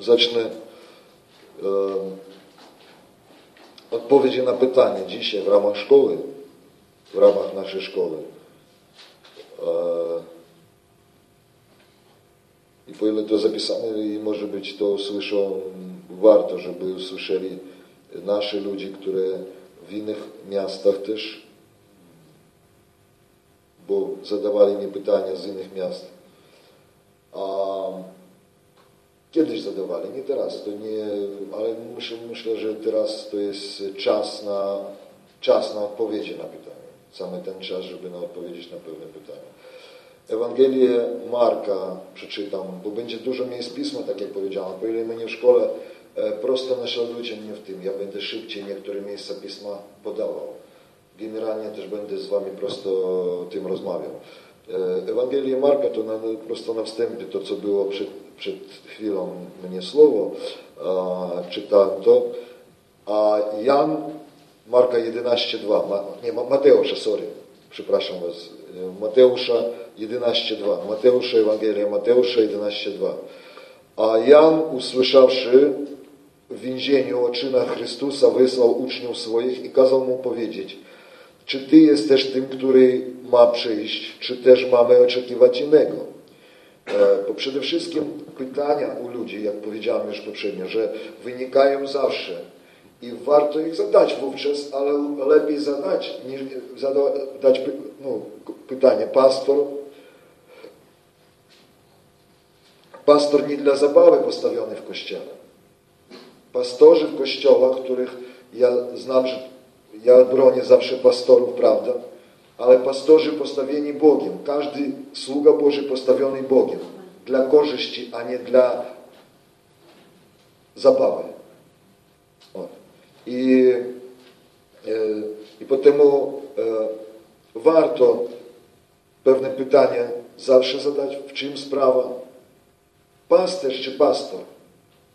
zacznę e, odpowiedzi na pytanie dzisiaj w ramach szkoły, w ramach naszej szkoły. E, I po ile to zapisane i może być to usłyszą, warto, żeby usłyszeli nasze ludzie, które w innych miastach też, bo zadawali mi pytania z innych miast. A kiedyś zadawali, nie teraz, to nie, ale myślę, myślę, że teraz to jest czas na, czas na odpowiedzi na pytania. Cały ten czas, żeby na odpowiedzieć na pewne pytania. Ewangelię Marka przeczytam, bo będzie dużo miejsc Pisma, tak jak powiedziałem. Po ile mnie w szkole prosto naśladujcie mnie w tym. Ja będę szybciej niektóre miejsca Pisma podawał. Generalnie też będę z Wami prosto o tym rozmawiał. Ewangelię Marka to na, prosto na wstępie, to co było przed, przed chwilą mnie słowo, czytałem to. A Jan, Marka 11.2, Ma, nie, Mateusza, sorry, przepraszam Was, Mateusza 11.2, Mateusza, Ewangelia Mateusza 11.2. A Jan, usłyszawszy w więzieniu o czynach Chrystusa, wysłał uczniów swoich i kazał mu powiedzieć, czy Ty jesteś tym, który ma przyjść, czy też mamy oczekiwać innego? Bo przede wszystkim pytania u ludzi, jak powiedziałem już poprzednio, że wynikają zawsze i warto ich zadać wówczas, ale lepiej zadać niż zadać no, pytanie. Pastor, pastor nie dla zabawy postawiony w kościele. Pastorzy w kościołach, których ja znam, że ja bronię zawsze pastorów, prawda? Ale pastorzy postawieni Bogiem, każdy sługa Boży postawiony Bogiem, dla korzyści, a nie dla zabawy. O. I, e, i potemu e, warto pewne pytanie zawsze zadać, w czym sprawa. Pasterz czy pastor,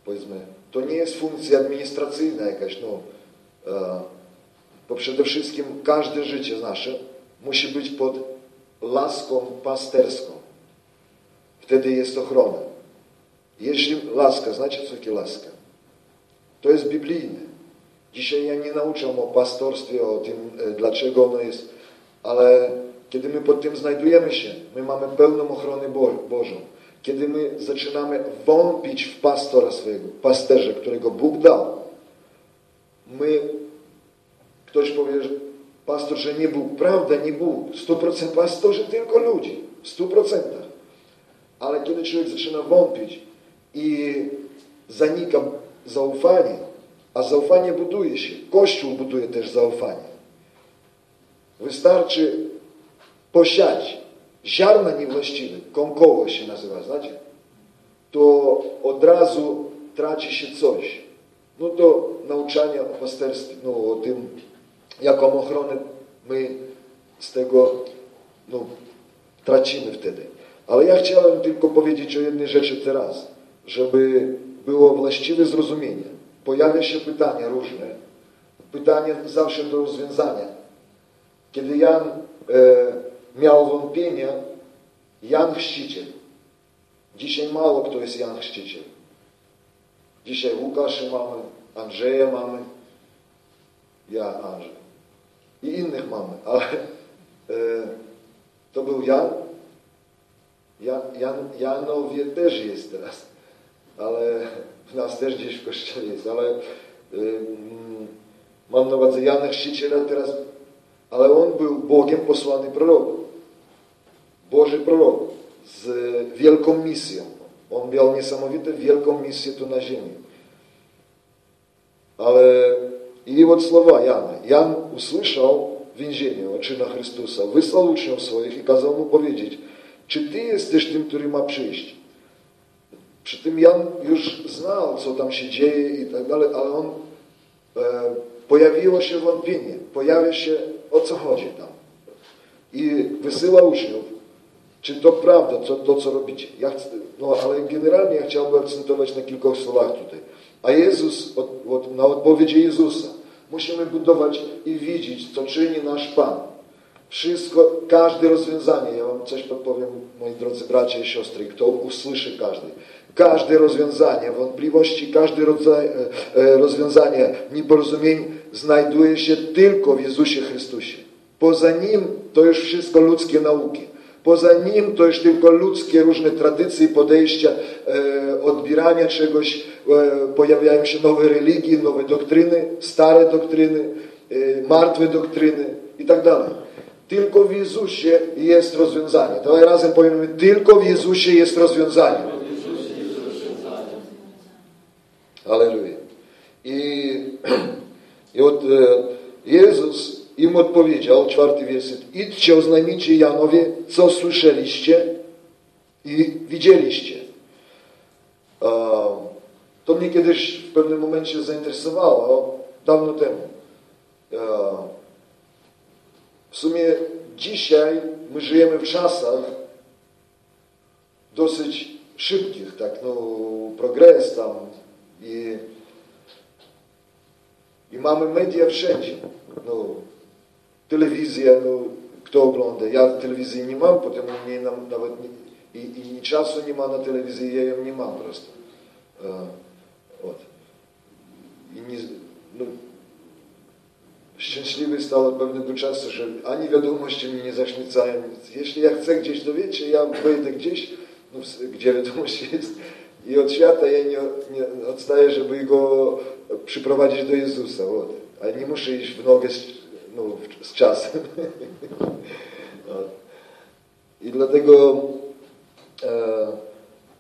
powiedzmy, to nie jest funkcja administracyjna jakaś, no, e, bo przede wszystkim każde życie nasze musi być pod laską pasterską. Wtedy jest ochrona. Jeśli laska, znacie co laska? To jest biblijne. Dzisiaj ja nie nauczam o pastorstwie, o tym, dlaczego ono jest, ale kiedy my pod tym znajdujemy się, my mamy pełną ochronę Bożą. Kiedy my zaczynamy wątpić w pastora swojego, pasterze, którego Bóg dał, my, ktoś powie, że pastor, że nie Bóg. Prawda, nie Bóg. 100% pastorzy tylko ludzi. W 100%. Ale kiedy człowiek zaczyna wątpić i zanika zaufanie, a zaufanie buduje się, Kościół buduje też zaufanie. Wystarczy posiać ziarna niewłaściwe, konkoło się nazywa, znacie? To od razu traci się coś. No to nauczanie o pasterstwie, no o tym, jaką ochronę my z tego no, tracimy wtedy. Ale ja chciałem tylko powiedzieć o jednej rzeczy teraz, żeby było właściwe zrozumienie. Pojawia się pytania różne, pytanie zawsze do rozwiązania. Kiedy Jan e, miał wątpienia, Jan Chrzciciel. Dzisiaj mało kto jest Jan Chrzciciel. Dzisiaj Łukasza mamy, Andrzeja mamy, ja Andrzej. I innych mamy, ale e, to był Jan. Jan, Jan. Janowie też jest teraz, ale w nas też gdzieś w kościele jest, ale e, mam na uwadze Jana Chrzciciela teraz, ale on był Bogiem posłany prorok. Boży prorok z wielką misją. On miał niesamowite wielką misję tu na ziemi. Ale i od słowa Jana. Jan usłyszał w więzieniu o czynach Chrystusa, wysłał uczniów swoich i kazał mu powiedzieć, czy Ty jesteś tym, który ma przyjść? Przy tym Jan już znał, co tam się dzieje i tak dalej, ale on e, pojawiło się wątpienie, pojawia się, o co chodzi tam. I wysyła uczniów, czy to prawda, to, to co robicie. Ja no ale generalnie ja chciałbym akcentować na kilku słowach tutaj. A Jezus, od, od, na odpowiedzi Jezusa, musimy budować i widzieć, co czyni nasz Pan. Wszystko, każde rozwiązanie, ja Coś podpowiem, moi drodzy bracia i siostry, kto usłyszy każdy. Każde rozwiązanie wątpliwości, każde rodzaj, rozwiązanie nieporozumień znajduje się tylko w Jezusie Chrystusie. Poza Nim to już wszystko ludzkie nauki. Poza Nim to już tylko ludzkie różne tradycje, podejścia, e, odbierania czegoś. E, pojawiają się nowe religie, nowe doktryny, stare doktryny, e, martwe doktryny i tak dalej. Tylko w Jezusie jest rozwiązanie. Dawaj razem powiemy, tylko w Jezusie jest rozwiązanie. Aleluja. I, i od Jezus im odpowiedział, czwarty werset, idźcie, oznajmijcie Janowie, co słyszeliście i widzieliście. To mnie kiedyś w pewnym momencie zainteresowało, dawno temu. W sumie dzisiaj my żyjemy w czasach dosyć szybkich, tak, no, progres tam i, i mamy media wszędzie. No, telewizja, no, kto ogląda? Ja telewizji nie mam, potem mnie nawet nie, i, i czasu nie ma na telewizji, ja ją nie mam просто. A, вот. I nie, no, szczęśliwy stał od pewnego czasu, że ani wiadomości mi nie zaśmiecają. Jeśli ja chcę gdzieś, to wiecie, ja pojedę gdzieś, no, gdzie wiadomość jest i od świata ja nie, nie odstaję, żeby go przyprowadzić do Jezusa. O, ale nie muszę iść w nogę z, no, z czasem. I dlatego... E,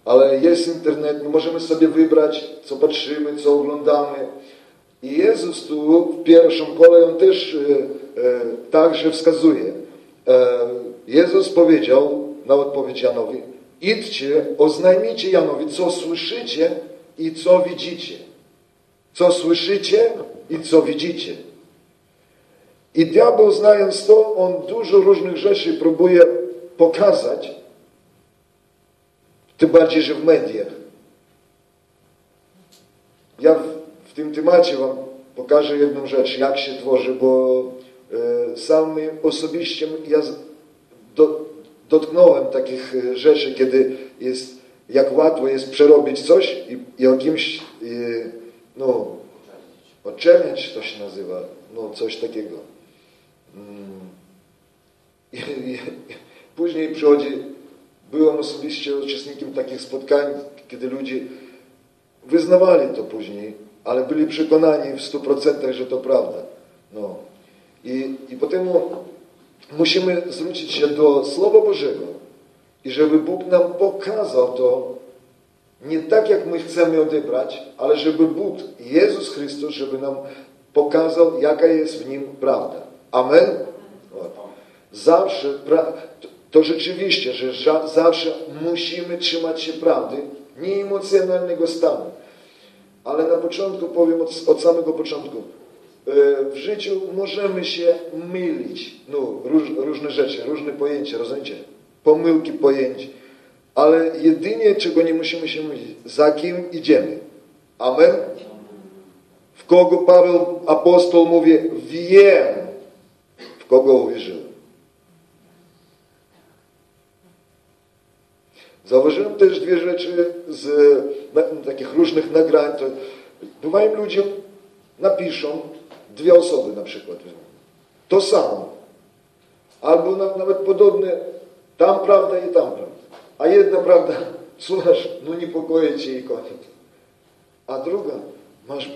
ale jest internet, możemy sobie wybrać, co patrzymy, co oglądamy. I Jezus tu w pierwszym kole on też e, e, także wskazuje. E, Jezus powiedział na odpowiedź Janowi, idźcie, oznajmijcie Janowi, co słyszycie i co widzicie. Co słyszycie i co widzicie. I diabeł znając to, on dużo różnych rzeczy próbuje pokazać, tym bardziej, że w mediach. Ja tym temacie Wam pokażę jedną rzecz, jak się tworzy, bo e, sam osobiście ja do, dotknąłem takich e, rzeczy, kiedy jest, jak łatwo jest przerobić coś i, i jakimś, e, no, oczerniać to się nazywa, no, coś takiego. Mm. I, i, później przychodzi Byłem osobiście uczestnikiem takich spotkań, kiedy ludzie wyznawali to później, ale byli przekonani w stu procentach, że to prawda. No. I, I potem musimy zwrócić się do Słowa Bożego i żeby Bóg nam pokazał to nie tak, jak my chcemy odebrać, ale żeby Bóg, Jezus Chrystus, żeby nam pokazał, jaka jest w Nim prawda. Amen? Zawsze, to rzeczywiście, że zawsze musimy trzymać się prawdy, nie emocjonalnego stanu. Ale na początku powiem od, od samego początku. E, w życiu możemy się mylić. No, róż, różne rzeczy, różne pojęcia, rozumiecie? Pomyłki pojęć. Ale jedynie, czego nie musimy się mylić, za kim idziemy. Amen? W kogo Paweł apostoł mówi, wiem, w kogo uwierzyłem. Zauważyłem też dwie rzeczy z na, takich różnych nagrań. To bywają ludzie, napiszą dwie osoby na przykład. To samo. Albo na, nawet podobne, tam prawda i tam prawda. A jedna prawda, słuchasz, no niepokoje cię i koniec. A druga, masz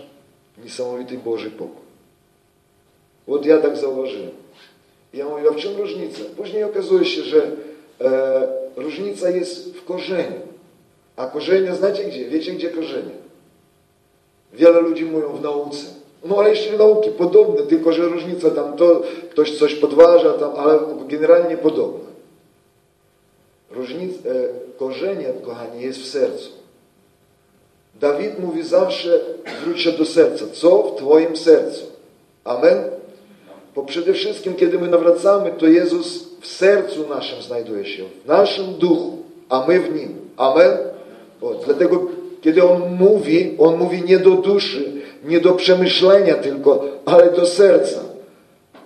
niesamowity Boży pokój. Вот ja tak zauważyłem. Ja mówię, a w czym różnica? Później okazuje się, że e, różnica jest w korzeniu. A korzenie znacie gdzie? Wiecie gdzie korzenie? Wiele ludzi mówią w nauce. No ale jeszcze nauki podobne, tylko że różnica tam to, ktoś coś podważa tam, ale generalnie podobne. Różnica, e, korzenie, kochani, jest w sercu. Dawid mówi zawsze, wróć do serca. Co w Twoim sercu? Amen? Bo przede wszystkim, kiedy my nawracamy, to Jezus w sercu naszym znajduje się, w naszym duchu, a my w Nim. Amen? Bo dlatego, kiedy On mówi, On mówi nie do duszy, nie do przemyślenia tylko, ale do serca.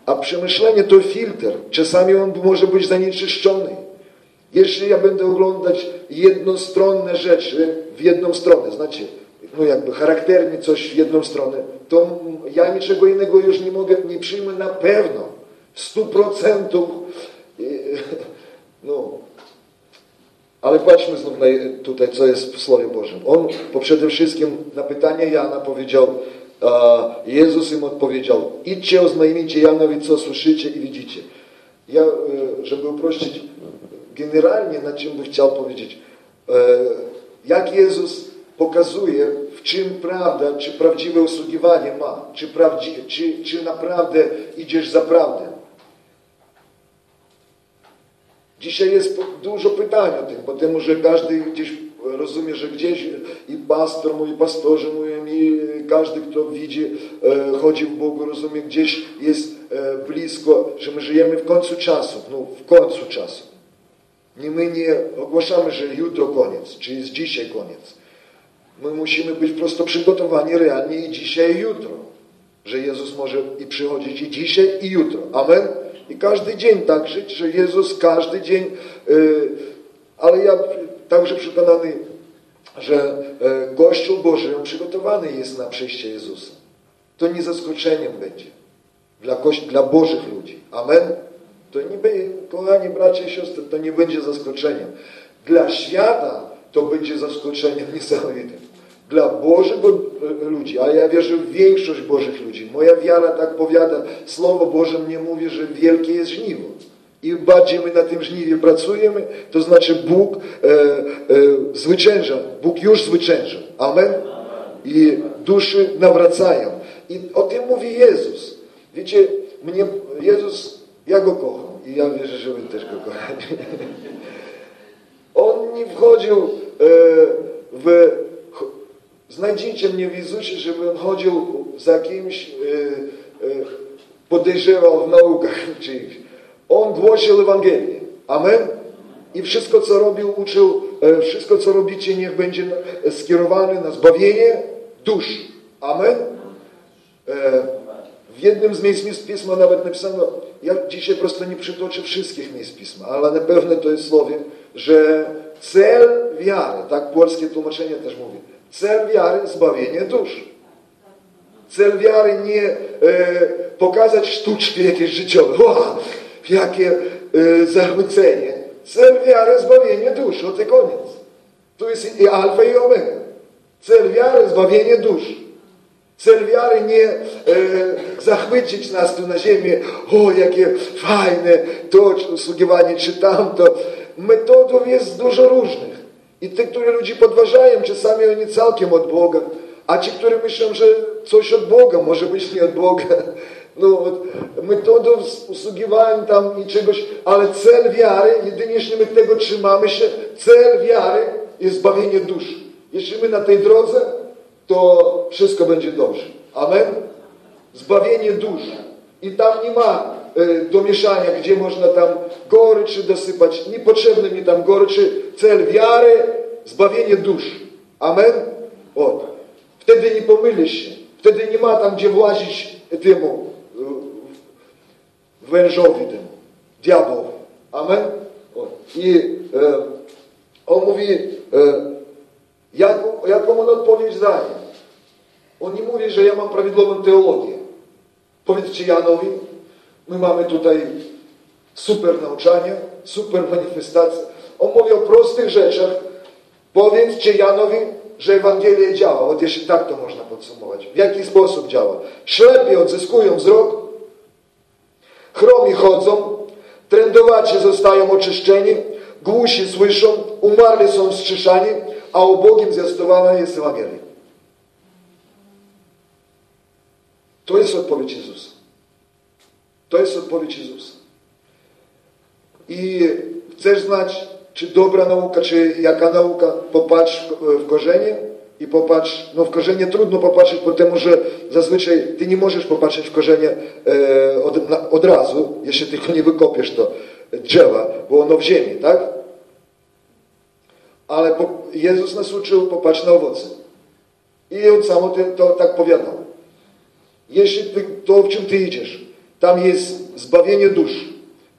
A przemyślenie to filtr. Czasami on może być zanieczyszczony. Jeśli ja będę oglądać jednostronne rzeczy w jedną stronę, znaczy, no jakby charakternie coś w jedną stronę, to ja niczego innego już nie mogę, nie przyjmę na pewno, stu procentów, no. Ale patrzmy znów na, tutaj, co jest w Słowie Bożym. On po przede wszystkim na pytanie Jana powiedział, Jezus im odpowiedział, idźcie, oznajmijcie Janowi, co słyszycie i widzicie. Ja, e, żeby uprościć, generalnie na czym bym chciał powiedzieć, e, jak Jezus pokazuje, w czym prawda, czy prawdziwe usługiwanie ma, czy, prawdzi, czy, czy naprawdę idziesz za prawdę. Dzisiaj jest dużo pytań o tym, temu, że każdy gdzieś rozumie, że gdzieś i pastor mój, i pastorzy mówią, i każdy, kto widzi, e, chodzi w Bogu, rozumie, gdzieś jest e, blisko, że my żyjemy w końcu czasu, no w końcu czasu. Nie my nie ogłaszamy, że jutro koniec, czy jest dzisiaj koniec. My musimy być prosto przygotowani realnie i dzisiaj, i jutro. Że Jezus może i przychodzić i dzisiaj, i jutro. Amen? I każdy dzień tak żyć, że Jezus każdy dzień, yy, ale ja także przekonany, że yy, Kościół Boży przygotowany jest na przyjście Jezusa. To nie zaskoczeniem będzie dla, dla Bożych ludzi. Amen? To nie będzie, kochani bracia i siostry, to nie będzie zaskoczeniem. Dla świata to będzie zaskoczeniem niesamowitym. Dla Bożych ludzi, a ja wierzę w większość Bożych ludzi. Moja wiara tak powiada, Słowo Boże mnie mówi, że wielkie jest żniwo. I bardziej my na tym żniwie pracujemy, to znaczy Bóg e, e, zwycięża. Bóg już zwycięża. Amen? I duszy nawracają. I o tym mówi Jezus. Wiecie, mnie Jezus, ja Go kocham. I ja wierzę, że Wy też Go kochacie. On nie wchodził e, w Znajdziecie mnie w Jezusie, żebym chodził za kimś, e, e, podejrzewał w naukach czyichś. On głosił Ewangelię. Amen? I wszystko, co robił, uczył, e, wszystko, co robicie, niech będzie skierowane na zbawienie dusz. Amen? W jednym z miejsc Pisma nawet napisano, ja dzisiaj prosto nie przytoczę wszystkich miejsc Pisma, ale na pewno to jest słowie, że cel wiary, tak polskie tłumaczenie też mówi, Cel wiary zbawienie dusz. Cel wiary nie e, pokazać sztuczki jakieś życiowe. O, jakie e, zachwycenie. Cel wiary zbawienie dusz. Oto koniec. To jest i alfa i omega. Cel wiary zbawienie dusz. Cel wiary nie e, zachwycić nas tu na ziemi, o jakie fajne to usługiwanie czy tamto. Metodów jest dużo różnych. I te, które ludzie podważają, czasami oni całkiem od Boga, a ci, którzy myślą, że coś od Boga, może być nie od Boga. No, metodą usługiwania tam i czegoś, ale cel wiary, jedynie jeśli my tego trzymamy się, cel wiary jest zbawienie dusz. Jeśli my na tej drodze, to wszystko będzie dobrze. Amen? Zbawienie dusz. I tam nie ma do mieszania, gdzie można tam goryczy dosypać. Niepotrzebny mi tam goryczy. Cel wiary, zbawienie dusz. Amen? O. Wtedy nie pomylisz się. Wtedy nie ma tam, gdzie włazić temu y, wężowi temu, diabłowi. Amen? O. I e, on mówi, e, jak, jaką on odpowiedź daje? On nie mówi, że ja mam prawidłową teologię. Powiedzcie Janowi, my mamy tutaj super nauczanie, super manifestacje. On mówi o prostych rzeczach. Powiedzcie Janowi, że Ewangelia działa. Od jeśli tak to można podsumować. W jaki sposób działa? Ślepi odzyskują wzrok, chromi chodzą, trędowaci zostają oczyszczeni, głusi słyszą, umarli są wstrzeszani, a ubogim zwiastowana jest Ewangelia. To jest odpowiedź Jezusa. To jest odpowiedź Jezusa. I chcesz znać, czy dobra nauka, czy jaka nauka, popatrz w korzenie i popatrz, no w korzenie trudno popatrzeć, temu, że zazwyczaj ty nie możesz popatrzeć w korzenie e, od, na, od razu, jeśli tylko nie wykopiesz to drzewa, bo ono w ziemi, tak? Ale po, Jezus nas uczył, popatrz na owoce. I on samo to, to tak powiadał. Jeśli ty, to, w czym ty idziesz, tam jest zbawienie dusz,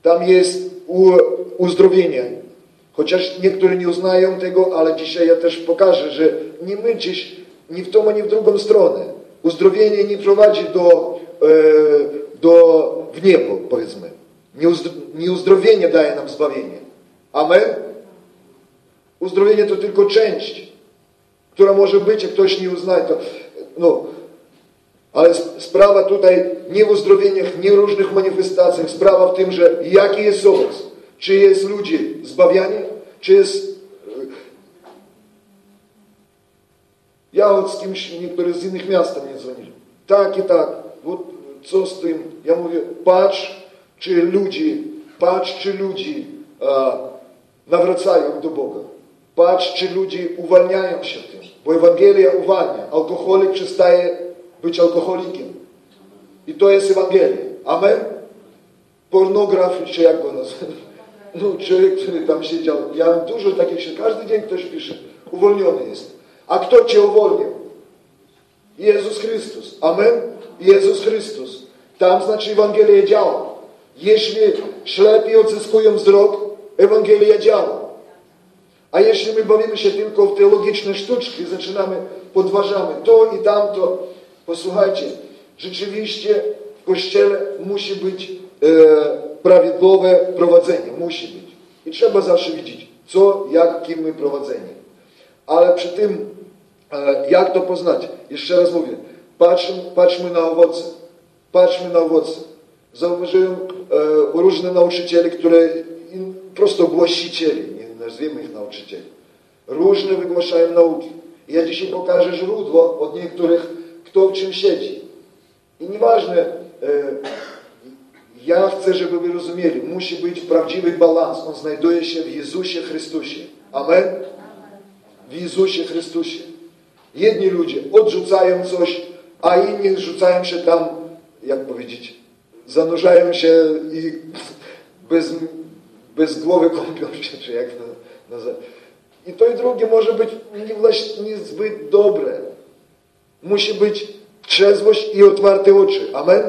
tam jest uzdrowienie, Chociaż niektórzy nie uznają tego, ale dzisiaj ja też pokażę, że nie gdzieś, ni w tą, ani w drugą stronę. Uzdrowienie nie prowadzi do, e, do w niebo, powiedzmy. Nie uzdrowienie daje nam zbawienie. Amen? Uzdrowienie to tylko część, która może być, jak ktoś nie uznaje. To, no, ale sprawa tutaj nie w uzdrowieniach, nie w różnych manifestacjach. Sprawa w tym, że jaki jest obraz. Czy jest ludzi zbawiani, czy jest... Ja od z kimś, niektórzy z innych miast mnie dzwonili. Tak i tak. Вот co z tym? Ja mówię, patrz, czy ludzi, patrz, czy ludzi a, nawracają do Boga. Patrz, czy ludzie uwalniają się tym. Bo Ewangelia uwalnia. Alkoholik przestaje być alkoholikiem. I to jest Ewangelia. Amen? Pornograf, czy jak go nazwać? No, człowiek, który tam siedział. Ja mam dużo takich się, każdy dzień ktoś pisze. Uwolniony jest. A kto cię uwolnił? Jezus Chrystus. Amen? Jezus Chrystus. Tam znaczy Ewangelia działa. Jeśli ślepi odzyskują wzrok, Ewangelia działa. A jeśli my bawimy się tylko w teologiczne sztuczki, zaczynamy, podważamy to i tamto, posłuchajcie, rzeczywiście w Kościele musi być e, prawidłowe prowadzenie. Musi być. I trzeba zawsze widzieć, co, jak, kim my prowadzeni. Ale przy tym, e, jak to poznać? Jeszcze raz mówię, patrzmy, patrzmy na owoce. Patrzmy na owoce. Zauważyłem e, różne nauczyciele, które prosto głosicieli, nie nazwijmy ich nauczycieli, różne wygłaszają nauki. Ja dzisiaj pokażę źródło od niektórych, kto w czym siedzi. I nieważne, e, ja chcę, żeby wy rozumieli, musi być prawdziwy balans. On znajduje się w Jezusie Chrystusie. Amen? W Jezusie Chrystusie. Jedni ludzie odrzucają coś, a inni rzucają się tam, jak powiedzieć, zanurzają się i bez, bez głowy kąpią się, czy jak nazwać. I to i drugie może być niezbyt dobre. Musi być trzeźwość i otwarte oczy. Amen?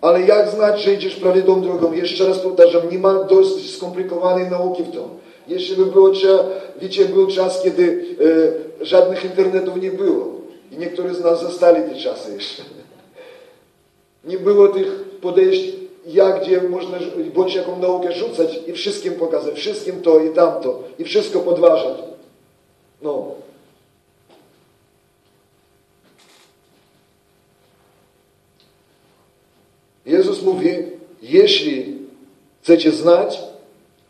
Ale jak znać, że idziesz prawidłową drogą? Jeszcze raz powtarzam, nie ma dość skomplikowanej nauki w tym. Jeśli by było trzeba, wiecie, był czas, kiedy e, żadnych internetów nie było. I niektórzy z nas zastali te czasy jeszcze. Nie było tych podejść, jak gdzie można, bądź jaką naukę rzucać i wszystkim pokazać, wszystkim to i tamto, i wszystko podważać. No. Jezus mówi, jeśli chcecie znać,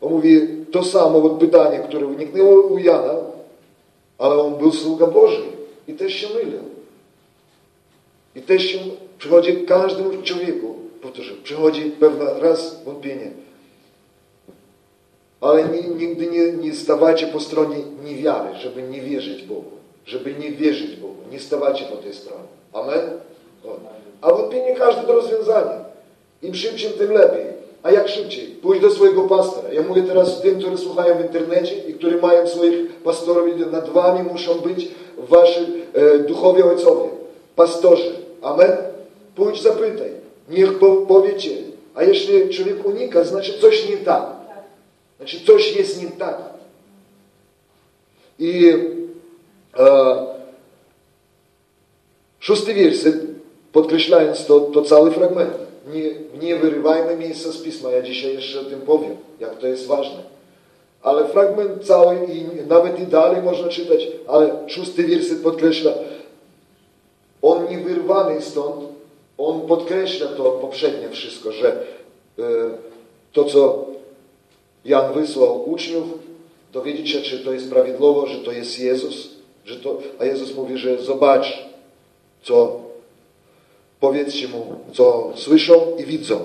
on mówi to samo od pytania, które wyniknęło u Jana, ale on był sługa Boży i też się mylił. I też się przychodzi każdemu człowieku, powtórzę, przychodzi pewna raz wątpienie. Ale nigdy nie, nie stawajcie po stronie niewiary, żeby nie wierzyć Bogu. Żeby nie wierzyć Bogu. Nie stawajcie po tej stronie. Amen? A wątpienie każde do rozwiązania. Im szybciej, tym lepiej. A jak szybciej? Pójdź do swojego pastora. Ja mówię teraz tym, którzy słuchają w internecie i którzy mają swoich pastorów. Nad wami muszą być wasi e, duchowie ojcowie, pastorzy. Amen? Pójdź, zapytaj. Niech po, powiecie. A jeśli człowiek unika, znaczy coś nie tak. Znaczy coś jest nie tak. I e, szósty werset, podkreślając to, to cały fragment. Nie, nie wyrywajmy miejsca z Pisma. Ja dzisiaj jeszcze o tym powiem, jak to jest ważne. Ale fragment cały i nawet i dalej można czytać, ale szósty werset podkreśla, on nie wyrwany stąd, on podkreśla to poprzednie wszystko, że e, to, co Jan wysłał uczniów, dowiedzieć się, czy to jest prawidłowo, że to jest Jezus, że to, a Jezus mówi, że zobacz, co powiedzcie mu, co słyszą i widzą,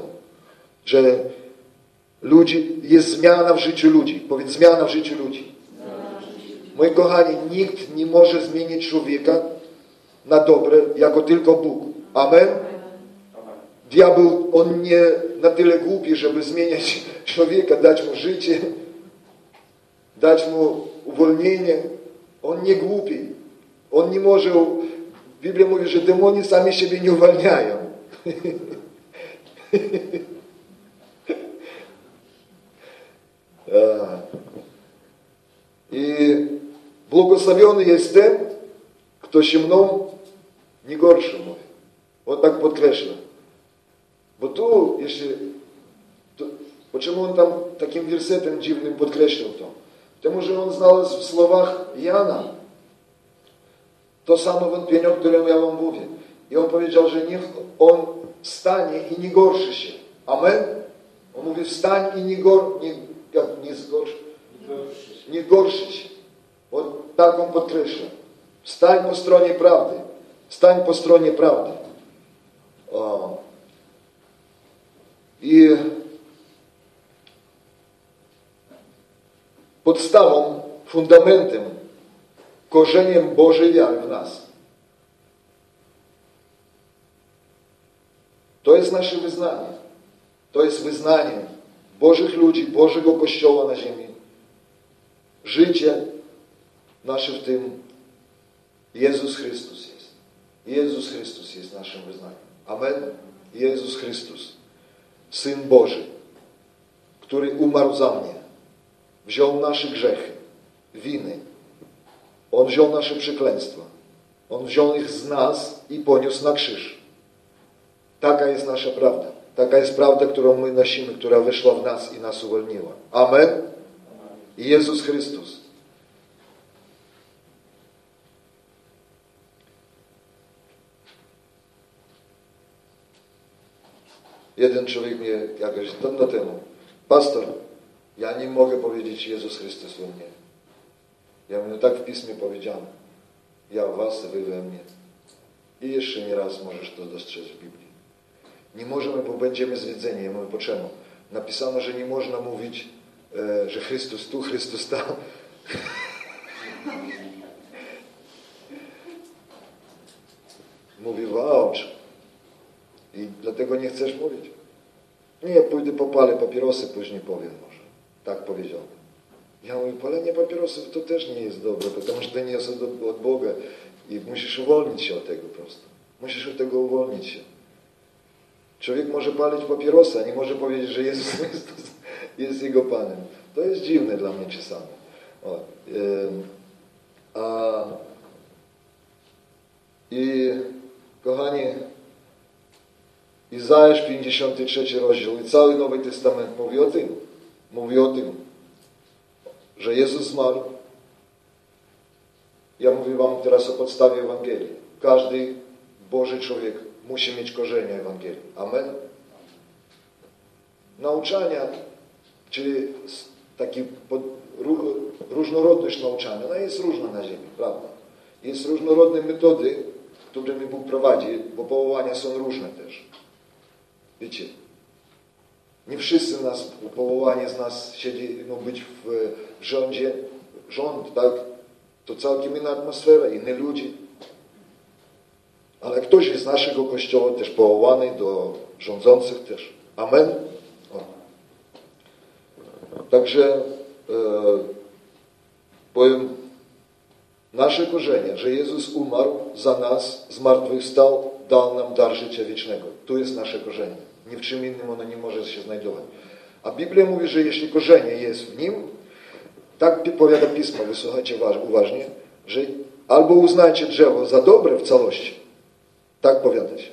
że ludzi, jest zmiana w życiu ludzi. Powiedz, zmiana w życiu ludzi. Moi kochani, nikt nie może zmienić człowieka na dobre, jako tylko Bóg. Amen? Diabeł, on nie na tyle głupi, żeby zmieniać człowieka, dać mu życie, dać mu uwolnienie. On nie głupi. On nie może... Biblia mówi, że demoni sami siebie nie ten, kto się mną nie gorszy mówi. On tak podkreśla. Bo tu, jeśli... To, почему tam takim wiersetem dziwnym podkreślił to? Потому że on znalazł w słowach Jana to samo wątpienie, o którym ja wam mówię. I on powiedział, że niech on stanie i nie gorszy się. Amen? On mówi, wstań i nie, gor, nie, jak, nie zgorszy, nie gorszy się. Bo tak on podkreśla. Wstań po stronie prawdy. Stań po stronie prawdy. O. I podstawą, fundamentem, korzeniem Bożej wiary w nas. To jest nasze wyznanie. To jest wyznanie Bożych ludzi, Bożego Kościoła na ziemi. Życie nasze w tym Jezus Chrystus jest. Jezus Chrystus jest naszym wyznaniem. Amen. Jezus Chrystus, Syn Boży, który umarł za mnie, wziął nasze grzechy, winy. On wziął nasze przekleństwa. On wziął ich z nas i poniósł na krzyż. Taka jest nasza prawda. Taka jest prawda, którą my nosimy, która wyszła w nas i nas uwolniła. Amen. I Jezus Chrystus. Jeden człowiek mnie jakoś dawno temu, pastor, ja nie mogę powiedzieć Jezus Chrystus we mnie. Ja mówię, tak w Pismie powiedziano. Ja w was, wy we mnie. I jeszcze nie raz możesz to dostrzec w Biblii. Nie możemy, bo będziemy zwiedzeni. Ja mówię, po czemu? Napisano, że nie można mówić, e, że Chrystus tu, Chrystus tam. Mówi, wow. I dlatego nie chcesz mówić. Nie, pójdę popalę papierosy, później powiem może. Tak powiedział. Ja mówię, palenie papierosów to też nie jest dobre, ponieważ to nie jest od, Boga i musisz uwolnić się od tego po prostu. Musisz od tego uwolnić się. Człowiek może palić papierosa, nie może powiedzieć, że Jezus Chrystus jest jego Panem. To jest dziwne dla mnie czasami. O, yy, a, I kochani, Izajasz 53 rozdział i cały Nowy Testament mówi o tym. Mówi o tym, że Jezus zmarł. Ja mówię wam teraz o podstawie Ewangelii. Każdy Boży człowiek musi mieć korzenie Ewangelii. Amen? Nauczania, czyli taki pod, różnorodność nauczania, ona jest różna na ziemi, prawda? Jest różnorodne metody, którymi Bóg prowadzi, bo powołania są różne też. Wiecie, nie wszyscy nas, powołanie z nas siedzi, no być w, w rządzie, rząd, tak? To całkiem inna atmosfera, inne ludzi. Ale ktoś z naszego Kościoła też powołany do rządzących też. Amen? O. Także e, powiem, nasze korzenie, że Jezus umarł za nas, zmartwychwstał, dał nam dar życia wiecznego. Tu jest nasze korzenie. Ni w czym innym ono nie może się znajdować. A Biblia mówi, że jeśli korzenie jest w nim, tak powiada Pismo, wysłuchajcie uważnie, że albo uznajcie drzewo za dobre w całości, tak powiada się.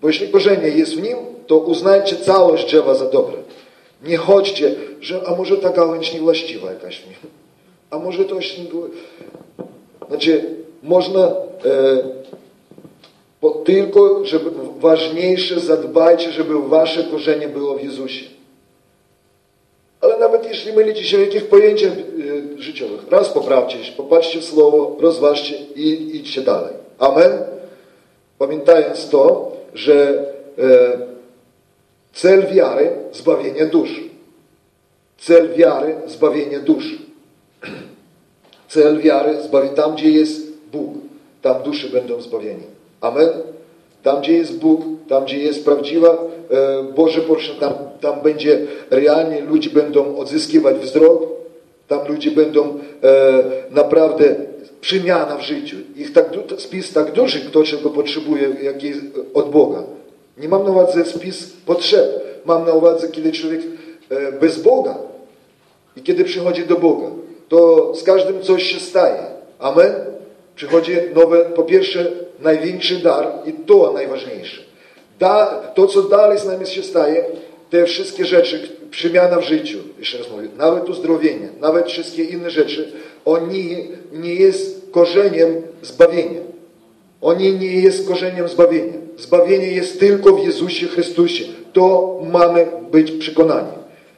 Bo jeśli korzenie jest w nim, to uznajcie całość drzewa za dobre. Nie chodźcie, że a może ta gałęź niewłaściwa jakaś w nim. A może to nie było... Znaczy, można e, tylko, żeby ważniejsze zadbajcie, żeby wasze korzenie było w Jezusie. Ale nawet jeśli mylicie się w jakichś pojęciach e, życiowych, raz poprawcie się, popatrzcie w Słowo, rozważcie i idźcie dalej. Amen? Pamiętając to, że e, cel wiary zbawienie dusz. Cel wiary zbawienie dusz. Cel wiary zbawienie tam, gdzie jest Bóg, tam dusze będą zbawieni. Amen? Tam, gdzie jest Bóg, tam, gdzie jest prawdziwa e, Boże poruszenie, tam, tam będzie realnie ludzie będą odzyskiwać wzrok, tam ludzie będą e, naprawdę przemiana w życiu. Ich tak, spis tak duży, kto czego potrzebuje jak jest od Boga. Nie mam na uwadze spis potrzeb. Mam na uwadze, kiedy człowiek e, bez Boga i kiedy przychodzi do Boga. to z każdym coś się staje. Amen? Przychodzi nowe, po pierwsze, największy dar i to najważniejsze. Da, to, co dalej z nami się staje, te wszystkie rzeczy, przemiana w życiu, jeszcze raz mówię, nawet uzdrowienie, nawet wszystkie inne rzeczy, oni nie jest korzeniem zbawienia. Oni nie jest korzeniem zbawienia. Zbawienie jest tylko w Jezusie Chrystusie. To mamy być przekonani.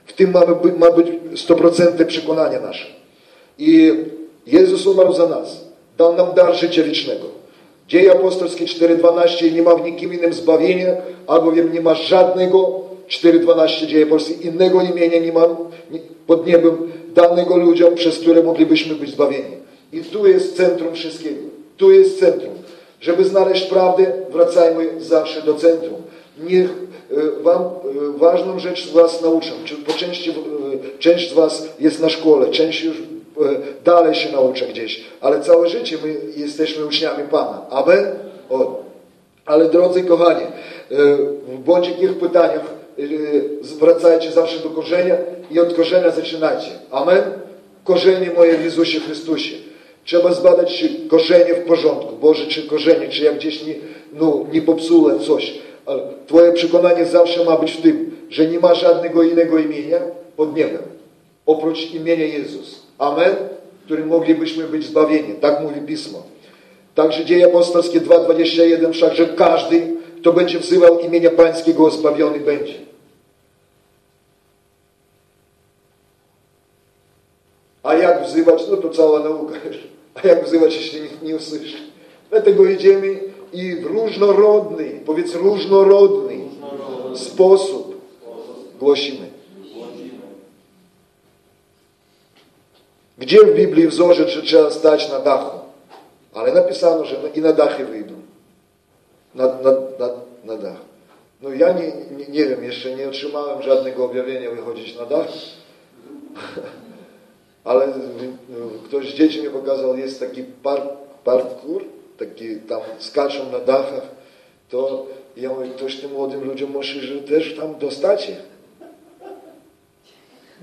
W tym mamy ma być 100% przekonania nasze. I Jezus umarł za nas. Dał nam dar życia wiecznego. Dzieje apostolskie 4.12 nie ma w nikim innym zbawienia, albowiem nie ma żadnego 4.12 dzieje apostolskie innego imienia nie ma pod niebem danego ludziom, przez które moglibyśmy być zbawieni. I tu jest centrum wszystkiego. Tu jest centrum. Żeby znaleźć prawdę, wracajmy zawsze do centrum. Niech e, Wam e, ważną rzecz z Was nauczę. Po części, e, część z Was jest na szkole, część już dalej się naucza gdzieś, ale całe życie my jesteśmy uczniami Pana. Amen? O. Ale drodzy kochani, w bądź jakich pytaniach zwracajcie zawsze do korzenia i od korzenia zaczynajcie. Amen? Korzenie moje w Jezusie Chrystusie. Trzeba zbadać, czy korzenie w porządku. Boże, czy korzenie, czy ja gdzieś nie, no, nie popsułem coś. Ale Twoje przekonanie zawsze ma być w tym, że nie ma żadnego innego imienia pod niebem. Oprócz imienia Jezus. Amen? Którym moglibyśmy być zbawieni. Tak mówi Pismo. Także Dzieje Apostolskie 2,21 wszakże każdy, kto będzie wzywał imienia Pańskiego, zbawiony będzie. A jak wzywać? No to cała nauka. A jak wzywać, jeśli nikt nie usłyszy? Dlatego idziemy i w różnorodny, powiedz różnorodny sposób głosimy. Gdzie w Biblii wzorzec, że trzeba stać na dachu? Ale napisano, że i na dachy wyjdą. Na, na, na, na dach. No ja nie, nie, nie wiem, jeszcze nie otrzymałem żadnego objawienia wychodzić na dach. ale ktoś z dzieci mi pokazał, jest taki park, parkour, taki tam skaczą na dachach, to ja mówię, ktoś tym młodym ludziom musi, że też tam dostacie.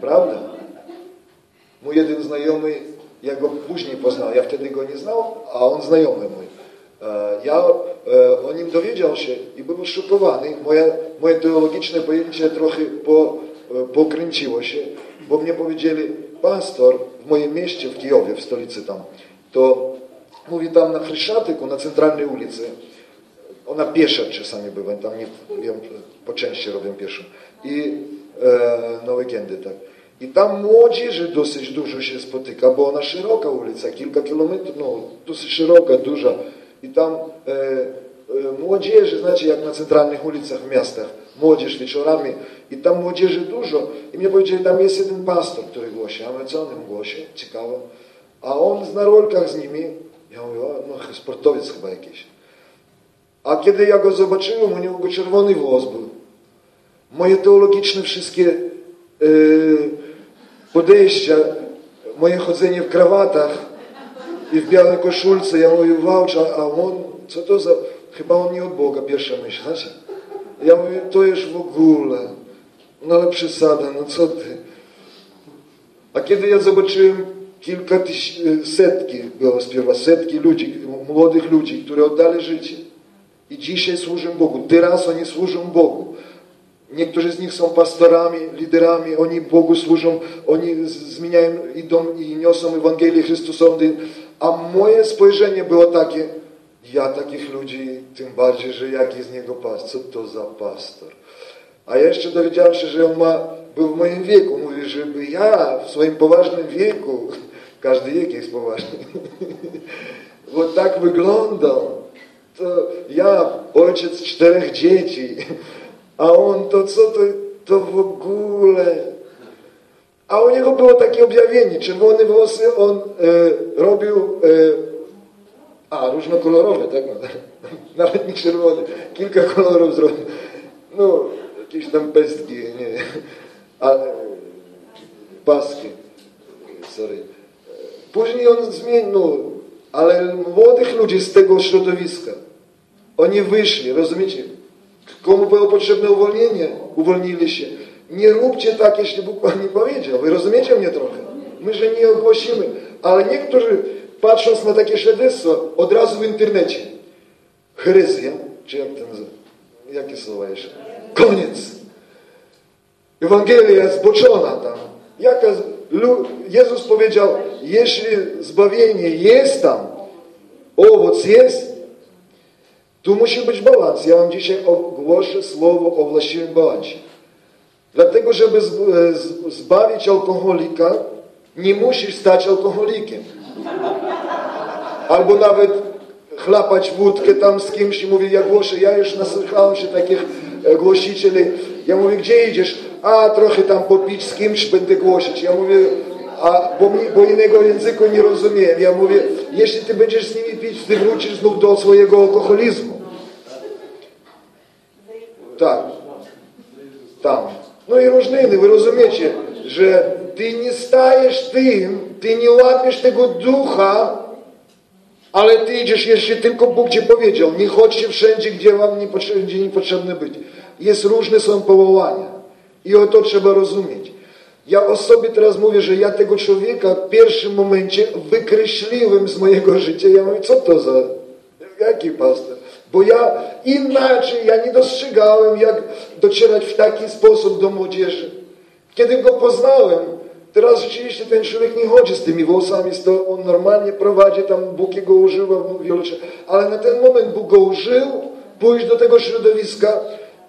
Prawda? Mój jeden znajomy, ja go później poznał, ja wtedy go nie znał, a on znajomy mój. E, ja e, o nim dowiedział się i był szokowany. Moje, moje teologiczne pojęcie trochę po, e, pokręciło się, bo mnie powiedzieli, pastor w moim mieście, w Kijowie, w stolicy tam, to mówi tam na Chryszczatyku, na centralnej ulicy, ona piesza czasami bywa, tam nie, ją po części robią pieszą. I e, na weekendy, tak. I tam młodzieży dosyć dużo się spotyka, bo ona szeroka ulica, kilka kilometrów, no dosyć szeroka, duża. I tam e, e, młodzieży, znacie jak na centralnych ulicach w miastach, młodzież wieczorami i tam młodzieży dużo. I mnie powiedzieli, tam jest jeden pastor, który głosi. A my co on głosi? Ciekawe. A on na rolkach z nimi. Ja mówię, no sportowiec chyba jakiś. A kiedy ja go zobaczyłem, u niego czerwony włos był. Moje teologiczne wszystkie yy, podejścia, moje chodzenie w krawatach i w białej koszulce, ja mówię, wow, a on, co to za... Chyba on nie od Boga, pierwsza myśl, znacie? Ja mówię, to już w ogóle. No ale przesada, no co ty? A kiedy ja zobaczyłem kilka tyś, setki, było spiewa, setki ludzi, młodych ludzi, które oddali życie i dzisiaj służą Bogu. Teraz oni służą Bogu. Niektórzy z nich są pastorami, liderami, oni Bogu służą, oni zmieniają, idą i niosą Ewangelię Chrystusową. A moje spojrzenie było takie, ja takich ludzi, tym bardziej, że jaki z niego pastor, co to za pastor. A jeszcze dowiedziałem się, że on ma, był w moim wieku. Mówi, żeby ja w swoim poważnym wieku, każdy wiek jest poważny, bo tak wyglądał. To ja, ojciec czterech dzieci, a on to co to, to w ogóle. A u niego było takie objawienie, czerwone włosy on e, robił e, a, różnokolorowe, tak? Nawet nie czerwone. Kilka kolorów zrobił. No, jakieś tam pestki, nie ale paski. Sorry. Później on zmienił, no, ale młodych ludzi z tego środowiska, oni wyszli, rozumiecie? Komu było potrzebne uwolnienie? Uwolnili się. Nie róbcie tak, jeśli Bóg Wam nie powiedział. Wy rozumiecie mnie trochę? my że nie ogłosimy. Ale niektórzy, patrząc na takie świadectwo, od razu w internecie. Herezja, czy jak to nazywa? Jakie słowa jeszcze? Koniec. Ewangelia zboczona tam. Jaka, Jezus powiedział, jeśli zbawienie jest tam, owoc jest, tu musi być balans. Ja wam dzisiaj ogłoszę słowo o właściwym balansie. Dlatego, żeby zbawić alkoholika, nie musisz stać alkoholikiem. Albo nawet chlapać wódkę tam z kimś i mówi, ja głoszę, ja już nasłuchałem się takich e, głosicieli. Ja mówię, gdzie idziesz? A, trochę tam popić z kimś, będę głosić. Ja mówię, a, bo, mi, bo innego języku nie rozumiem. Ja mówię, jeśli ty będziesz z nimi pić, ty wrócisz znów do swojego alkoholizmu. Tak. Tam. No i różne wy rozumiecie, że ty nie stajesz tym, ty nie łapiesz tego ducha, ale ty idziesz, jeszcze tylko Bóg Ci powiedział, nie chodźcie wszędzie, gdzie wam nie potrzebne być. Jest różne są powołania. I o to trzeba rozumieć. Ja o sobie teraz mówię, że ja tego człowieka w pierwszym momencie wykreśliłem z mojego życia. Ja mówię, co to za, jaki pastor? Bo ja inaczej, ja nie dostrzegałem, jak docierać w taki sposób do młodzieży. Kiedy go poznałem, teraz rzeczywiście ten człowiek nie chodzi z tymi włosami, to on normalnie prowadzi, tam Bóg jego używa w wielu ale na ten moment Bóg go użył, pójść do tego środowiska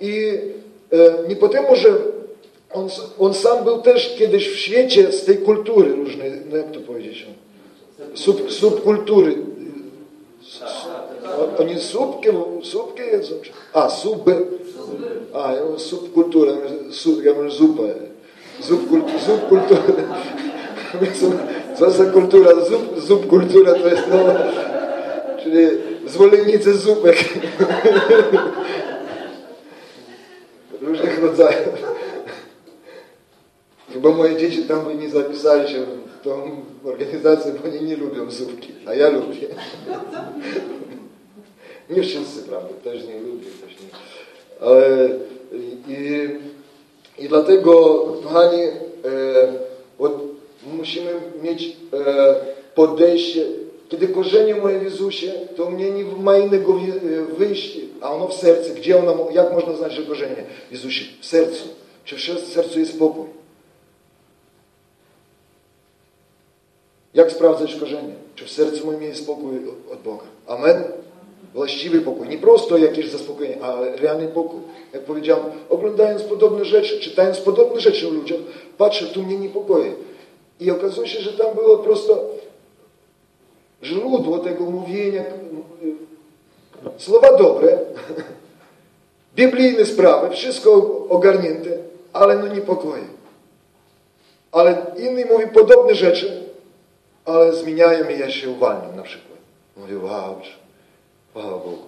i e, nie temu, że on, on sam był też kiedyś w świecie z tej kultury różnej, no jak to powiedzieć, Sub, subkultury. Oni słupki, słupki jedzą? A, suby. A, ja mówię subkultura, ja mówię zupę. Subkultura. subkultura. Co za kultura? Sub, subkultura to jest, no, czyli zwolennicy zupek. Różnych rodzajów. Chyba moje dzieci tam by nie zapisali się w tą organizację, bo oni nie lubią zupki, a ja lubię. Nie wszyscy, prawda, też nie lubię, też nie. Ale i, i dlatego, kochani, e, musimy mieć e, podejście, kiedy korzenie moje w Jezusie, to mnie nie ma innego wyjścia, a ono w sercu. Gdzie ono, jak można znać, korzenie w Jezusie? W sercu. Czy w sercu jest spokój? Jak sprawdzać korzenie? Czy w sercu moim jest spokój od Boga? Amen? Właściwy pokój. Nie prosto jakieś zaspokojenie, ale realny pokój. Jak powiedziałem, oglądając podobne rzeczy, czytając podobne rzeczy o ludziach, patrzę, tu mnie niepokoi. I okazuje się, że tam było prosto źródło tego mówienia, słowa dobre, biblijne sprawy, wszystko ogarnięte, ale no niepokoje. Ale inny mówi podobne rzeczy, ale zmieniają i ja się uwalniam na przykład. Mówię, wow, chwała Bogu.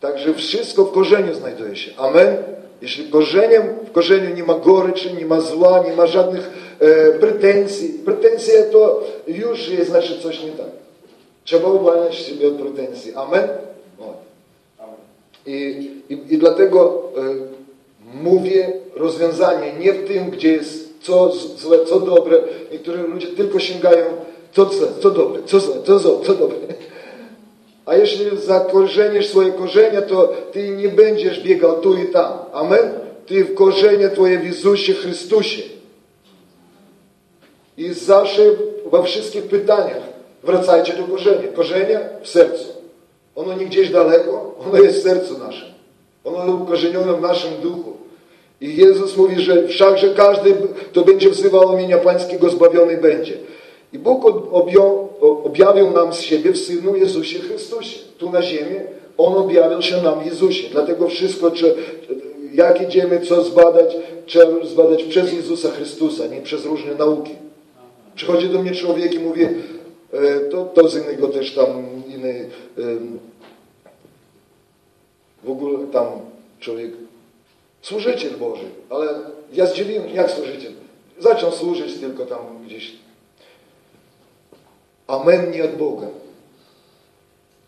Także wszystko w korzeniu znajduje się. Amen. Jeśli korzeniem, w korzeniu nie ma goryczy, nie ma zła, nie ma żadnych e, pretensji. Pretensje to już jest, znaczy coś nie tak. Trzeba uwalniać siebie od pretensji. Amen. I, i, I dlatego e, mówię rozwiązanie nie w tym, gdzie jest co złe, co dobre. Niektórzy ludzie tylko sięgają co złe, co dobre, co złe, co co dobre. A jeśli zakorzenisz swoje korzenie, to ty nie będziesz biegał tu i tam. Amen? Ty w korzenie twoje w Jezusie Chrystusie. I zawsze we wszystkich pytaniach wracajcie do korzenia. Korzenie w sercu. Ono nie gdzieś daleko, ono jest w sercu naszym. Ono ukorzenione w naszym duchu. I Jezus mówi, że wszakże każdy, kto będzie wzywał imienia Pańskiego, zbawiony będzie. I Bóg objawił nam z siebie w Synu Jezusie Chrystusie. Tu na ziemi On objawił się nam w Jezusie. Dlatego wszystko, czy, jak idziemy, co zbadać, trzeba zbadać przez Jezusa Chrystusa, nie przez różne nauki. Przychodzi do mnie człowiek i mówi, e, to, to z innego też tam inny, w ogóle tam człowiek, służyciel Boży, ale ja zdzieliłem, jak służyciel? Zaczął służyć tylko tam gdzieś Amen nie od Boga.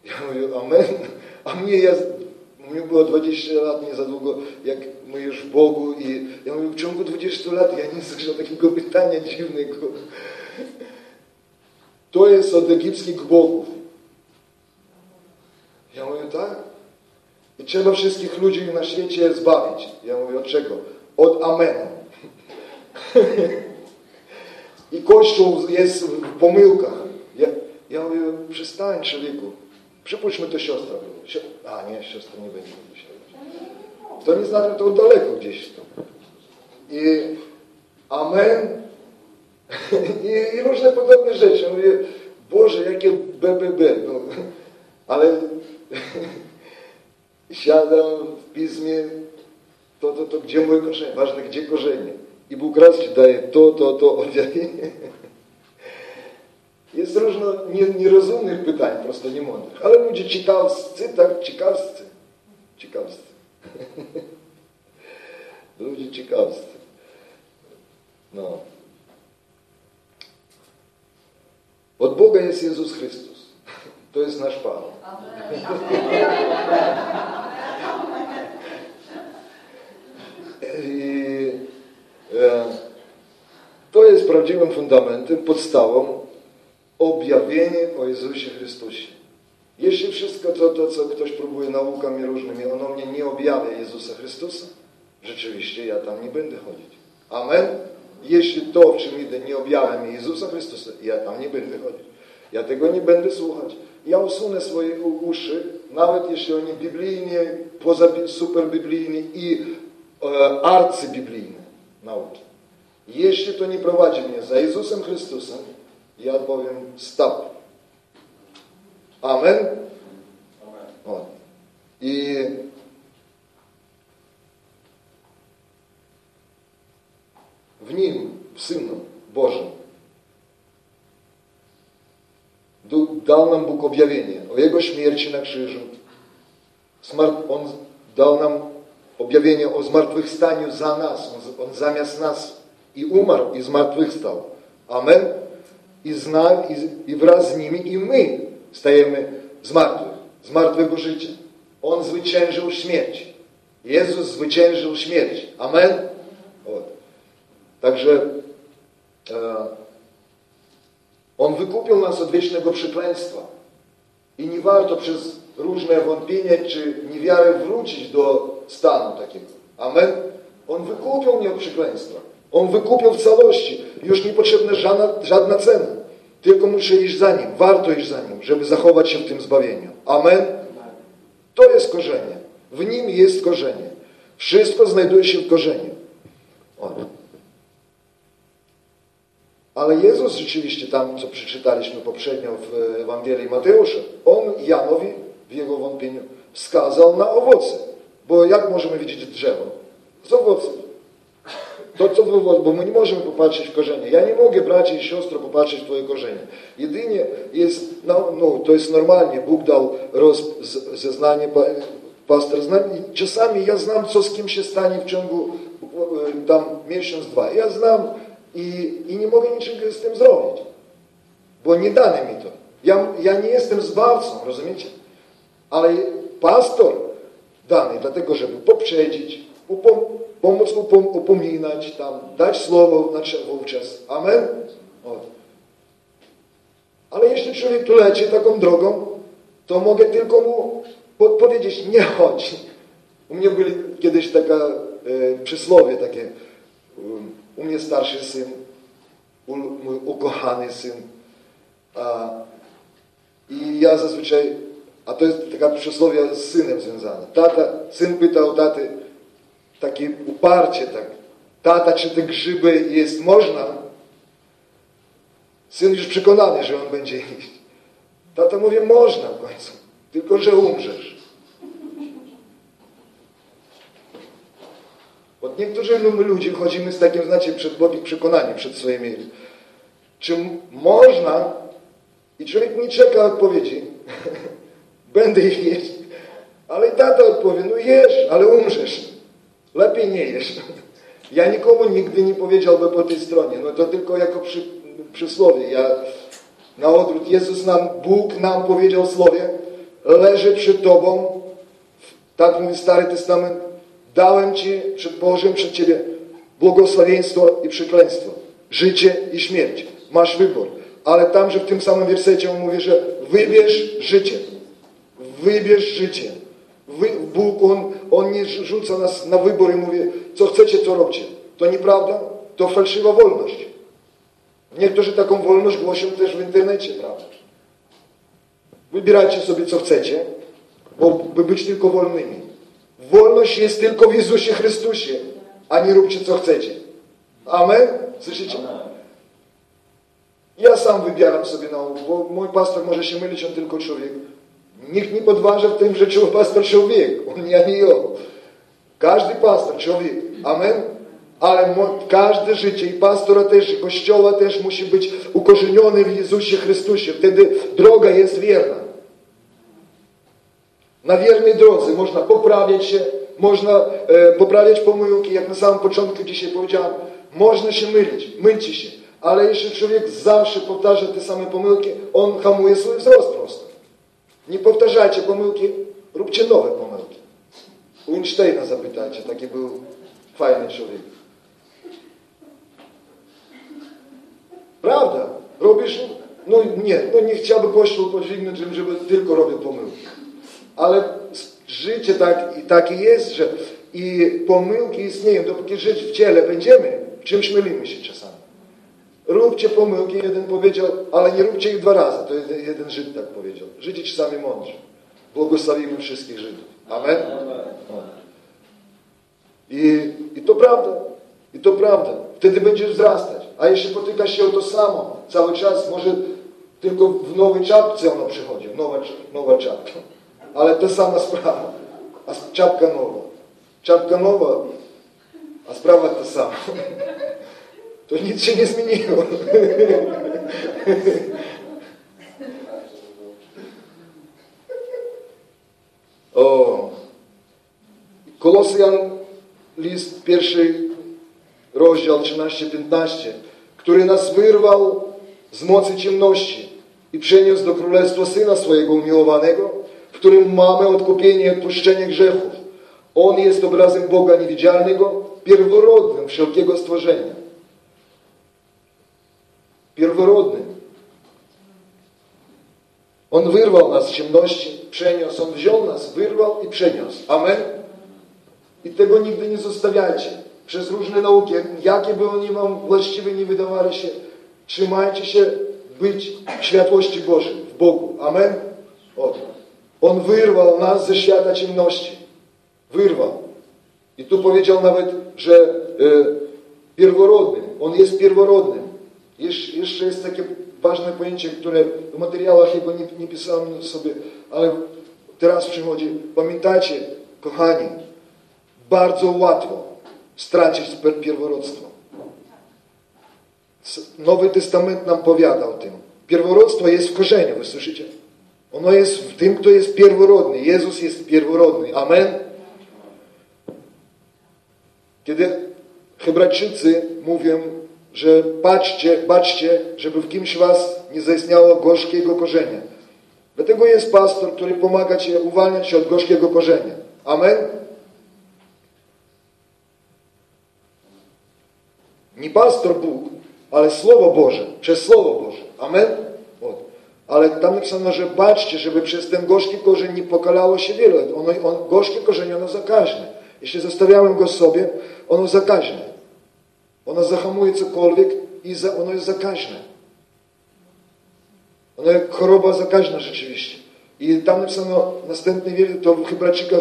Ja mówię, amen. A mnie, ja, mnie było 20 lat, nie za długo, jak my już w Bogu i ja mówię, w ciągu 20 lat ja nie słyszałem takiego pytania dziwnego. To jest od egipskich bogów. Ja mówię, tak? I trzeba wszystkich ludzi na świecie zbawić. Ja mówię, od czego? Od Amenu. I Kościół jest w pomyłkach. Ja, ja mówię, przestań człowieku. Przypuśćmy to siostra. A nie, siostra nie będzie musiała. To nie znaczy, to daleko gdzieś. I Amen. I, I, różne podobne rzeczy. Ja mówię, Boże, jakie BBB. No, ale siadam w pismie, to, to, to, gdzie moje korzenie? Ważne, gdzie korzenie. I Bóg raz ci daje to, to, to. Jest różno nie, nierozumnych pytań, prosto niemądrych. Ale ludzie ciekawscy, tak, ciekawscy. Ciekawscy. ludzie ciekawscy. No. Od Boga jest Jezus Chrystus. To jest nasz Pan. I, e, to jest prawdziwym fundamentem, podstawą objawienie o Jezusie Chrystusie. Jeśli wszystko to, to, co ktoś próbuje naukami różnymi, ono mnie nie objawia Jezusa Chrystusa, rzeczywiście ja tam nie będę chodzić. Amen? Jeśli to, w czym idę, nie objawia mi Jezusa Chrystusa, ja tam nie będę chodzić. Ja tego nie będę słuchać. Ja usunę swoje uszy, nawet jeśli oni biblijnie, poza super biblijni i e, arcybiblijne nauki. Jeśli to nie prowadzi mnie za Jezusem Chrystusem, ja powiem stop. Amen? Amen. I w Nim, w Synu Bożym, dał nam Bóg objawienie o Jego śmierci na krzyżu. On dał nam objawienie o zmartwychwstaniu za nas. On, on zamiast nas i umarł i zmartwychwstał. Amen? I, zna, i, i wraz z nimi i my stajemy z martwych, z martwego życia. On zwyciężył śmierć. Jezus zwyciężył śmierć. Amen? O. Także e, On wykupił nas od wiecznego przekleństwa. I nie warto przez różne wątpienie czy niewiarę wrócić do stanu takiego. Amen? On wykupił mnie od przekleństwa. On wykupił w całości. Już niepotrzebna żadna, żadna cena. Tylko muszę iść za Nim. Warto iść za Nim, żeby zachować się w tym zbawieniu. Amen? To jest korzenie. W Nim jest korzenie. Wszystko znajduje się w korzeniu. Ale Jezus rzeczywiście tam, co przeczytaliśmy poprzednio w Ewangelii Mateusza, On Janowi w jego wątpieniu wskazał na owoce. Bo jak możemy widzieć drzewo? Z owoców. To, co w bo my nie możemy popatrzeć w korzenie. Ja nie mogę, bracie i siostro, popatrzeć w Twoje korzenie. Jedynie jest, no, no to jest normalnie, Bóg dał roz, zeznanie, pastor znam czasami ja znam, co z kim się stanie w ciągu tam miesiąc, dwa. Ja znam i, i nie mogę niczego z tym zrobić, bo nie dane mi to. Ja, ja nie jestem zbawcą, rozumiecie? Ale pastor dany, dlatego żeby poprzedzić, upom pomóc upom upominać, tam, dać słowo wówczas. Amen? O. Ale jeśli człowiek tu leci taką drogą, to mogę tylko mu podpowiedzieć, nie chodź. U mnie byli kiedyś taka e, przysłowie takie, u mnie starszy syn, u, mój ukochany syn. A, I ja zazwyczaj, a to jest taka przysłowie z synem związana. Tata, syn pytał taty, takie uparcie tak, tata, czy te grzyby jest można? Syn już przekonany, że on będzie iść. Tata mówi, można w końcu, tylko że umrzesz. Bo niektórzy ludzie chodzimy z takim, znacie, przed Bogiem przekonaniem przed swoimi. Czy można? I człowiek nie czeka odpowiedzi. Będę jeść. Ale i tata odpowie, no jesz, ale umrzesz. Lepiej nie jesz. Ja nikomu nigdy nie powiedziałbym po tej stronie. No to tylko jako przy, przysłowie. Ja na odwrót, Jezus nam, Bóg nam powiedział w słowie, leży przed Tobą, tak mówi Stary Testament, dałem Ci przed Bożym, przed Ciebie błogosławieństwo i przekleństwo, życie i śmierć. masz wybór. Ale tam, że w tym samym wersecie on mówi, że wybierz życie. Wybierz życie. Wy, Bóg, on, on nie rzuca nas na wybór i mówi, co chcecie, to róbcie. To nieprawda? To fałszywa wolność. Niektórzy taką wolność głoszą też w internecie, prawda? Wybierajcie sobie, co chcecie, bo by być tylko wolnymi. Wolność jest tylko w Jezusie Chrystusie, a nie róbcie, co chcecie. Amen? Słyszycie? Ja sam wybieram sobie naukę, bo mój pastor może się mylić, on tylko człowiek. Nikt nie podważa w tym, że pastor człowiek. On nie, nie on. Każdy pastor człowiek. Amen? Ale każde życie i pastora też, i kościoła też musi być ukorzeniony w Jezusie Chrystusie. Wtedy droga jest wierna. Na wiernej drodze można poprawiać się, można e, poprawiać pomyłki, jak na samym początku dzisiaj powiedziałem. Można się mylić, mylcie się. Ale jeśli człowiek zawsze powtarza te same pomyłki, on hamuje swój wzrost prosto. Nie powtarzajcie pomyłki, róbcie nowe pomyłki. U Einsteina zapytajcie, taki był fajny człowiek. Prawda. Robisz, no nie, no nie chciałby Kościół podźwignąć, żeby tylko robił pomyłki. Ale życie tak, takie jest, że i pomyłki istnieją. Dopóki żyć w ciele będziemy, czymś mylimy się czasami. Róbcie pomyłki, jeden powiedział, ale nie róbcie ich dwa razy. To jeden, jeden Żyd tak powiedział. Żydzi czasami mądrzy. Błogosławimy wszystkich Żydów. Amen? I, I to prawda. I to prawda. Wtedy będziesz wzrastać. A jeśli potykasz się o to samo cały czas, może tylko w nowej czapce ono przychodzi. Nowa, nowa czapka. Ale ta sama sprawa. A czapka nowa. Czapka nowa, a sprawa ta sama. To nic się nie zmieniło. O. Kolosjan, list pierwszy rozdział 13-15, który nas wyrwał z mocy ciemności i przeniósł do królestwa Syna swojego umiłowanego, w którym mamy odkupienie i odpuszczenie grzechów. On jest obrazem Boga niewidzialnego, pierworodnym wszelkiego stworzenia. Pierworodnym. On wyrwał nas z ciemności, przeniósł. On wziął nas, wyrwał i przeniósł. Amen? I tego nigdy nie zostawiajcie. Przez różne nauki, jakie by oni wam właściwie nie wydawali się, trzymajcie się być w światłości Bożej, w Bogu. Amen? Oto. On wyrwał nas ze świata ciemności. Wyrwał. I tu powiedział nawet, że e, pierworodny. On jest pierworodnym. Jesz, jeszcze jest takie ważne pojęcie, które w materiałach jego nie, nie pisałem sobie, ale teraz przychodzi. Pamiętajcie, kochani, bardzo łatwo stracić pierworodstwo. Nowy Testament nam powiada o tym. Pierworodstwo jest w korzeniu, wy słyszycie? Ono jest w tym, kto jest pierworodny. Jezus jest pierworodny. Amen? Kiedy Hebrajczycy mówią, że patrzcie, baczcie, żeby w kimś was nie zaistniało gorzkiego korzenia. Dlatego jest pastor, który pomaga ci uwalniać się od gorzkiego korzenia. Amen? Nie pastor Bóg, ale Słowo Boże, przez Słowo Boże. Amen? Ale tam napisano, że baczcie, żeby przez ten gorzki korzeń nie pokalało się wiele. Ono, on, gorzkie korzenie, ono zakaźne. Jeśli zostawiałem go sobie, ono zakaźne. Ono zahamuje cokolwiek i za, ono jest zakaźne. Ono jest choroba zakaźna rzeczywiście. I tam napisano następny wiersz, to w Hebrajczykach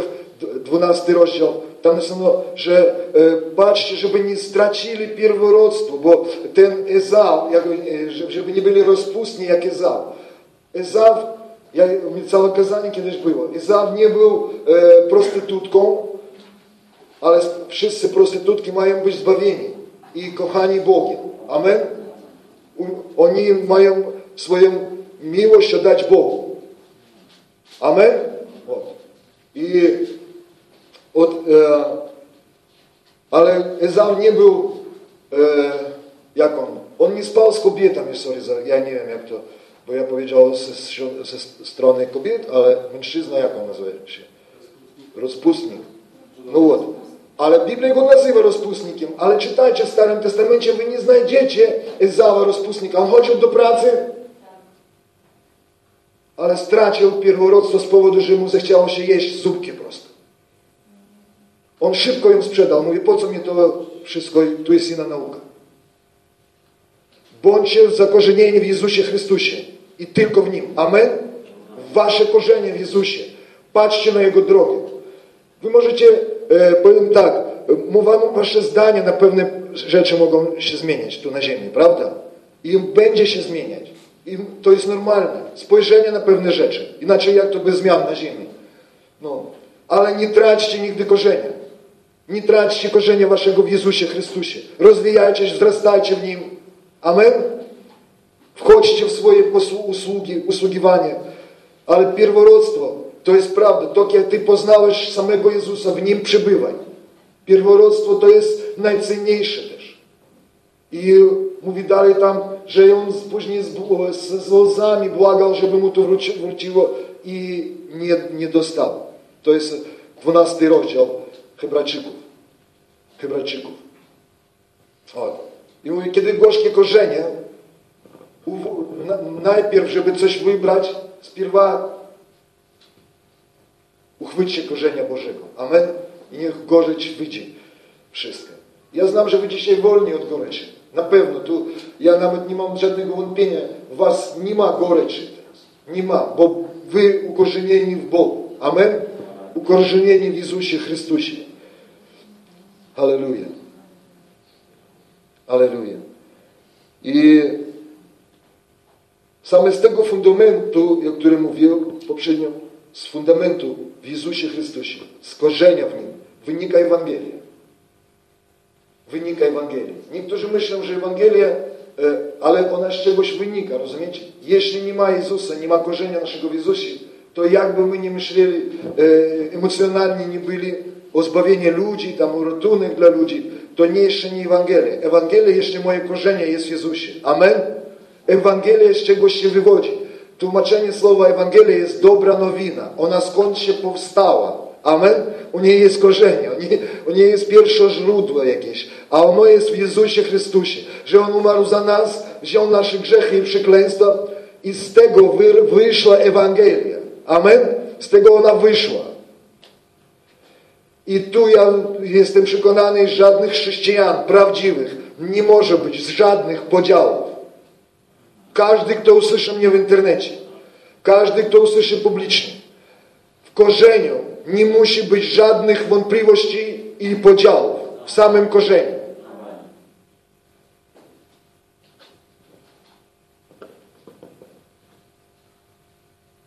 12 rozdział, tam napisano, że e, patrzcie, żeby nie stracili pierworodstwo, bo ten Ezał, e, żeby nie byli rozpustni jak Ezał. Ezaw, ja, całe kazanie kiedyś było, Ezaw nie był e, prostytutką, ale wszyscy prostytutki mają być zbawieni i kochani Bogiem. Amen? Oni mają swoją miłość oddać Bogu. Amen? I od, e, ale Ezau nie był e, jak on? On nie spał z kobietami, sorry, ja nie wiem jak to bo ja powiedział ze, ze strony kobiet, ale mężczyzna jak on nazywa się? Rozpustnik. No вот. Ale Biblia go nazywa rozpustnikiem. Ale czytajcie w Starym Testamencie, wy nie znajdziecie Ezawa rozpustnika. On chodził do pracy, ale stracił pierworodstwo z powodu, że mu zechciało się jeść zupki prosto. On szybko ją sprzedał. Mówi, po co mi to wszystko, tu jest inna nauka. Bądźcie zakorzenieni w Jezusie Chrystusie i tylko w Nim. Amen? Wasze korzenie w Jezusie. Patrzcie na Jego drogę. Wy możecie, powiem tak, mówią wasze zdania na pewne rzeczy mogą się zmieniać tu na ziemi, prawda? I będzie się zmieniać. I to jest normalne. Spojrzenie na pewne rzeczy. Inaczej jak to bez zmian na ziemi. No. Ale nie traćcie nigdy korzenia. Nie traćcie korzenia waszego w Jezusie Chrystusie. Rozwijajcie się, wzrastajcie w Nim. Amen? Wchodźcie w swoje usługi, usługiwanie. Ale pierworództwo to jest prawda. To, jak Ty poznałeś samego Jezusa, w Nim przybywaj. Pierworództwo to jest najcenniejsze też. I mówi dalej tam, że on później z, z, łzami błagał, żeby mu to wróci, wróciło i nie, nie dostał. To jest dwunasty rozdział Hebrajczyków. Hebrajczyków. O. I mówi, kiedy gorzkie korzenie, najpierw, żeby coś wybrać, spierwa uchwyćcie korzenia Bożego. Amen. I niech gorzeć wyjdzie wszystko. Ja znam, że wy dzisiaj wolni od goryczy. Na pewno. Tu ja nawet nie mam żadnego wątpienia. W was nie ma goryczy teraz. Nie ma, bo wy ukorzenieni w Bogu. Amen. Ukorzenieni w Jezusie Chrystusie. Halleluja. Halleluja. I same z tego fundamentu, o którym mówiłem poprzednio, z fundamentu w Jezusie Chrystusie, z korzenia w Nim, wynika Ewangelia. Wynika Ewangelia. Niektórzy myślą, że Ewangelia, e, ale ona z czegoś wynika, rozumiecie? Jeśli nie ma Jezusa, nie ma korzenia naszego w Jezusie, to jakby my nie myśleli, e, emocjonalnie nie byli o zbawienie ludzi, tam ratunek dla ludzi, to nie jeszcze nie Ewangelia. Ewangelia jeszcze moje korzenie jest w Jezusie. Amen? Ewangelia z czegoś się wywodzi. Tłumaczenie słowa Ewangelia jest dobra nowina. Ona skąd się powstała. Amen? U niej jest korzenie, u niej, jest pierwsze źródło jakieś, a ono jest w Jezusie Chrystusie, że On umarł za nas, wziął nasze grzechy i przekleństwa i z tego wyszła Ewangelia. Amen? Z tego ona wyszła. I tu ja jestem przekonany, że żadnych chrześcijan prawdziwych nie może być z żadnych podziałów. Każdy, kto usłyszy mnie w internecie, każdy, kto usłyszy publicznie, w korzeniu nie musi być żadnych wątpliwości i podziałów. W samym korzeniu.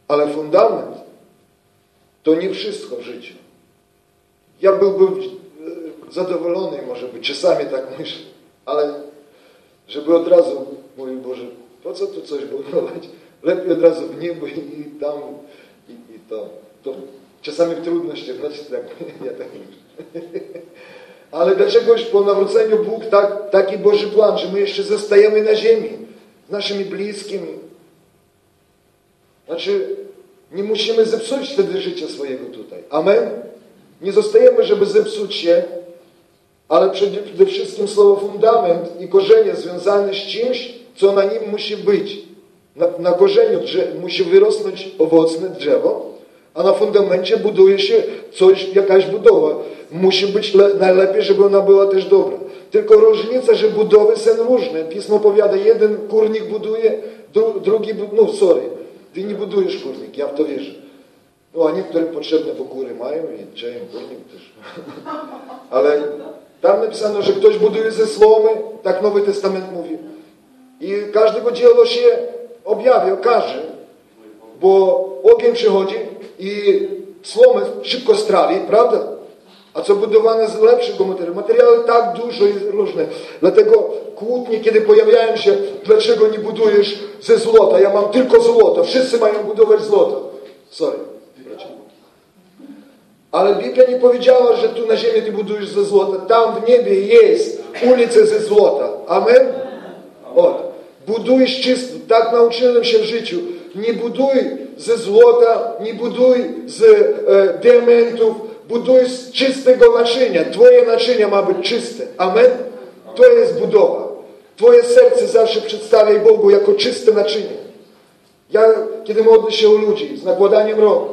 Ale fundament to nie wszystko w życiu. Ja byłbym e, zadowolony, może być, czasami tak myślę, ale żeby od razu mówił, Boże, po co tu coś budować? Lepiej od razu w niebo i, tam i, i to. to. Czasami w trudnościach, znaczy tak, ja tak myślę. Ale dlaczegoś po nawróceniu Bóg tak, taki Boży plan, że my jeszcze zostajemy na ziemi z naszymi bliskimi. Znaczy, nie musimy zepsuć wtedy życia swojego tutaj. Amen? Nie zostajemy, żeby zepsuć się, ale przede wszystkim słowo fundament i korzenie związane z czymś, co na nim musi być. Na, na korzeniu musi wyrosnąć owocne drzewo, a na fundamencie buduje się coś, jakaś budowa. Musi być le, najlepiej, żeby ona była też dobra. Tylko różnica, że budowy są różne. Pismo powiada, jeden kurnik buduje, dru, drugi, no sorry, ty nie budujesz kurnik, ja w to wierzę. No a niektórym potrzebne, bo góry mają i dzieją kurnik też. Ale tam napisano, że ktoś buduje ze słomy, tak Nowy Testament mówi. I każdego dzieło się objawi, okaże, bo ogień przychodzi i słomy szybko strali, prawda? A co budowane z lepszego materiału? Materiały tak dużo i różne. Dlatego kłótnie, kiedy pojawiają się, dlaczego nie budujesz ze złota? Ja mam tylko złoto. Wszyscy mają budować złoto. Sorry. Ale Biblia nie powiedziała, że tu na ziemi ty budujesz ze złota. Tam w niebie jest ulica ze złota. Amen? O, Budujesz czysto. Tak nauczyłem się w życiu. Nie buduj ze złota, nie buduj z e, diamentów, Buduj z czystego naczynia. Twoje naczynie ma być czyste. Amen? To jest budowa. Twoje serce zawsze przedstawiaj Bogu jako czyste naczynie. Ja, kiedy modlę się o ludzi z nakładaniem rąk,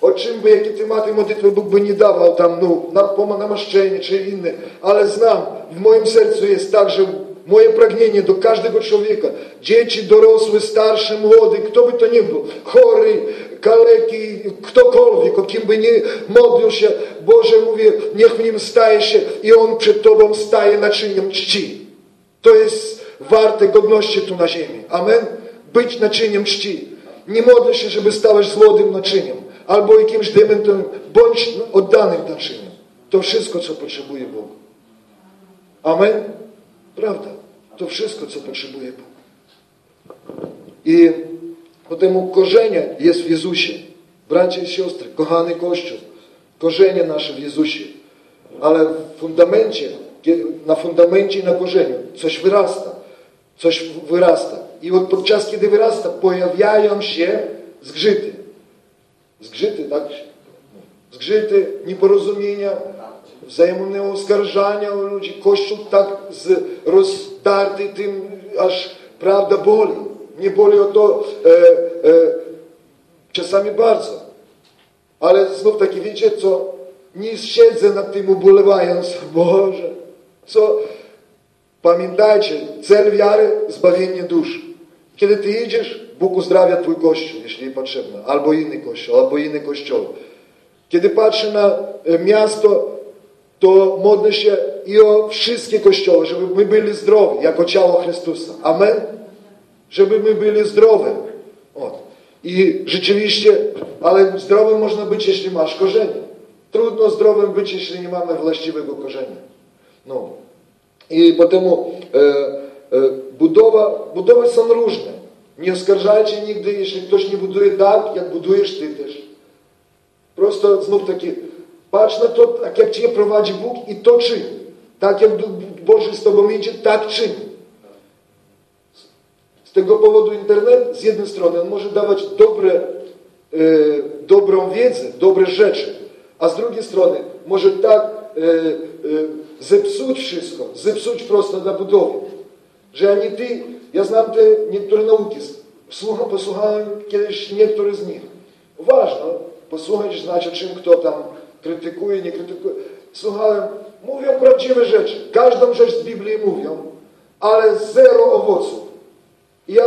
o czym by, jakie tematy modlitwy Bóg by nie dawał tam, no, na namaszczenie czy inne, ale znam, w moim sercu jest tak, że moje pragnienie do każdego człowieka, dzieci, dorosły, starszy, młody, kto by to nie był, chory, kaleki, ktokolwiek, o kim by nie modlił się, Boże mówię, niech w nim staje się i on przed Tobą staje naczyniem czci. To jest warte godności tu na ziemi. Amen? Być naczyniem czci. Nie modlę się, żeby stałeś złodym naczyniem albo jakimś dementem, bądź oddanym naczyniem. To wszystko, co potrzebuje Bóg. Amen? Prawda. To wszystko, co potrzebuje Bóg. I potem korzenie jest w Jezusie. Bracia i siostry, kochany Kościół, korzenie nasze w Jezusie. Ale w fundamencie, na fundamencie i na korzeniu coś wyrasta. Coś wyrasta. I podczas kiedy wyrasta, pojawiają się zgrzyty. Zgrzyty, tak? Zgrzyty, nieporozumienia, wzajemne oskarżania u ludzi. Kościół tak rozdarty tym, aż prawda boli. Nie boli o to e, e, czasami bardzo. Ale znów takie, wiecie co, nie siedzę nad tym ubolewając, Boże, co? Pamiętajcie, cel wiary – zbawienie dusz. Kiedy Ty idziesz, Bóg uzdrawia Twój Kościół, jeśli potrzebne, albo inny Kościół, albo inny Kościół. Kiedy patrzę na e, miasto, kościoły, żeby my byli zdrowi, jako ciało Chrystusa. Amen? Żeby my byli zdrowi. I rzeczywiście, ale zdrowym można być, jeśli masz korzenie. Trudno zdrowym być, jeśli nie mamy właściwego korzenia. No. I potem e, e, budowa, budowy są różne. Nie oskarżajcie nigdy, jeśli ktoś nie buduje tak, jak budujesz ty też. Prosto znów taki, patrz na to, tak jak Cię prowadzi Bóg i to czyń. Tak jak Boży z Tobą idzie, tak czyń. Z tego powodu internet z jednej strony on może dawać dobre, e, dobrą wiedzę, dobre rzeczy, a z drugiej strony może tak e, e, zepsuć wszystko, zepsuć prosto dla budowy, że ani Ty ja znam te niektóre nauki. Posłuchałem kiedyś niektóre z nich. Ważne posłuchać, znać o czym kto tam krytykuje, nie krytykuje. Słuchałem, mówią prawdziwe rzeczy. Każdą rzecz z Biblii mówią, ale zero owoców. I ja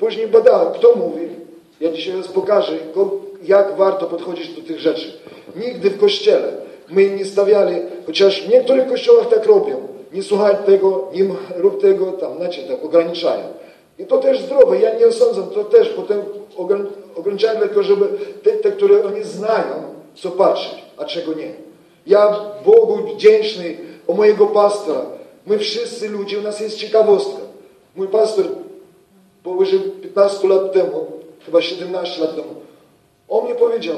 później badałem, kto mówi. Ja dzisiaj raz pokażę, jak warto podchodzić do tych rzeczy. Nigdy w Kościele my nie stawiali, chociaż w niektórych kościołach tak robią, nie słuchaj tego, nie rób tego, tam, znaczy tak, ograniczają. I to też zdrowe, ja nie osądzam, to też potem ograniczają tylko, żeby te, te, które oni znają, co patrzeć, a czego nie. Ja Bogu wdzięczny o mojego pastora. My wszyscy ludzie, u nas jest ciekawostka. Mój pastor powyżej 15 lat temu, chyba 17 lat temu, on mnie powiedział,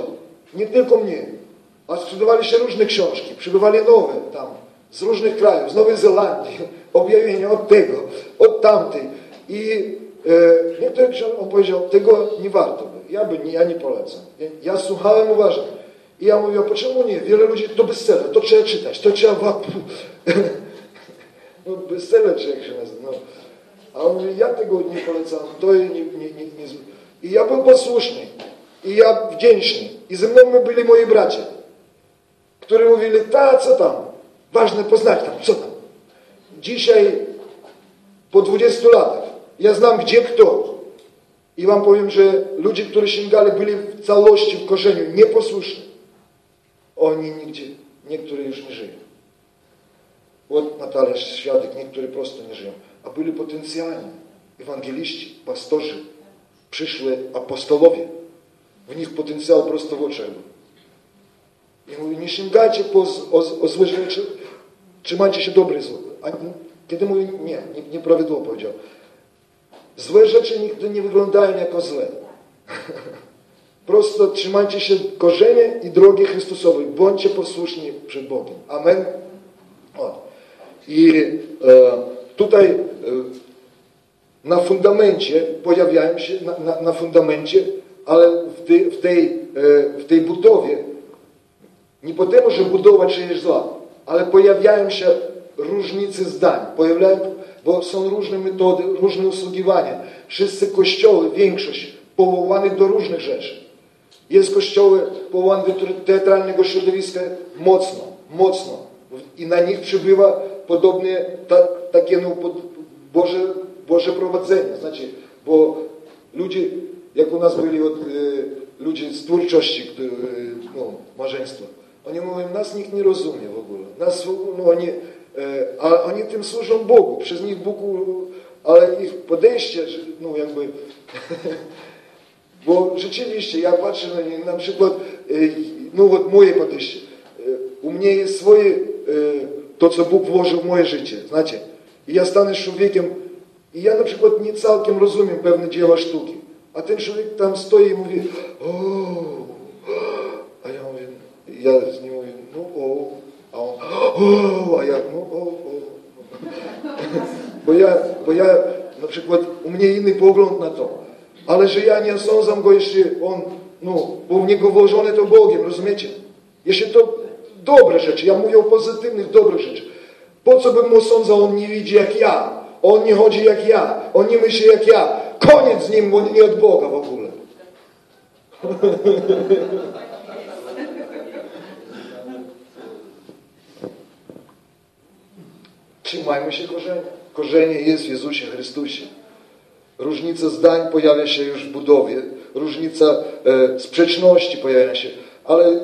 nie tylko mnie, a sprzedawali się różne książki, przybywali nowe tam z różnych krajów, z Nowej Zelandii, objawienia od tego, od tamtej. I e, niektóre on powiedział, tego nie warto by. Ja, by ja nie polecam. Ja, ja słuchałem uważnie. I ja mówię, a czemu nie? Wiele ludzi, to bestseller, to trzeba czytać, to trzeba... no bestseller czy jak się nazywa. No. A on mówi, ja tego nie polecam, to nie, nie, nie, nie... I ja był posłuszny. I ja wdzięczny. I ze mną byli moi bracia, którzy mówili, ta, co tam? Ważne poznać tam, co tam. Dzisiaj, po 20 latach, ja znam gdzie kto. I wam powiem, że ludzie, którzy sięgali, byli w całości, w korzeniu nieposłuszni. Oni nigdzie, niektórzy już nie żyją. Вот Natalia świadek, niektórzy prosto nie żyją. A byli potencjalni ewangeliści, pastorzy, przyszły apostolowie. W nich potencjał prosto w oczach był. I mówi, nie sięgajcie po, o, o złe rzeczy, trzymajcie się dobre zło. A kiedy mówi, nie, nie, nieprawidłowo powiedział. Złe rzeczy nigdy nie wyglądają jako złe. Prosto trzymajcie się korzenie i drogi Chrystusowej. Bądźcie posłuszni przed Bogiem. Amen. O. I e, tutaj e, na fundamencie pojawiają się, na, na, na fundamencie, ale w tej, w tej, e, w tej budowie Nie po temu, że budować czyjeś zła, ale pojawiają się różnice zdań, pojawiają, bo są różne metody, różne usługiwania. Wszyscy kościoły, większość, powołane do różnych rzeczy. Jest kościoły powołane do teatralnego środowiska mocno, mocno. I na nich przybywa podobnie ta, takie no, Boże, Boże prowadzenie. Znaczy, bo ludzie, jak u nas byli od, y, ludzie z twórczości, który, no, małżeństwa, oni mówią, nas nikt nie rozumie w ogóle. Nas, no, oni, e, a oni tym służą Bogu. Przez nich Bóg, ale ich podejście, no jakby, na nie, na przykład, e, no вот. E, w moje życie, znacie. I ja stanę człowiekiem, i ja na przykład nie całkiem rozumiem pewne dzieła sztuki. A ten człowiek tam stoi i mówi, o, a ja mówię, ja z nim mówię, no o, a on, o, a ja, no o, o. Bo ja, bo ja na przykład, u mnie inny pogląd na to. Ale że ja nie sądzam go jeszcze, on, no, bo w niego włożone to Bogiem, rozumiecie? Jeśli to dobre rzeczy, ja mówię o pozytywnych, dobrych rzeczach. Po co bym mu sądzał, on nie widzi jak ja. On nie chodzi jak ja. On nie myśli jak ja. Koniec z nim, bo nie od Boga w ogóle. Trzymajmy się korzenia. Korzenie jest w Jezusie Chrystusie. Różnica zdań pojawia się już w budowie. Różnica e, sprzeczności pojawia się. Ale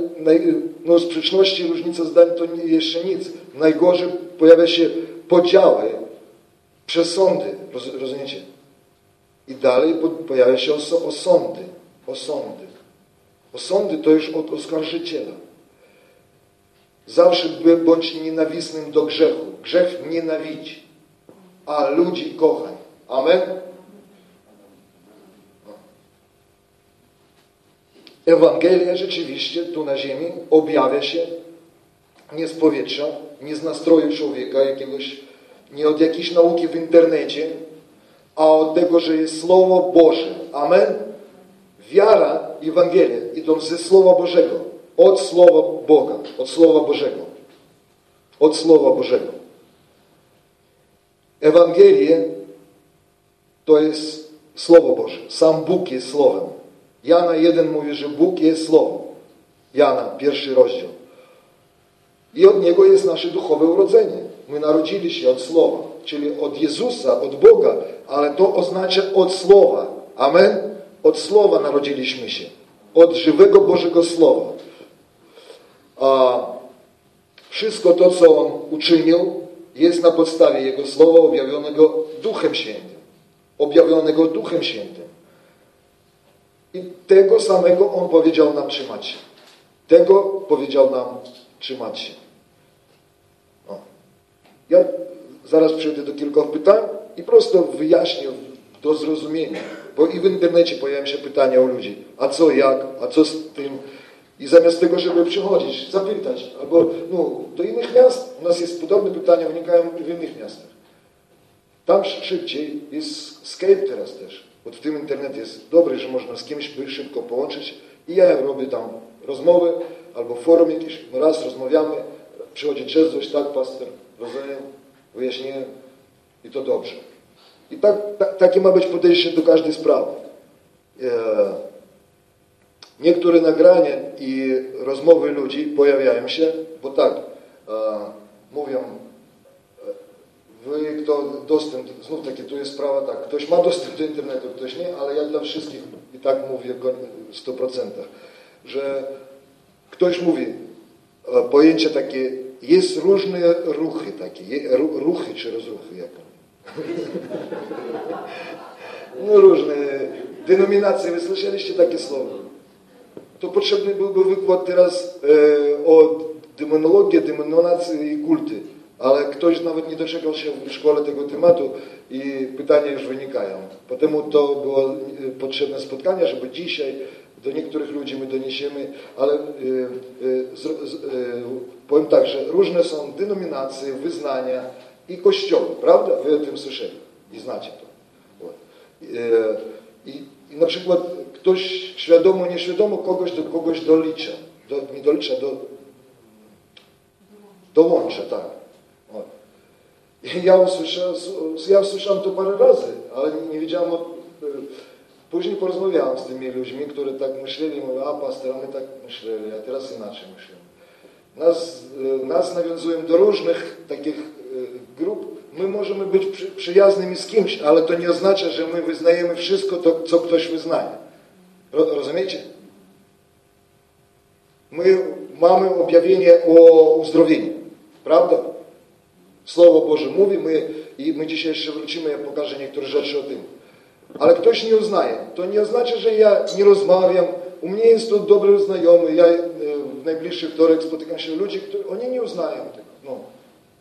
no, sprzeczności, różnica zdań to nie, jeszcze nic. Najgorzej pojawia się podziały, przesądy. Roz, rozumiecie? I dalej pojawia się osądy. Osądy. Osądy to już od oskarżyciela. Zawsze bądź nienawistnym do grzechu. Grzech nienawidzi, a ludzi kocha. Amen? Ewangelia rzeczywiście tu na ziemi objawia się nie z powietrza, nie z nastroju człowieka jakiegoś, nie od jakiejś nauki w internecie, a od tego, że jest Słowo Boże. Amen? Wiara Ewangelia idą ze Słowa Bożego, od Słowa Boga, od Słowa Bożego. Od Słowa Bożego. Ewangelie to jest Słowo Boże. Sam Bóg jest Słowem. Jana 1 mówi, że Bóg jest Słowo. Jana, pierwszy rozdział. I od Niego jest nasze duchowe urodzenie. My narodzili się od Słowa, czyli od Jezusa, od Boga, ale to oznacza od Słowa. Amen? Od Słowa narodziliśmy się. Od żywego Bożego Słowa. A wszystko to, co On uczynił, jest na podstawie Jego Słowa objawionego Duchem Świętym. Objawionego Duchem Świętym. I tego samego On powiedział nam trzymać się. Tego powiedział nam trzymać się. Ja zaraz przejdę do kilku pytań i prosto wyjaśnię do zrozumienia. Bo i w internecie pojawiają się pytania o ludzi. A co, jak? A co z tym? I zamiast tego, żeby przychodzić, zapytać, albo no, do innych miast, u nas jest podobne pytania, wynikają w innych miastach. Tam szybciej jest Skype teraz też. Bo w tym internet jest dobry, że można z kimś szybko połączyć. I ja robię tam rozmowy, albo forum jakieś, no raz rozmawiamy, przychodzi trzeźwość, tak, pastor, rozumiem, wyjaśniłem i to dobrze. I tak, tak, takie ma być podejście do każdej sprawy. E, niektóre nagrania i rozmowy ludzi pojawiają się, bo tak, e, mówią, wy, kto dostęp, znów takie tu jest sprawa tak, ktoś ma dostęp do internetu, ktoś nie, ale ja dla wszystkich i tak mówię w 100%, że ktoś mówi, e, pojęcie takie, jest różne ruchy takie, ruchy czy rozruchy, jak No różne denominacje, wy słyszeliście takie słowo? To potrzebny byłby wykład teraz e, o demonologii, denominacji i kulty ale ktoś nawet nie doczekał się w szkole tego tematu i pytania już wynikają. Potem to było e, potrzebne spotkanie, żeby dzisiaj do niektórych ludzi my doniesiemy, ale z, y, powiem tak, że różne są denominacje, wyznania i kościoły, prawda? Wy o tym słyszeli i znacie to. I, i na przykład ktoś świadomo, nieświadomo kogoś do kogoś dolicza, do, nie dolicza, do, Dołączę, tak. Ja usłyszałem, ja usłyszałem to parę razy, ale nie wiedziałem, później porozmawiałem z tymi ludźmi, którzy tak myśleli, a pastor, my tak myśleli, a teraz inaczej myślimy. Nas, nas nawiązują do różnych takich grup. My możemy być przy, przyjaznymi z kimś, ale to nie oznacza, że my wyznajemy wszystko to, co ktoś wyznaje. Rozumiecie? My mamy objawienie o uzdrowieniu. Prawda? Słowo Boże mówi, my, i my dzisiaj jeszcze wrócimy, ja pokażę niektóre rzeczy o tym. Ale ktoś nie uznaje. To nie oznacza, że ja nie rozmawiam. U mnie jest tu dobry znajomy. Ja w najbliższych wtorek spotykam się ludzi, którzy oni nie uznają tego. No,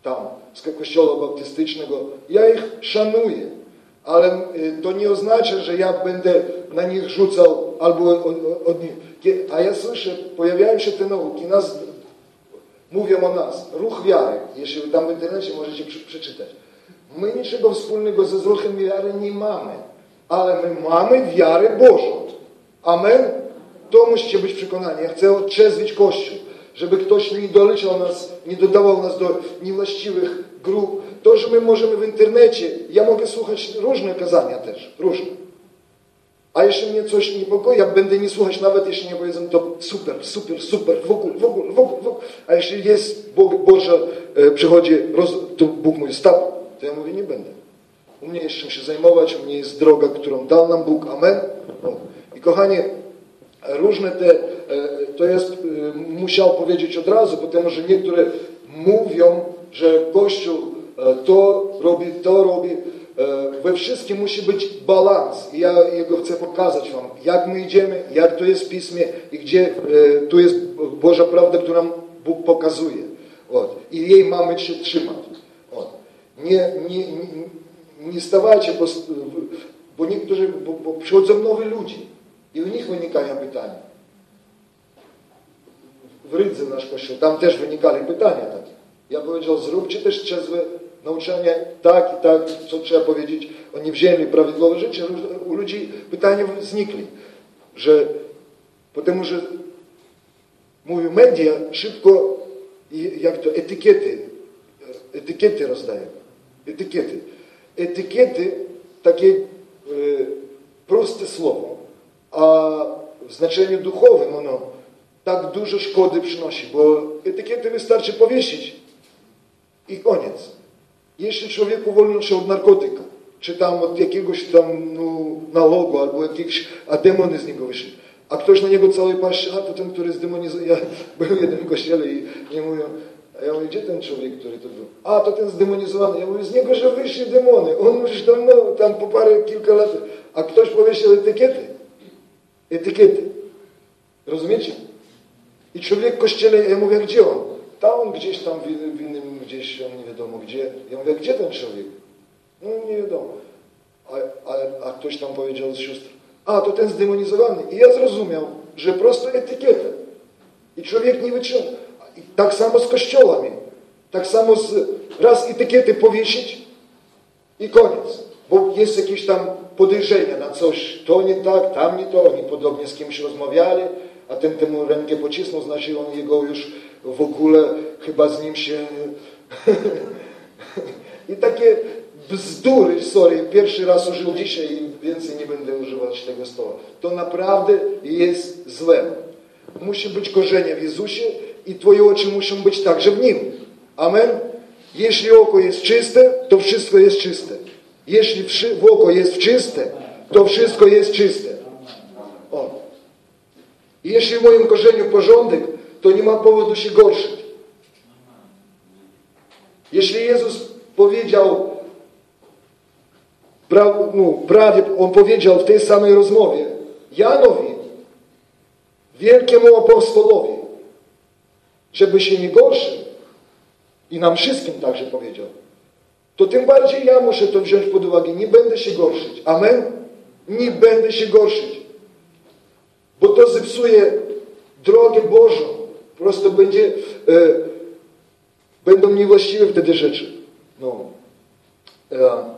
tam, z kościoła baptystycznego. Ja ich szanuję. Ale to nie oznacza, że ja będę na nich rzucał albo od nich. A ja słyszę, pojawiają się te nauki, nas mówią o nas, ruch wiary. Jeśli tam w internecie możecie przeczytać. My niczego wspólnego ze ruchem wiary nie mamy, ale my mamy wiarę Bożą. Amen? To musicie być przekonani. Ja chcę otrzeźwić Kościół, żeby ktoś nie doleciał nas, nie dodawał nas do niewłaściwych grup. To, że my możemy w internecie, ja mogę słuchać różne kazania też, różne. A jeśli mnie coś niepokoi, ja będę nie słuchać, nawet jeśli nie powiedzą, to super, super, super, w ogóle, w ogóle, w ogóle, w ogóle. A jeśli jest Bóg, Boże, e, przychodzi, roz, to Bóg mówi, stop, to ja mówię, nie będę. U mnie jest czym się zajmować, u mnie jest droga, którą dał nam Bóg, amen. O. I kochani, różne te, e, to jest, e, musiał powiedzieć od razu, ponieważ że niektóre mówią, że Kościół e, to robi, to robi, we wszystkim musi być balans. I ja jego chcę pokazać Wam, jak my idziemy, jak to jest w Pismie i gdzie tu jest Boża prawda, którą nam Bóg pokazuje. От. I jej mamy się trzymać. От. Nie, nie, nie, nie stawajcie, bo, bo niektórzy, bo, bo przychodzą nowi ludzie i u nich wynikają pytania. W Rydze nasz kościół, tam też wynikali pytania takie. Ja powiedział, zróbcie też trzezłe nauczanie, tak i tak, co trzeba powiedzieć. Oni wzięli prawidłowe życie, u ludzi pytania znikli, że potem, że mówił media szybko, jak to, etykiety, etykiety rozdają, etykiety. Etykiety, takie e, proste słowo, a w znaczeniu duchowym ono tak dużo szkody przynosi, bo etykiety wystarczy powiesić i koniec. Jeśli człowiek uwolnił się od narkotyka, czy tam od jakiegoś tam no, nałogu, albo jakiegoś, a demony z niego wyszli, a ktoś na niego cały patrzy, a to ten, który zdemonizuje. Ja byłem w jednym kościele i nie mówią, a ja mówię, gdzie ten człowiek, który to był? A, to ten zdemonizowany. Ja mówię, z niego, że wyszli demony. On już tam, no, tam po parę, kilka lat. A ktoś powiesił etykiety. Etykiety. Rozumiecie? I człowiek w kościele, ja mówię, gdzie on? Tam gdzieś tam w innym, gdzieś, on nie wiadomo gdzie. Ja mówię, gdzie ten człowiek? No nie wiadomo. A, a, a ktoś tam powiedział z sióstr, a to ten zdemonizowany. I ja zrozumiał, że prosto etykietę. I człowiek nie wytrzyma. I tak samo z kościołami. Tak samo z, raz etykiety powiesić i koniec. Bo jest jakieś tam podejrzenia na coś, to nie tak, tam nie to, oni podobnie z kimś rozmawiali, a ten temu rękę pocisnął, znaczy on jego już w ogóle chyba z nim się... I takie bzdury, sorry, pierwszy raz użył dzisiaj i więcej nie będę używać tego słowa. To naprawdę jest złe. Musi być korzenie w Jezusie i Twoje oczy muszą być także w Nim. Amen? Jeśli oko jest czyste, to wszystko jest czyste. Jeśli w oko jest czyste, to wszystko jest czyste. O. Jeśli w moim korzeniu porządek, to nie ma powodu się gorszyć. Jeśli Jezus powiedział, pra, no, prawie On powiedział w tej samej rozmowie Janowi, wielkiemu apostolowi, żeby się nie gorszył i nam wszystkim także powiedział, to tym bardziej ja muszę to wziąć pod uwagę. Nie będę się gorszyć. Amen? Nie będę się gorszyć. Bo to zepsuje drogę Bożą. Po prostu będzie, e, będą niewłaściwe wtedy rzeczy. No. E,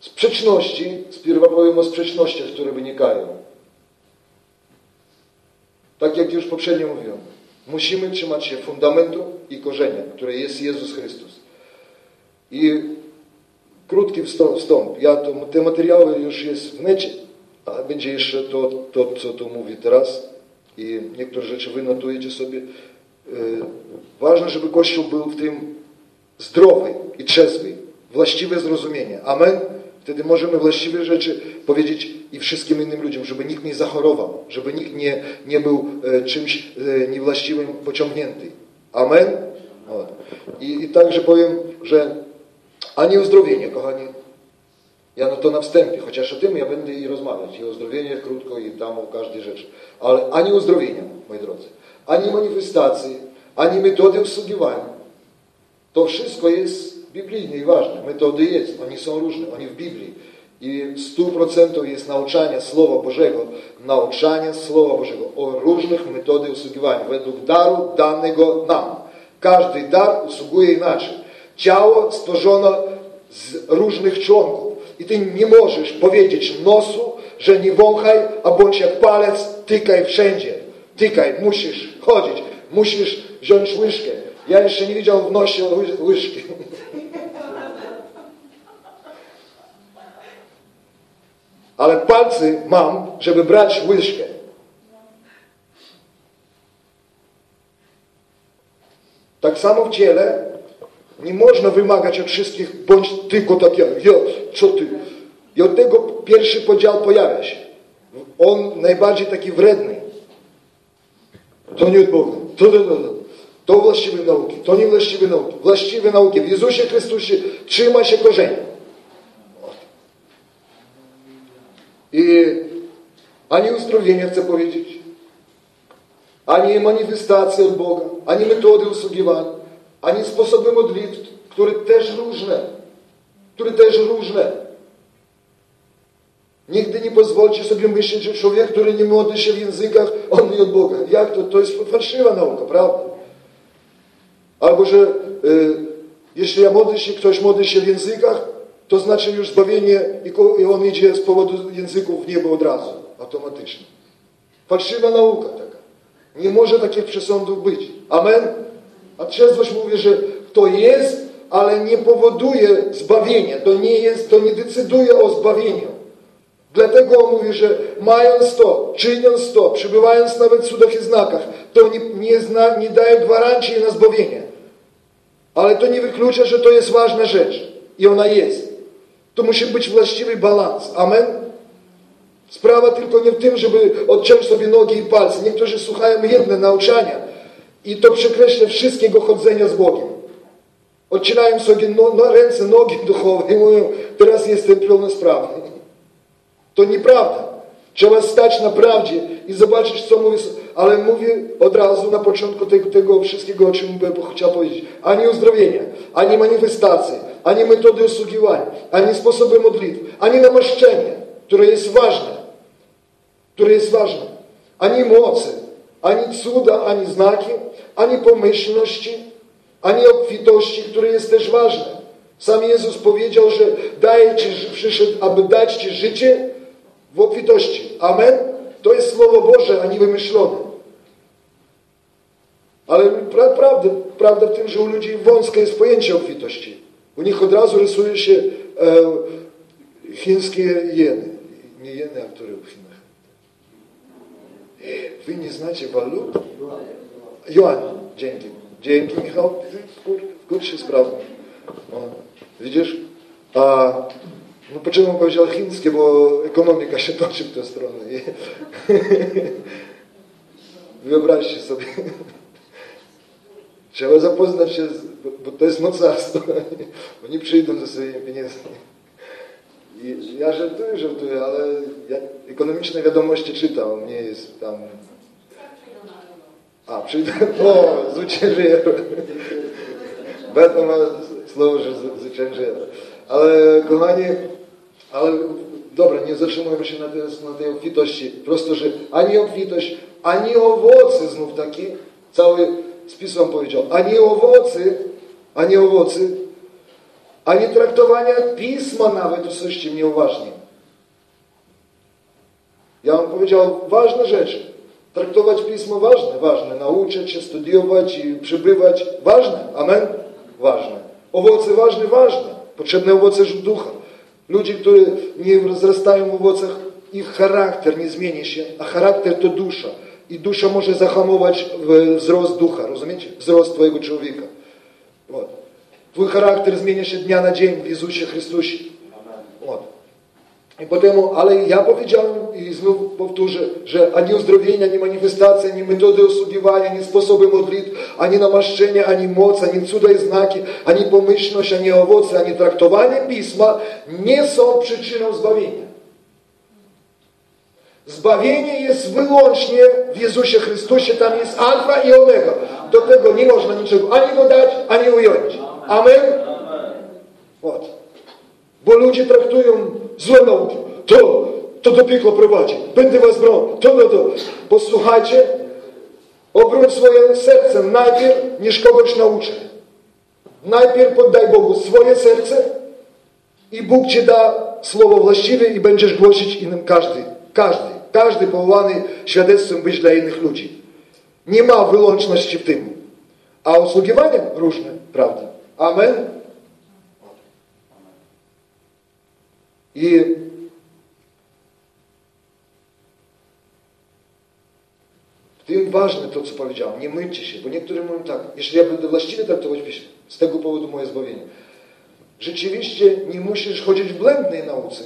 sprzeczności, spierwa powiem o sprzecznościach, które wynikają. Tak jak już poprzednio mówiłem. Musimy trzymać się fundamentu i korzenia, które jest Jezus Chrystus. I krótki wstąp. Ja to, te materiały już jest w necie, a będzie jeszcze to, to, co tu mówię teraz. I niektóre rzeczy wy notujecie sobie. E, ważne, żeby Kościół był w tym zdrowy i trzeźwy, właściwe zrozumienie. Amen. Wtedy możemy właściwe rzeczy powiedzieć i wszystkim innym ludziom, żeby nikt nie zachorował, żeby nikt nie, nie był e, czymś e, niewłaściwym pociągnięty. Amen? I, I także powiem, że ani uzdrowienie, kochani, ja no to na wstępie, chociaż o tym ja będę i rozmawiać, i o uzdrowienie krótko, i tam o każdej rzeczy, ale ani uzdrowienia, moi drodzy, ani manifestacji, ani metody usługiwania, to wszystko jest biblijne i ważne. Metody jest, oni są różne, oni w Biblii. I 100% jest nauczania Słowa Bożego, nauczania Słowa Bożego o różnych metodach usługiwania, według daru danego nam. Każdy dar usługuje inaczej. Ciało stworzono z różnych członków. I ty nie możesz powiedzieć nosu, że nie wąchaj, a bądź jak palec, tykaj wszędzie. Tykaj, musisz chodzić, musisz wziąć łyżkę. Ja jeszcze nie widział w nosie łyżki. Ale palcy mam, żeby brać łyżkę. Tak samo w ciele nie można wymagać od wszystkich, bądź tylko tak jak ja, co ty. I od tego pierwszy podział pojawia się. On najbardziej taki wredny. To nie od Boga. To, to, to, to. właściwe nauki, to niewłaściwe nauki. Właściwe nauki w Jezusie Chrystusie trzyma się korzenia. I ani uzdrowienia chcę powiedzieć, ani manifestacji od Boga, ani metody usługiwania, ani sposoby modlitw, które też różne, które też różne. Nigdy nie pozwólcie sobie myśleć, że człowiek, który nie modli się w językach, on nie od Boga. Jak to? To jest fałszywa nauka, prawda? Albo, że y, jeśli ja modlę się, ktoś modli się w językach, to znaczy już zbawienie i on idzie z powodu języków w niebo od razu, automatycznie. Fałszywa nauka taka. Nie może takich przesądów być. Amen? A trzeźwość mówi, że to jest, ale nie powoduje zbawienia. To nie jest, to nie decyduje o zbawieniu. Dlatego on mówi, że mając to, czyniąc to, przebywając nawet w cudach i znakach, to nie, nie, zna, nie daje gwarancji na zbawienie. Ale to nie wyklucza, że to jest ważna rzecz. I ona jest. To musi być właściwy balans. Amen? Sprawa tylko nie w tym, żeby odciąć sobie nogi i palce. Niektórzy słuchają jedne nauczania, i to przekreśla wszystkiego chodzenia z Bogiem. Odcinają sobie no, no, ręce, nogi duchowe i mówią, teraz jestem pełnosprawny. To nieprawda. Trzeba stać na prawdzie i zobaczyć, co mówi. Ale mówię od razu na początku tego, tego wszystkiego, o czym chciał powiedzieć. Ani uzdrowienia, ani manifestacji, ani metody usługiwania, ani sposoby modlitw, ani namaszczenie, które jest ważne, które jest ważne, ani mocy, ani cuda, ani znaki, ani pomyślności, ani obfitości, które jest też ważne. Sam Jezus powiedział, że daje ci, przyszedł, aby dać Ci życie w obfitości. Amen? To jest Słowo Boże, a nie wymyślone. Ale pra, prawda, prawda w tym, że u ludzi wąskie jest pojęcie obfitości. U nich od razu rysuje się e, chińskie jeny. Nie jeny, a które w Chinach. Wy nie znacie walut? Joan, dzięki. Dzięki, Michał. Kurczę się sprawdza. Widzisz? A, no poczemu powiedział chińskie, bo ekonomika się toczy w tę stronę. Wyobraźcie sobie. Trzeba zapoznać się, z, bo to jest mocarstwo. Oni przyjdą ze swoimi pieniędzmi. I ja żartuję, żartuję, ale ja ekonomiczne wiadomości czytam. Nie jest tam a, przyjdę, o, zwyciężyłem. Beto ma słowo, że zwyciężyłem. Ale kochani, ale dobra, nie zatrzymujmy się na tej, na tej obfitości. Prosto, że ani obfitość, ani owoce, znów taki, cały spis wam powiedział, ani owoce, ani owoce, ani traktowania pisma nawet, usłyszcie mnie uważnie. Ja wam powiedział ważne rzeczy. Traktować Pismo ważne, ważne. Nauczyć się, studiować i przebywać. Ważne. Amen? Ważne. Owoce ważne, ważne. Potrzebne owoce ducha. Ludzie, którzy nie wzrastają w owocach, ich charakter nie zmieni się, a charakter to dusza. I dusza może zahamować wzrost ducha, rozumiecie? Wzrost Twojego człowieka. Вот. Twój charakter zmienia się dnia na dzień w Jezusie Chrystusie. Вот. I potem, ale ja powiedziałem i znów powtórzę, że ani uzdrowienie, ani manifestacja, ani metody usługiwania, ani sposoby modlitw, ani namaszczenia, ani moc, ani cuda i znaki, ani pomyślność, ani owoce, ani traktowanie Pisma nie są przyczyną zbawienia. Zbawienie jest wyłącznie w Jezusie Chrystusie, tam jest alfa i omega. Do tego nie można niczego ani dodać, ani ująć. Amen? Вот. Bo ludzie traktują złe nauki. To, to do piekła prowadzi. Będę was brał. To, to, to. Posłuchajcie. Obróć swoje serce najpierw, niż kogoś nauczy. Najpierw poddaj Bogu swoje serce i Bóg ci da słowo właściwe i będziesz głosić innym każdy. Każdy. Każdy powołany świadectwem być dla innych ludzi. Nie ma wyłączności w tym. A usługiwanie różne, prawda? Amen? I tym ważne to, co powiedziałem. Nie myjcie się, bo niektórzy mówią tak, jeśli ja będę właściwie traktować piśmie, z tego powodu moje zbawienie. Rzeczywiście nie musisz chodzić w błędnej nauce,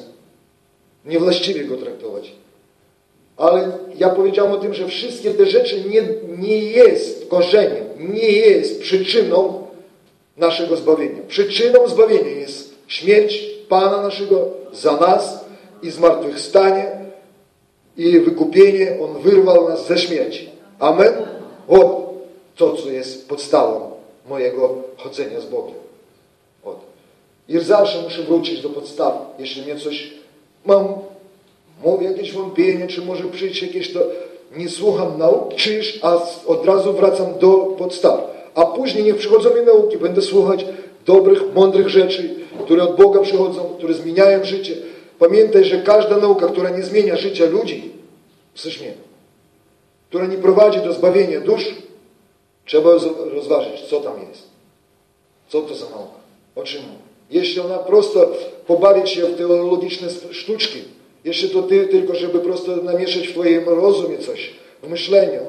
niewłaściwie go traktować. Ale ja powiedziałem o tym, że wszystkie te rzeczy nie, nie jest korzeniem, nie jest przyczyną naszego zbawienia. Przyczyną zbawienia jest śmierć Pana naszego za nas i zmartwychwstanie i wykupienie. On wyrwał nas ze śmierci. Amen? Od to, co jest podstawą mojego chodzenia z Bogiem. Od. I zawsze muszę wrócić do podstawy. Jeśli mnie coś mam mówię jakieś wątpienie, czy może przyjść jakieś to, nie słucham nauk, czyż, a od razu wracam do podstaw. A później niech przychodzą mi nauki, będę słuchać dobrych, mądrych rzeczy, które od Boga przychodzą, które zmieniają życie. Pamiętaj, że każda nauka, która nie zmienia życia ludzi, słysz mnie, która nie prowadzi do zbawienia dusz, trzeba rozważyć, co tam jest. Co to za nauka? O czym Jeśli ona prosto pobawić się w teologiczne sztuczki, jeszcze to ty, tylko żeby prosto namieszać w twoim rozumie coś, w myśleniu.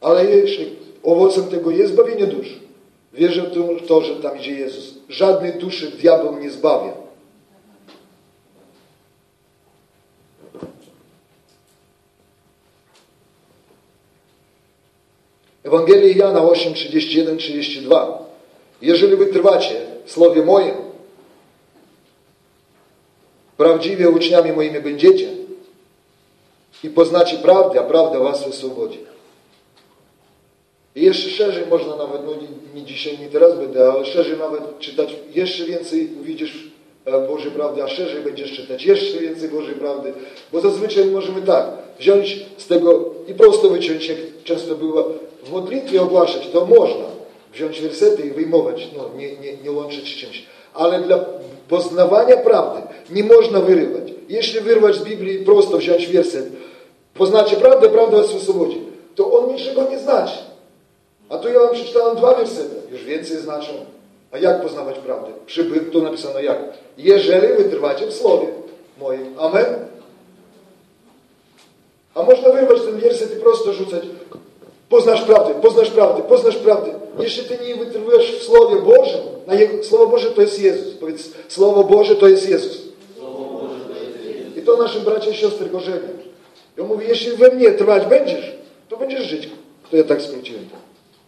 Ale jeśli owocem tego jest zbawienie dusz, wierzę w to, że tam idzie Jezus. Żadnej duszy diabeł nie zbawia. Ewangelii Jana 8, 31, 32. Jeżeli wytrwacie w Słowie moim, prawdziwie uczniami moimi będziecie i poznacie prawdę, a prawda was wyswobodzi. I jeszcze szerzej można nawet, no nie, nie dzisiaj, nie teraz będę, ale szerzej nawet czytać, jeszcze więcej widzisz e, Bożej prawdy, a szerzej będziesz czytać jeszcze więcej Bożej prawdy. Bo zazwyczaj możemy tak, wziąć z tego i prosto wyciąć, jak często było w modlitwie ogłaszać, to można wziąć wersety i wyjmować, no nie, nie, nie łączyć czymś. Ale dla poznawania prawdy nie można wyrywać. Jeśli wyrwać z Biblii prosto wziąć werset, poznacie prawdę, prawda was wyswobodzi, to on niczego nie znaczy. A tu ja wam przeczytałem dwa wersety, już więcej znaczą. A jak poznawać prawdę? Przybyt, tu napisano jak? Jeżeli wytrwacie w Słowie moim. Amen? A można wyrwać ten werset i prosto rzucać. Poznasz prawdę, poznasz prawdę, poznasz prawdę. Jeśli ty nie wytrwujesz w Słowie Bożym, na Jego, Słowo Boże to jest Jezus. Powiedz, Słowo Boże to jest Jezus. I to naszym bracia i siostry korzenie. Ja mówię, jeśli we mnie trwać będziesz, to będziesz żyć. To ja tak skróciłem.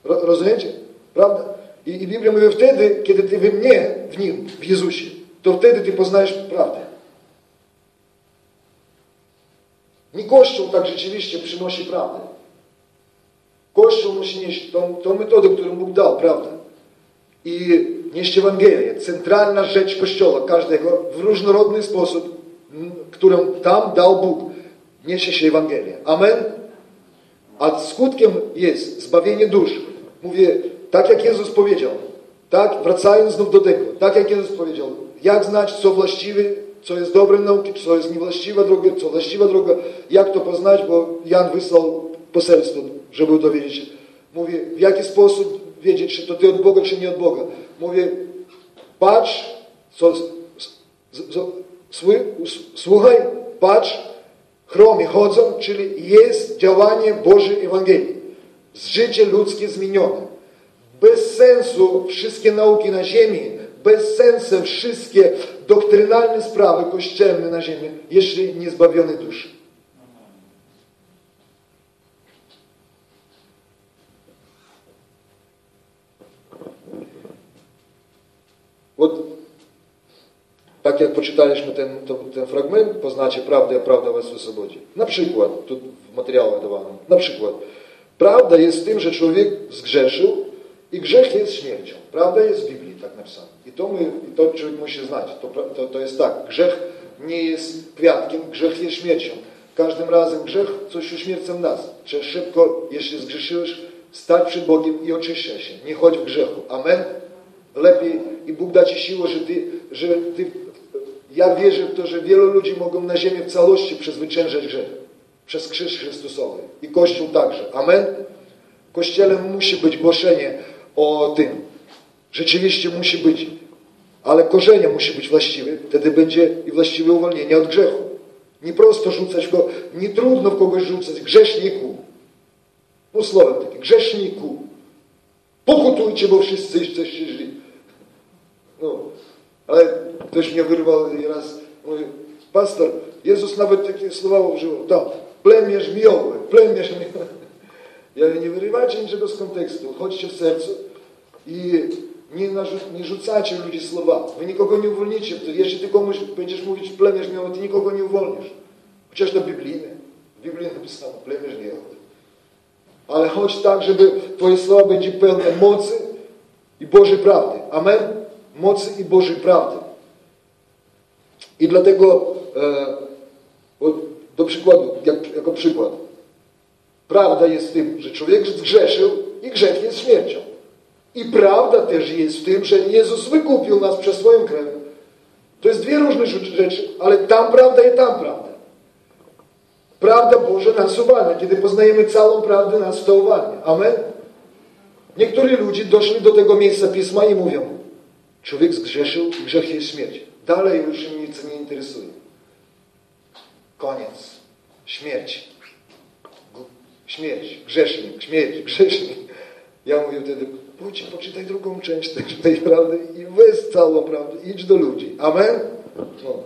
Rozumiecie? Prawda? I, I Biblia mówi, wtedy, kiedy ty we mnie, w Nim, w Jezusie, to wtedy ty poznajesz prawdę. Nie Kościół tak rzeczywiście przynosi prawdę. Kościół musi nieść tą, tą metodę, którą Bóg dał, prawda? I nieść Ewangelię. Centralna rzecz Kościoła, każdego, w różnorodny sposób, którą tam dał Bóg, niesie się Ewangelię. Amen? A skutkiem jest zbawienie dusz. Mówię, tak jak Jezus powiedział, tak, wracając znów do tego, tak jak Jezus powiedział, jak znać, co właściwe, co jest dobre nauki, co jest niewłaściwa droga, co właściwa droga, jak to poznać, bo Jan wysłał poselstwo, żeby dowiedzieć się. Mówię, w jaki sposób wiedzieć, czy to ty od Boga, czy nie od Boga. Mówię, patrz, co, co, słuchaj, patrz, chromie chodzą, czyli jest działanie Bożej Ewangelii. Życie ludzkie zmienione. Bez sensu wszystkie nauki na ziemi, bez sensu wszystkie doktrynalne sprawy kościelne na ziemi, jeśli nie zbawione duszy. Вот tak jak poczytaliśmy ten, to, ten fragment, poznacie prawdę, a prawda was wyswobodzi. Na przykład, tu w materiałach dawano, na przykład, prawda jest tym, że człowiek zgrzeszył i grzech jest śmiercią. Prawda jest w Biblii tak napisane. I to, my, i to człowiek musi znać. To, to, to jest tak. Grzech nie jest kwiatkiem, grzech jest śmiercią. Każdym razem grzech coś uśmiercą nas. Trzeba szybko, jeśli zgrzeszyłeś, stać przed Bogiem i oczyszczać się. Nie chodź w grzechu. Amen? Lepiej i Bóg da Ci siłę, że Ty, że ty ja wierzę w to, że wielu ludzi mogą na ziemię w całości przezwyciężać grzech. Przez krzyż Chrystusowy. I Kościół także. Amen? Kościelem musi być głoszenie o tym. Rzeczywiście musi być. Ale korzenie musi być właściwe. Wtedy będzie i właściwe uwolnienie od grzechu. Nie prosto rzucać go, nie trudno w kogoś rzucać. Grzeszniku. No słowem takie, grzeszniku. Pokutujcie, bo wszyscy jesteście źli. No, ale ktoś mnie wyrwał i raz mówi, pastor, Jezus nawet takie słowa użył, to, plemię żmiołe, plemię żmiołe. Ja mówię, nie wyrywajcie niczego z kontekstu, chodźcie w sercu i nie, nie ludzi słowa. Wy nikogo nie uwolnicie. Jeśli ty komuś będziesz mówić plemię żmiołe, ty nikogo nie uwolnisz. Chociaż to biblijne. W Biblii napisano plemię żmiołe. Ale chodź tak, żeby Twoje słowa będzie pełne mocy i Bożej prawdy. Amen? Mocy i Bożej prawdy. I dlatego e, do przykładu, jak, jako przykład. Prawda jest w tym, że człowiek zgrzeszył i grzech jest śmiercią. I prawda też jest w tym, że Jezus wykupił nas przez swoją krew. To jest dwie różne rzeczy, ale tam prawda i tam prawda. Prawda Boże nas uwalnia. Kiedy poznajemy całą prawdę, nas to uwalnia. Amen? Niektórzy ludzie doszli do tego miejsca Pisma i mówią człowiek zgrzeszył, grzech jest śmierć. Dalej już mnie nic nie interesuje. Koniec. Śmierć. Śmierć. Grzesznik. Śmierć. Grzesznik. Ja mówię wtedy, pójdź poczytaj drugą część tej prawdy i weź całą prawdę. Idź do ludzi. Amen? No.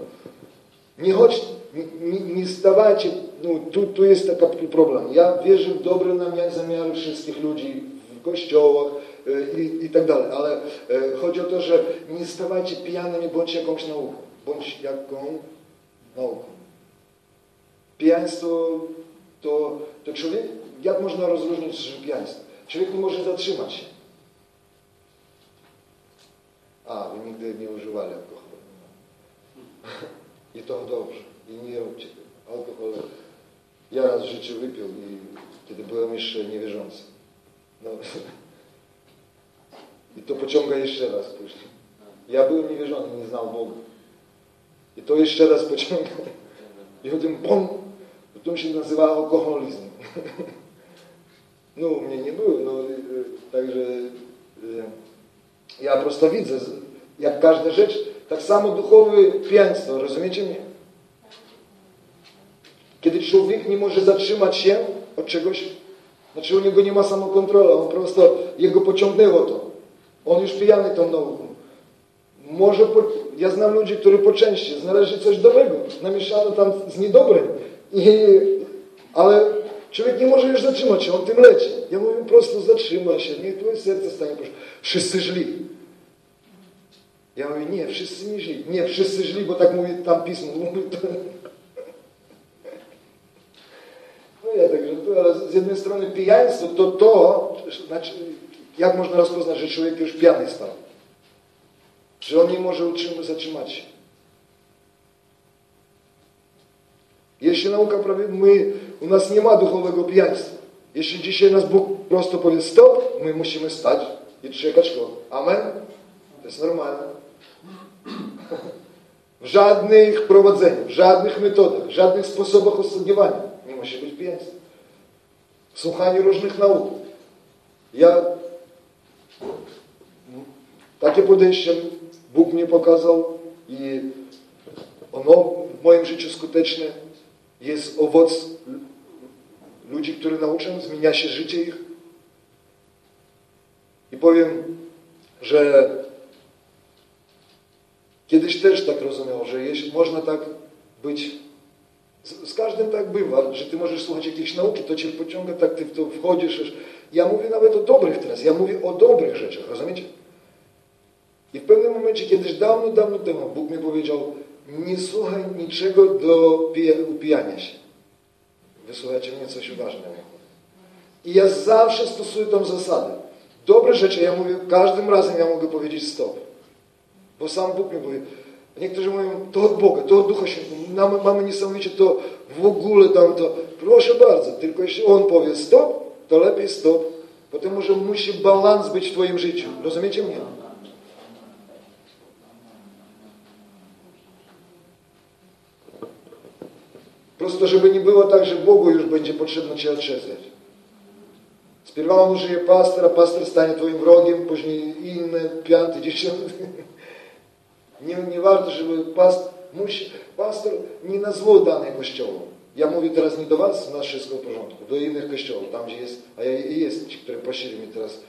Nie chodź, nie, nie stawajcie, no, tu, tu jest taki problem. Ja wierzę w dobre zamiary wszystkich ludzi w kościołach y, i, i tak dalej, ale y, chodzi o to, że nie stawajcie pijanymi bądź jakąś nauką, bądź jaką nauką. Pijaństwo to, to człowiek, jak można rozróżnić pijaństwo? Człowiek nie może zatrzymać się. A, wy nigdy nie używali alkoholu. I to dobrze. I nie róbcie tego. Alkohol. Ja raz w życiu wypił i kiedy byłem jeszcze niewierzący. No. I to pociąga jeszcze raz później. Ja byłem niewierzący, nie znał Boga. I to jeszcze raz pociąga. I potem bum, to się nazywa alkoholizm. No u mnie nie było, no, y, także y, ja prosto widzę, jak każda rzecz, tak samo duchowe pijaństwo, rozumiecie mnie? Kiedy człowiek nie może zatrzymać się od czegoś, znaczy u niego nie ma samokontroli, on prosto, jego pociągnęło to. On już pijany tą nauką. Może, po, ja znam ludzi, którzy po części znaleźli coś dobrego, namieszano tam z niedobrym, I, ale człowiek nie może już zatrzymać się, on tym leci. Ja mówię prosto, zatrzyma się, niech twoje serce stanie, proszę. Wszyscy źli. Ja mówię, nie, wszyscy nie źli. Nie, wszyscy źli, bo tak mówi tam pismo. No ja także, to, ale z jednej strony pijaństwo to to, znaczy, jak można rozpoznać, że człowiek już pijany stał? Że on nie może utrzymać, zatrzymać się. Jeśli nauka prawie, my, u nas nie ma duchowego pijaństwa. Jeśli dzisiaj nas Bóg prosto powie stop, my musimy stać i czekać go. Amen? To jest normalne. w żadnych prowadzeniach, w żadnych metodach, w żadnych sposobach osługiwania. Nie musi być pieniędzy. W słuchaniu różnych nauk. Ja takie podejście Bóg mnie pokazał i jest owoc ludzi, które nauczą, zmienia się życie ich. I powiem, że kiedyś też tak rozumiał, że jeśli można tak być, z, z, każdym tak bywa, że ty możesz słuchać jakiejś nauki, to cię pociąga, tak ty w to wchodzisz. Ja mówię nawet o dobrych teraz, ja mówię o dobrych rzeczach, rozumiecie? I w pewnym momencie, kiedyś dawno, dawno temu, Bóg mi powiedział, nie słuchaj niczego do upijania się. Wysłuchajcie mnie coś uważnego. I ja zawsze stosuję tą zasadę. Dobre rzeczy, ja mówię, każdym razem ja mogę powiedzieć stop. Bo sam Bóg mi powie. Niektórzy mówią, to od Boga, to od Ducha Świętego. Mamy niesamowicie to w ogóle tam to. Proszę bardzo, tylko jeśli On powie stop, to lepiej stop. Potem że musi balans być w Twoim życiu. Rozumiecie mnie? Żeby nie było tak, że Bogu już będzie potrzebno Cię otrzeźwiać. Spierwa on użyje pastora, pastor stanie Twoim wrogiem, później inny, piąty, dziesiąty. Nie, nie warto, żeby pastor, musi, pastor nie na zło dany kościołom. Ja mówię teraz nie do Was, na wszystko w porządku, do innych kościołów, tam gdzie jest, a ja jest ci, które prosili mnie teraz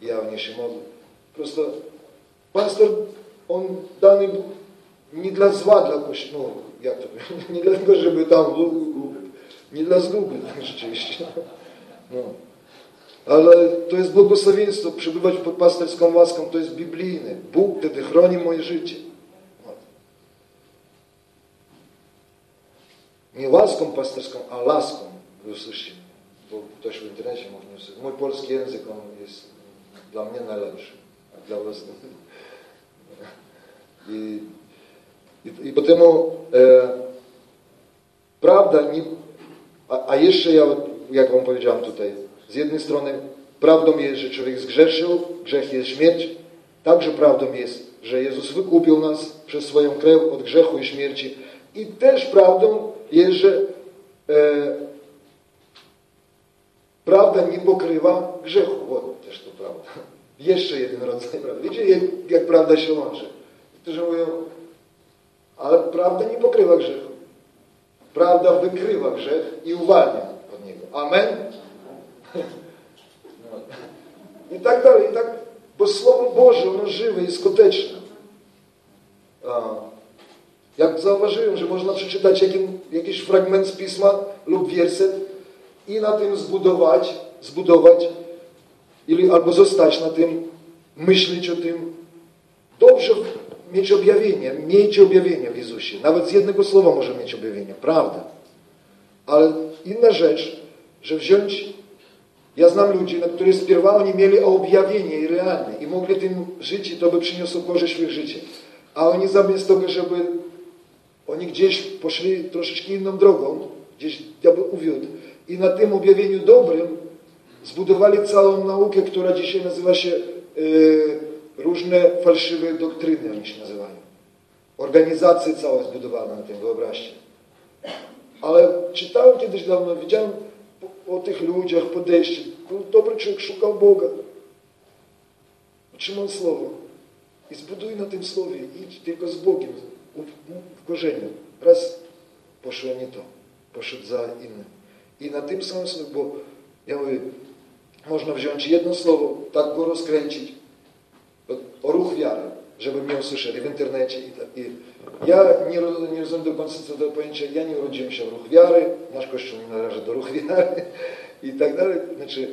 jawnie się modlę. Prosto pastor, on dany nie dla zła dla kościoła, no, jak to nie dlatego, żeby tam, nie dla zguby, tak, rzeczywiście. No. Ale to jest błogosławieństwo, przebywać pod pasterską łaską, to jest biblijne. Bóg wtedy chroni moje życie. Nie łaską pasterską, a laską. Wy usłyszycie, bo ktoś w internecie mówi, nie Mój polski język, on jest dla mnie najlepszy, a dla was I, i, i potem e, prawda, nie, a, a jeszcze ja, jak wam powiedziałem tutaj, z jednej strony prawdą jest, że człowiek zgrzeszył, grzech jest śmierć. Także prawdą jest, że Jezus wykupił nas przez swoją krew od grzechu i śmierci. I też prawdą jest, że e, prawda nie pokrywa grzechu. O, też to prawda. Jeszcze jeden rodzaj prawdy. Wiecie, jak, jak prawda się łączy? Którzy mówią, ale prawda nie pokrywa grzechu. Prawda wykrywa grzech i uwalnia od niego. Amen? I tak dalej, i tak, bo Słowo Boże, ono żywe i skuteczne. Jak zauważyłem, że można przeczytać jakim, jakiś fragment z Pisma lub wierset i na tym zbudować, zbudować, albo zostać na tym, myśleć o tym. Dobrze mieć objawienie, miejcie objawienie w Jezusie. Nawet z jednego słowa może mieć objawienie, prawda. Ale inna rzecz, że wziąć ja znam ludzi, na których spierwa oni mieli objawienie i realne i mogli tym żyć i to by przyniosło korzyść w ich życie. A oni zamiast tego, żeby oni gdzieś poszli troszeczkę inną drogą, gdzieś diabeł uwiódł i na tym objawieniu dobrym zbudowali całą naukę, która dzisiaj nazywa się yy, różne fałszywe doktryny, oni się nazywają. Organizacje całe zbudowane na tym, wyobraźcie. Ale czytałem kiedyś dawno, widziałem o tych ludziach podejście. Dobry człowiek szukał Boga. Otrzymał Słowo. I zbuduj na tym Słowie. Idź tylko z Bogiem. W korzeniu. Raz poszło nie to. Poszedł za innym. I na tym samym słowie, bo ja mówię, można wziąć jedno słowo, tak go rozkręcić, o ruch wiary, żeby mnie usłyszeli w internecie. I, i ja nie, nie rozumiem do końca co do pojęcia, ja nie urodziłem się w ruch wiary, nasz Kościół nie należy do ruchu wiary i tak dalej. Znaczy,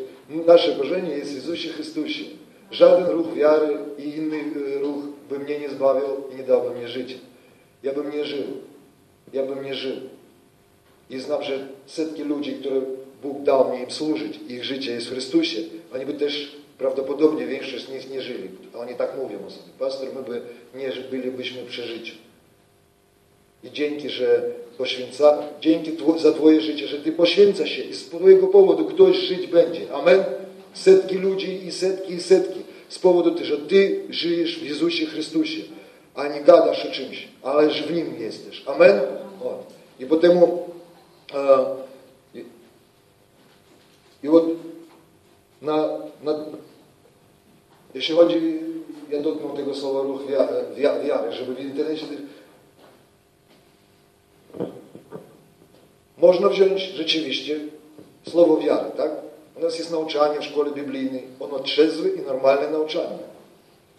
nasze korzenie jest Jezusie Chrystusie. Żaden ruch wiary i inny e, ruch by mnie nie zbawił i nie dałby mnie żyć. Ja bym nie żył. Ja bym nie żył. I znam, że setki ludzi, które Bóg dał mi im służyć, ich życie jest w Chrystusie, oni by też prawdopodobnie większość z nich nie żyli. Oni tak mówią o sobie. Pastor, my by nie bylibyśmy przy życiu. I dzięki, że poświęca, dzięki za Twoje życie, że Ty poświęca się i z Twojego powodu ktoś żyć będzie. Amen. Setki ludzi i setki i setki z powodu tego, że Ty żyjesz w Jezusie Chrystusie, a nie gadasz o czymś, ale w Nim jesteś. Amen. O. I potem e, i, i od na, na, jeśli chodzi, ja dotknął tego słowa ruch wiary, żeby w internecie można wziąć rzeczywiście słowo wiary, tak? U nas jest nauczanie w szkole biblijnej, ono trzezwe i normalne nauczanie.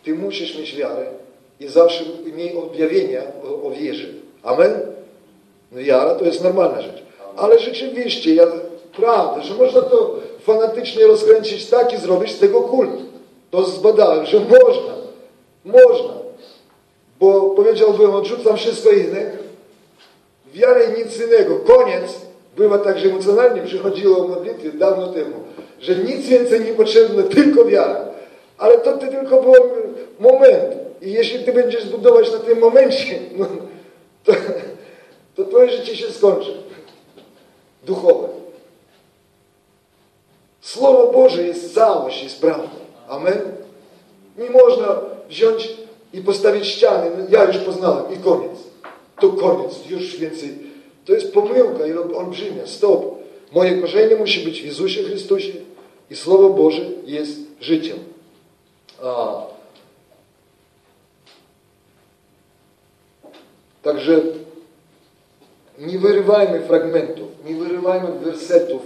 Ty musisz mieć wiarę i zawsze miej objawienia o, o wierze. Amen? Wiara to jest normalna rzecz. Ale rzeczywiście, ja, prawda, że można to fanatycznie rozkręcić tak i zrobić z tego kult. To zbadałem, że można. Można. Bo powiedziałbym, odrzucam wszystko inne, wiarę nic innego. Koniec. Bywa tak, że emocjonalnie przychodziło w modlitwie dawno temu, że nic więcej nie potrzebne, tylko wiara. Ale to ty tylko był moment. I jeśli ty będziesz budować na tym momencie, no, to, to twoje życie się skończy. Duchowe. Słowo Boże jest całość, jest prawda. Amen? Nie można wziąć i postawić ściany. Ja już poznałem i koniec. To koniec. Już więcej. To jest pomyłka i olbrzymia. Stop. Moje korzenie musi być w Jezusie Chrystusie i Słowo Boże jest życiem. A. Także nie wyrywajmy fragmentów, nie wyrywajmy wersetów,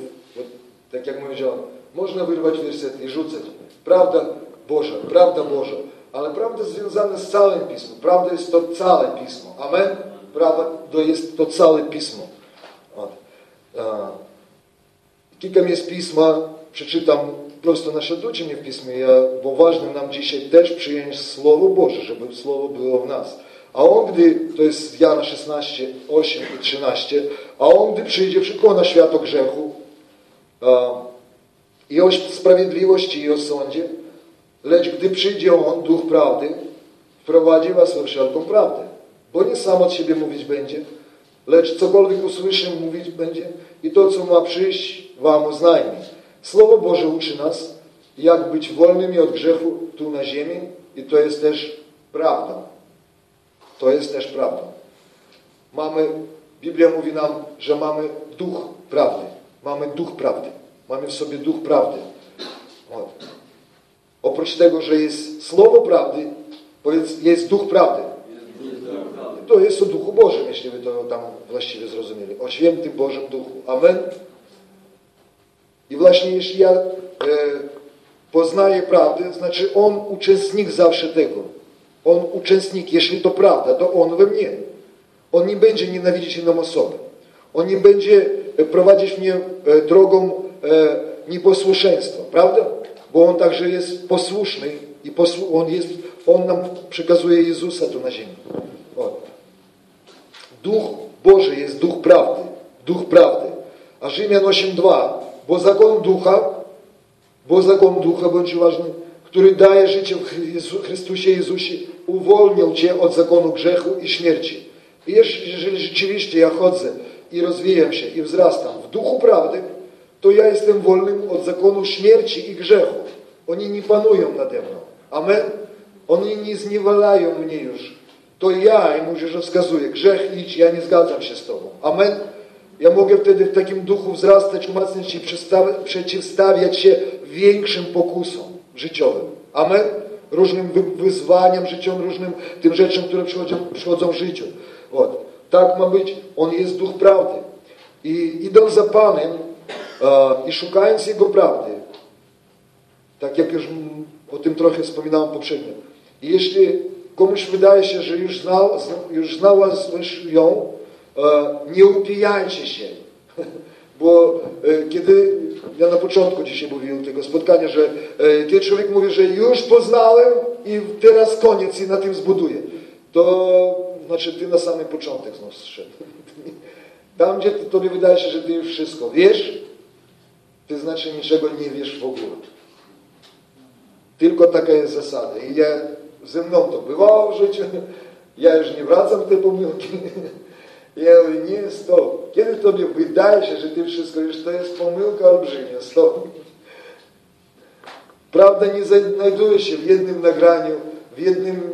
tak jak powiedziałem, można wyrwać wersety i rzucać. Prawda Boża, prawda Boża, ale prawda związana z całym Pismem. Prawda jest to całe Pismo. Amen? Prawda jest to całe Pismo. Kilka miejsc Pisma przeczytam prosto naśladujcie mnie w Pismie, ja, bo ważne nam dzisiaj też przyjąć Słowo Boże, żeby Słowo było w nas. A On, gdy, to jest Jana 16, 8 i 13, a On, gdy przyjdzie, przekona świat o grzechu i o sprawiedliwości i o sądzie, lecz gdy przyjdzie On, Duch Prawdy, wprowadzi was we wszelką prawdę. Bo nie sam od siebie mówić będzie, lecz cokolwiek usłyszy, mówić będzie i to, co ma przyjść, wam oznajmi. Słowo Boże uczy nas, jak być wolnymi od grzechu tu na ziemi i to jest też prawda. To jest też prawda. Mamy, Biblia mówi nam, że mamy duch prawdy. Mamy duch prawdy. Mamy w sobie duch prawdy. Oprócz tego, że jest słowo prawdy, powiedz, jest duch prawdy. To jest o duchu Bożym, jeśli by to tam właściwie zrozumieli. O świętym Bożym duchu. Amen. I właśnie jeśli ja e, poznaję prawdę, znaczy on uczestnik zawsze tego. On uczestnik, jeśli to prawda, to on we mnie. On nie będzie nienawidzić inną osobę. On nie będzie e, prowadzić mnie e, drogą e, nieposłuszeństwa, prawda? Bo on także jest posłuszny i posłu on, jest, on nam przekazuje Jezusa tu na ziemi. O. Duch Boży jest duch prawdy. Duch prawdy. A Rzymian 8.2 bo zakon ducha, bo zakon ducha, bądź uważny, który daje życie w Chrystusie Jezusie, uwolnił Cię od zakonu grzechu i śmierci. I jeżeli rzeczywiście ja chodzę i rozwijam się i wzrastam w duchu prawdy, to ja jestem wolnym od zakonu śmierci i grzechu. Oni nie panują nade mną. Amen? Oni nie zniewalają mnie już. To ja im już wskazuję. Grzech idź, ja nie zgadzam się z Tobą. Amen? Ja mogę wtedy w takim duchu wzrastać, umacniać i przeciwstawiać się większym pokusom życiowym. Amen? Różnym wyzwaniom życiowym, różnym tym rzeczom, które przychodzą, przychodzą w życiu. Od. Tak ma być. On jest duch prawdy. I idąc za Panem i szukając Jego prawdy, tak jak już o tym trochę wspominałem poprzednio, jeśli komuś wydaje się, że już, znał, już znalazłeś ją, E, nie upijajcie się. Bo e, kiedy, ja na początku dzisiaj mówiłem tego spotkania, że e, kiedy człowiek mówi, że już poznałem i teraz koniec i na tym zbuduję, to znaczy ty na samym początek znów zszedł. Tam, gdzie tobie wydaje się, że ty już wszystko wiesz, ty znaczy niczego nie wiesz w ogóle. Tylko taka jest zasada. I ja, ze mną to bywało w życiu, ja już nie wracam w te pomyłki. Ja mówię, nie to. Kiedy Tobie wydaje się, że Ty wszystko już, to jest pomyłka olbrzymia. Stop. Prawda nie znajduje się w jednym nagraniu, w jednym,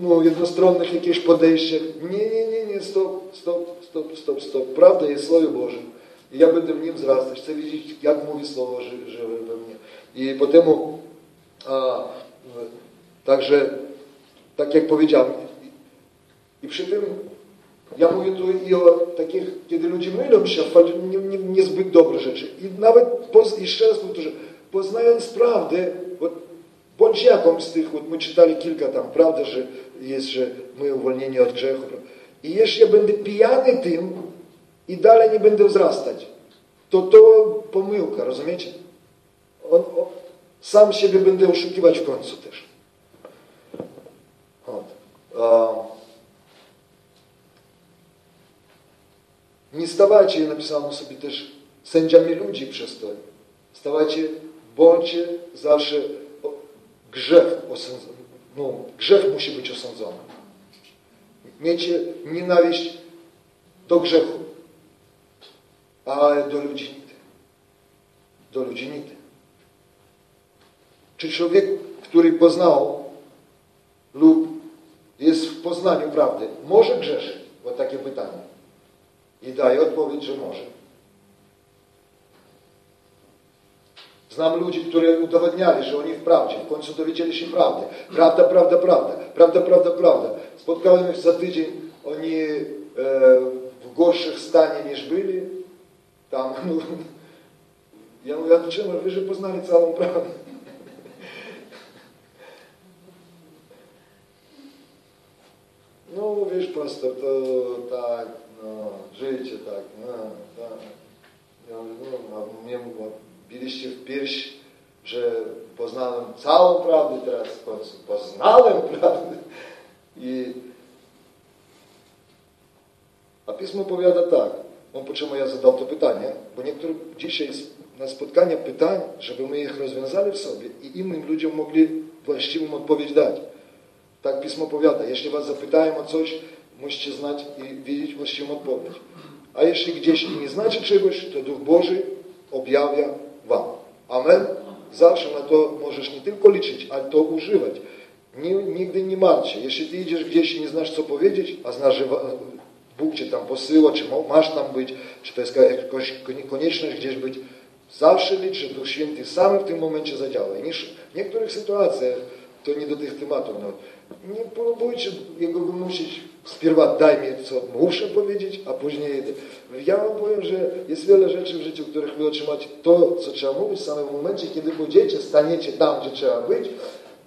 no, jednostronnych jakichś podejściach. Nie, nie, nie, nie, stop, stop, stop, stop, stop. Prawda jest w Słowie I ja będę w nim wzrastać. Chcę jak mówi Słowo, że, że we mnie. I potem, a, także, tak jak powiedziałem, i przy tym ja mówię tu i o takich, kiedy ludzie mylą się w nie, nie, niezbyt dobre rzeczy. I nawet, jeszcze raz powtórzę, poznając prawdę, bądź jakąś z tych, my czytali kilka tam, prawda, że jest, że my uwolnieni od grzechu. I jeśli ja będę pijany tym i dalej nie będę wzrastać, to to pomyłka, rozumiecie? On, on, sam siebie będę oszukiwać w końcu też. Nie stawajcie, napisano sobie też, sędziami ludzi przez to. Stawajcie, bądźcie zawsze grzech osądzony. No, grzech musi być osądzony. Miejcie nienawiść do grzechu, ale do ludzi nigdy. Do ludzi nigdy. Czy człowiek, który poznał lub jest w poznaniu prawdy, może grzeszyć? Bo takie pytanie. I daje odpowiedź, że może. Znam ludzi, którzy udowadniali, że oni w prawdzie, w końcu dowiedzieli się prawdy. Prawda, prawda, prawda. Prawda, prawda, prawda. Spotkałem ich za tydzień, oni e, w gorszych stanie niż byli. Tam, no, ja mówię, a dlaczego? Wy, że poznali całą prawdę. No, wiesz, pastor, to tak, no, życie tak, no, tak. Ja mówię, no, a mnie biliście w pierś, że poznałem całą prawdę, teraz w końcu poznałem prawdę. I, a Pismo powiada tak, on po czemu ja zadał to pytanie, bo niektórzy dzisiaj na spotkania pytań, żeby my ich rozwiązali w sobie i innym ludziom mogli właściwą odpowiedź dać. Tak Pismo powiada, jeśli was zapytają o coś, musicie znać i wiedzieć właściwą odpowiedź. A jeśli gdzieś nie znacie czegoś, to Duch Boży objawia Wam. Amen? Zawsze na to możesz nie tylko liczyć, ale to używać. nigdy nie martw Jeśli Ty idziesz gdzieś i nie znasz co powiedzieć, a znasz, Bóg Cię tam posyła, czy masz tam być, czy to jest jakaś konieczność gdzieś być, zawsze licz, że Duch Święty sam w tym momencie zadziała. I w niektórych sytuacjach to nie do tych tematów. No, nie próbujcie Jego wymusić. Spierwa daj mi, co muszę powiedzieć, a później... Ja wam powiem, że jest wiele rzeczy w życiu, których wy otrzymacie to, co trzeba mówić w samym momencie, kiedy pójdziecie, staniecie tam, gdzie trzeba być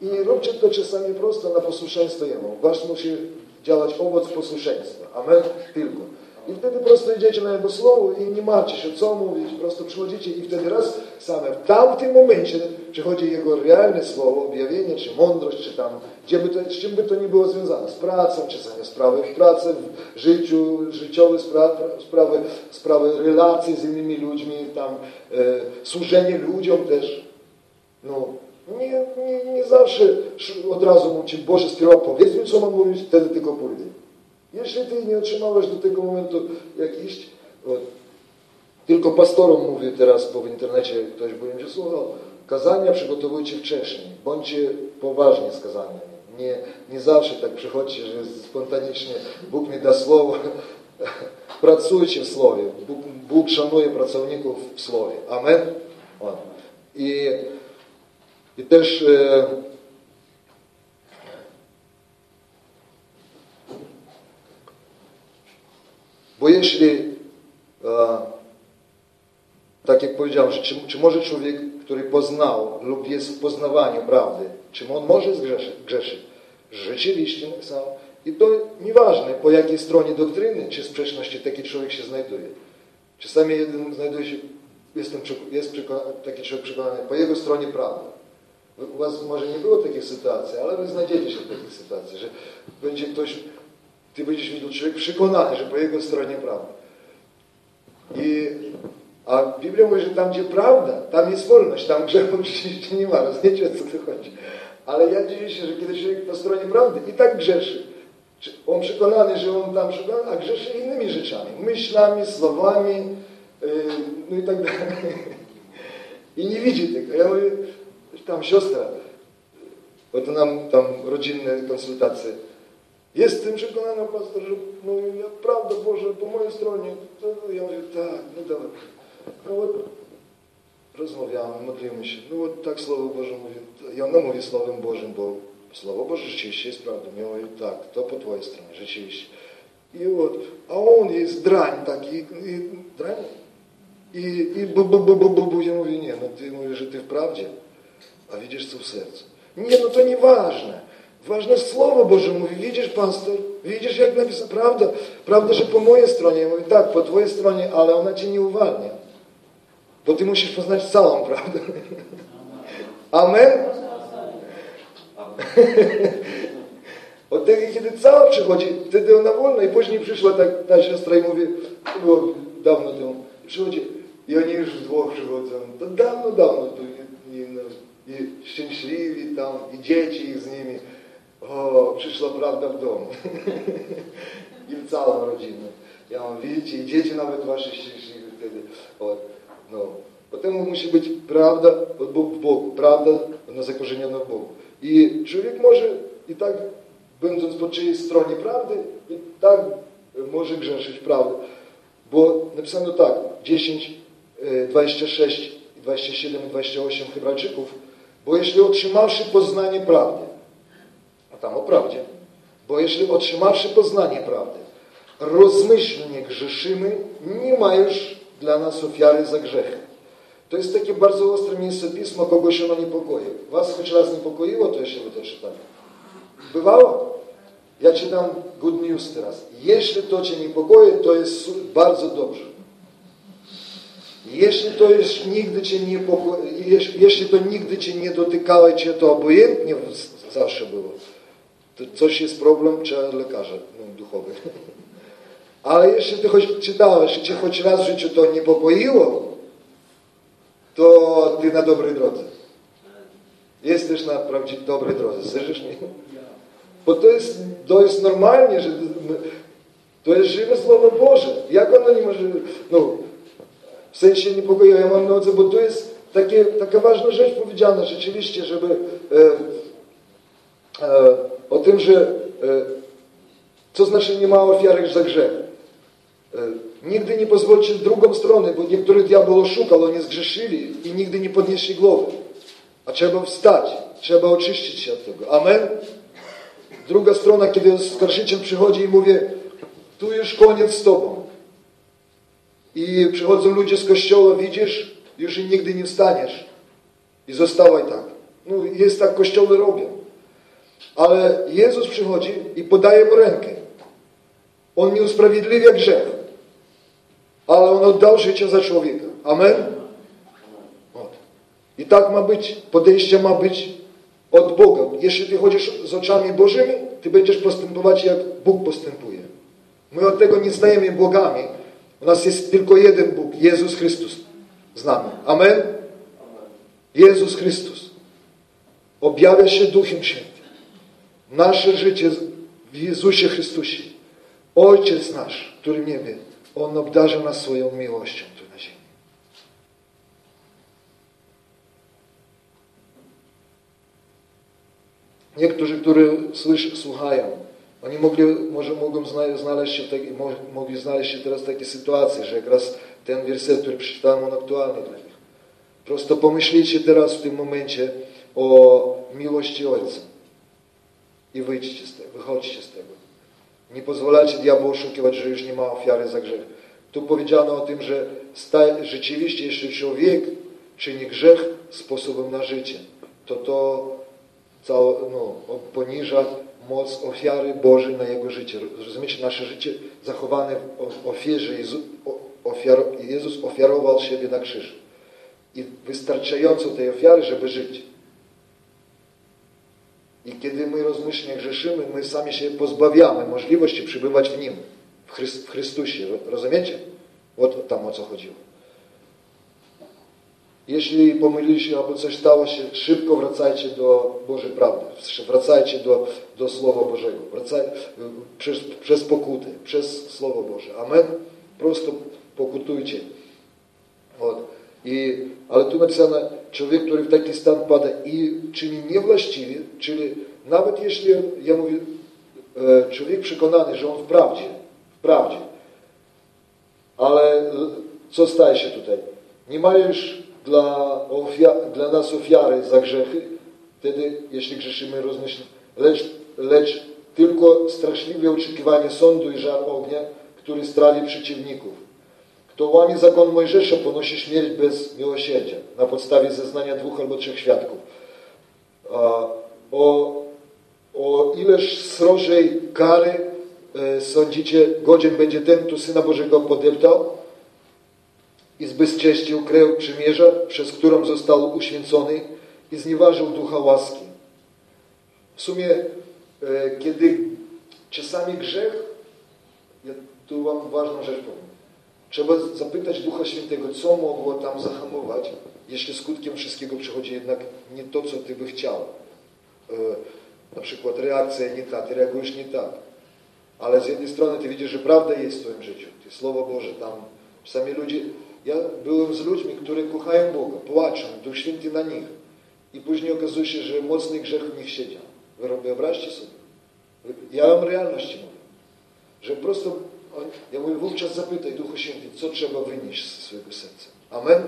i róbcie to czasami prosto na posłuszeństwo Jemu. Wasz musi działać owoc posłuszeństwa. Amen? Tylko. I wtedy prosto idziecie na Jego Słowo i nie macie się co mówić, prosto przychodzicie i wtedy raz same w tamtym momencie przychodzi Jego realne Słowo, objawienie, czy mądrość, czy tam, gdzie by to, z czym by to nie było związane, z pracą, czasami sprawy w pracy, w życiu, życiowe sprawy, sprawy, sprawy relacji z innymi ludźmi, tam e, służenie ludziom też. No, nie, nie, nie zawsze od razu mówicie, Boże, spiewa, powiedz mi, co mam mówić, wtedy tylko pójdę. Jeśli ty nie otrzymałeś do tego momentu jak iść, tylko pastorom mówię teraz, bo w internecie ktoś by będzie słuchał, kazania przygotowujcie wcześniej, bądźcie poważnie z kazaniami. Nie, nie zawsze tak przychodźcie, że spontanicznie Bóg mi da słowo. Pracujcie w Słowie. Bóg, Bóg szanuje pracowników w Słowie. Amen? I, i też e, Bo jeśli, e, tak jak powiedziałem, że czy, czy, może człowiek, który poznał lub jest w poznawaniu prawdy, czy on może zgrzeszyć? Rzeczywiście sam. I to nieważne, po jakiej stronie doktryny czy sprzeczności taki człowiek się znajduje. Czasami jeden znajduje się, jestem, jest taki człowiek przekonany, po jego stronie prawda. U was może nie było takiej sytuacji, ale wy znajdziecie się w takiej sytuacji, że będzie ktoś ty będziesz widział człowiek przekonany, że po jego stronie prawda. I, a Biblia mówi, że tam, gdzie prawda, tam jest wolność, tam grzechu oczywiście nie ma, rozumiecie, o co tu chodzi. Ale ja dziwię się, że kiedy człowiek po stronie prawdy i tak grzeszy, on przekonany, że on tam przekonany, a grzeszy innymi rzeczami, myślami, słowami, yy, no i tak dalej. I nie widzi tego. Ja mówię, tam siostra, Oto nam tam rodzinne konsultacje. Jestem przekonany, pastor, że no, prawda Boże po mojej stronie. To, ja mówię, tak, no dobra. No вот rozmawiamy, modlimy się. No вот tak Słowo Boże mówi. I ona mówi Słowem Bożym, bo Słowo Boże rzeczywiście jest prawdą. Ja mówię, tak, to po Twojej stronie, rzeczywiście. I вот, a on jest drań taki, i, drań. I, i bu, bu, bu, bu, bu, bu. Ja mówię, nie, no ty mówisz, że ty w a widzisz co w sercu. Nie, no to nieważne. Ważne Słowo Boże mówi, widzisz pastor, widzisz jak napisano, prawda, prawda, że po mojej stronie, ja mówię, tak, po twojej stronie, ale ona cię nie uwalnia. Bo ty musisz poznać całą prawdę. Amen? Od tego, kiedy cała przychodzi, wtedy ona wolna i później przyszła tak ta siostra i mówi, to było dawno temu, przychodzi i oni już w dwóch przychodzą, to dawno, dawno, to i, i, szczęśliwi tam, i dzieci z nimi. O, przyszła prawda w domu. I całą rodzinę. Ja mam, widzicie, i dzieci nawet wasze szczęśliwi wtedy. O, no. Potem musi być prawda od Bogu w Bogu, prawda ona zakorzeniona w Bogu. I człowiek może i tak, będąc po czyjej stronie prawdy, i tak może grzeszyć prawdę. Bo napisano tak, 10, 26, 27 i 28 Hebrajczyków, bo jeśli otrzymawszy poznanie prawdy, a tam o prawdzie, bo jeśli otrzymawszy poznanie prawdy, rozmyślnie grzeszymy, nie ma już dla nas ofiary za grzechy. To jest takie bardzo ostre miejsce pisma, kogoś ono niepokoi. Was choć raz niepokoiło to, jeśli wy to czytali? Bywało? Ja czytam good news teraz. Jeśli to Cię niepokoi, to jest bardzo dobrze. Jeśli to jest nigdy Cię nie jeśli to nigdy Cię nie dotykało i Cię to obojętnie zawsze było, to coś jest problem, trzeba lekarza no, duchowy. Ale jeśli Ty choć czytałeś, Cię choć raz w życiu to niepokoiło, to Ty na dobrej drodze. Jesteś na prawdziwej dobrej drodze. Słyszysz mnie? Bo to jest, to jest normalnie, że to jest żywe Słowo Boże. Jak ono nie może, no, w sensie niepokoju, ja mam na uwadze, bo to jest takie, taka ważna rzecz powiedziana rzeczywiście, żeby e, e, o tym, że e, co znaczy nie ma ofiary za grzech. E, nigdy nie pozwólcie drugą stronę, bo niektórych diabeł oszukał, oni zgrzeszyli i nigdy nie podnieśli głowy. A trzeba wstać, trzeba oczyścić się od tego. Amen? Druga strona, kiedy skarżyciel przychodzi i mówi, tu już koniec z tobą. I przychodzą ludzie z kościoła, widzisz, już nigdy nie wstaniesz. I zostawaj tak. No jest tak, kościoły robią. Ale Jezus przychodzi i podaje mu rękę. On nie usprawiedliwia grzech. Ale On oddał życie za człowieka. Amen? I tak ma być. Podejście ma być od Boga. Jeśli Ty chodzisz z oczami Bożymi, Ty będziesz postępować jak Bóg postępuje. My od tego nie stajemy bogami. U nas jest tylko jeden Bóg, Jezus Chrystus z nami. Amen? Jezus Chrystus objawia się Duchem Świętym. Nasze życie w Jezusie Chrystusie. Ojciec nasz, który w niebie, On obdarza nas swoją miłością. Niektórzy, którzy słysz, słuchają, oni mogli, może mogą znaleźć się, mogli znaleźć się teraz w takiej sytuacji, że jak raz ten werset, który przeczytałem, on aktualny dla nich. Prosto pomyślcie teraz w tym momencie o miłości Ojca i wyjdźcie z tego, wychodźcie z tego. Nie pozwalacie diabłu oszukiwać, że już nie ma ofiary za grzech. Tu powiedziano o tym, że rzeczywiście, jeśli człowiek czyni grzech sposobem na życie, to to całe, no, poniża moc ofiary Bożej na jego życie. Rozumiecie, nasze życie zachowane w ofierze. Jezus, ofiar, Jezus ofiarował siebie na krzyż. I wystarczająco tej ofiary, żeby żyć. I kiedy my rozmyślnie grzeszymy, my sami się pozbawiamy możliwości przybywać w Nim, w, Chryst, w Chrystusie. Rozumiecie? Вот tam o co chodziło. Jeśli pomyliliście albo coś stało się, szybko wracajcie do Bożej prawdy. Wracajcie do, do Słowa Bożego. Wracaj, przez, przez pokutę, przez Słowo Boże. Amen? Prosto pokutujcie. Вот. I, ale tu napisane, człowiek, który w taki stan pada i czyni niewłaściwie, czyli nawet jeśli, ja mówię, e, człowiek przekonany, że on w prawdzie, w prawdzie, ale co staje się tutaj? Nie ma już dla, dla nas ofiary za grzechy, wtedy, jeśli grzeszymy, rozmyślimy, lecz, lecz tylko straszliwe oczekiwanie sądu i żar ognia, który strali przeciwników. Kto łamie zakon Mojżesza, ponosi śmierć bez miłosierdzia na podstawie zeznania dwóch albo trzech świadków. O, o ileż srożej kary e, sądzicie, godzien będzie ten, kto Syna Bożego podeptał i zbezcześcił krew przymierza, przez którą został uświęcony i znieważył ducha łaski. W sumie, e, kiedy czasami grzech, ja tu wam ważną rzecz powiem, Trzeba zapytać Ducha Świętego, co mogło tam zahamować, jeśli skutkiem wszystkiego przychodzi jednak nie to, co Ty by chciał. E, na przykład reakcja nie ta, Ty reagujesz nie tak. Ale z jednej strony Ty widzisz, że prawda jest w Twoim życiu. Ty Słowo Boże tam, sami ludzie, ja byłem z ludźmi, którzy kochają Boga, płaczą, Duch Święty na nich. I później okazuje się, że mocny grzech w nich siedział. Wyobraźcie sobie. Ja wam realności mówię. Że prosto ja mówię, wówczas zapytaj Duchu Święty, co trzeba wynieść z swojego serca. Amen?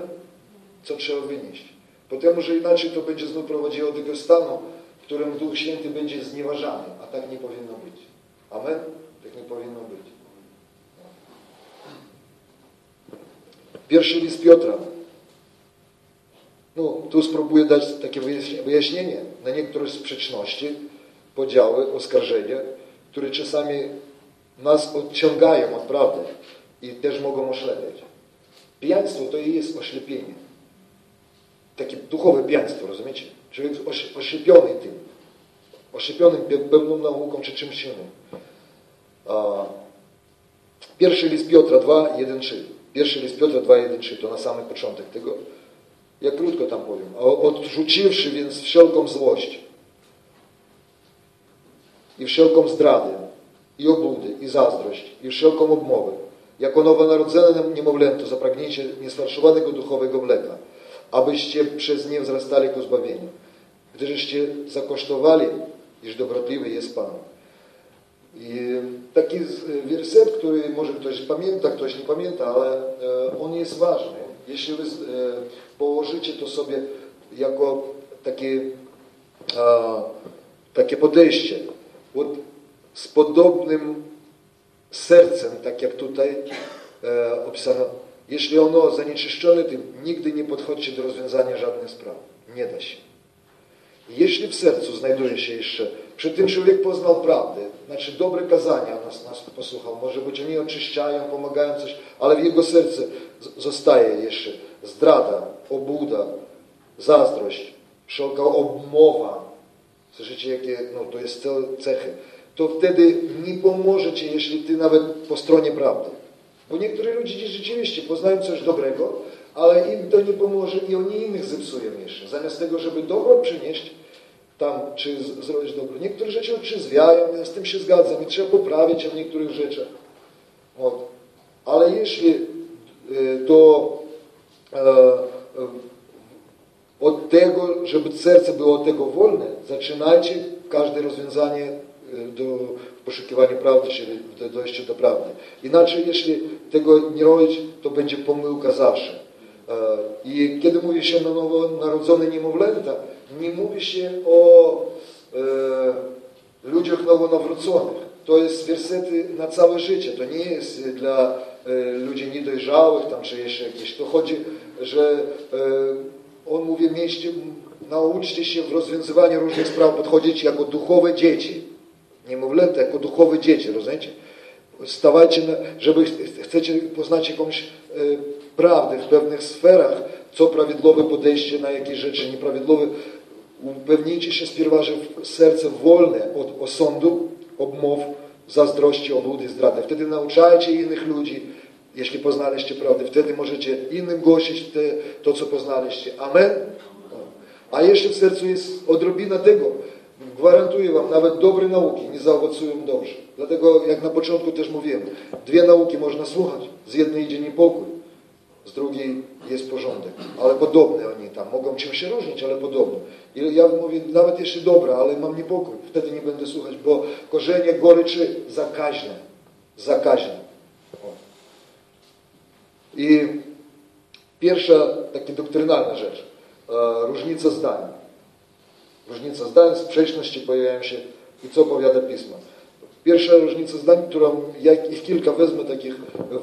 Co trzeba wynieść? Potem, że inaczej to będzie znów prowadziło do tego stanu, w którym Duch Święty będzie znieważany, a tak nie powinno być. Amen? Tak nie powinno być. Pierwszy list Piotra. No, tu spróbuję dać takie wyjaśnienie na niektóre sprzeczności, podziały, oskarżenia, które czasami nas odciągają od prawdy i też mogą oślepiać. Pijaństwo to jest oślepienie. Takie duchowe pijaństwo, rozumiecie? Człowiek oślepiony tym. Oślepiony pewną nauką czy czymś innym. Pierwszy list Piotra 2, 1, 3. Pierwszy list Piotra 2, 1, 3 to na samym początek tego. Ja krótko tam powiem. Odrzuciwszy więc wszelką złość i wszelką zdradę, i obłudy, i zazdrość, i wszelką obmowę. Jako nowonarodzone niemowlęto zapragniecie niesfarszowanego duchowego mleka, abyście przez nie wzrastali ku zbawieniu. Gdyżeście zakosztowali, iż dobrotliwy jest Pan. I taki werset, który może ktoś pamięta, ktoś nie pamięta, ale e, on jest ważny. Jeśli wy e, położycie to sobie jako takie, takie podejście, z podobnym sercem, tak jak tutaj e, opisano. Jeśli ono zanieczyszczone tym, nigdy nie podchodźcie do rozwiązania żadnych spraw. Nie da się. Jeśli w sercu znajduje się jeszcze, przy tym człowiek poznał prawdę, znaczy dobre kazania nas, nas posłuchał, może być oni oczyszczają, pomagają coś, ale w jego serce zostaje jeszcze zdrada, obłuda, zazdrość, wszelka obmowa. Słyszycie, jakie, no to jest całe cechy to wtedy nie pomoże Ci, jeśli Ty nawet po stronie prawdy. Bo niektórzy ludzie rzeczywiście poznają coś dobrego, ale im to nie pomoże i oni innych zepsują jeszcze. Zamiast tego, żeby dobro przynieść tam, czy zrobić dobro. Niektóre rzeczy otrzeźwiają, ja z tym się zgadzam i trzeba poprawiać w niektórych rzeczach. Ale jeśli y, to e, e, od tego, żeby serce było od tego wolne, zaczynajcie każde rozwiązanie do poszukiwania prawdy, czyli do dojścia do prawdy. Inaczej, jeśli tego nie robić, to będzie pomyłka zawsze. E, I kiedy mówi się na nowonarodzone niemowlęta, nie mówi się o e, ludziach nowonawróconych. To jest wersety na całe życie. To nie jest dla e, ludzi niedojrzałych, tam, czy jeszcze jakieś. To chodzi, że e, on mówi, mieście, nauczcie się w rozwiązywaniu różnych spraw podchodzić jako duchowe dzieci niemowlęta, jako duchowe dzieci, rozumiecie? Stawajcie, na, żeby chcecie poznać jakąś e, prawdę w pewnych sferach, co prawidłowe podejście na jakieś rzeczy nieprawidłowe, upewnijcie się spierwa, że serce wolne od osądu, obmow, zazdrości, obłudy, zdrady. Wtedy nauczajcie innych ludzi, jeśli poznaliście prawdę. Wtedy możecie innym głosić te, to, co poznaliście. Amen? A jeśli w sercu jest odrobina tego, Gwarantuję Wam, nawet dobre nauki nie zaowocują dobrze. Dlatego, jak na początku też mówiłem, dwie nauki można słuchać, z jednej idzie niepokój. Z drugiej jest porządek. Ale podobne oni tam, mogą czymś się różnić, ale podobne. I ja mówię, nawet jeśli dobra, ale mam niepokój, wtedy nie będę słuchać, bo korzenie goryczy zakaźne. Zakaźne. O. I pierwsza taka doktrynalna rzecz, e, różnica zdań. Różnica zdań, sprzeczności pojawiają się i co powiada Pismo. Pierwsza różnica zdań, którą ja ich kilka wezmę takich,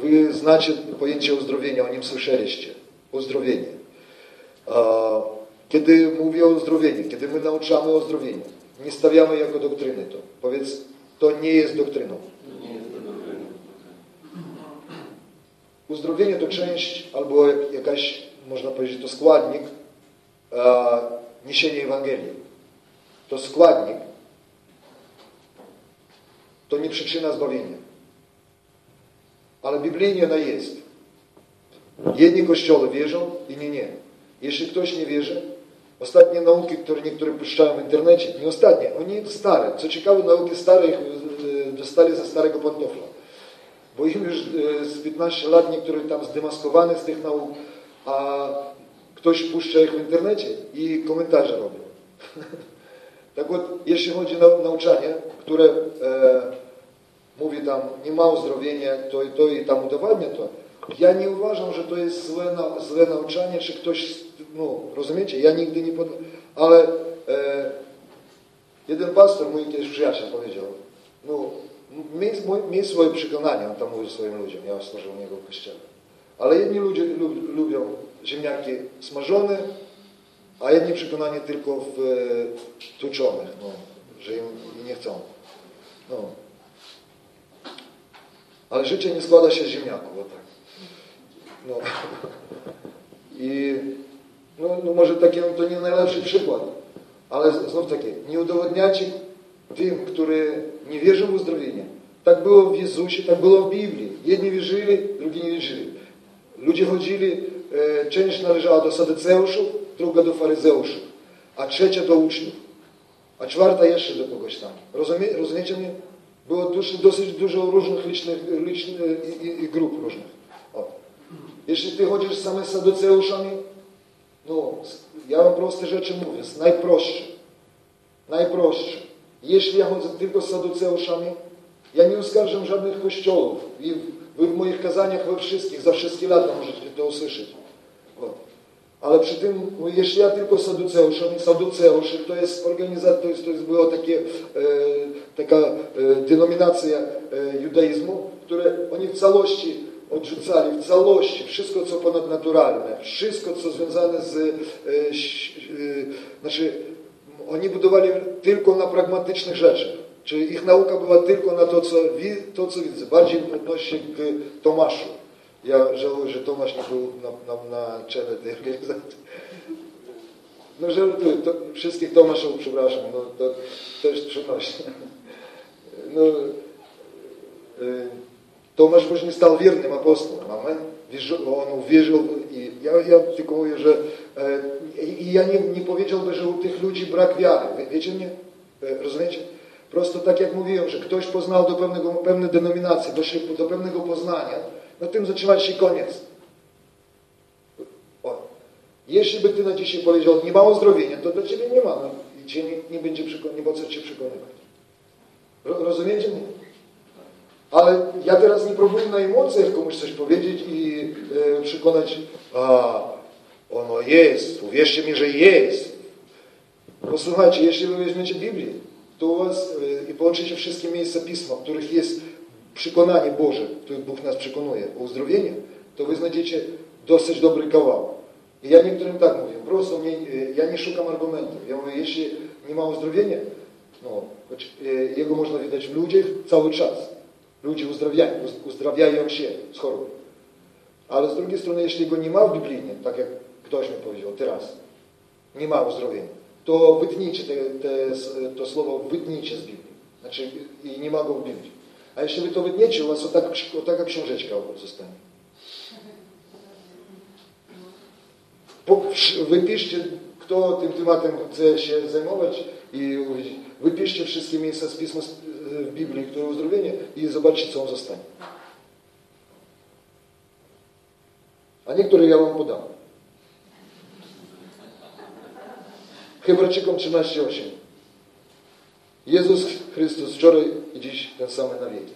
wy znacie pojęcie uzdrowienia, o nim słyszeliście. Uzdrowienie. Kiedy mówię o uzdrowieniu, kiedy my nauczamy o uzdrowieniu, nie stawiamy jako doktryny to. Powiedz, to nie jest doktryną. Uzdrowienie to część albo jakaś, można powiedzieć, to składnik niesienia Ewangelii. To składnik to nie przyczyna zbawienia. Ale biblijnie ona jest. Jedni kościoły wierzą, inni nie. Jeśli ktoś nie wierzy, ostatnie nauki, które niektóre puszczają w internecie, nie ostatnie, oni stare. Co ciekawe, nauki stare ich e, dostali ze starego pantofla. Bo im już e, z 15 lat niektóre tam zdemaskowane z tych nauk, a ktoś puszcza ich w internecie i komentarze robią. tak вот, jeśli chodzi o nauczanie, które e, mówi tam, nie ma uzdrowienia, to i to i tam udowadnia to. Ja nie uważam, że to jest złe, złe nauczanie, czy ktoś, no, rozumiecie, ja nigdy nie pod... Ale e, jeden pastor, mój kiedyś przyjaciel powiedział, no, miej, swoje przekonania, on tam mówił swoim ludziom, ja służę u niego kościele. Ale jedni ludzie lub, lubią ziemniaki smażone, a jedni przekonanie tylko w e, tuczonych, no, że im nie chcą. No. Ale życie nie składa się z ziemniaków, o tak. No. I no, no może takie, no to nie najlepszy przykład, ale znów takie, nie udowodniacie tym, którzy nie wierzą w uzdrowienie. Tak było w Jezusie, tak było w Biblii. Jedni wierzyli, drugi nie wierzyli. Ludzie chodzili, e, część należała do sadyceuszów, druga do faryzeuszów, a trzecia do uczniów, a czwarta jeszcze do kogoś tam. Rozumie, rozumiecie mnie? Było dosyć, dosyć dużo różnych licznych, licznych i, i, i grup różnych. O. Jeśli ty chodzisz z saduceuszami, no, ja wam proste rzeczy mówię, najprostsze. Najprostsze. Jeśli ja chodzę tylko z saduceuszami, ja nie uskarżam żadnych kościołów. I wy w moich kazaniach we wszystkich, za wszystkie lata możecie to usłyszeć. Ale przy tym, jeśli ja tylko saduceuszem, saduceuszy to jest organizacja, to, jest, to jest było takie, e, taka e, denominacja e, judaizmu, które oni w całości odrzucali, w całości wszystko, co ponadnaturalne, wszystko, co związane z, e, e, znaczy, oni budowali tylko na pragmatycznych rzeczach. Czyli ich nauka była tylko na to, co, to, co widzę. Bardziej odnosi się Tomaszu. Ja żałuję, że Tomasz nie był na, na, na czele tej organizacji. No żartuję, to, wszystkich Tomaszów, przepraszam, no to, jest przenośne. No, y, Tomasz później stał wiernym apostołem, amen. On uwierzył i ja, ja tylko mówię, że e, i ja nie, nie powiedziałbym, że u tych ludzi brak wiary. Wiecie mnie? E, rozumiecie? Prosto tak jak mówiłem, że ktoś poznał do pewnego, pewnej denominacji, doszli do pewnego poznania, na tym zaczyna się koniec. O. Jeśli by Ty na dzisiaj powiedział, nie ma uzdrowienia, to do Ciebie nie ma. No, I Cię nie, nie będzie nie ma co Cię przekonywać. Ro rozumiecie mnie? Ale ja teraz nie próbuję na emocjach komuś coś powiedzieć i e, przekonać, a ono jest, uwierzcie mi, że jest. Posłuchajcie, jeśli wy weźmiecie Biblię, to u was e, i połączycie wszystkie miejsca Pisma, w których jest przekonanie Boże, które Bóg nas przekonuje o uzdrowieniu, to wy znajdziecie dosyć dobry kawał. I ja niektórym tak mówię, prosto nie, ja nie szukam argumentów. Ja mówię, jeśli nie ma uzdrowienia, no, jego można widać w ludziach cały czas. Ludzie uzdrawiają, uzdrawiają się z chorób. Ale z drugiej strony, jeśli go nie ma w Biblinie, tak jak ktoś mi powiedział teraz, nie ma uzdrowienia, to wytnijcie te, te, to słowo, wytnijcie z Biblii. Znaczy, i nie ma go w Biblii. A jeśli wy to wytniecie, u was o, tak, o taka książeczka zostanie. Po, wypiszcie, kto tym tematem chce się zajmować i. Wypiszcie wszystkie miejsca z Pisma w Biblii, które uzdrowienie i zobaczcie, co on zostanie. A niektóre ja wam podam. Hebrajczykom 13:8. Jezus Chrystus wczoraj i dziś ten sam na wieki.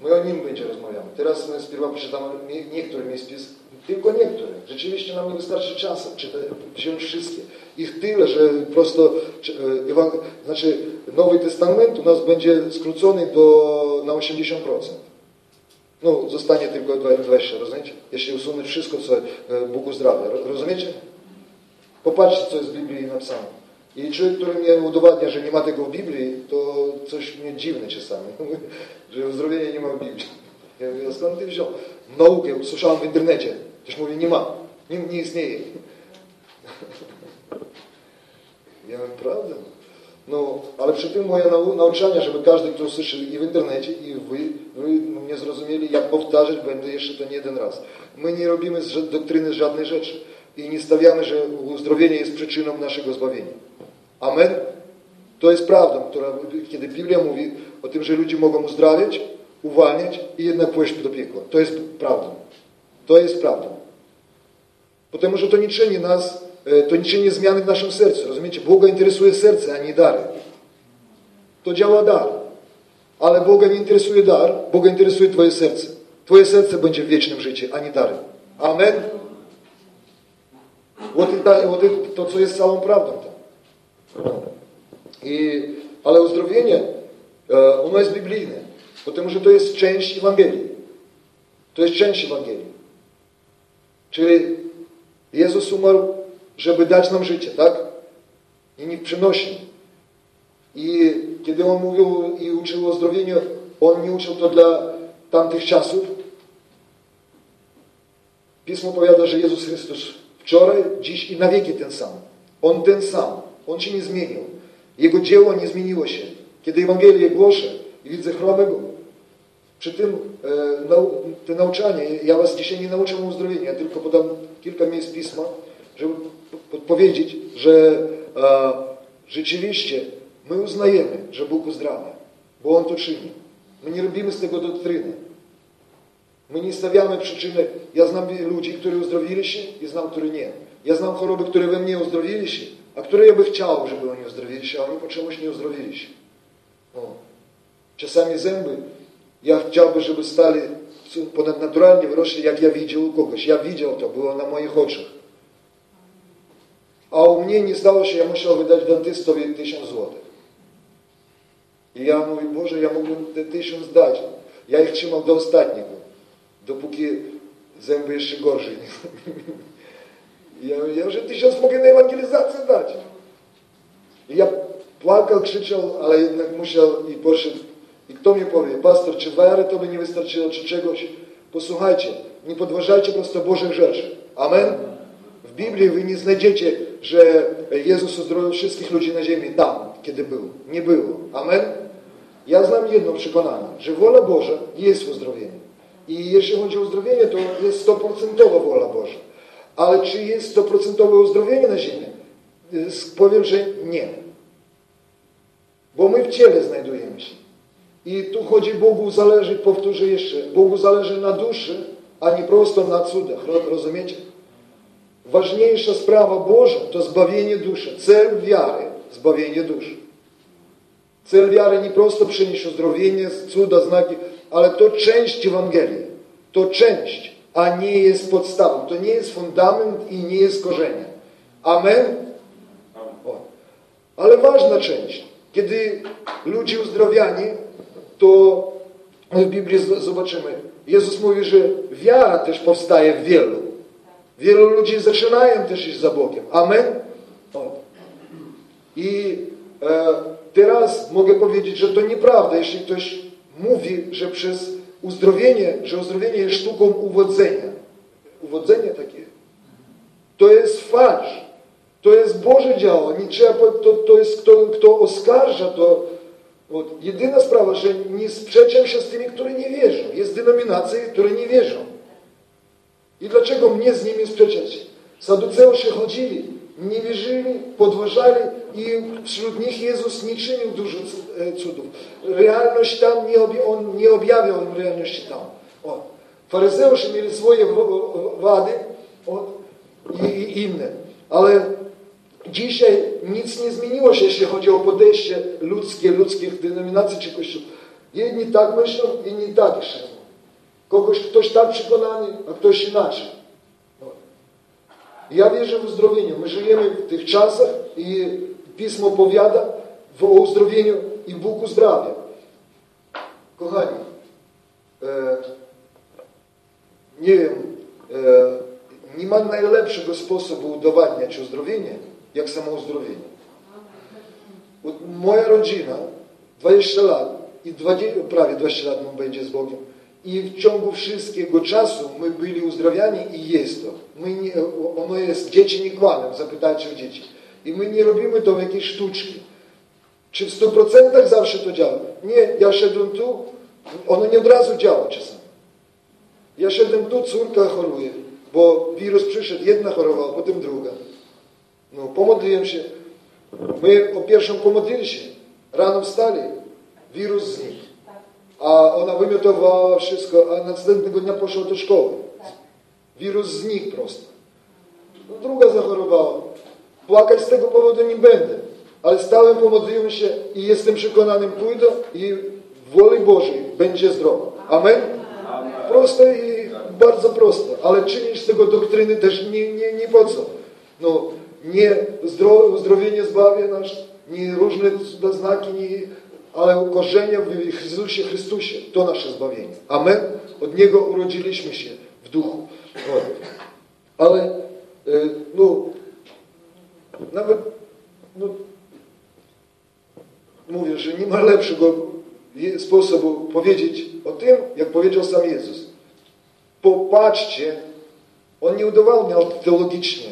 My o Nim będzie rozmawiamy. Teraz my spierwa przeczytamy niektóre miejsca, tylko niektóre. Rzeczywiście nam nie wystarczy czasu czytać, wziąć wszystkie. Ich tyle, że prosto, e, znaczy Nowy Testament u nas będzie skrócony do, na 80%. No, zostanie tylko 20, rozumiecie? Jeśli usunąć wszystko, co e, Bóg uzdrawia. Rozumiecie? Popatrzcie, co jest w Biblii napisane. I człowiek, który mnie udowadnia, że nie ma tego w Biblii, to coś mnie dziwne czasami, że uzdrowienia nie ma w Biblii. Ja mówię, skąd ty wziął? Naukę usłyszałem w internecie. Też mówię, nie ma, nie, nie istnieje. Ja mówię, prawda. No, ale przy tym moje nauczania, żeby każdy, kto usłyszy i w internecie, i wy, wy nie zrozumieli, jak powtarzać będę jeszcze nie jeden raz. My nie robimy z doktryny żadnej rzeczy i nie stawiamy, że uzdrowienie jest przyczyną naszego zbawienia. Amen? To jest prawdą, która, kiedy Biblia mówi o tym, że ludzie mogą uzdrawiać, uwalniać i jednak pójść do piekła. To jest prawdą. To jest prawdą. Потому że to nie czyni nas, e, to nie czyni zmiany w naszym sercu. Rozumiecie? Boga interesuje serce, a nie dary. To działa dar. Ale Boga nie interesuje dar, Boga interesuje Twoje serce. Twoje serce będzie w wiecznym życiu, a nie dary. Amen? Вот, это, вот это, to, co jest całą prawdą. I, ale uzdrowienie, e, ono jest biblijne, dlatego że to jest część Ewangelii. To jest część Ewangelii. Czyli Jezus umarł, żeby dać nam życie, tak? I nie przynosi. I kiedy On mówił i uczył o zdrowieniu, On nie uczył to dla tamtych czasów. Pismo powiada, że Jezus Chrystus wczoraj, dziś i na wieki ten sam. On ten sam. On się nie zmienił. Jego dzieło nie zmieniło się. Kiedy Ewangelię głoszę i widzę chromego, przy tym e, nau, te nauczanie, ja was dzisiaj nie nauczę o uzdrowieniu, ja tylko podam kilka miejsc Pisma, żeby podpowiedzieć, że e, rzeczywiście my uznajemy, że Bóg uzdrawia, bo On to czyni. My nie robimy z tego doktryny. My nie stawiamy przyczyny. Ja znam ludzi, którzy uzdrowili się i znam, którzy nie. Ja znam choroby, które we mnie uzdrowili się, a które ja by chciał, żeby oni uzdrowili się, a oni po czemuś nie uzdrowili się. O. Czasami zęby, ja chciałbym, żeby stali ponadnaturalnie wyrośli, jak ja widział u kogoś. Ja widział to, było na moich oczach. A u mnie nie stało się, ja musiał wydać dentystowi tysiąc złotych. I ja mówię, Boże, ja mógłbym te tysiąc dać. Ja ich trzymał do ostatniego, dopóki zęby jeszcze gorzej. Ja, ja już tysiąc mogę na ewangelizację dać. I ja płakał, krzyczał, ale jednak musiał i poszedł. I kto mi powie, pastor, czy wiary to by nie wystarczyło, czy czegoś? Posłuchajcie, nie podważajcie prosto Bożych rzeczy. Amen? W Biblii wy nie znajdziecie, że Jezus uzdrowił wszystkich ludzi na ziemi tam, kiedy był. Nie było. Amen? Ja znam jedno przekonanie, że wola Boża jest uzdrowieniem. I jeśli chodzi o uzdrowienie, to jest stoprocentowa wola Boża. Ale czy jest to procentowe uzdrowienie na ziemi? Powiem, że nie. Bo my w ciele znajdujemy się. I tu chodzi Bogu zależy, powtórzę jeszcze, Bogu zależy na duszy, a nie prosto na cudach. Rozumiecie? Ważniejsza sprawa Boża to zbawienie duszy. Cel wiary – zbawienie duszy. Cel wiary nie prosto przynieść uzdrowienie, cuda, znaki, ale to część Ewangelii. To część a nie jest podstawą. To nie jest fundament i nie jest korzenie. Amen? O. Ale ważna część. Kiedy ludzie uzdrowiani, to w Biblii zobaczymy. Jezus mówi, że wiara też powstaje w wielu. Wielu ludzi zaczynają też iść za Bogiem. Amen? O. I e, teraz mogę powiedzieć, że to nieprawda, jeśli ktoś mówi, że przez uzdrowienie, że uzdrowienie jest sztuką uwodzenia. Uwodzenie takie. To jest farsz. To jest Boże dzieło. Nie trzeba, to, to jest kto, kto oskarża, to вот, jedyna sprawa, że nie sprzeczam się z tymi, którzy nie wierzą. Jest denominacje, które nie wierzą. I dlaczego mnie z nimi sprzeczać? Saduceusze chodzili, nie wierzyli, podważali i wśród nich Jezus nie czynił dużo e, cudów. Realność tam, nie obja On nie objawiał im realności tam. O. Faryzeusze mieli swoje wady, i, i inne. Ale dzisiaj nic nie zmieniło się, jeśli chodzi o podejście ludzkie, ludzkich denominacji czy kościołów. Jedni tak myślą, inni tak myślą. Kogoś, ktoś tak przekonany, a ktoś inaczej. Ja wierzę w uzdrowienie. My żyjemy w tych czasach i Pismo powiada w uzdrowieniu i Bóg uzdrawia. Kochani, e, nie wiem, e, nie ma najlepszego sposobu udowadniać uzdrowienie, jak samo uzdrowienie. Moja rodzina 20 lat i 20, prawie 20 lat mu będzie z Bogiem i w ciągu wszystkiego czasu my byli uzdrawiani i jest to. My nie, ono jest, dzieci nie kłamią, zapytajcie o dzieci. I my nie robimy to w jakieś sztuczki. Czy w 100% zawsze to działa? Nie, ja szedłem tu, ono nie od razu działa czasami. Ja szedłem tu, córka choruje, bo wirus przyszedł, jedna chorowała, potem druga. No, pomodliłem się. My o pierwszą pomodlili się. Rano wstali, wirus znikł. A ona wymiotowała wszystko, a następnego dnia poszła do szkoły. Wirus znikł prosto. No, druga zachorowała. Płakać z tego powodu nie będę. Ale stałem, pomodliłem się i jestem przekonanym, pójdę i w woli Bożej będzie zdrowa. Amen? Proste i bardzo proste. Ale czynić z tego doktryny też nie, nie, nie po co. No, nie uzdrowienie zbawia nas, nie różne znaki, nie ale ukorzenia w Jezusie Chrystusie. To nasze zbawienie. Amen. Od Niego urodziliśmy się w duchu. Ale e, no, nawet no, mówię, że nie ma lepszego sposobu powiedzieć o tym, jak powiedział sam Jezus. Popatrzcie, On nie udowadniał teologicznie,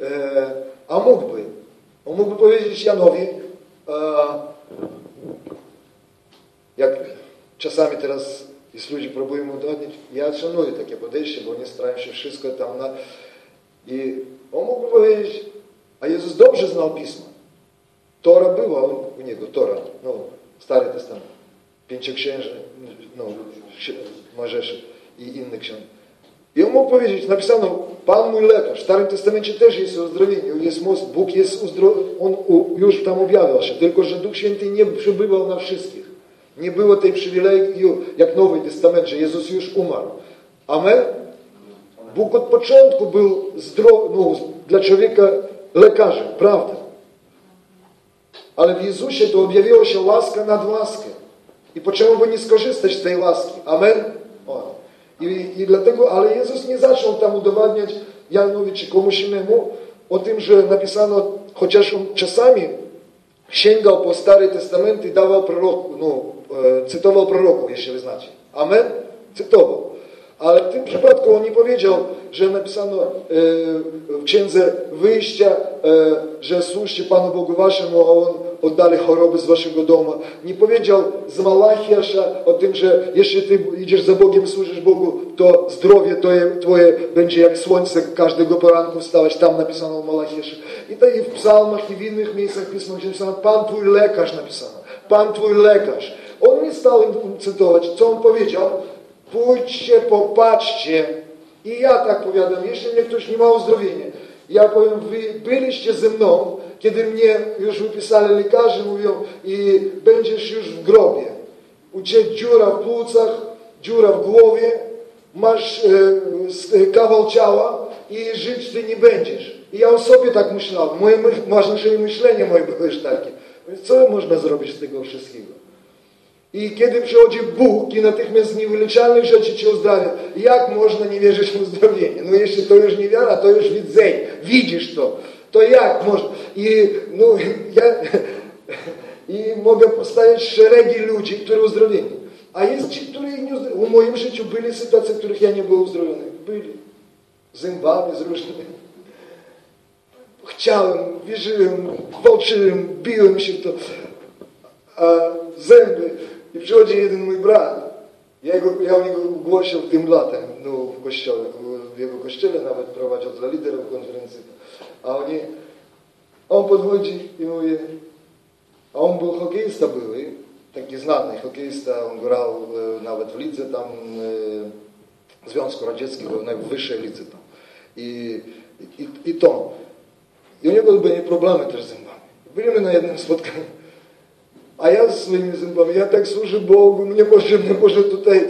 e, a mógłby. On mógłby powiedzieć Janowi, jak czasami teraz jest ludzi próbują udowodnić, ja szanuję takie podejście, bo nie starają się wszystko tam na... I on mógłby powiedzieć, a Jezus dobrze znał Pismo. Tora była u niego, Tora, no, Stary Testament, Pięcioksiężny, no, Mojżesz i inne książki. I on mógł powiedzieć, napisano, Pan mój lekarz. W Starym Testamencie też jest uzdrowienie, jest most, Bóg jest uzdrowiony, On już tam objawiał się, tylko że Duch Święty nie przybywał na wszystkich. Nie było tej przywileju, jak Nowy Testament, że Jezus już umarł. Amen? Bóg od początku był zdrowy, no, dla człowieka lekarzem, prawda? Ale w Jezusie to objawiła się łaska nad łaskę. I po czemu by nie skorzystać z tej łaski? Amen? I, I dlatego, ale Jezus nie zaczął tam udowadniać Janowi czy komuś innemu o tym, że napisano, chociaż on czasami sięgał po Stary Testament i dawał proroku, no, e, cytował proroków, jeśli wy znacie. Amen? Cytował. Ale w tym przypadku on nie powiedział, że napisano e, w księdze wyjścia, e, że służcie Panu Bogu waszemu, a On oddali choroby z waszego domu. Nie powiedział z Malachiasza o tym, że jeśli ty idziesz za Bogiem, służysz Bogu, to zdrowie twoje, twoje będzie jak słońce każdego poranku wstawać. Tam napisano w Malachiaszu. I to i w psalmach i w innych miejscach Pisma napisano, Pan Twój lekarz napisano. Pan Twój lekarz. On nie stał im cytować. Co on powiedział? Pójdźcie, popatrzcie. I ja tak powiadam, jeśli mnie ktoś nie ma uzdrowienia, ja powiem, wy byliście ze mną, kiedy mnie już wypisali lekarze, mówią, i będziesz już w grobie. U Ciebie dziura w płucach, dziura w głowie, masz e, kawał ciała i żyć Ty nie będziesz. I ja o sobie tak myślałem. Moje, nasze myślenie moje było już takie. Co można zrobić z tego wszystkiego? I kiedy przychodzi Bóg i natychmiast z niewyleczalnych rzeczy Cię uzdrawia, jak można nie wierzyć w uzdrowienie? No jeśli to już nie wiara, to już widzenie. Widzisz to. To jak można? I no, ja i mogę postawić szeregi ludzi, którzy uzdrowieni. A jest ci, którzy nie uzdrowieni. W moim życiu byli sytuacje, w których ja nie był uzdrowiony. Byli. Zębami, z różnymi. Chciałem, wierzyłem, walczyłem, biłem się to. A zęby i przychodzi jeden mój brat. Ja, go, ja o niego głosił tym latem no, w kościele, w jego kościele nawet prowadził dla liderów konferencji. A oni, on podchodzi i mówi, a on był hokeista były, taki znany hokeista, on grał e, nawet w lidze tam e, Związku Radzieckiego, najwyższej lidze tam. I, i, i to. I u niego były problemy też z zębami. Byliśmy na jednym spotkaniu. A ja z swoimi zębami, ja tak służę Bogu, mnie potrzebne może tutaj,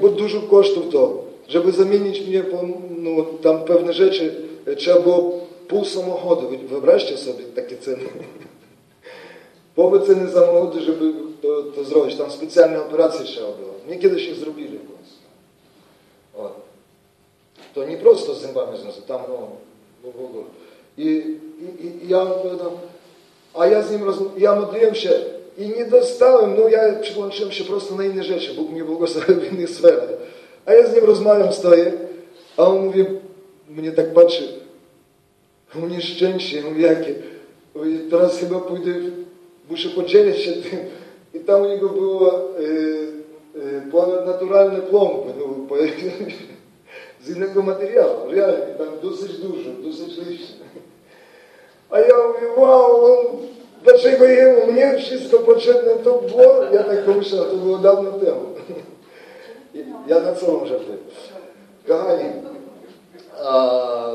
bo dużo kosztów to, żeby zamienić mnie, no, tam pewne rzeczy, trzeba było pół samochodu, wyobraźcie sobie takie ceny. Połowę ceny samochodu, żeby to, zrobić, tam specjalne operacje trzeba było. Mnie kiedyś ich zrobili w końcu. O. To nie prosto z zębami związane, tam no, w ogóle. I, ja no, a ja z nim roz, ja modliłem się i nie dostałem, no ja przyłączyłem się prosto na inne rzeczy, Bóg mnie błogosławił w innych sferach. A ja z nim rozmawiam, stoję, a on mówi, mnie tak patrzy, u mnie szczęście, mówi jakie, mówi, teraz chyba pójdę, muszę podzielić się tym. I tam u niego było y, y, ponadnaturalne plomby, no, z innego materiału, realnie, tam dosyć dużo, dosyć liczne. A ja mówię, wow, on, dlaczego jemu, mnie wszystko potrzebne to było? Ja tak pomyślałem, to było dawno temu. Ja na co mam żarty? Kochani, a,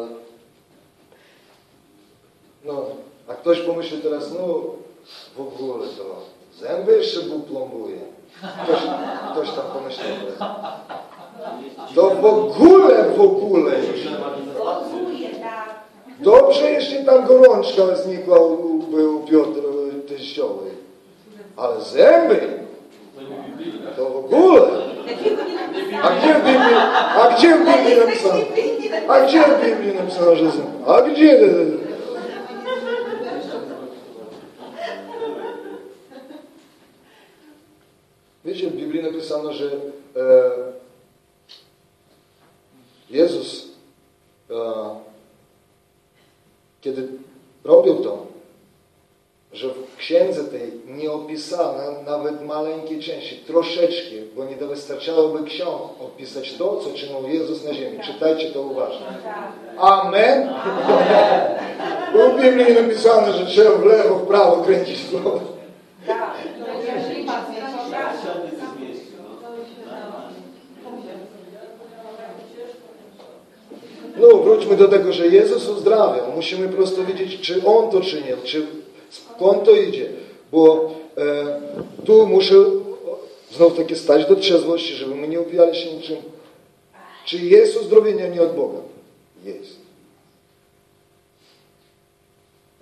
no, a ktoś pomyśli teraz, no w ogóle to zęby jeszcze Bóg plombuje. Ktoś, ktoś tam pomyślał. To w ogóle, w ogóle. Tam gorączka znikła u, u Piotr teściowej. Ale zęby, to w ogóle. A gdzie w Biblii, a gdzie w Biblii napisano? A gdzie w Biblii napisano, że zęby? A gdzie? Wiecie, w Biblii napisano, że e, Jezus e, kiedy robił to, że w księdze tej nie opisano nawet maleńkiej części, troszeczkę, bo nie wystarczałoby ksiąg opisać to, co czynił Jezus na ziemi. Czytajcie to uważnie. Amen? Bo w Biblii napisano, że trzeba w lewo, w prawo kręcić głowę. No, wróćmy do tego, że Jezus uzdrawiał. Musimy prosto wiedzieć, czy On to czynił, czy skąd to idzie. Bo e, tu muszę znowu takie stać do trzeźwości, żeby my nie ubijali się niczym. Czy jest uzdrowienie nie od Boga? Jest.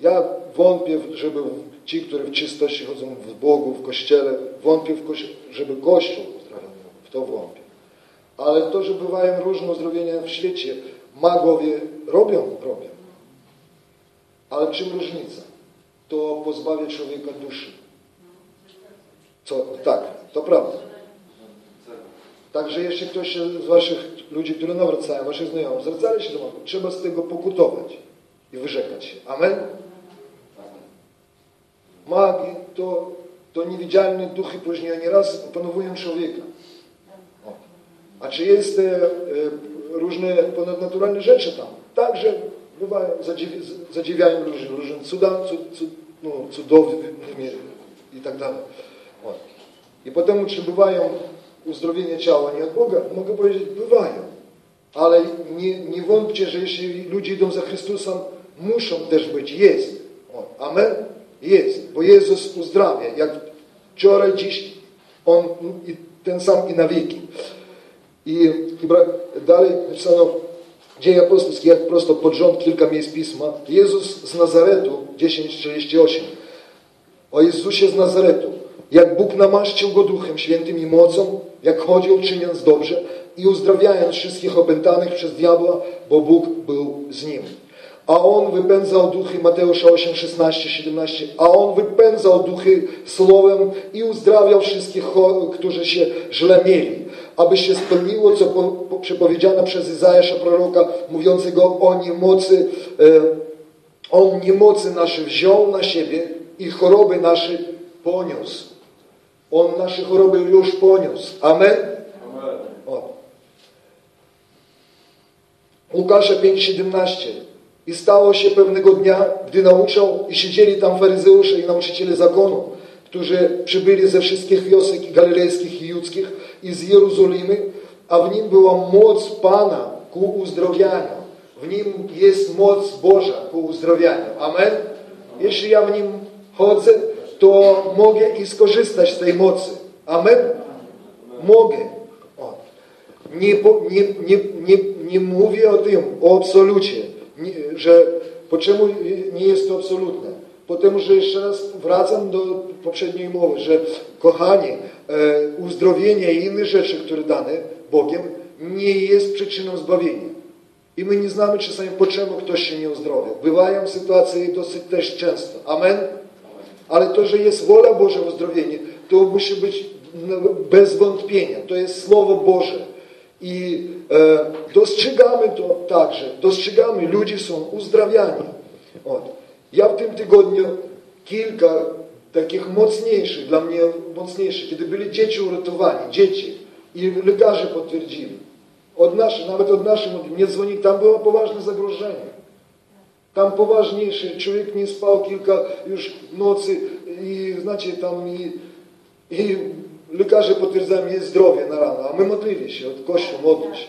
Ja wątpię, żeby ci, którzy w czystości chodzą w Bogu, w Kościele, wątpię, w kości żeby Kościół uzdrawiał. W to wątpię. Ale to, że bywają różne uzdrowienia w świecie, Magowie robią, robią. Ale czym różnica? To pozbawia człowieka duszy. Co? Tak, to prawda. Także jeśli ktoś z waszych ludzi, którzy nawracają, waszych znajomych, zwracali się do Boga, trzeba z tego pokutować i wyrzekać się. Amen? Magi to, to niewidzialne duchy później nieraz opanowują człowieka. A czy jest e, e, różne ponadnaturalne rzeczy tam? Także bywają, zadziwi, zadziwiają ludzi, różne cuda, cud, cud, no, i tak dalej. O. I potem, czy bywają uzdrowienia ciała nie od Boga? Mogę powiedzieć, bywają. Ale nie, nie wątpcie, że jeśli ludzie idą za Chrystusem, muszą też być. Jest. O. Amen? Jest. Bo Jezus uzdrawia. Jak wczoraj, dziś, On ten sam i na wieki. I dalej napisano Dzieje apostolskie, jak prosto pod rząd kilka miejsc Pisma. Jezus z Nazaretu, 10:38. O Jezusie z Nazaretu. Jak Bóg namaszczył Go Duchem Świętym i mocą, jak chodził czyniąc dobrze i uzdrawiając wszystkich opętanych przez diabła, bo Bóg był z Nim. A On wypędzał duchy, Mateusza 8, 16, 17, a On wypędzał duchy słowem i uzdrawiał wszystkich, którzy się źle mieli aby się spełniło, co po, po, przepowiedziano przez Izajasza proroka, mówiącego o niemocy, e, on niemocy nasze wziął na siebie i choroby nasze poniósł. On nasze choroby już poniósł. Amen? Amen. O. Łukasza 5,17 I stało się pewnego dnia, gdy nauczał i siedzieli tam faryzeusze i nauczyciele zakonu, którzy przybyli ze wszystkich wiosek galilejskich i judzkich, i z Jerozolimy, a w nim była moc Pana ku uzdrowianiu. w nim jest moc Boża ku uzdrowieniu. Amen? Jeśli ja w nim chodzę, to mogę i skorzystać z tej mocy. Amen? Mogę. Nie, nie, nie, nie, nie mówię o tym, o absolucie, nie, że po czemu nie jest to absolutne? Potem, że jeszcze raz wracam do poprzedniej mowy, że kochani, e, uzdrowienie i inne rzeczy, które dane Bogiem, nie jest przyczyną zbawienia. I my nie znamy czasami, po czemu ktoś się nie uzdrowia. Bywają sytuacje dosyć też często. Amen? Ale to, że jest wola Boża w uzdrowieniu, to musi być no, bez wątpienia. To jest Słowo Boże. I e, dostrzegamy to także. Dostrzegamy, ludzie są uzdrawiani. Ja w tym tygodniu kilka takich mocniejszych, dla mnie mocniejszych, kiedy byli dzieci uratowani, dzieci, i lekarze potwierdzili. Od naszych, nawet od naszych nie dzwoni, tam było poważne zagrożenie. Tam poważniejsze, człowiek nie spał kilka już nocy i znacie, tam i, i lekarze potwierdzają, jest zdrowie na rano, a my modlili się, od Kościół modlić.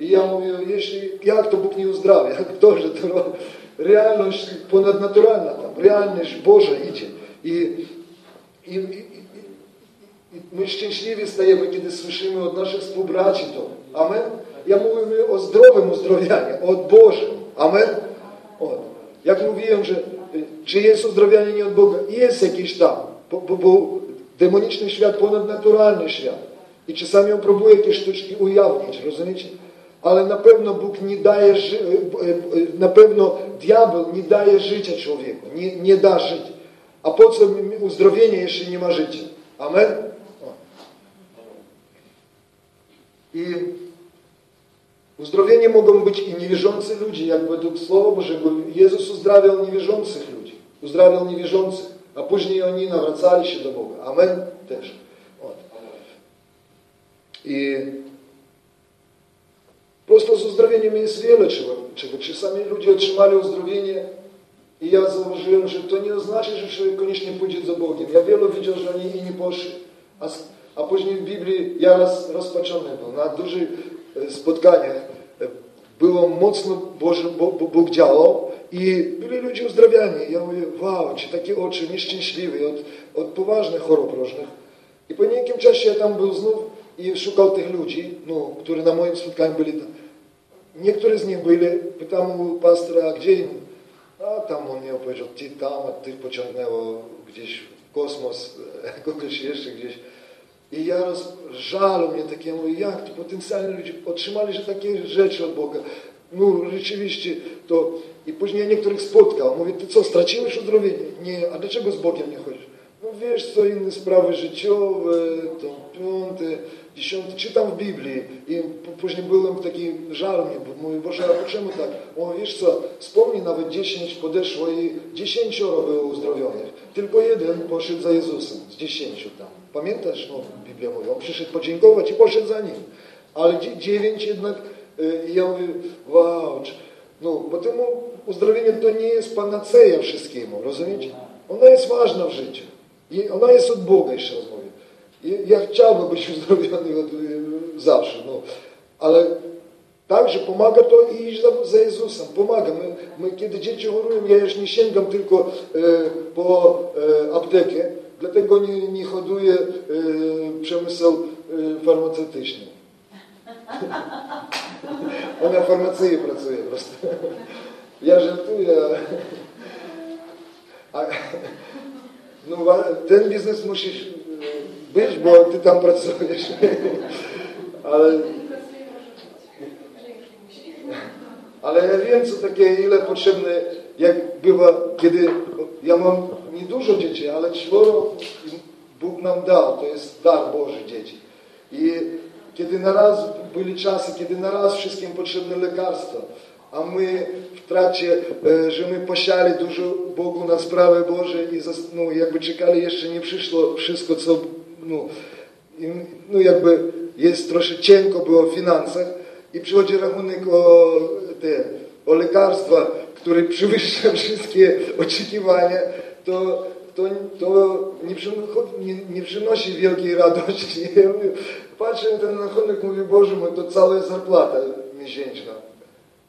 I ja mówię, jeśli, jak to Bóg nie uzdrawia? To, że to realność ponadnaturalna tam, realność Boża idzie. I, i, i, i my szczęśliwi stajemy, kiedy słyszymy od naszych współbraci to. Amen? Ja mówię o zdrowym uzdrowianiu, od Bożym. Amen? O. Jak mówiłem, że czy jest uzdrowienie nie od Boga? Jest jakiś tam, bo, bo, bo demoniczny świat, ponadnaturalny świat. I czasami on próbuje jakieś sztuczki ujawnić, rozumiecie? Ale na pewno Bóg nie daje, na pewno diabeł nie daje życia człowieku, nie, nie da żyć. A po co uzdrowienie, jeśli nie ma życia? Amen? I uzdrowienie mogą być i niewierzący ludzie, jak według Słowa Bożego. Jezus uzdrawiał niewierzących ludzi, uzdrawiał niewierzących, a później oni nawracali się do Boga. Amen? Też. I prosto z uzdrowieniem jest wiele czego, czego. Czasami ludzie otrzymali uzdrowienie i ja zauważyłem, że to nie oznacza, że człowiek koniecznie pójdzie za Bogiem. Ja wielu widział, że oni i nie poszli. A, później w Biblii ja raz rozpaczony był. Na dużych e, spotkaniach e, było mocno Boże, Bo, Bóg działał i byli ludzie uzdrawiani. Ja mówię, wow, ci takie oczy nieszczęśliwe od, od poważnych chorób różnych. I po niejakim czasie ja tam był znów i szukał tych ludzi, no, którzy na moim spotkaniu byli tam. Niektórzy z nich byli, pytam pastora, gdzie im? A tam on mi opowiedział, ty tam, a tych pociągnęło gdzieś w kosmos, kogoś jeszcze gdzieś. I ja roz, mnie takie, mówię, jak to potencjalni ludzie otrzymali, że takie rzeczy od Boga. No rzeczywiście to... I później ja niektórych spotkał. Mówię, ty co, straciłeś uzdrowienie? Nie, a dlaczego z Bogiem nie chodzisz? No wiesz co, inne sprawy życiowe, to piąte, dziesiąte, czytam w Biblii i później byłem taki żal bo mówię, Boże, a czemu tak? On wiesz co, wspomnij, nawet dziesięć podeszło i dziesięcioro było uzdrowionych. Tylko jeden poszedł za Jezusem, z dziesięciu tam. Pamiętasz, no Biblia mówi, on przyszedł podziękować i poszedł za nim. Ale dziewięć jednak, y, ja mówię, wow, no, bo temu uzdrowienie to nie jest panaceja wszystkiemu, rozumiecie? Ona jest ważna w życiu. I ona jest od Boga, jeszcze raz. Ja chciałbym być uzdrowiony od, zawsze, no. ale także pomaga to i iść za, za Jezusem, pomaga. My, my, kiedy dzieci chorują, ja już nie sięgam tylko e, po e, aptekę, dlatego nie, nie hoduję e, przemysł e, farmaceutyczny. Ona w farmacji pracuje po prostu. Ja żartuję, a, no, ten biznes musisz być, bo ty tam pracujesz. Ale, ale ja wiem, co takie, ile potrzebne, jak bywa, kiedy ja mam niedużo dzieci, ale czworo Bóg nam dał, to jest dar Boży dzieci. I kiedy naraz byli czasy, kiedy naraz wszystkim potrzebne lekarstwa, a my w trakcie, e, że my posiali dużo Bogu na sprawę Boże i no, jakby czekali, jeszcze nie przyszło wszystko, co no, no jakby jest troszkę cienko było w finansach i przychodzi rachunek o, te, o lekarstwa, które przewyższa wszystkie oczekiwania, to, to, to nie, nie, nie przynosi wielkiej radości. Ja mówię, patrzę na ten rachunek, mówię, Boże mój, to cała zarplata miesięczna.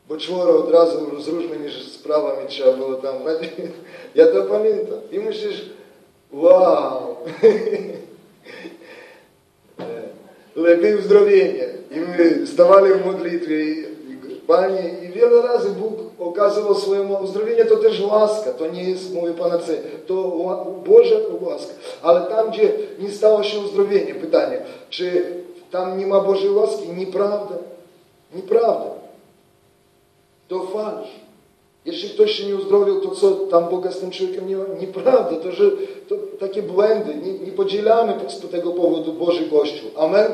bo czworo od razu z różnymi sprawami trzeba było tam. Ja to pamiętam. I myślisz, wow, lepiej uzdrowienie. I my stawali w modlitwie i, Panie, i wiele razy Bóg okazywał swojemu uzdrowienie, to też łaska, to nie jest, mówię panace, to Boża łaska. Ale tam, gdzie nie stało się uzdrowienie, pytanie, czy tam nie ma Bożej łaski? Nieprawda. Jeśli ktoś się nie uzdrowił, to co tam Boga z tym człowiekiem nie ma? Nieprawda. To, że to takie błędy. Nie, nie podzielamy z tego powodu Boży Kościół. Amen?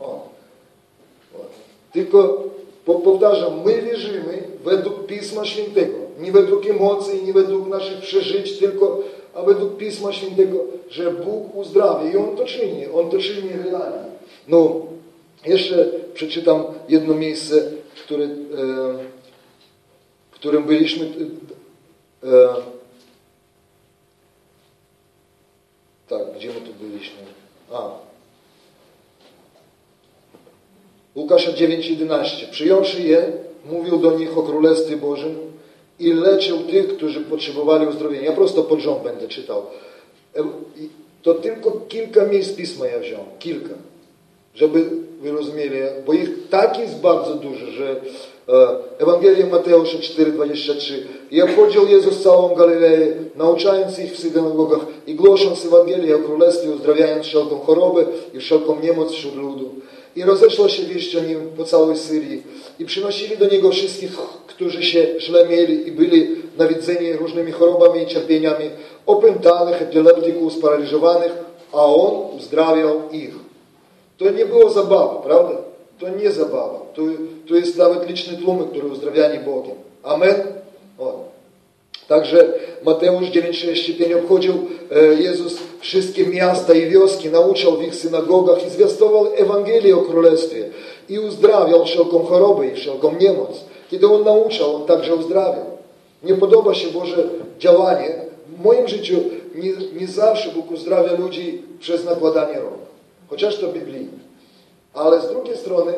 O. Tylko powtarzam, my wierzymy według Pisma Świętego. Nie według emocji, nie według naszych przeżyć, tylko a według Pisma Świętego, że Bóg uzdrawia. I On to czyni. On to czyni realnie. No, jeszcze przeczytam jedno miejsce, które, e, którym byliśmy. E, tak, gdzie my tu byliśmy? A. Łukasza 9:11. Przyjąwszy je, mówił do nich o Królestwie Bożym i leczył tych, którzy potrzebowali uzdrowienia. Ja prosto pod rząd będę czytał. E, to tylko kilka miejsc Pisma ja wziąłem. Kilka żeby wy rozumieli, bo ich tak jest bardzo dużo, że Ewangelia Mateusza 4,23 i obchodził Jezus całą Galileję, nauczając ich w synagogach i głosząc Ewangelię o Królestwie, uzdrawiając wszelką chorobę i wszelką niemoc wśród ludu. I rozeszła się wieść o nim po całej Syrii i przynosili do Niego wszystkich, którzy się źle mieli i byli nawiedzeni różnymi chorobami i cierpieniami, opętanych, epileptyków, sparaliżowanych, a On uzdrawiał ich. To nie było zabawa, prawda? To nie zabawa. To, to jest nawet liczny tłumy, który uzdrawiani Bogiem. Amen? O. Także Mateusz 9,65 obchodził e, Jezus wszystkie miasta i wioski, nauczał w ich synagogach i zwiastował Ewangelię o Królestwie i uzdrawiał wszelką chorobę i wszelką niemoc. Kiedy On nauczał, On także uzdrawiał. Nie podoba się Boże działanie. W moim życiu nie, nie zawsze Bóg uzdrawia ludzi przez nakładanie rąk chociaż to biblijne. Ale z drugiej strony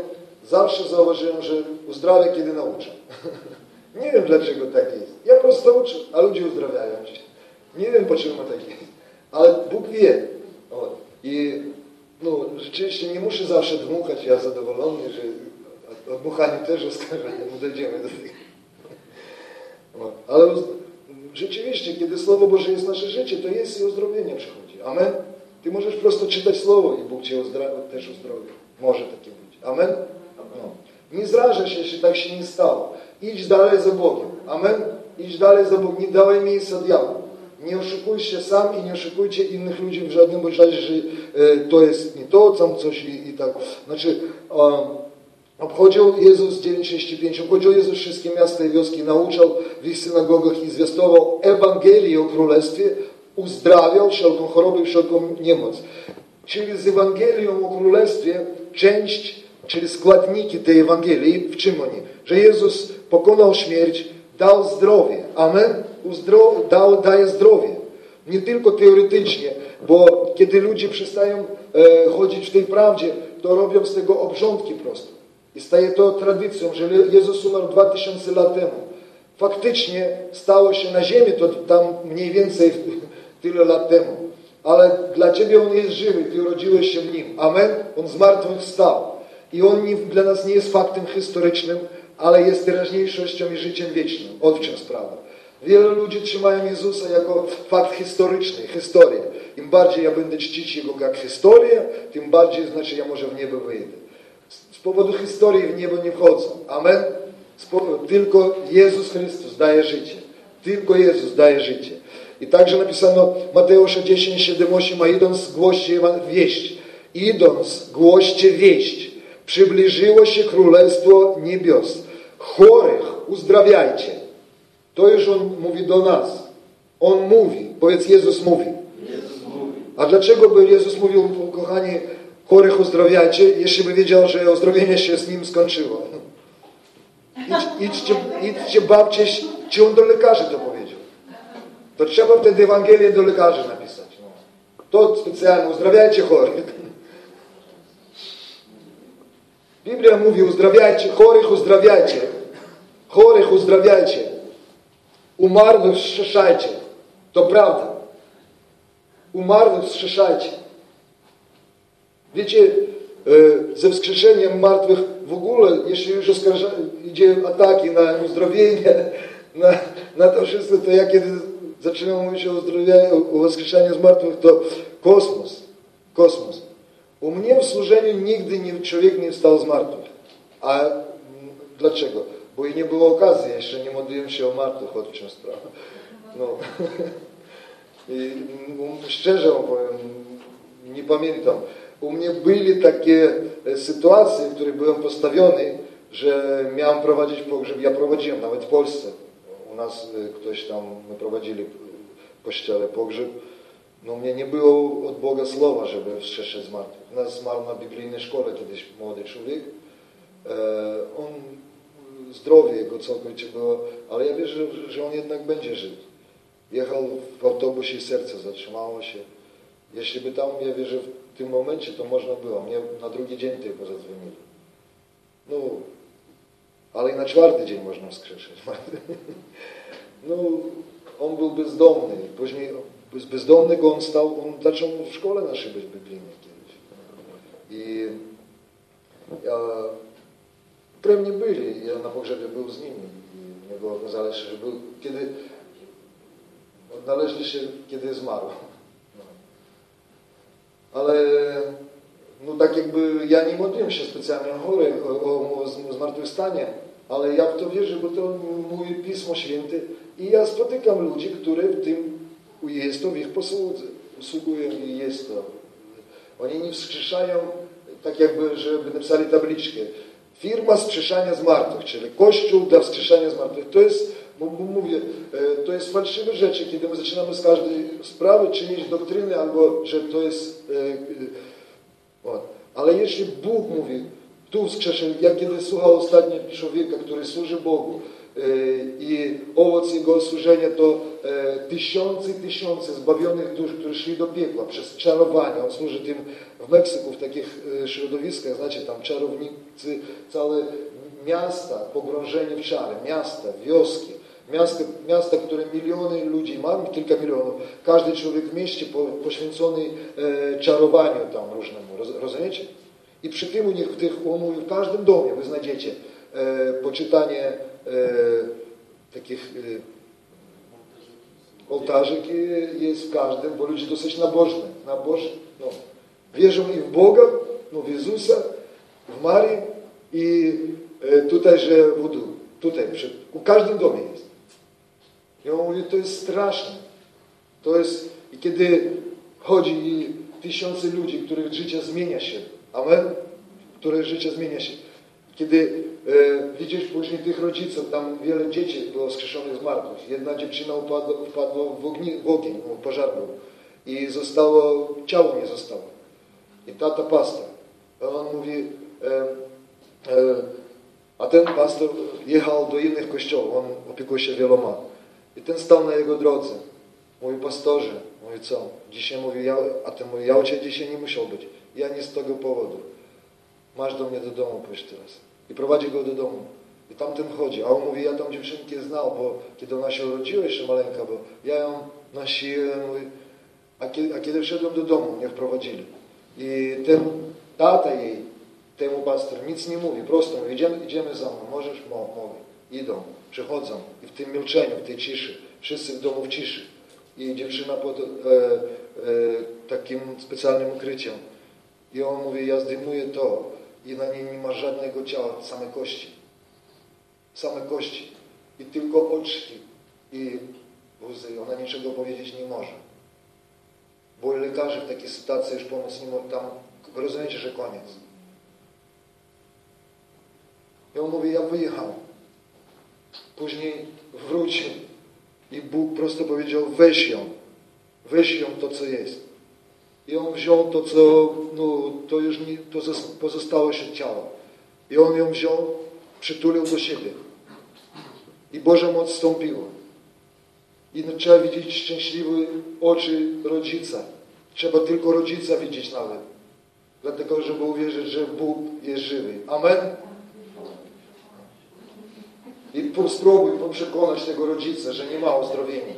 zawsze zauważyłem, że uzdrawia, kiedy nauczę. nie wiem, dlaczego tak jest. Ja prosto uczę, a ludzie uzdrawiają się. Nie wiem, po czym tak jest. Ale Bóg wie. O, I no, rzeczywiście nie muszę zawsze dmuchać, ja zadowolony, że o dmuchaniu też oskarżają, dojdziemy do tego. Ale rzeczywiście, kiedy Słowo Boże jest nasze życie, to jest i uzdrowienie przychodzi. Amen? Ty możesz prosto czytać Słowo i Bóg Cię uzdrowi, też uzdrowi. Może takie być. Amen? No. Nie zrażaj się, jeśli tak się nie stało. Idź dalej za Bogiem. Amen? Idź dalej za Bogiem. Nie dawaj miejsca diabłu. Nie oszukuj się sam i nie oszukujcie innych ludzi w żadnym bądź razie, że e, to jest nie to, tam coś i, i tak. Znaczy, e, obchodził Jezus 9,65, obchodził Jezus wszystkie miasta i wioski, nauczał w ich synagogach i zwiastował Ewangelię o Królestwie, uzdrawiał wszelką chorobę i wszelką niemoc. Czyli z Ewangelią o Królestwie część, czyli składniki tej Ewangelii, w czym oni? Że Jezus pokonał śmierć, dał zdrowie. Amen? Uzdro dał, daje zdrowie. Nie tylko teoretycznie, bo kiedy ludzie przestają e, chodzić w tej prawdzie, to robią z tego obrządki prosto. I staje to tradycją, że Jezus umarł 2000 lat temu. Faktycznie stało się na ziemi, to tam mniej więcej tyle lat temu. Ale dla Ciebie On jest żywy, Ty urodziłeś się w Nim. Amen? On zmartwychwstał. I On nie, dla nas nie jest faktem historycznym, ale jest teraźniejszością i życiem wiecznym. Od czym sprawa. Wielu ludzi trzymają Jezusa jako fakt historyczny, historię. Im bardziej ja będę czcić Jego jak historię, tym bardziej znaczy ja może w niebo wyjdę. Z powodu historii w niebo nie wchodzą. Amen? Tylko Jezus Chrystus daje życie. Tylko Jezus daje życie. I także napisano Mateusza 10, 7, 8, a idąc głoście wieść. Idąc głoście wieść. Przybliżyło się Królestwo Niebios. Chorych uzdrawiajcie. To już On mówi do nas. On mówi. Powiedz, Jezus mówi. A dlaczego by Jezus mówił, kochani, chorych uzdrawiajcie, jeśli by wiedział, że uzdrowienie się z Nim skończyło? Idź, idźcie, idźcie babcie, czy On do lekarzy to powiedział? To trzeba wtedy Ewangelię do lekarzy napisać. No. To specjalnie, uzdrawiajcie chorych. Biblia mówi, uzdrawiajcie chorych, uzdrawiajcie. chorych uzdrawiajcie, umarłych wskrzeszajcie. To prawda. Umarłych wskrzeszajcie. Wiecie, e, ze wskrzeszeniem martwych w ogóle, jeśli już idzie ataki na uzdrowienie, na, na to wszystko, to ja kiedy zaczynam mówić o, o wskrzeszeniu z martwych, to kosmos, kosmos. U mnie w służeniu nigdy nie, człowiek nie wstał z martwych. A dlaczego? Bo i nie było okazji, jeszcze nie modliłem się o martwych, o czym sprawa. No. I szczerze powiem, nie pamiętam. U mnie byli takie e, sytuacje, w których byłem postawiony, że miałem prowadzić pogrzeb. Ja prowadziłem nawet w Polsce. Nas e, ktoś tam, my prowadzili w kościele pogrzeb. No mnie nie było od Boga słowa, żeby wskrzeszać zmartwych. U nas zmarł na biblijnej szkole kiedyś młody człowiek. E, on, zdrowie jego całkowicie było, ale ja wierzę, że on jednak będzie żył. Jechał w autobusie i serce zatrzymało się. Jeśli by tam, ja wierzę, w tym momencie to można było. Mnie na drugi dzień tylko zadzwonili. No, ale i na czwarty dzień można wskrzeszać. No, on był bezdomny. Później z bezdomnego on stał, on zaczął w szkole naszej być biblijnej kiedyś. I ja, pewnie byli, ja na pogrzebie był z nimi. I mnie było zależy, że był, kiedy odnaleźli się, kiedy zmarł. No. Ale no tak jakby ja nie modliłem się specjalnie o chory, o, o, o zmartwychwstanie, ale ja w to wierzę, bo to mój Pismo Święte i ja spotykam ludzi, które w tym jest to w ich posłudze, usługują i jest to. Oni nie wskrzeszają tak jakby, żeby napisali tabliczkę. Firma wskrzeszania zmartwych, czyli Kościół dla wskrzeszania zmartwych. To jest mówię, e, to jest fałszywe rzeczy, kiedy my zaczynamy z każdej sprawy czynić doktryny, albo że to jest... E, e, Ale jeśli Bóg mówi, tu wskrzeszę, ja kiedy słuchał ostatnio człowieka, który służy Bogu i owoc jego służenia to tysiące i tysiące zbawionych dusz, które szli do piekła przez czarowanie. On służy tym w Meksyku, w takich środowiskach, znacie, tam czarownicy, całe miasta pogrążeni w czary, miasta, wioski. Miasta, miasta, które miliony ludzi, mam kilka milionów, każdy człowiek w mieście poświęcony e, czarowaniu tam różnemu, roz, rozumiecie? I przy tym u nich w tych umów, w każdym domie wy znajdziecie e, poczytanie e, takich e, ołtarzy jest w każdym, bo ludzie dosyć nabożni, nabożni no. wierzą i w Boga, no w Jezusa, w Marię i e, tutaj, że wudu, tutaj, przy, u każdym domie jest. I on mówi, to jest straszne. To jest, i kiedy chodzi tysiące ludzi, których życie zmienia się, amen, które życie zmienia się. Kiedy e, widzisz później tych rodziców, tam wiele dzieci było skrzeszonych z martwych. Jedna dziewczyna upadła, w, ogni, w ogień, w pożar był. I zostało, ciało nie zostało. I tata pastor. On mówi, e, e, a ten pastor jechał do innych kościołów, on opiekuje się wieloma. I ten stał na jego drodze. Mówi, pastorze, mówi, co? Dzisiaj mówi, ja, a ten mówi, ja u Ciebie dzisiaj nie musiał być. Ja nie z tego powodu. Masz do mnie do domu pójść teraz. I prowadzi go do domu. I tamten chodzi. A on mówi, ja tą dziewczynkę znał, bo kiedy ona się urodziła jeszcze maleńka, bo ja ją nosiłem, mówi, a kiedy, a kiedy wszedłem do domu, mnie wprowadzili. I ten tata jej, temu pastor nic nie mówi, prosto mówi, idziemy, idziemy za mną, możesz? Mo, mogę. Idą przychodzą i w tym milczeniu, w tej ciszy, wszyscy w domu w ciszy. I dziewczyna pod e, e, takim specjalnym ukryciem. I on mówi, ja zdejmuję to i na niej nie ma żadnego ciała, same kości. Same kości. I tylko oczki i łzy. Ona niczego powiedzieć nie może. Bo lekarze w takiej sytuacji już pomóc nie mogą. Tam rozumiecie, że koniec. I on mówi, ja wyjechałem. Później wrócił i Bóg prosto powiedział, weź ją, weź ją to, co jest. I on wziął to, co, no, to już nie, to pozostało się ciała. I on ją wziął, przytulił do siebie. I Boża moc wstąpiła. I no, trzeba widzieć szczęśliwe oczy rodzica. Trzeba tylko rodzica widzieć nawet. Dlatego, żeby uwierzyć, że Bóg jest żywy. Amen? I spróbuj przekonać tego rodzica, że nie ma uzdrowienia.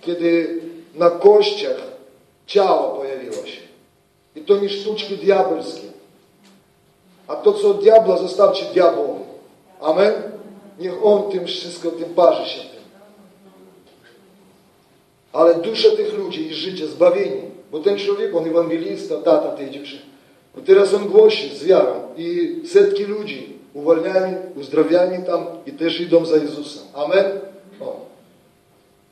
Kiedy na kościach ciało pojawiło się. I to nie sztuczki diabelskie. A to, co diabła, zostawcie diabłowi. Amen? Niech on tym wszystko, tym parzy się tym. Ale dusze tych ludzi i życie zbawieni. Bo ten człowiek, on ewangelista, tata tej dziewczyny. Bo teraz on głosi z wiarą i setki ludzi uwalniani, uzdrawiani tam i też idą za Jezusem. Amen? O.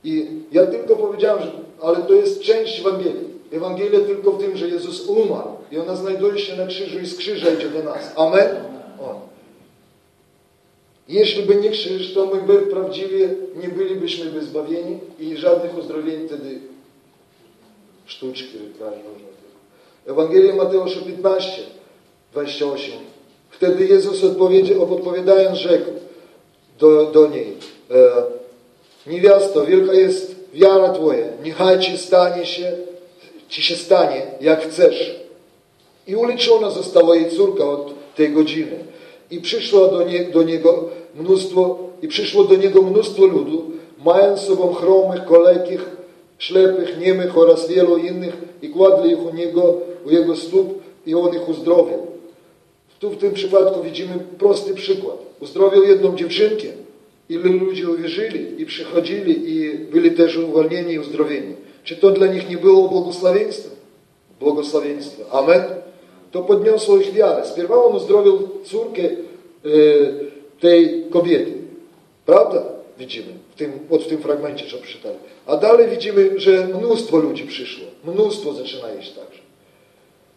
I ja tylko powiedziałem, że, ale to jest część Ewangelii. Ewangelia tylko w tym, że Jezus umarł i ona znajduje się na krzyżu i z krzyża idzie do nas. Amen? O. Jeśli by nie krzyż, to my by prawdziwie nie bylibyśmy by zbawieni i żadnych uzdrowień wtedy sztuczki, różne. Ewangelia Mateusza 15, 28. Wtedy Jezus odpowiadając rzekł do, do niej, e, niewiasto, wielka jest wiara Twoja, niechaj Ci stanie się, Ci się stanie, jak chcesz. I uleczona została jej córka od tej godziny. I przyszło do, nie, do niego mnóstwo, i przyszło do niego mnóstwo ludu, mając sobą chromych, kolekich, ślepych, niemych oraz wielu innych i kładli ich u niego, u jego stóp i on ich uzdrowił. Tu w tym przypadku widzimy prosty przykład. Uzdrowił jedną dziewczynkę, ile ludzi uwierzyli i przychodzili i byli też uwolnieni i uzdrowieni. Czy to dla nich nie było błogosławieństwem? Błogosławieństwo. Amen. To podniosło ich wiarę. Spierwa on uzdrowił córkę e, tej kobiety. Prawda? Widzimy w tym, od w tym fragmencie, co przeczytali. A dalej widzimy, że mnóstwo ludzi przyszło. Mnóstwo zaczyna iść także.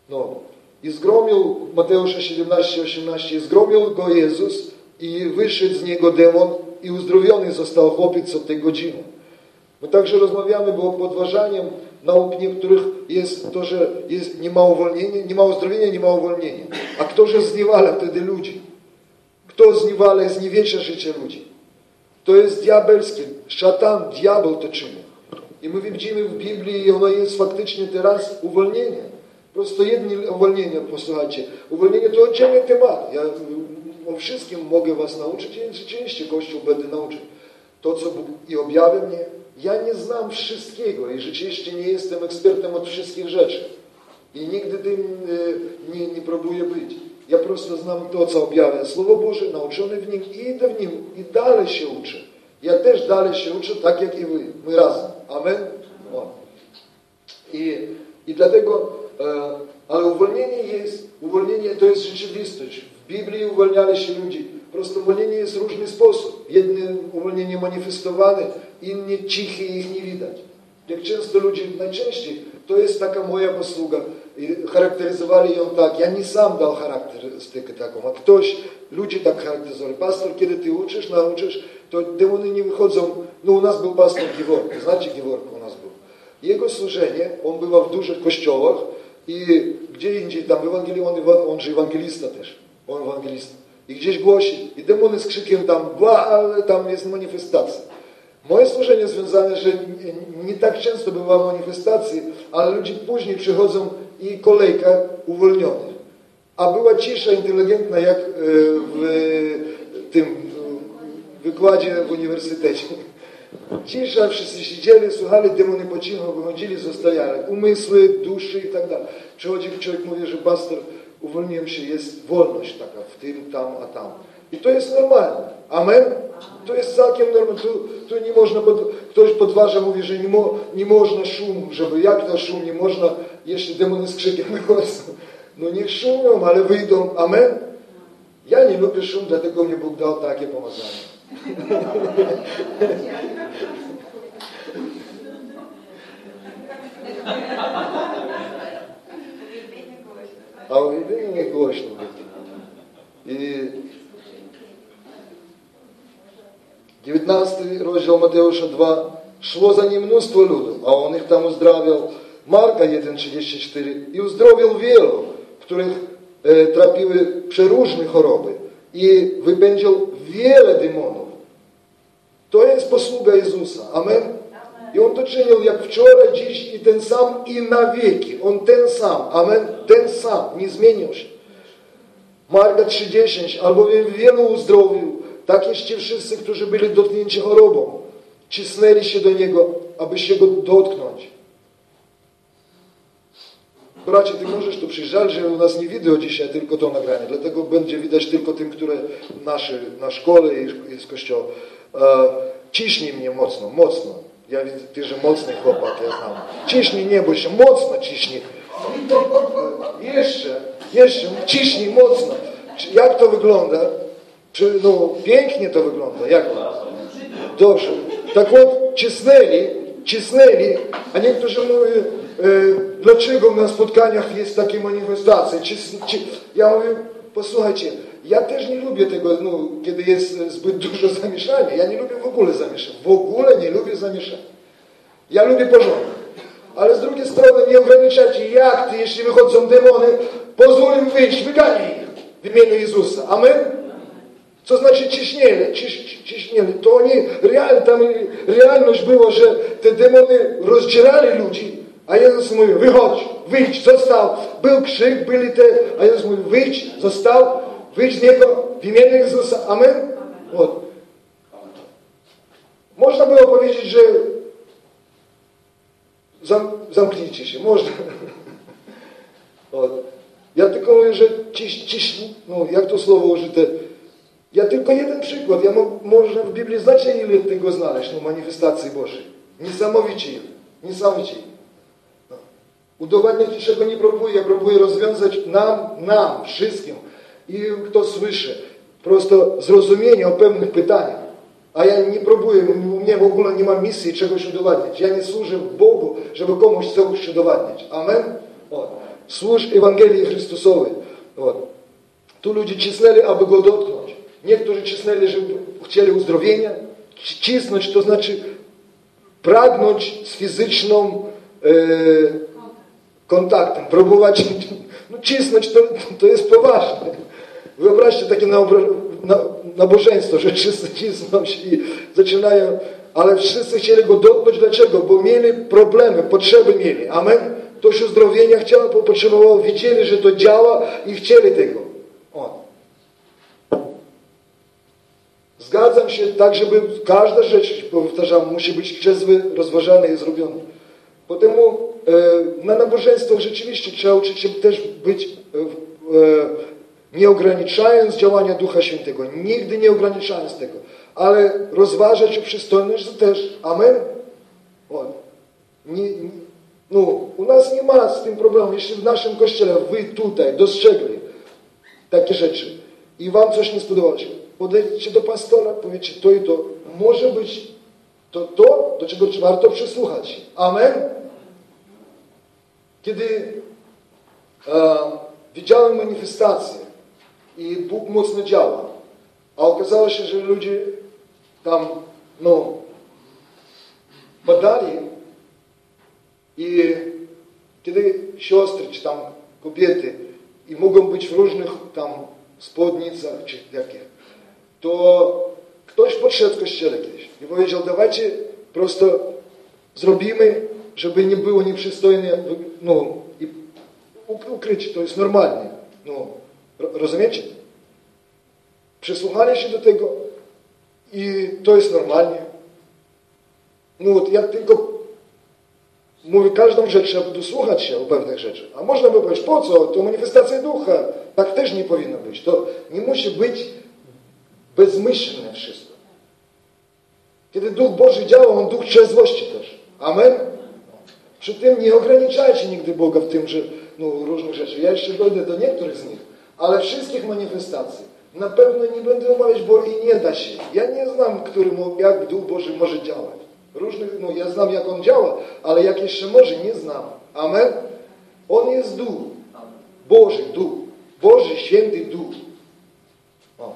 No. I zgromił, Mateusza 17, 18, zgromił go Jezus i wyszedł z niego demon i uzdrowiony został chłopiec od tej godziny. My także rozmawiamy, bo podważaniem nauk niektórych jest to, że jest, nie ma uwolnienia, nie ma uzdrowienia, nie ma uwolnienia. A kto że zniewala wtedy ludzi? Kto zniewala i zniewieńcza życie ludzi? To jest diabelskie. Szatan, diabeł to czyni. I my widzimy w Biblii i ono jest faktycznie teraz uwolnienie. Prosto jedni uwolnienia, posłuchajcie. Uwolnienie to oddzielny temat. Ja o wszystkim mogę was nauczyć i rzeczywiście Kościół będę nauczyć. To, co Bóg i objawia mnie, ja nie znam wszystkiego i rzeczywiście nie jestem ekspertem od wszystkich rzeczy. I nigdy tym e, nie, próbuję być. Ja prosto znam to, co objawia Słowo Boże, nauczony w nim i idę w nim i dalej się uczę. Ja też dalej się uczę, tak jak i wy. My razem. Amen? O. I, I dlatego, ale uwolnienie jest, uwolnienie to jest rzeczywistość. W Biblii uwalniali się ludzi. Prosto uwolnienie jest w różny sposób. Jedne uwolnienie manifestowane, inne ciche ich nie widać. Jak często ludzie, najczęściej, to jest taka moja posługa. Charakteryzowali ją tak. Ja nie sam dał charakterystykę taką, a ktoś, ludzie tak charakteryzowali. Pastor, kiedy ty uczysz, nauczysz, to demony nie wychodzą. No u nas był pastor Giworko. Znacie Giworko u nas był. Jego służenie, on bywał w dużych kościołach i gdzie indziej, tam Ewangelii, on, on że ewangelista też. On ewangelista. I gdzieś głosi. I demony z krzykiem tam, bła, ale tam jest manifestacja. Moje służenie związane, że nie, nie tak często bywa manifestacji, ale ludzie później przychodzą i kolejka uwolnionych. A była cisza inteligentna jak e, w tym wykładzie w uniwersytecie. Cisza, wszyscy siedzieli, słuchali, demony po cichu wychodzili, zostali umysły, duszy i tak dalej. Przychodzi człowiek, mówi, że pastor, uwolniłem się, jest wolność taka w tym, tam, a tam. I to jest normalne. Amen? To jest całkiem normalne. Tu, tu nie można, ktoś podważa, mówi, że nie, mo, nie można szum, żeby jak to szum, nie można, jeszcze demony z krzykiem wychodzą. No niech szumią, ale wyjdą. Amen? Ja nie lubię szum, dlatego mnie Bóg dał takie pomazanie. A uwielbienie nie głośno I 19 rozdział Mateusza 2 szło za nim mnóstwo ludu, a on ich tam uzdrawiał. Marka 1,34 i uzdrowił wielu, których e, trapiły przeróżne choroby i wypędził wiele demonów. To jest posługa Jezusa. Amen? I On to czynił jak wczoraj, dziś i ten sam i na wieki. On ten sam. Amen? Ten sam. Nie zmienił się. Marka 3,10 albowiem wielu uzdrowił, tak jest ci wszyscy, którzy byli dotknięci chorobą, cisnęli się do Niego, aby się Go dotknąć. Bracie, Ty możesz tu przyjrzeć, że u nas nie wideo dzisiaj, tylko to nagranie, dlatego będzie widać tylko tym, które nasze, na szkole i z kościoła. E, ciśnij mnie mocno, mocno. Ja widzę, Ty, że mocny chłopak, ja znam. Ciśnij, nie bój się, mocno ciśnij. E, jeszcze, jeszcze, ciśnij mocno. Jak to wygląda? Czy, no, pięknie to wygląda. Jak? Dobrze. Tak вот, cisnęli, cisnęli, a niektórzy mówią, E, dlaczego na spotkaniach jest takie manifestacje. Czy, czy, ja mówię, posłuchajcie, ja też nie lubię tego, no, kiedy jest zbyt dużo zamieszania. Ja nie lubię w ogóle zamieszania. W ogóle nie lubię zamieszania. Ja lubię porządek. Ale z drugiej strony nie ograniczajcie, jak ty, jeśli wychodzą demony, pozwól im wyjść, wyganiaj ich w imieniu Jezusa. Amen? Co znaczy ciśnieli, ciś, ciśnieli. To oni, real, tam realność było, że te demony rozdzielali ludzi a Jezus mówił, wychodź, wyjdź, został. Był krzyk, byli te, a Jezus mówił, wyjdź, został, wyjdź z Niego w imieniu Jezusa. Amen? Вот. Można było powiedzieć, że zam, zamknijcie się, można. Вот. Ja tylko mówię, że ciś, ciś, no jak to słowo użyte, ja tylko jeden przykład, ja mo, można w Biblii znacie ile tego znaleźć, no manifestacji Bożej. Niesamowicie ile, niesamowicie ile. Udowadniać niczego nie próbuję, ja próbuję rozwiązać nam, nam, wszystkim i kto słyszy, prosto zrozumienie o pewnych pytaniach. A ja nie próbuję, u mnie w ogóle nie ma misji czegoś udowadniać. Ja nie służę Bogu, żeby komuś coś udowadniać. Amen? O. Ewangelii Chrystusowej. O. Tu ludzie cisnęli, aby Go dotknąć. Niektórzy cisnęli, żeby chcieli uzdrowienia. Cisnąć to znaczy pragnąć z fizyczną e, kontaktem, próbować no, cisnąć, to jest poważne. Wyobraźcie takie nabożeństwo, że wszyscy cisną się i zaczynają, ale wszyscy chcieli go dotknąć. Dlaczego? Bo mieli problemy, potrzeby mieli. Amen? Ktoś uzdrowienia chciał, potrzebował, wiedzieli, że to działa i chcieli tego. O. Zgadzam się tak, żeby każda rzecz, powtarzam, musi być trzeźwy, rozważana i zrobiona. Potem e, na nabożeństwach rzeczywiście trzeba uczyć się też być, e, e, nie ograniczając działania Ducha Świętego, nigdy nie ograniczając tego, ale rozważać o przystojność też. Amen? O, nie, nie, no, u nas nie ma z tym problemu. Jeśli w naszym kościele wy tutaj dostrzegli takie rzeczy i wam coś nie spodobało się, podejdźcie do pastora, powiedzcie to i to. Może być to to, do czego warto przysłuchać. Amen? Kiedy e, widziałem manifestację i Bóg mocno działa, a okazało się, że ludzie tam, no, badali i kiedy siostry, czy tam kobiety i mogą być w różnych tam spodnicach, czy jakie, to ktoś podszedł w kościele kiedyś i powiedział, dawajcie prosto zrobimy żeby nie było nieprzystojne, no, i ukryć, to jest normalnie. No, rozumiecie? Przysłuchali się do tego i to jest normalnie. No, ja tylko mówię każdą rzecz, trzeba dosłuchać się o pewnych rzeczach. A można by powiedzieć, po co? To manifestacja ducha. Tak też nie powinno być. To nie musi być bezmyślne wszystko. Kiedy Duch Boży działa, On Duch trzeźwości też. Amen? Przy tym nie ograniczajcie nigdy Boga w tym, że no, różnych rzeczy. Ja jeszcze dojdę do niektórych z nich, ale wszystkich manifestacji na pewno nie będę omawiać, bo i nie da się. Ja nie znam, który, jak Duch Boży może działać. Różnych, no ja znam, jak On działa, ale jak jeszcze może, nie znam. Amen? On jest Duch. Boży Duch. Boży, Święty Duch. O.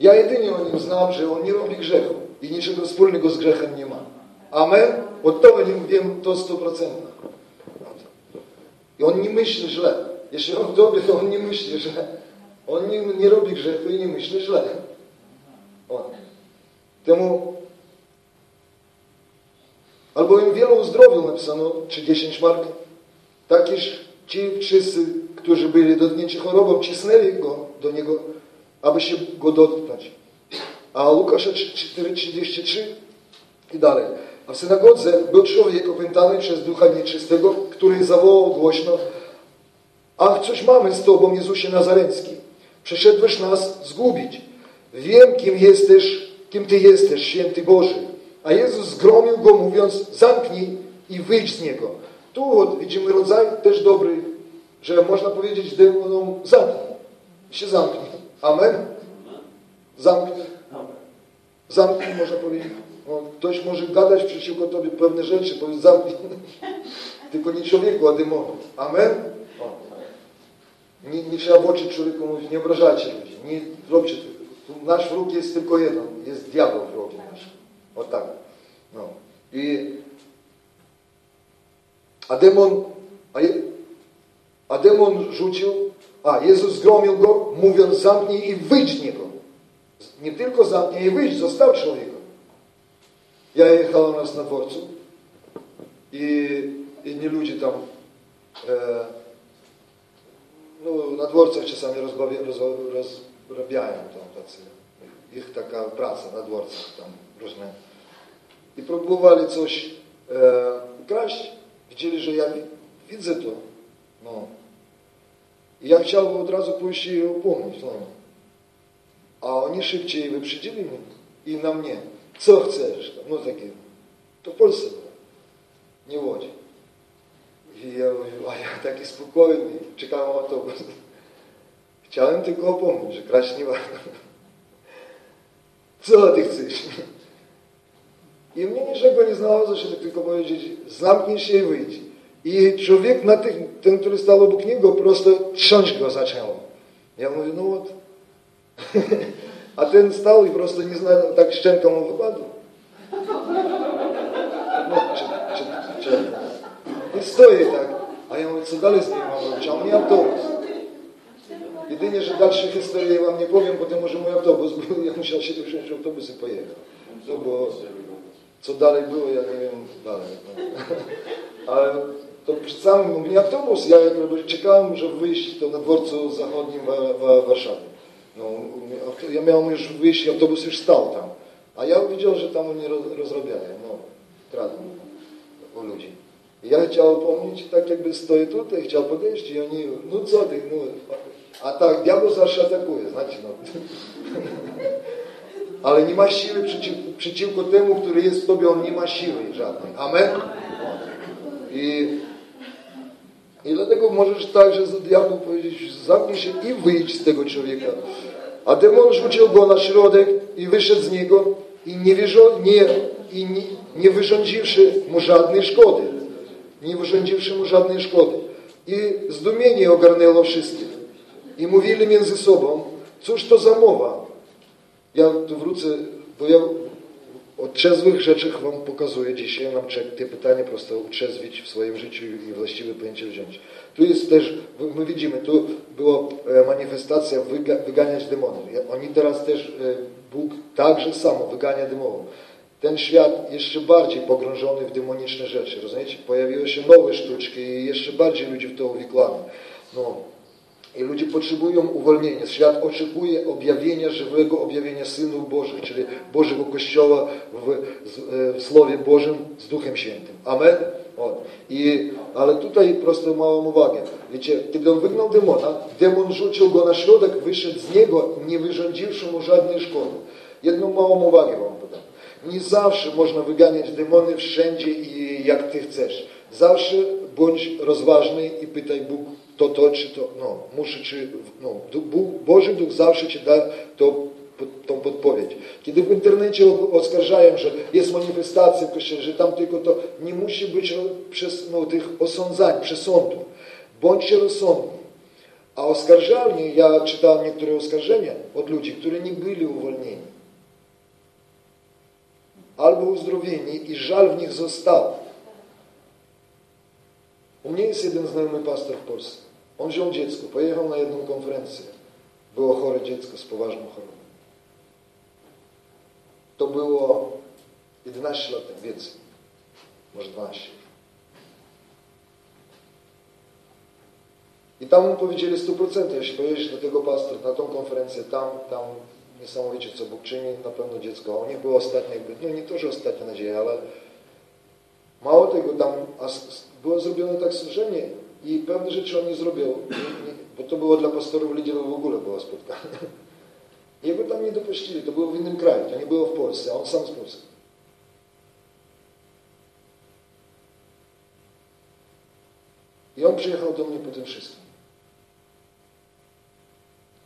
Ja jedynie o Nim znam, że On nie robi grzechu i niczego wspólnego z grzechem nie ma. Amen? Od tego nie wiem to 100%. I on nie myśli źle. Jeśli on dobry, to on nie myśli źle. On nie, nie robi grzechu i nie myśli źle. On. Temu im wielu uzdrowił napisano, czy 10 mark. Takiż ci wszyscy, którzy byli dotknięci chorobą, cisnęli go do niego aby się go dotknąć. A Łukasza 4,33 i dalej. A w synagodze był człowiek opętany przez ducha nieczystego, który zawołał głośno Ach, coś mamy z Tobą, Jezusie Nazarecki. Przyszedłeś nas zgubić. Wiem, kim jesteś, kim Ty jesteś, święty Boży. A Jezus zgromił go, mówiąc, zamknij i wyjdź z niego. Tu widzimy rodzaj też dobry, że można powiedzieć demonom zamknij. się zamknij. Amen? Zamknij. Zamknij, można powiedzieć. No, ktoś może gadać przeciwko Tobie pewne rzeczy, powiedz zamknij. Tylko nie człowieku, a demonu. Amen? Nie, nie trzeba w oczy człowieku mówić, nie obrażajcie ludzi, nie róbcie tego. Nasz wróg jest tylko jeden, jest diabeł wrogiem naszym. O tak. No. I, a demon, a, je, a demon rzucił, a Jezus zgromił go, mówiąc zamknij i wyjdź z niego. Nie tylko zamknij i wyjdź, został człowiekiem. Ja jechałem raz na dworcu i inni ludzie tam e, no, na dworcach czasami rozbawia, roz, rozrabiają tam tacy, ich taka praca na dworcach tam różne. I próbowali coś e, kraść, widzieli, że ja widzę to. No. I ja chciałbym od razu pójść i upomnieć. No. A oni szybciej wyprzedzili mnie i na mnie. Co chcesz? No takie. To w Polsce było. Nie w Łodzi. I ja mówię, a ja taki spokojny, czekałem autobus. Chciałem tylko pomóc, że kraść nie warto. Co ty chcesz? I mnie niczego nie znalazło się, tylko powiedzieć, zamknij się i wyjdź. I człowiek na tych, ten, który stał obok niego, prosto trząść go zaczął. Ja mówię, no вот. A ten stał i prosto nie znał, tak szczęką mu wypadł. No, czy, czy, czy, i stoję tak. A ja mówię, co dalej z nim mam robić? A on nie autobus. Jedynie, że dalsze historie wam nie powiem, potem może mój autobus był, ja musiał się wsiąść w autobus i pojechać. No bo co dalej było, ja nie wiem dalej. No. Ale to przed samym nie autobus, ja czekałem, żeby wyjść to na dworcu zachodnim w, w Warszawie. No, ja miałem już wyjść, autobus już stał tam. A ja widział, że tam oni rozrabiają, no, kradną u ludzi. Ja chciał pomnieć, tak jakby stoję tutaj, chciał podejść i oni, no co ty, no. A tak, diabeł zawsze atakuje, znacie, no. Ale nie ma siły przeciw, przeciwko temu, który jest w Tobie, on nie ma siły żadnej. Amen? I, i dlatego możesz także z diabłu powiedzieć, zamknij się i wyjdź z tego człowieka. A demon rzucił go na środek i wyszedł z niego i nie, wyrząd, nie, i nie, nie wyrządziwszy mu żadnej szkody nie wyrządziwszy mu żadnej szkody. I zdumienie ogarnęło wszystkich. I mówili między sobą, cóż to za mowa? Ja tu wrócę, bo ja o trzezwych rzeczach Wam pokazuję dzisiaj. Nam te pytania prosto utrzezwić w swoim życiu i właściwe pojęcie wziąć. Tu jest też, my widzimy, tu była e, manifestacja wyganiać demonów. Oni teraz też, e, Bóg także samo wygania demonów ten świat jeszcze bardziej pogrążony w demoniczne rzeczy, rozumiecie? Pojawiły się nowe sztuczki i jeszcze bardziej ludzi w to uwikłano. No. I ludzie potrzebują uwolnienia. Świat oczekuje objawienia, żywego objawienia Synów Bożych, czyli Bożego Kościoła w, w Słowie Bożym z Duchem Świętym. Amen? O. I, ale tutaj prosto małą uwagę. Wiecie, kiedy on wygnał demona, demon rzucił go na środek, wyszedł z niego, nie wyrządziwszy mu żadnej szkody. Jedną małą uwagę wam. Nie zawsze można wyganiać demony wszędzie i jak Ty chcesz. Zawsze bądź rozważny i pytaj Bóg to, to, czy to, no, muszę, czy, no, Bóg, Boży Duch zawsze Ci da to, tą podpowiedź. Kiedy w internecie oskarżają, że jest manifestacja że tam tylko to, nie musi być przez no, tych osądzań, przesądów. Bądźcie rozsądni. A oskarżalnie, ja czytałem niektóre oskarżenia od ludzi, którzy nie byli uwolnieni albo uzdrowieni i żal w nich został. U mnie jest jeden znajomy pastor w Polsce. On wziął dziecko, pojechał na jedną konferencję. Było chore dziecko z poważną chorobą. To było 11 lat więcej, może 12. I tam mu powiedzieli 100%, jeśli pojedziesz do tego pastora, na tą konferencję, tam, tam niesamowicie co Bóg czyni, na pewno dziecko. U nich była ostatnia, jakby, no nie to, że ostatnia nadzieja, ale mało tego, tam było zrobione tak służenie i pewne rzeczy on nie zrobił, bo to było dla pastorów liderów w ogóle było spotkanie. Jego tam nie dopuścili, to było w innym kraju, to nie było w Polsce, a on sam z Polski. I on przyjechał do mnie po tym wszystkim.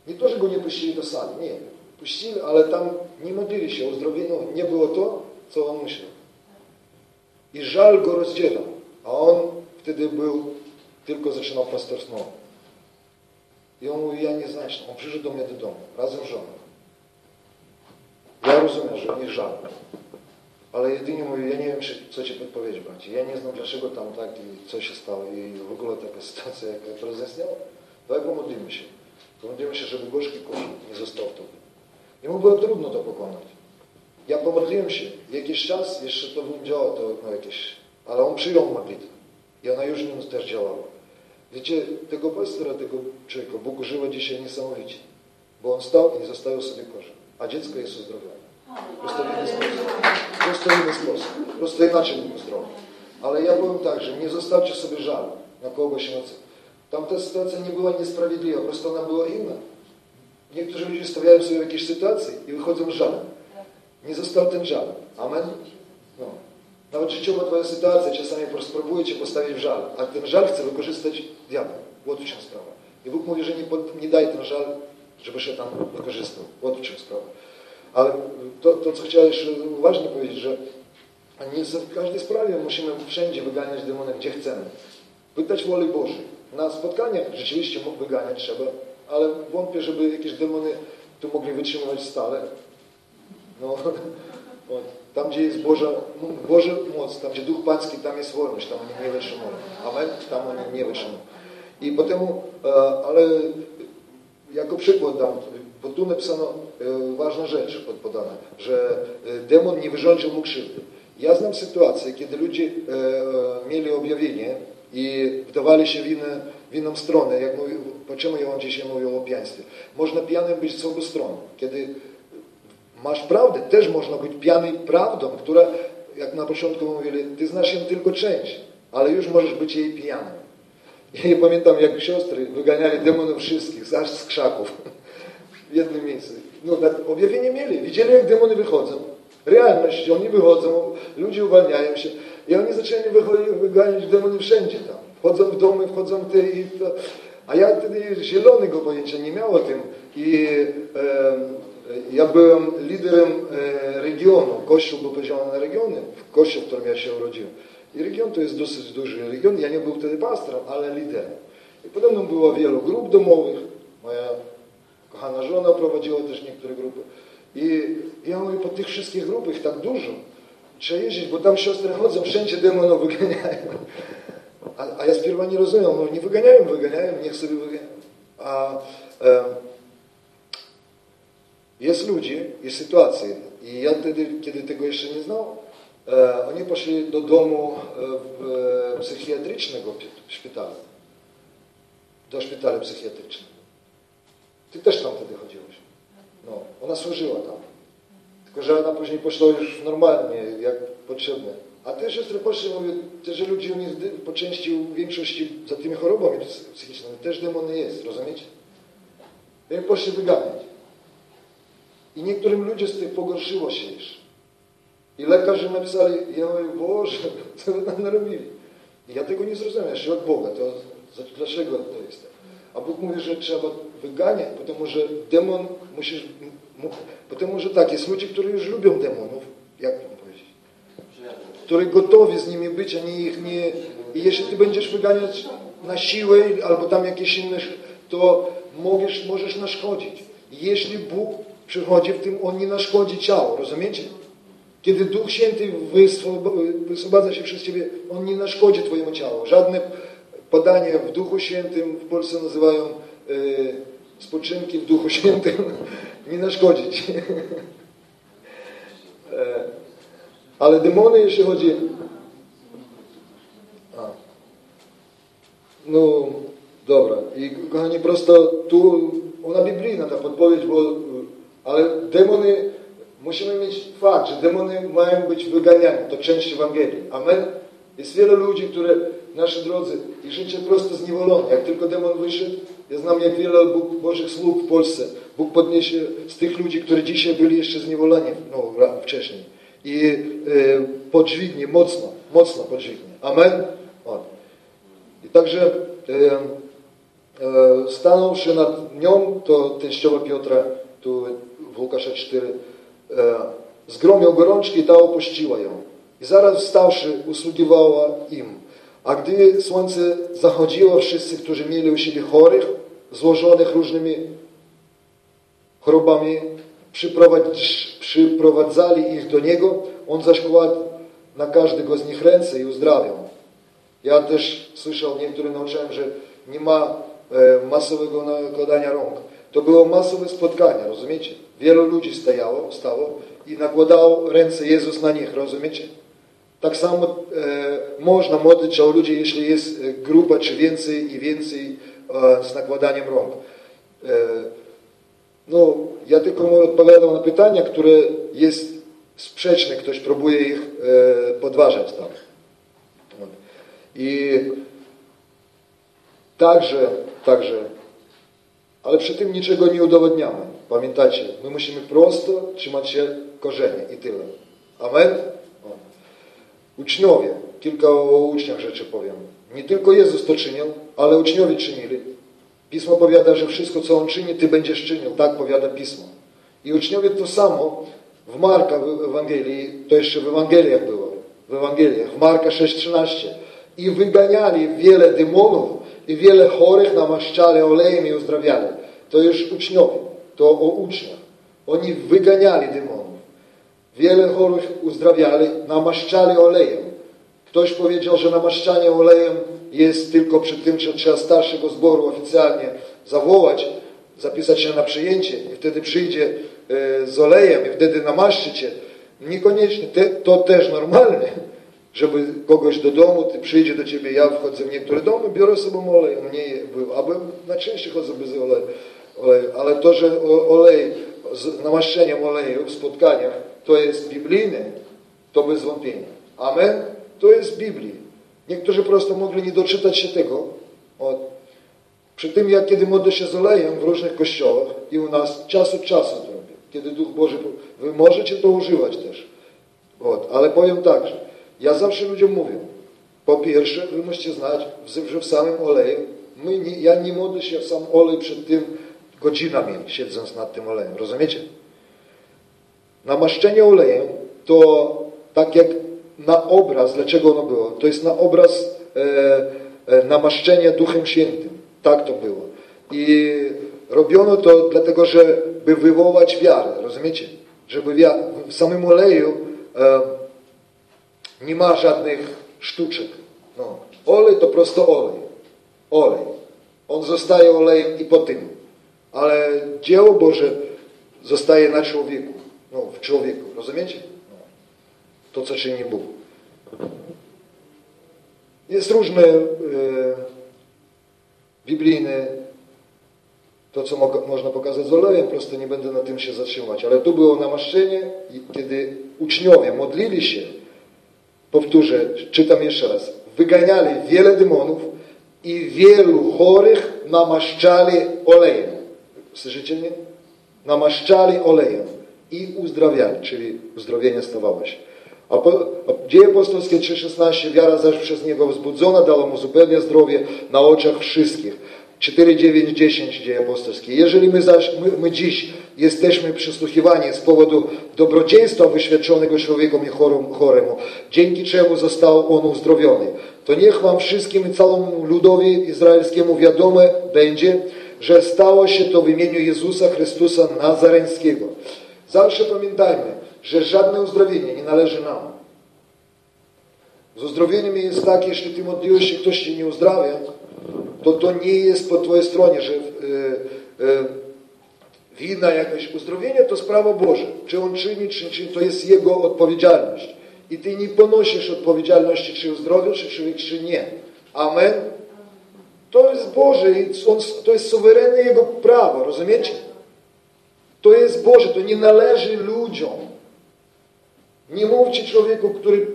Nie to, że go nie puścili do sali, nie. Puścili, ale tam nie modlili się o uzdrowienie, nie było to, co on myślał. I żal go rozdzielał, a on wtedy był, tylko zaczynał pastorstwo. I on mówi, ja nie znasz, on przyszedł do mnie do domu, razem z żoną. Ja rozumiem, że nie żal. Ale jedynie mówię, ja nie wiem, co Ci podpowiedzieć, bracie. Ja nie znam, dlaczego tam tak i co się stało i w ogóle taka sytuacja, jaka rozjaśniała. Dawaj pomodlimy się. Pomodlimy się, żeby gorzki kościół nie został w tobie. I ona już w nim też działała. Wiecie, tego pastora, tego człowieka Bóg używa dzisiaj niesamowicie. Bo on stał i zostawił sobie korzeń. A dziecko jest uzdrowione. Prosto w inny sposób. Prosto w inny sposób. Prosto inaczej Bóg uzdrowi. Ale ja powiem tak, że nie zostawcie sobie żalu na kogoś na co. Tamta sytuacja nie była niesprawiedliwa, po prostu ona była inna. Niektórzy ludzie stawiają sobie w jakiejś sytuacji i wychodzą z żalem. Nie został ten żal. Amen? No. Nawet życiowa Twoja sytuacja czasami po prostu próbuje Cię postawić w żal, a ten żal chce wykorzystać diabeł. O czym sprawa. I Bóg mówi, że nie, nie daj ten żal, żeby się tam wykorzystał. O czym sprawa. Ale to, to, co chciałem jeszcze uważnie powiedzieć, że nie w każdej sprawie musimy wszędzie wyganiać demony, gdzie chcemy. Pytać woli Bożej. Na spotkaniach rzeczywiście mógł wyganiać trzeba, ale wątpię, żeby jakieś demony tu mogli wytrzymywać stale. No, tam, gdzie jest Boża, Boża moc, tam, gdzie Duch Pański, tam jest wolność, tam oni nie wytrzymują. Amen? Tam oni nie wytrzymują. I potem, e, ale jako przykład dam, bo tu napisano e, ważna rzecz podana, że e, demon nie wyrządził mu krzywdy. Ja znam sytuację, kiedy ludzie mieli objawienie, i wdawali się w, inne, w inną stronę. Jak mówił, po czemu on dzisiaj mówił o pijaństwie? Można pijanym być z obu stron. Kiedy masz prawdę, też można być pijany prawdą, która, jak na początku mówili, ty znasz ją tylko część, ale już możesz być jej pijanym. Ja nie pamiętam, jak siostry wyganiali demonów wszystkich, aż z krzaków w jednym miejscu. No, objawienie mieli, widzieli, jak demony wychodzą. Realność, oni wychodzą, ludzie uwalniają się. I oni zaczęli wyganiać demony wszędzie tam. Wchodzą w domy, wchodzą te i to. A ja wtedy zielonego pojęcia nie miałem o tym. I e, ja byłem liderem e, regionu. Kościół był podzielony na regiony. Kościół, w którym ja się urodziłem. I region to jest dosyć duży region. Ja nie był wtedy pastorem, ale liderem. I podobno było wielu grup domowych. Moja kochana żona prowadziła też niektóre grupy. I ja mówię, po tych wszystkich grupach tak dużo, trzeba jeździć, bo tam siostry chodzą, wszędzie demonów wyganiają. A, a ja spierwa nie rozumiem, no nie wyganiają, wyganiają, niech sobie wyganiają. A e, jest ludzi, jest sytuacje i ja wtedy, kiedy tego jeszcze nie znał, e, oni poszli do domu e, psychiatrycznego w szpitalu. Do szpitala psychiatrycznego. Ty też tam wtedy chodziłeś. No, ona służyła tam. Tylko, że ona później poszła już normalnie, jak potrzebne. A te siostry poszły, mówię, też że ludzie po części, w większości za tymi chorobami psychicznymi też demony jest, rozumiecie? I poszli wyganiać. I niektórym ludziom z tych pogorszyło się jeszcze. I lekarze napisali, ja mówię, Boże, co wy nam narobili? I ja tego nie zrozumiałem, jeszcze od Boga, to dlaczego to jest tak? A Bóg mówi, że trzeba wyganiać, ponieważ że demon musisz Потому że tak, jest ludzie, którzy już lubią demonów, jak którzy gotowi z nimi być, a nie ich nie... I jeśli ty będziesz wyganiać na siłę albo tam jakieś inne, to możesz, możesz naszkodzić. Jeśli Bóg przychodzi w tym, On nie naszkodzi ciało, rozumiecie? Kiedy Duch Święty wyswobadza się przez Ciebie, On nie naszkodzi Twojemu ciału. Żadne podania w Duchu Świętym w Polsce nazywają y, spoczynki w Duchu Świętym nie naszkodzić. Ale demony, jeśli chodzi... A. No, Dobra. I kochani, prosto tu, ona biblijna ta podpowiedź, bo, ale demony, musimy mieć fakt, że demony mają być wyganiane. To część Ewangelii. Amen. Jest wiele ludzi, które, nasi drodzy, ich życie prosto zniewolone. Jak tylko demon wyszedł, ja znam jak wiele Bóg, Bożych sług w Polsce. Bóg podniesie z tych ludzi, którzy dzisiaj byli jeszcze zniewoleni no, wcześniej. I e, podźwignie mocno, mocno podźwignie. Amen. I także e, e, stanąwszy nad nią, to teściowa Piotra, tu w Łukasza 4, e, zgromił gorączki i ta opuściła ją. I zaraz wstawszy, usługiwała im. A gdy słońce zachodziło, wszyscy, którzy mieli u siebie chorych, złożonych różnymi chorobami, przyprowadzali ich do Niego, On zaś kładł na każdego z nich ręce i uzdrawiał. Ja też słyszał, niektórych nauczyłem, że nie ma e, masowego nakładania rąk. To było masowe spotkanie, rozumiecie? Wielu ludzi stajało, stało i nakładało ręce Jezus na nich, rozumiecie? Tak samo e, można modlić o ludzi, jeśli jest grupa, czy więcej i więcej e, z nakładaniem rąk. E, no, ja tylko odpowiadam na pytania, które jest sprzeczne, ktoś próbuje ich e, podważać tam. I także, także, ale przy tym niczego nie udowodniamy. Pamiętajcie, my musimy prosto trzymać się korzenia i tyle. Amen? Uczniowie, kilka o uczniach rzeczy powiem. Nie tylko Jezus to czynił, ale uczniowie czynili. Pismo powiada, że wszystko, co On czyni, Ty będziesz czynił. Tak powiada Pismo. I uczniowie to samo w Marka w Ewangelii, to jeszcze w Ewangeliach było, w Ewangeliach, w Marka 6,13 i wyganiali wiele demonów i wiele chorych namaszczali olejem i uzdrawiali. To już uczniowie, to o uczniach. Oni wyganiali demonów. Wiele chorych uzdrawiali, namaszczali olejem. Ktoś powiedział, że namaszczanie olejem jest tylko przy tym, że trzeba starszego zboru oficjalnie zawołać, zapisać się na przyjęcie i wtedy przyjdzie e, z olejem i wtedy namaszczycie. Niekoniecznie, to też normalne żeby kogoś do domu, ty przyjdzie do ciebie, ja wchodzę w niektóre domy, biorę sobie olej, mniej był, albo najczęściej chodzę bez oleju, olej, ale to, że olej z namaszczeniem oleju w spotkaniach, to jest biblijne, to bez wątpienia. Amen? To jest Biblii. Niektórzy prosto mogli nie doczytać się tego. Przy tym, jak kiedy modlę się z olejem w różnych kościołach i u nas czas od czasu to robię, kiedy Duch Boży, wy możecie to używać też. Ale powiem tak, że ja zawsze ludziom mówię, po pierwsze, wy musicie znać, że w samym oleju, my nie, ja nie modlę się w sam olej przed tym godzinami, siedząc nad tym olejem. Rozumiecie? Namaszczenie olejem to tak jak na obraz, dlaczego ono było? To jest na obraz e, e, namaszczenia Duchem Świętym. Tak to było. I robiono to dlatego, żeby wywołać wiarę. Rozumiecie? Żeby w samym oleju e, nie ma żadnych sztuczek. No. Olej to prosto olej. Olej. On zostaje olejem i po tym. Ale dzieło Boże zostaje na człowieku. No, w człowieku. Rozumiecie? To, co czyni Bóg. Jest różne e, to, co mo można pokazać z olejem, prosto nie będę na tym się zatrzymać. Ale tu było namaszczenie i kiedy uczniowie modlili się, Powtórzę, czytam jeszcze raz. Wyganiali wiele demonów i wielu chorych namaszczali olejem. Słyszycie mnie? Namaszczali olejem i uzdrawiali, czyli uzdrowienie stawało się. A, po, a Dzieje apostolskie 3,16 wiara zaś przez Niego wzbudzona dała Mu zupełnie zdrowie na oczach wszystkich. 4, 9, 10 dzieje apostolskie. Jeżeli my, zaś, my, my dziś jesteśmy przysłuchiwani z powodu dobrodziejstwa wyświadczonego człowiekom i choremu, dzięki czemu został on uzdrowiony, to niech wam wszystkim i całemu ludowi izraelskiemu wiadome będzie, że stało się to w imieniu Jezusa Chrystusa Nazareńskiego. Zawsze pamiętajmy, że żadne uzdrowienie nie należy nam. Z uzdrowieniem jest tak, jeśli ty modliłeś się, ktoś cię nie uzdrawia, to to nie jest po twojej stronie, że e, e, wina jakaś uzdrowienia to sprawa Boża. Czy on czyni, czy nie czyni, to jest jego odpowiedzialność. I ty nie ponosisz odpowiedzialności, czy uzdrowisz człowiek, czy nie. Amen? To jest Boże i to jest suwerenne Jego prawo, rozumiecie? To jest Boże, to nie należy ludziom. Nie mówcie człowieku, który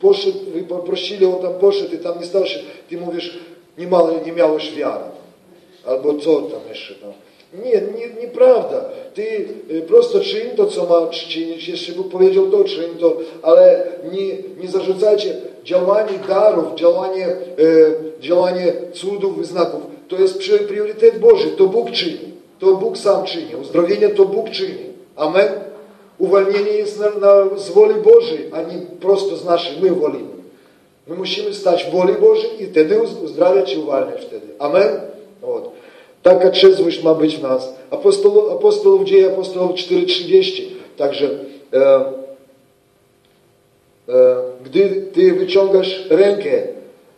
poszedł, wy poprosili, on tam poszedł i tam nie stał się, ty mówisz, nie, ma, nie miałeś wiary. Albo co tam jeszcze tam. Nie, nie, nieprawda. Ty prosto czyń to, co masz czynić. Jeszcze Bóg powiedział to, czyń to, ale nie, nie zarzucajcie działanie darów, działanie, e, działanie cudów i znaków. To jest priorytet Boży, to Bóg czyni. To Bóg sam czyni. Uzdrowienie to Bóg czyni. Amen. Uwolnienie jest na, na, z woli Bożej, a nie prosto z naszej, my wolimy. My musimy stać w woli Bożej i wtedy uzdrawiać i uwalniać wtedy. Amen. Вот. Taka trzeźwość ma być w nas. Apostolów, apostolów dzieje apostolów 4.30. Także e, e, gdy Ty wyciągasz rękę,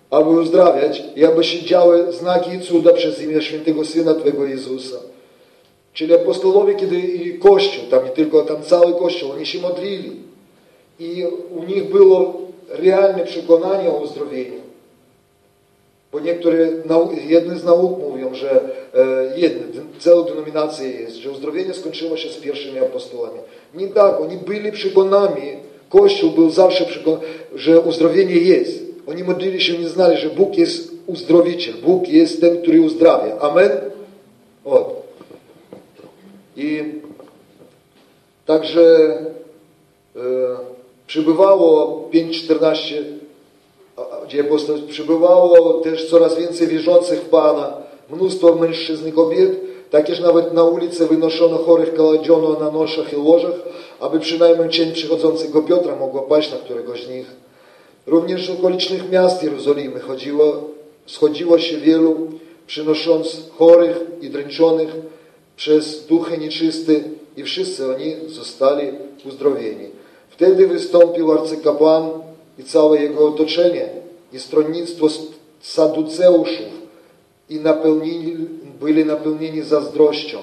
aby uzdrawiać i aby się działy znaki i cuda przez imię świętego Syna Twego Jezusa. Czyli apostolowie, kiedy i Kościół, tam nie tylko, tam cały Kościół, oni się modlili. I u nich było realne przekonanie o uzdrowieniu. Bo niektóre, jedne z nauk mówią, że e, jedne, całe denominacje jest, że uzdrowienie skończyło się z pierwszymi apostolami. Nie tak, oni byli przekonani, Kościół był zawsze przekonany, że uzdrowienie jest. Oni modlili się, nie znali, że Bóg jest uzdrowiciel, Bóg jest ten, który uzdrawia. Amen? Od. I także e, przybywało 5-14 gdzie przybywało też coraz więcej wierzących w Pana, mnóstwo mężczyzn i kobiet, takież nawet na ulicy wynoszono chorych kładziono na noszach i łożach, aby przynajmniej cień przychodzącego Piotra mogła paść na któregoś z nich. Również z okolicznych miast Jerozolimy chodziło, schodziło się wielu, przynosząc chorych i dręczonych przez duchy nieczyste i wszyscy oni zostali uzdrowieni. Wtedy wystąpił arcykapłan i całe jego otoczenie i stronnictwo saduceuszów i napełnieni, byli napełnieni zazdrością.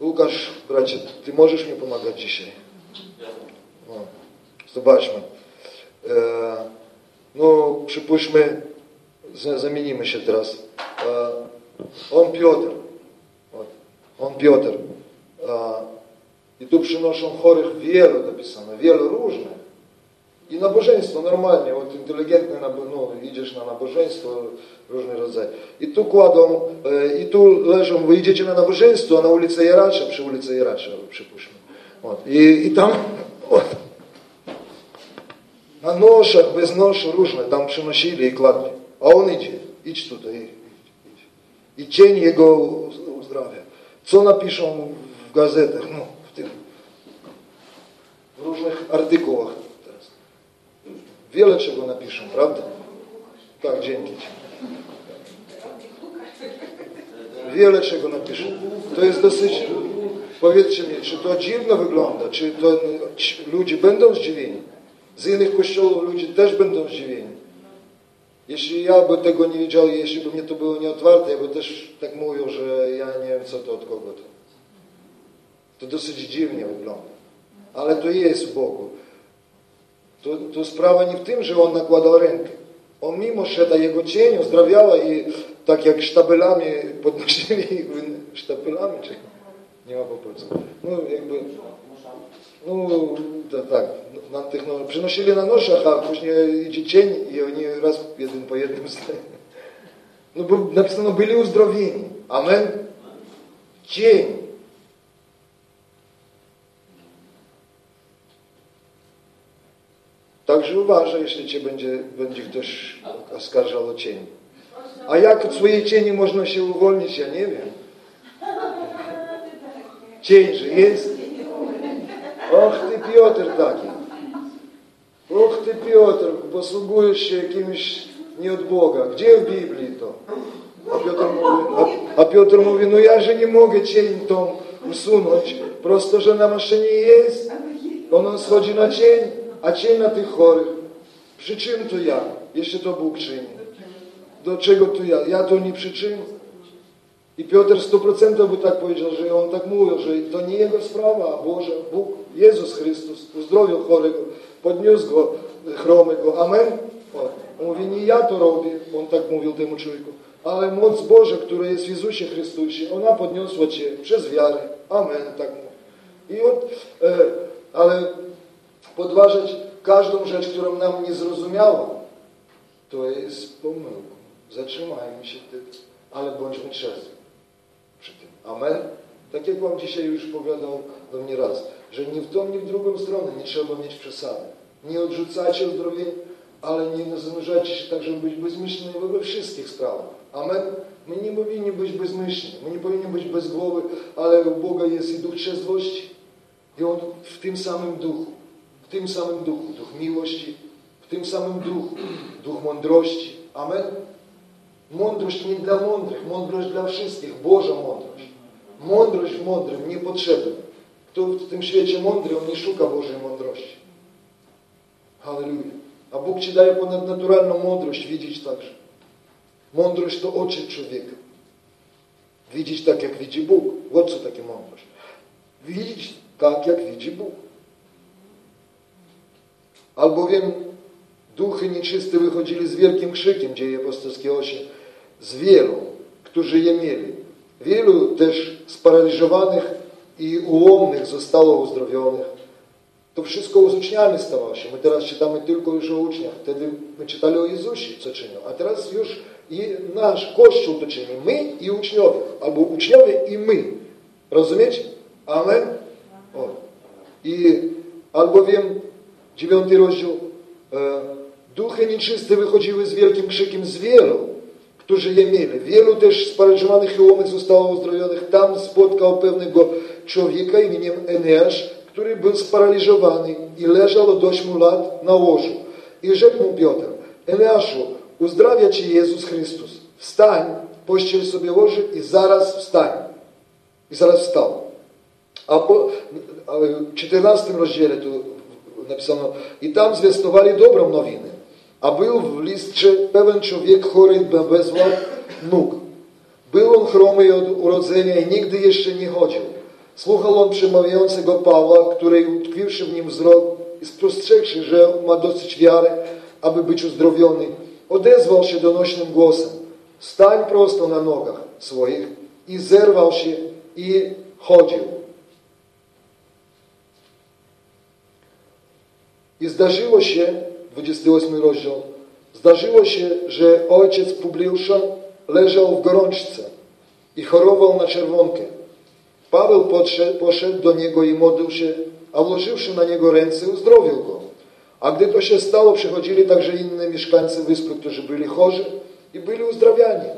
Łukasz, bracie, ty możesz mi pomagać dzisiaj? No, zobaczmy. E, no, przypuśćmy, zamienimy się teraz. E, Он Петр. Вот. Он Петр. І тут приношен хорих віру написано, Веру ружна. И на боженство нормальне, вот интеллигентное, ну, идешь на набоженство, różny rodzaj. I tu kładą, i tu leżą, bo idziecie na nabożeństwo, на na ulicy Jaracza, улице ulicy Jaracza, przypuśćmy. Вот. И, и там вот, на ношах, без нож, różne, там приносили и кладли. А он идет, идь туда, и I cień jego uzdrawia. Co napiszą w gazetach, no, w w różnych artykułach. Wiele czego napiszą, prawda? Tak, dzięki Ci. Wiele czego napiszą. To jest dosyć... Powiedzcie mi, czy to dziwno wygląda? Czy to ludzie będą zdziwieni? Z innych kościołów ludzie też będą zdziwieni. Jeśli ja by tego nie wiedział, jeśli by mnie to było nieotwarte, ja by też tak mówił, że ja nie wiem co to od kogo to. To dosyć dziwnie wygląda. Ale to jest w Bogu to, to sprawa nie w tym, że on nakładał rękę. On mimo, ta jego cień uzdrawiała i tak jak sztabelami podnosili, sztabelami, czy nie ma po polsku. No jakby, to, tak, na tych, no, przynosili na noszach, a później idzie cień i oni raz jeden po jednym stają. No bo napisano, byli uzdrowieni. Amen. Cień. Także uważaj, jeśli cię będzie, będzie ktoś oskarżał o cień. A jak od swojej cieni można się uwolnić, ja nie wiem. Cień, że jest. Och ty Piotr taki. Och ty Piotr, posługujesz się jakimś nie od Boga. Gdzie w Biblii to? A Piotr mówi, a, Piotr mówi no ja, że nie mogę cień tą usunąć. Prosto, że na maszynie jest. On schodzi na cień a cień na tych chorych. Przy czym to ja? Jeszcze to Bóg czyni. Do czego to ja? Ja to nie przyczyn. I Piotr 100% by tak powiedział, że on tak mówił, że to nie jego sprawa, a Boże, Bóg, Jezus Chrystus uzdrowił chorego, podniósł go chromego. Amen? On mówi, nie ja to robię, on tak mówił temu człowieku, ale moc Boża, która jest w Jezusie Chrystusie, ona podniosła Cię przez wiarę. Amen, tak mówi. I od, e, ale podważać każdą rzecz, którą nam nie zrozumiała, to jest pomyłką. Zatrzymajmy się wtedy, ale bądźmy trzeźwi przy tym. Amen. Tak jak Wam dzisiaj już powiadał do mnie raz, że ni w tą, ni w drugą stronę nie trzeba mieć przesady. Nie odrzucajcie uzdrowień, ale nie zanurzacie się tak, żeby być bezmyślnymi we wszystkich sprawach. Amen. My nie powinni być bezmyślni, my nie powinni być bez głowy, ale u Boga jest i duch trzeźwości. I On w tym samym duchu, w tym samym duchu, duch miłości, w tym samym duchu, duch mądrości. Amen. Mądrość nie dla mądrych, mądrość dla wszystkich, Boża mądrość. Mądrość mądrym niepotrzebna. Kto w tym świecie mądry, on nie szuka Bożej mądrości. Halleluja. A Bóg Ci daje ponadnaturalną mądrość widzieć także. Mądrość to oczy człowieka. Widzieć tak, jak widzi Bóg. Вот co takie mądrość. Widzieć tak, jak widzi Bóg. Albowiem duchy nieczyste wychodzili z wielkim krzykiem, dzieje apostolskie 8, z wielu, którzy je mieli. Wielu też sparaliżowanych i ułomnych zostało uzdrowionych. To wszystko z uczniami stało się. My teraz czytamy tylko już o uczniach. Wtedy my czytali o Jezusie, co czynił. A teraz już i nasz Kościół to czyni. My i uczniowie. Albo uczniowie i my. Rozumiecie? Amen? O. I albowiem dziewiąty rozdział e, duchy nieczyste wychodziły z wielkim krzykiem z wielu, którzy je mieli. Wielu też sparaliżowanych i ułomnych zostało uzdrowionych. Tam spotkał pewnego człowieka imieniem Eneasz, który był sparaliżowany i leżał od 8 lat na łożu. I rzekł mu Piotr, Eneaszu, uzdrawia Cię Jezus Chrystus. Wstań, pościel sobie łoże i zaraz wstań. I zaraz wstał. A po w 14 rozdziale tu napisano, i tam zwiastowali dobrą nowinę. A był w listrze pewien człowiek chory bezwład nóg. Był on chromy od urodzenia i nigdy jeszcze nie chodził. Słuchał on przemawiającego Pawła, który utkwiwszy w nim wzrok i spostrzegłszy, że ma dosyć wiary, aby być uzdrowiony, odezwał się donośnym głosem. Stań prosto na nogach swoich i zerwał się i chodził. I zdarzyło się, 28 rozdział, zdarzyło się, że ojciec Publiusza leżał w gorączce i chorował na czerwonkę. Paweł podszedł, poszedł do niego i modlił się, a włożywszy na niego ręce, uzdrowił go. A gdy to się stało, przychodzili także inne mieszkańcy wyspy, którzy byli chorzy i byli uzdrawiani.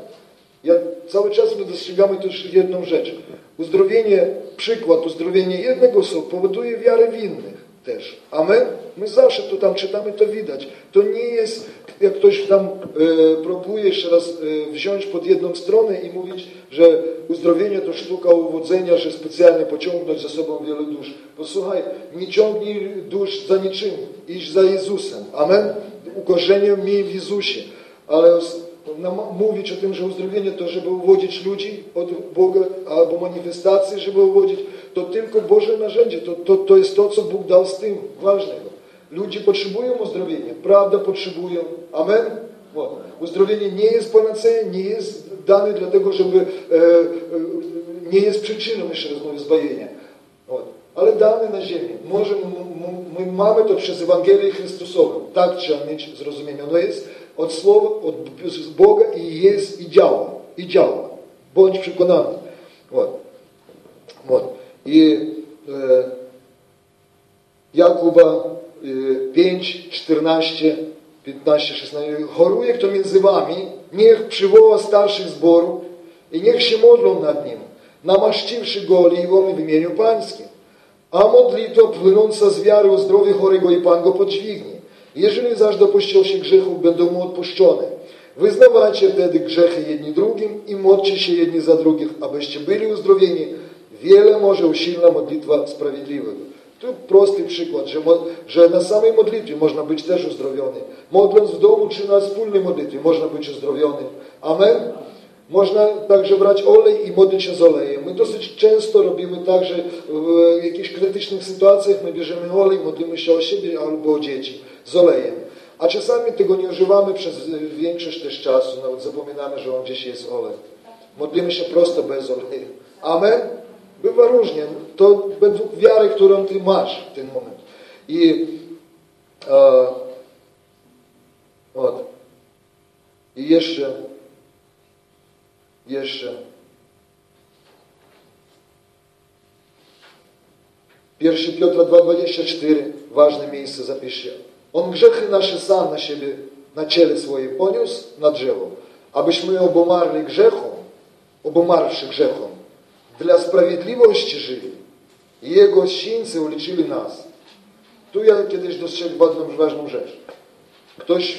Ja cały czas my dostrzegamy też jedną rzecz. Uzdrowienie, przykład uzdrowienie jednego osoby powoduje wiarę w innych też. Amen? My zawsze to tam czytamy, to widać. To nie jest, jak ktoś tam e, próbuje jeszcze raz e, wziąć pod jedną stronę i mówić, że uzdrowienie to sztuka uwodzenia, że specjalnie pociągnąć za sobą wiele dusz. Posłuchaj, nie ciągnij dusz za niczym, idź za Jezusem. Amen? Ukorzenie mi w Jezusie. Ale mówić o tym, że uzdrowienie to, żeby uwodzić ludzi od Boga, albo manifestacje, żeby uwodzić, to tylko Boże narzędzie. To, to, to jest to, co Bóg dał z tym ważnego. Ludzie potrzebują uzdrowienia, prawda potrzebują. Amen? Uzdrowienie nie jest panaceją, nie jest dane dlatego, żeby e, e, nie jest przyczyną, jeszcze raz mówię, zbawienia. Ale dane na ziemię. Może, my mamy to przez Ewangelię Chrystusową. Tak trzeba mieć zrozumienie. Ono jest od Słowa, od Boga i jest i działa. I działa. Bądź przekonany. Вот. Вот. I e, Jakuba e, 5, 14, 15, 16. Choruje kto między wami, niech przywoła starszych zborów i niech się modlą nad nim, namaszciwszy go oliwą w imieniu Pańskim. A modlitwa płynąca z wiary o zdrowie chorego i Pan go podźwignie. Jeżeli zaś dopuścił się grzechów, będą mu odpuszczone. Wyznawajcie wtedy grzechy jedni drugim i modlcie się jedni za drugich, abyście byli uzdrowieni. Wiele może usilna modlitwa sprawiedliwego. Tu prosty przykład, że, że na samej modlitwie można być też uzdrowiony. Modląc w domu czy na wspólnej modlitwie można być uzdrowiony. Amen? Można także brać olej i modlić się z olejem. My dosyć często robimy tak, że w jakichś krytycznych sytuacjach my bierzemy olej, modlimy się o siebie albo o dzieci z olejem. A czasami tego nie używamy przez większość też czasu, nawet zapominamy, że on gdzieś jest olej. Modlimy się prosto bez oleju. Amen? Bywa różnie. To według wiary, którą ty masz w ten moment. I e, od. I jeszcze jeszcze 1 Piotra 2,24, ważne miejsce zapiszcie. On grzechy nasze sam na siebie, na ciele swoje poniósł na drzewo, abyśmy obumarli grzechom, obumarwszy grzechom, dla sprawiedliwości żyli. Jego święcy uleczyli nas. Tu ja kiedyś dostrzegł jedną ważną rzecz. Ktoś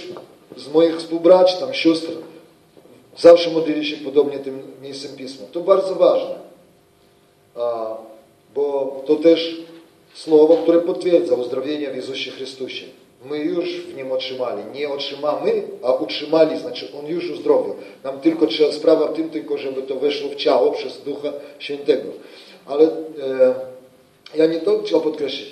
z moich współbraci, tam sióstr, zawsze modlili się podobnie tym miejscem Pisma. To bardzo ważne, bo to też słowo, które potwierdza uzdrowienie w Jezusie Chrystusie. My już w Nim otrzymali. Nie otrzymamy, a utrzymali, znaczy On już uzdrowił. Nam tylko trzeba, sprawa w tym tylko, żeby to weszło w ciało przez Ducha Świętego. Ale e, ja nie to chciał podkreślić.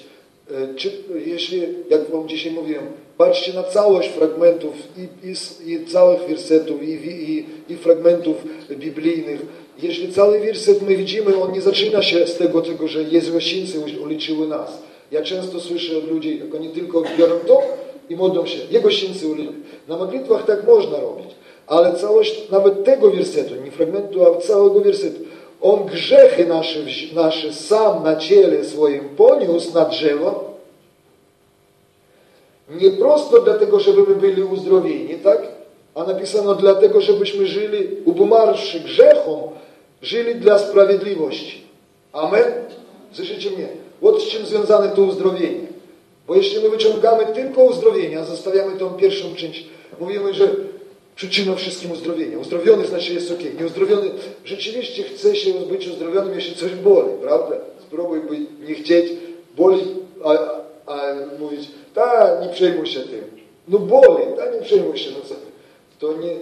E, czy, jeśli, jak Wam dzisiaj mówiłem, patrzcie na całość fragmentów i, i, i całych wersetów i, i, i fragmentów biblijnych. Jeśli cały werset my widzimy, on nie zaczyna się z tego, tego że Jezusińcy uliczyły nas. Ja często słyszę od ludzi, jak oni tylko biorą to i modlą się. Jego sińcy uliczyły. Na modlitwach tak można robić. Ale całość nawet tego wersetu, nie fragmentu, a całego wersetu, on grzechy nasze, nasze sam na ciele swoim poniósł na drzewo, nie prosto dlatego, żeby my byli uzdrowieni, tak? A napisano dlatego, żebyśmy żyli, umarłszy grzechom, żyli dla sprawiedliwości. Amen? Słyszycie mnie? Od z czym związane to uzdrowienie? Bo jeśli my wyciągamy tylko uzdrowienie, a zostawiamy tą pierwszą część, mówimy, że przyczyną wszystkim uzdrowienia. Uzdrowiony znaczy jest ok. Nieuzdrowiony rzeczywiście chce się być uzdrowionym, jeśli coś boli, prawda? Spróbuj nie chcieć, boli, a, a mówić, tak, nie przejmuj się tym. No boli, tak, nie przejmuj się. No co? To nie,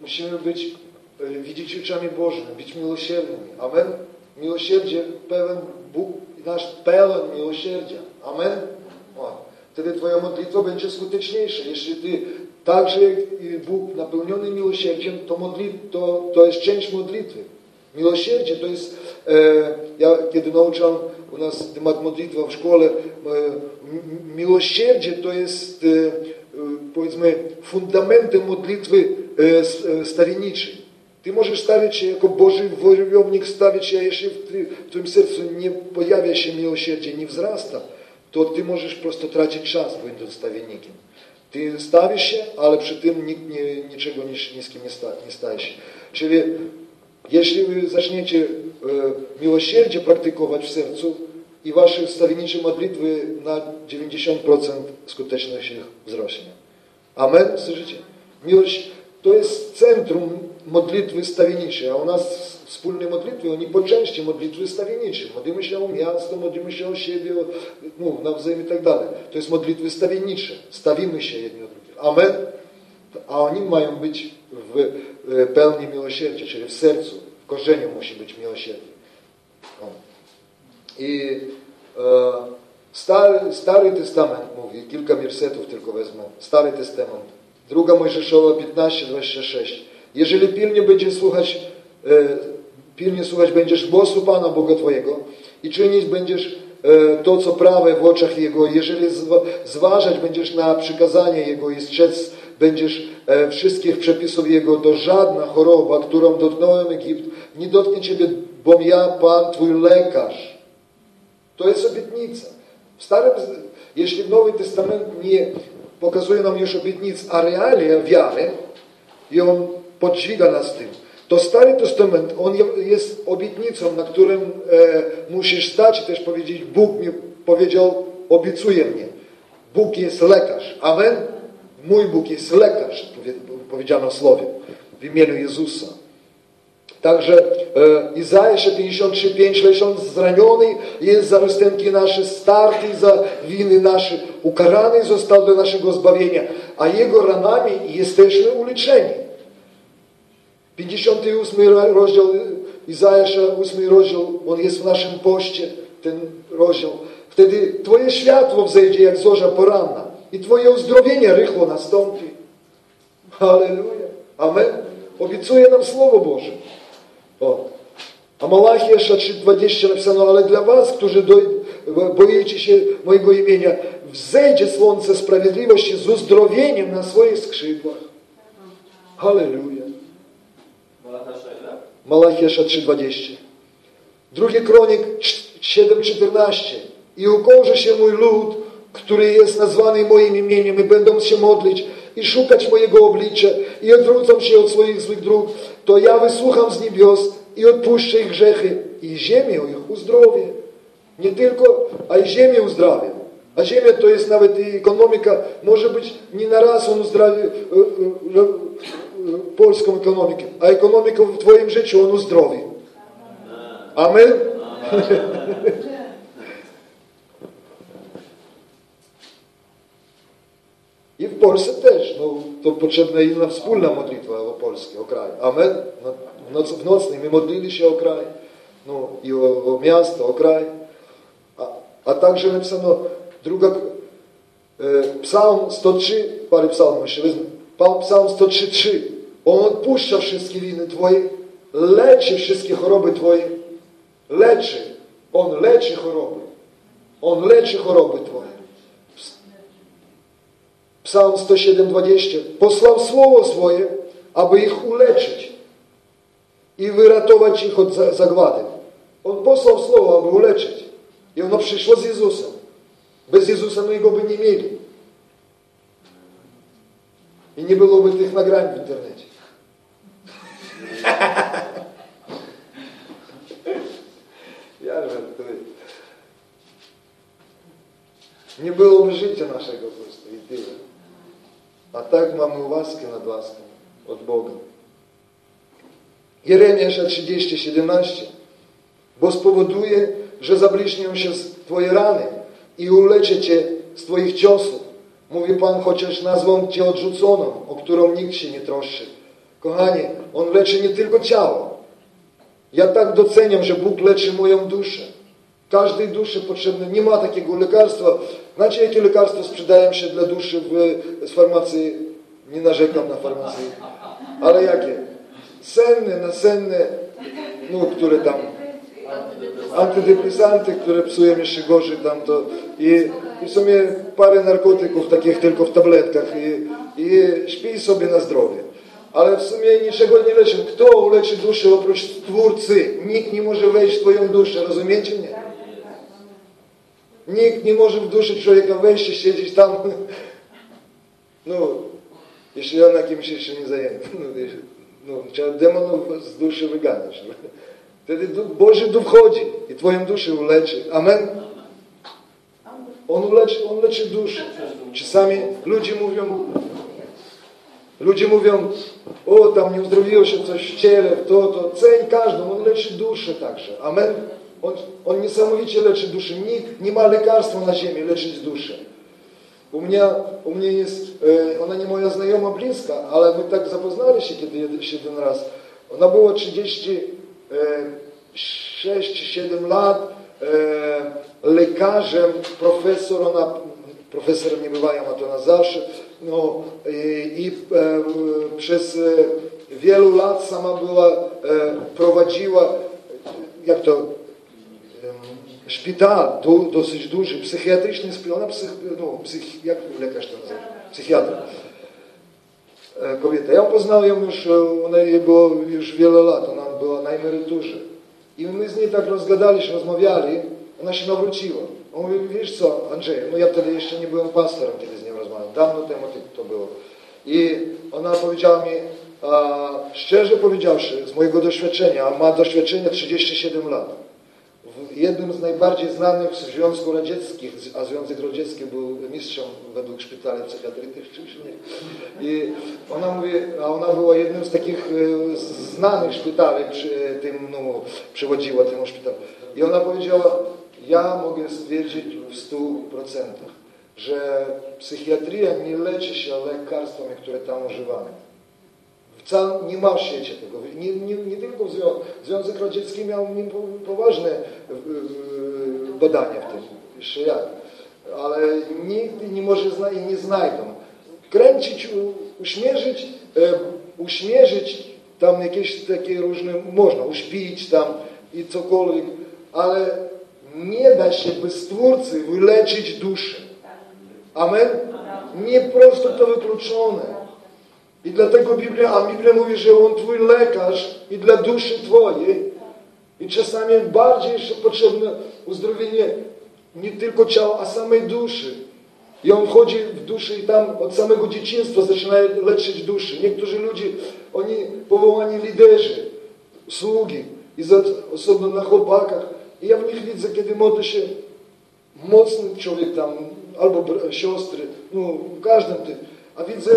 musimy być, e, widzieć oczami Bożymi, być miłosiernymi. Amen? Miłosierdzie pełen Bóg, nasz pełen miłosierdzia. Amen? O, wtedy Twoja modlitwa będzie skuteczniejsza. Jeśli Ty także Bóg napełniony miłosierdziem, to, modlit, to, to jest część modlitwy. Miłosierdzie to jest, e, ja kiedy nauczam u nas temat modlitwa w szkole, e, miłosierdzie to jest, e, e powiedzmy, fundamentem modlitwy e, e. Ty możesz stawić się jako Boży wojownik, stawić się, jeśli w, Twoim sercu nie pojawia się miłosierdzie, nie wzrasta, to Ty możesz po prostu tracić czas, będąc stawiennikiem. Ty stawisz się, ale przy tym nikt nie, niczego niskim nie, sta, nie. Czyli jeśli wy zaczniecie e, miłosierdzie praktykować w sercu i wasze stawiennicze modlitwy na 90% skuteczność ich wzrośnie. Amen? Słyszycie? Miłość to jest centrum modlitwy stawienniczej, a u nas wspólne modlitwy, oni po części modlitwy stawiennicze. Modlimy się o miasto, modlimy się o siebie, no, nawzajem i tak dalej. To jest modlitwy stawiennicze. Stawimy się jedni od drugich. Amen? A oni mają być w pełni miłosierdzia, czyli w sercu, w korzeniu musi być miłosierdzie. I e, Stary, Stary Testament mówi, kilka wersetów tylko wezmę. Stary Testament. Druga Mojżeszowa 15, 26. Jeżeli pilnie będziesz słuchać, e, pilnie słuchać będziesz głosu Pana Boga Twojego i czynić będziesz e, to, co prawe w oczach Jego, jeżeli zważać będziesz na przykazanie Jego i strzec będziesz e, wszystkich przepisów Jego, to żadna choroba, którą dotknąłem Egipt, nie dotknie Ciebie, bo ja, Pan, Twój lekarz. To jest obietnica. W Starym, jeśli Nowy Testament nie pokazuje nam już obietnic, a realia wiary, i on podźwiga nas tym, to Stary Testament, on jest obietnicą, na którym e, musisz stać i też powiedzieć, Bóg mi powiedział, obiecuje mnie. Bóg jest lekarz. Amen? Mój Bóg jest lekarz, powiedziano w słowie, w imieniu Jezusa. Także e, Izajasza 53:5 leżąc zraniony jest za rozstępki nasze, starty za winy nasze, ukarany został do naszego zbawienia, a Jego ranami jesteśmy uleczeni. 58 rozdział Izajasza, 8 rozdział, on jest w naszym poście, ten rozdział. Wtedy Twoje światło wzejdzie jak zorza poranna i Twoje uzdrowienie rychło nastąpi. Halleluja. Amen. Obiecuje nam Słowo Boże. O. A Malachia 3,20 napisano, ale dla was, którzy boicie się mojego imienia, wzejdzie słońce sprawiedliwości z uzdrowieniem na swoich skrzydłach. Halleluja. Malachia 3,20. Drugi kronik 7,14. I ukorzy się mój lud, który jest nazwany moim imieniem i będą się modlić i szukać mojego oblicza i odwrócą się od swoich złych dróg, to ja wysłucham z niebios i odpuszczę ich grzechy i ziemię ich uzdrowię. Nie tylko, a i ziemię uzdrawię. A ziemia to jest nawet i ekonomika, może być nie na raz on uzdrowi e, e, e, polską ekonomikę, a ekonomikę w Twoim życiu on uzdrowi. Amen? I w Polsce też. No, to potrzebna inna wspólna modlitwa o Polskę, o kraj. Amen? W, noc, w nocnej my modlili się o kraj. No, i o, o miasto, o kraj. A, a także napisano druga, e, psalm 103, parę psalmów jeszcze wezmę. Psalm 103.3. On odpuszcza wszystkie winy Twoje, leczy wszystkie choroby Twoje. Leczy. On leczy choroby. On leczy choroby Twoje. Psalm 107:20. Posłał słowo swoje, aby ich uleczyć i wyratować ich od zagłady. On posłał słowo, aby uleczyć. I ono przyszło z Jezusem. Bez Jezusa my go by nie mieli. I nie byłoby tych nagrań w internecie. ja żartuję. Nie byłoby życia naszego po prostu i tyle. A tak mamy łaskę nad łaską od Boga. Jeremiasza 30, 17. Bo spowoduje, że zabliźnią się Twoje rany i uleczy Cię z Twoich ciosów. Mówi Pan, chociaż nazwą Cię odrzuconą, o którą nikt się nie troszczy. Kochanie, On leczy nie tylko ciało. Ja tak doceniam, że Bóg leczy moją duszę. Każdej duszy potrzebne, nie ma takiego lekarstwa. Znacie, jakie lekarstwo sprzedają się dla duszy w, farmacji? Nie narzekam na farmację. Ale jakie? Senne, nasenne, no, które tam antydepresanty, które psują jeszcze gorzej tam to i, i w sumie parę narkotyków takich tylko w tabletkach i, i śpi sobie na zdrowie. Ale w sumie niczego nie leczą. Kto uleczy duszę oprócz Twórcy? Nikt nie może wejść w Twoją duszę, rozumiecie mnie? Nikt nie może w duszy człowieka wejść i siedzieć tam. No, jeśli on jakimś jeszcze nie zajęty. No, no, trzeba demonów z duszy wyganiać. Wtedy Boży Duch wchodzi i Twoją duszę uleczy. Amen? On uleczy, on leczy duszę. Czasami ludzie mówią, ludzie mówią, o tam nie uzdrowiło się coś w ciele, to, to, ceń każdą, on leczy duszę także. Amen? On, on niesamowicie leczy duszę. Nie, nie ma lekarstwa na ziemi leczyć duszę. U mnie, u mnie jest, e, ona nie moja znajoma bliska, ale my tak zapoznali się kiedy jeden raz. Ona była 36 czy 7 lat, e, lekarzem, profesor, ona profesorem nie bywają, a to na zawsze. No, i, e, przez wielu lat sama była, prowadziła, jak to szpital du, dosyć duży, psychiatryczny, ona psych, no, psych, jak lekarz to nazywa? Psychiatra. E, kobieta. Ja poznałem ją już, e, ona jej było już wiele lat, ona była na emeryturze. I my z niej tak rozgadaliśmy, rozmawiali, ona się nawróciła. On mówi, wiesz co, Andrzej, no ja wtedy jeszcze nie byłem pastorem, kiedy z nią rozmawiałem, dawno temu to było. I ona powiedziała mi, a, szczerze powiedziawszy, z mojego doświadczenia, ma doświadczenie 37 lat jednym z najbardziej znanych w Związku Radzieckim, a Związek Radziecki był mistrzem według szpitali psychiatrycznych, czymś nie. I ona mówi, a ona była jednym z takich e, znanych szpitali, przy tym, no, przywodziła temu szpitalu. I ona powiedziała, ja mogę stwierdzić w stu procentach, że psychiatria nie leczy się lekarstwami, które tam używamy. Wcale nie ma w świecie tego. Nie, nie, nie tylko Związek Radziecki miał poważne badania w tym. Jeszcze jak. ale nigdy nie może zna i nie znajdą. Kręcić, uśmierzyć, e, uśmierzyć tam jakieś takie różne, można uśpić tam i cokolwiek, ale nie da się bez Stwórcy wyleczyć duszy. Amen? Nie prosto to wykluczone. I dlatego Biblia, a Biblia mówi, że On Twój lekarz i dla duszy Twojej. I czasami bardziej jeszcze potrzebne uzdrowienie nie tylko ciała, a samej duszy. I on wchodzi w duszę i tam od samego dzieciństwa zaczyna leczyć duszy. Niektórzy ludzie, oni powołani liderzy, sługi, i osobno na chłopakach. I ja w nich widzę, kiedy młody się, mocny człowiek tam, albo siostry, no w każdym tym. A widzę,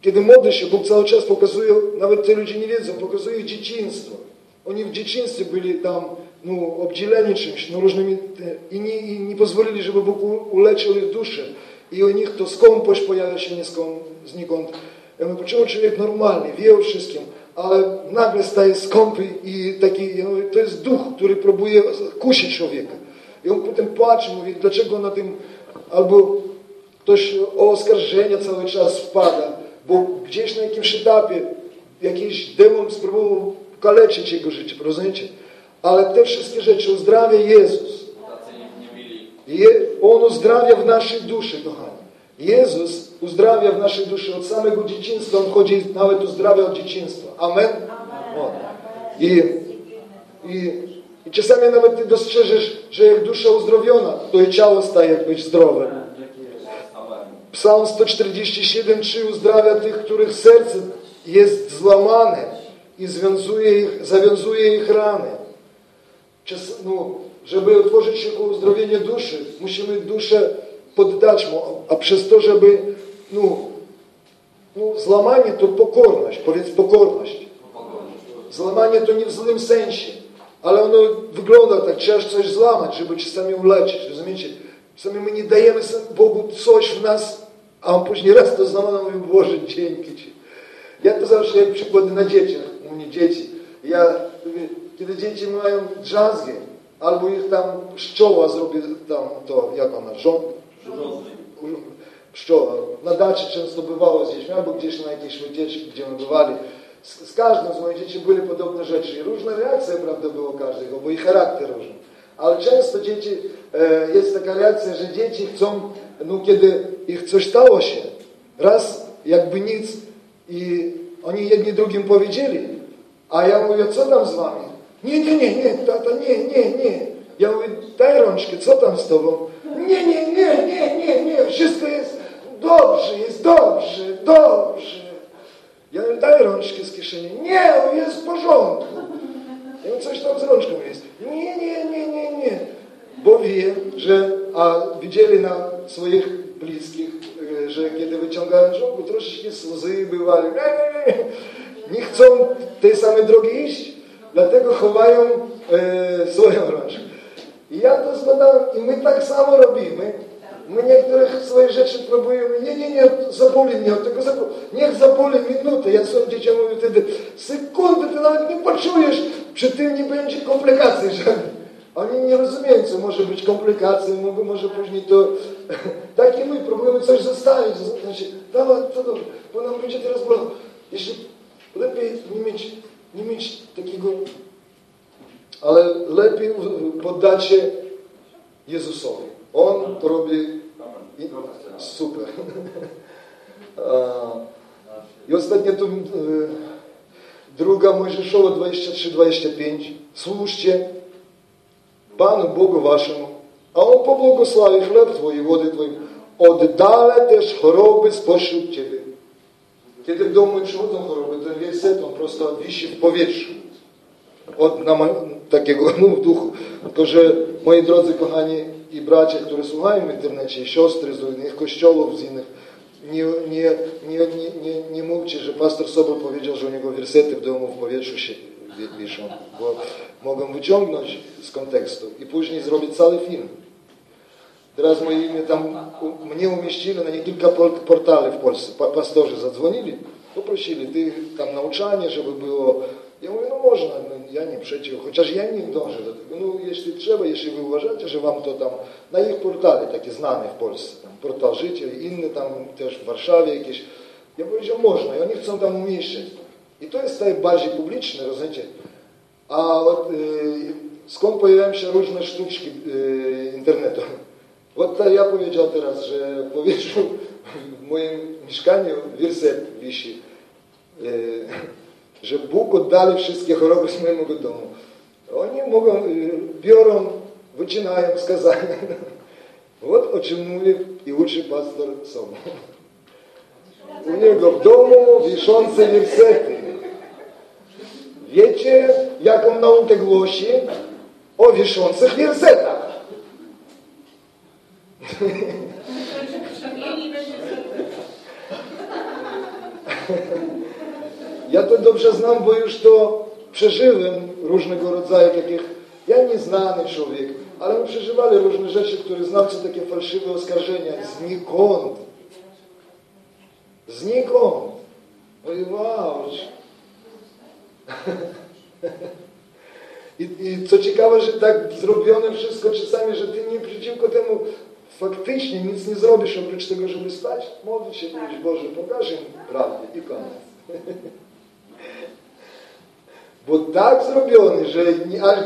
kiedy młody się, Bóg cały czas pokazuje, nawet te ludzie nie wiedzą, pokazuje ich dzieciństwo. Oni w dzieciństwie byli tam no, obdzieleni czymś, no, różnymi, i nie, i nie pozwolili, żeby Bóg uleczył ich duszę. I u nich to skąpość pojawia się nie skąd, znikąd. Ja mówię, człowiek normalny, wie o wszystkim, ale nagle staje skąpy i taki, to jest duch, który próbuje kusić człowieka. I on potem płacze, mówi, dlaczego na tym, albo ktoś o oskarżenia cały czas wpada, bo gdzieś na jakimś etapie jakiś demon spróbował kaleczyć jego życie, rozumiecie? Ale te wszystkie rzeczy uzdrawia Jezus. Je, On uzdrawia w naszej duszy, kochani. Jezus uzdrawia w naszej duszy od samego dzieciństwa. On chodzi nawet uzdrawia od dzieciństwa. Amen? Amen. I, i, I czasami nawet ty dostrzeżesz, że jak dusza uzdrowiona, to i ciało staje jakby zdrowe. Psalm 147, czy uzdrawia tych, których serce jest złamane i związuje ich, zawiązuje ich rany. Czas, no, żeby otworzyć się ku uzdrowieniu duszy, musimy duszę poddać mu, a przez to, żeby no, złamanie to pokorność, powiedz pokorność. Złamanie to nie w złym sensie, ale ono wygląda tak, trzeba coś złamać, żeby czasami uleczyć, rozumiecie? Czasami my nie dajemy Bogu coś w nas, a on później raz to złamano, mówi, Boże. Ja to zawsze jak przykłady na dzieciach, u dzieci. Ja, kiedy dzieci mają drzazgę, albo ich tam pszczoła zrobi tam to, jak ona, rząd? Pszczoła. Na dacie często bywało z dziećmi, albo gdzieś na jakiejś wycieczki, gdzie my bywali. Z, z każdym z moich dzieci były podobne rzeczy. I różne reakcje, prawda, było każdego, bo i charakter różny. Ale często dzieci, e, jest taka reakcja, że dzieci chcą, no kiedy ich coś stało się, raz jakby nic i oni jedni drugim powiedzieli, a ja mówię, co tam z wami? Nie, nie, nie, nie, tata, nie, nie, nie. Ja mówię, daj rączkę, co tam z tobą? Nie, nie, nie, nie, nie, nie, wszystko jest dobrze, jest dobrze, dobrze. Ja mówię, daj rączkę z kieszeni. Nie, jest w porządku. Ja mówię, coś tam z rączką jest. Nie, nie, nie, nie, nie. Bo wie, że, a widzieli na swoich bliskich, e, że kiedy wyciągałem żonku, troszeczkę łzy nie. Nie chcą tej samej drogi iść, dlatego chowają e, swoją rączkę. I ja to zbadałem i my tak samo robimy. My niektórych swoje rzeczy próbujemy, nie, nie, nie, zaboli mnie od tego, zaboli. niech zaboli minutę. Ja swoim dzieciom mówię wtedy, sekundę, ty nawet nie poczujesz, przy tym nie będzie komplikacji żadnych. Oni nie rozumieją, co może być komplikacją, może później to... tak i my próbujemy coś zostawić. Znaczy, dawaj, to dobrze, bo nam będzie teraz było... Jeśli lepiej nie mieć, nie mieć takiego... Ale lepiej poddać się Jezusowi. I, super. I ostatnio tu e, druga Mojżeszowa 23-25. Służcie Panu Bogu waszemu, a On pobłogosławi chleb Twój i wody Twój. Oddale też choroby spośród Ciebie. Kiedy w domu przychodzą choroby, ten wierset, on prosto wisi w powietrzu. Od takiego no, w duchu. Tylko, że moi drodzy kochani i bracia, którzy słuchają w internecie, i siostry z innych kościołów, innych, nie, nie, nie, nie, nie mówcie, że pastor Sobol powiedział, że u niego wersety w domu w powietrzu się wiszą, bo mogą wyciągnąć z kontekstu i później zrobić cały film. Teraz moje tam mnie umieścili na kilka portali w Polsce. pastorzy zadzwonili, poprosili ty tam nauczanie, żeby było. Ja mówię, no można, no, ja nie przeciw, chociaż ja nie dążę do tego. No, jeśli trzeba, jeśli wy uważacie, że wam to tam, na ich portale takie znane w Polsce, tam portal Życia i inne tam też w Warszawie jakieś, ja powiedział, można i oni chcą tam umieścić. I to jest najbardziej publiczne, rozumiecie? A od, y, skąd pojawiają się różne sztuczki y, internetu? Вот ja powiedział teraz, że w powietrzu w moim mieszkaniu werset wisi, y, że Bóg oddali wszystkie choroby z mojego domu. Oni mogą, biorą, wycinają skazania. Вот o czym mówi i uczy pastor Sobo. U niego w domu wiszące wersety. Wiecie, jaką naukę głosi? O wiszących wersetach. Ja to dobrze znam, bo już to przeżyłem różnego rodzaju takich, ja nieznany człowiek, ale my przeżywali różne rzeczy, które znam, co takie fałszywe oskarżenia, znikąd. Znikąd. Oj, wow. I, I co ciekawe, że tak zrobione wszystko czasami, że ty nie przeciwko temu faktycznie nic nie zrobisz, oprócz tego, żeby stać, modlić się, powiedzieć, Boże, pokaż im prawdę i koniec. Bo tak zrobiony, że nie, aż.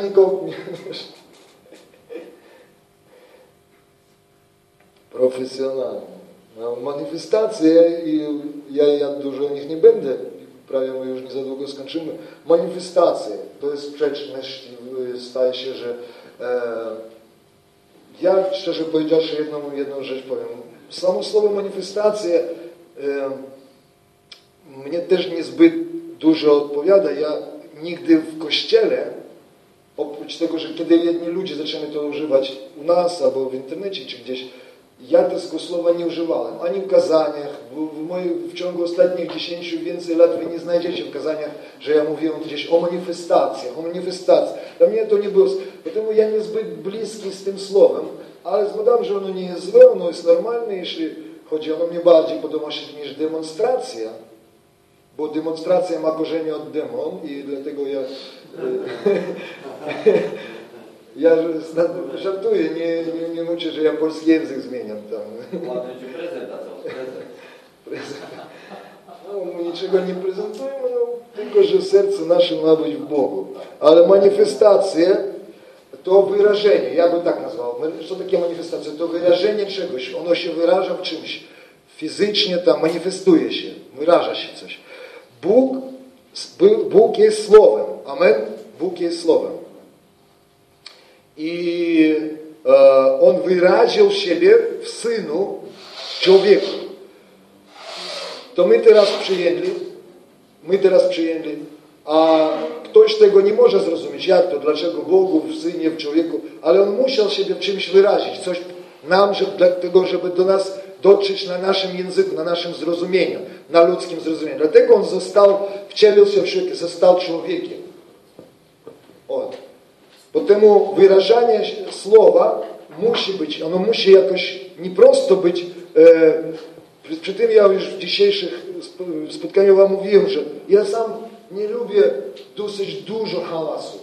No, manifestacje i ja, ja dużo o nich nie będę, prawie już nie za długo skończymy. Manifestacje, to jest sprzeczność, staje się, że e, ja szczerze powiedziawszy jedną, jedną rzecz powiem. Samo słowo manifestacje e, mnie też niezbyt dużo odpowiada. Ja nigdy w kościele, oprócz tego, że kiedy jedni ludzie zaczęli to używać u nas albo w internecie czy gdzieś, ja tego słowa nie używałem, ani w kazaniach. W, w, w ciągu ostatnich 10 więcej lat wy nie znajdziecie w kazaniach, że ja mówiłem gdzieś o manifestacjach, o manifestacji. Dla mnie to nie było, dlatego ja niezbyt bliski z tym słowem, ale zgadzam, że ono nie jest złe, ono jest normalne, jeśli chodzi, ono mnie bardziej podoba się niż demonstracja, bo demonstracja ma korzenie od demon i dlatego ja Ja żartuję, nie, nie, nie że ja polski język zmieniam tam. Ładny ci prezent, a co? Prezent. prezent. No, my niczego nie prezentujemy, no, tylko że serce nasze ma być w Bogu. Ale manifestacje to wyrażenie, ja bym tak nazwał. Co takie manifestacja? To wyrażenie czegoś. Ono się wyraża w czymś. Fizycznie tam manifestuje się, wyraża się coś. Bóg, Bóg jest Słowem. Amen? Bóg jest Słowem i e, On wyraził siebie w Synu człowieku. To my teraz przyjęli, my teraz przyjęli, a ktoś tego nie może zrozumieć, jak to, dlaczego Bogu w Synie, w człowieku, ale On musiał siebie w czymś wyrazić, coś nam, żeby, dlatego, żeby do nas dotrzeć na naszym języku, na naszym zrozumieniu, na ludzkim zrozumieniu. Dlatego On został, wcielił się w człowieka, został człowiekiem. O. Temu wyrażanie słowa musi być, ono musi jakoś nie prosto być. E, przy tym ja już w dzisiejszych spotkaniach wam mówiłem, że ja sam nie lubię dosyć dużo hałasu.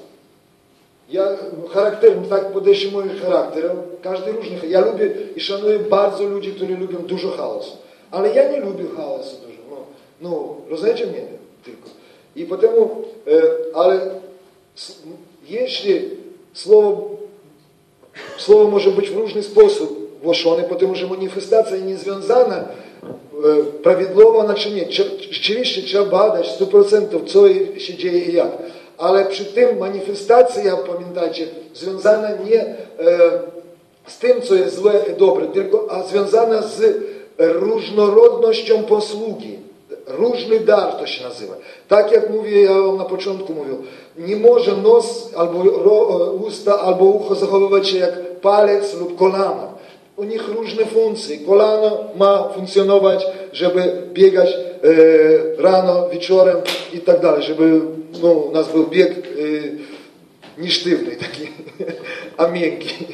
Ja charakterem, tak podejście moim charakterem, każdy różny. Ja lubię i szanuję bardzo ludzi, którzy lubią dużo hałasu. Ale ja nie lubię hałasu dużo. No, no rozumiecie mnie tylko. I potem, e, ale jeśli słowo, słowo może być w różny sposób głoszone, потому że manifestacja nie związana e, prawidłowo na czy nie. Rzeczywiście trzeba badać 100% co się dzieje i jak. Ale przy tym manifestacja, pamiętajcie, związana nie e, z tym, co jest złe i dobre, tylko a związana z różnorodnością posługi. Różny dar to się nazywa. Tak jak mówię, ja na początku mówił, nie może nos albo usta albo ucho zachowywać się jak palec lub kolana. U nich różne funkcje. Kolano ma funkcjonować, żeby biegać e, rano, wieczorem i tak dalej, żeby no, u nas był bieg sztywny taki, a miękki.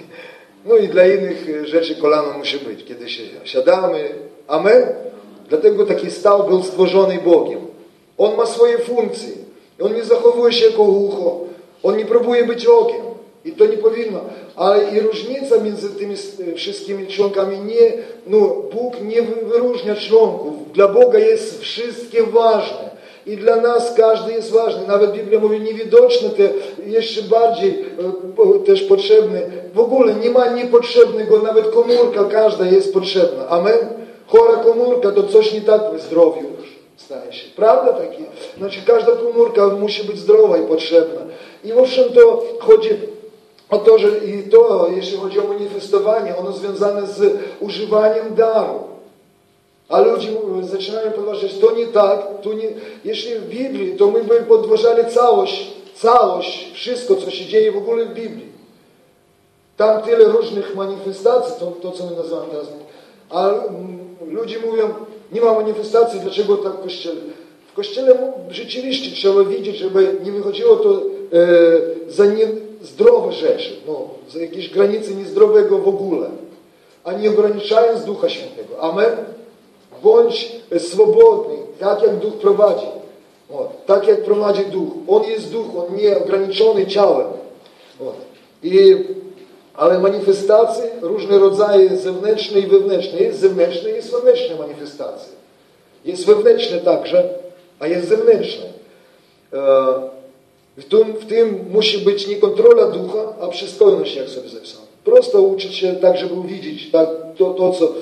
No i dla innych rzeczy kolano musi być. Kiedy się siadamy, amen, Dlatego taki stał był stworzony Bogiem. On ma swoje funkcje. On nie zachowuje się jako ucho. On nie próbuje być okiem. I to nie powinno. Ale i różnica między tymi wszystkimi członkami nie, no Bóg nie wyróżnia członków. Dla Boga jest wszystkie ważne. I dla nas każdy jest ważny. Nawet Biblia mówi niewidoczne, te jeszcze bardziej e, też potrzebne. W ogóle nie ma niepotrzebnego, nawet komórka każda jest potrzebna. Amen? Chora komórka to coś nie tak w zdrowiu staje się. Prawda takie? Znaczy każda komórka musi być zdrowa i potrzebna. I owszem to chodzi o to, że i to, jeśli chodzi o manifestowanie, ono związane z używaniem daru. A ludzie zaczynają podważać, to nie tak, to nie, jeśli w Biblii, to my by podważali całość, całość, wszystko, co się dzieje w ogóle w Biblii. Tam tyle różnych manifestacji, to, to co my nazywamy teraz. A mm, ludzie mówią, nie ma manifestacji, dlaczego tak w Kościele? W Kościele rzeczywiście trzeba widzieć, żeby nie wychodziło to e, za niezdrowe rzeczy, no, za jakieś granice niezdrowego w ogóle, a nie ograniczając Ducha Świętego. Amen? Bądź swobodny, tak jak Duch prowadzi. O, tak jak prowadzi Duch. On jest Duch, On nie ograniczony ciałem. O. I, ale manifestacje, różne rodzaje zewnętrzne i wewnętrzne. Jest zewnętrzne i jest wewnętrzne manifestacje. Jest wewnętrzne także, a jest zewnętrzne. E, w tym, w tym musi być nie kontrola ducha, a przystojność, jak sobie zapisałem. Prosto uczyć się tak, żeby widzieć tak, to, to, co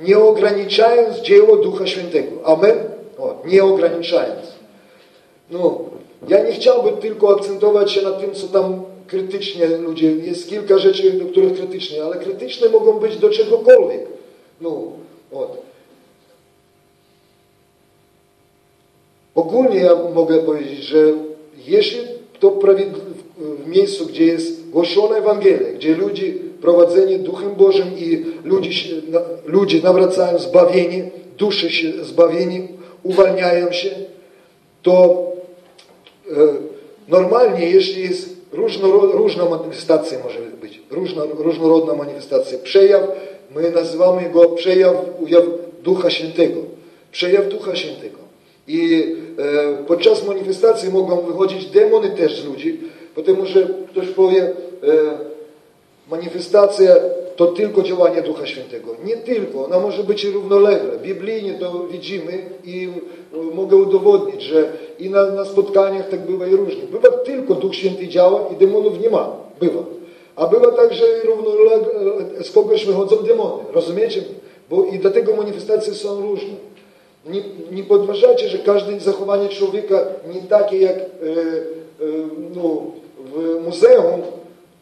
nie ograniczając dzieło Ducha Świętego. Amen? O, nie ograniczając. No, ja nie chciałbym tylko akcentować się na tym, co tam krytycznie ludzie, jest kilka rzeczy, do których krytycznie, ale krytyczne mogą być do czegokolwiek. No, od. Ogólnie ja mogę powiedzieć, że jeśli to w miejscu, gdzie jest głoszona Ewangelia, gdzie ludzie prowadzeni Duchem Bożym i ludzie, ludzie nawracają zbawieni, dusze się zbawieni, uwalniają się, to e, normalnie, jeśli jest różno, różna manifestacja może być, różna, różnorodna manifestacja, przejaw, my nazywamy go przejaw Ducha Świętego, przejaw Ducha Świętego. I e, podczas manifestacji mogą wychodzić demony też z ludzi, ponieważ ktoś powie, e, manifestacja to tylko działanie Ducha Świętego. Nie tylko, ona może być równolegle. Biblijnie to widzimy i e, mogę udowodnić, że i na, na spotkaniach tak bywa i różnie. Bywa tylko Duch Święty działa i demonów nie ma. Bywa. A bywa tak, że równolegle z kogoś wychodzą demony. Rozumiecie? Bo i dlatego manifestacje są różne. Nie, nie podważajcie, że każde zachowanie człowieka nie takie jak e, e, no, w muzeum,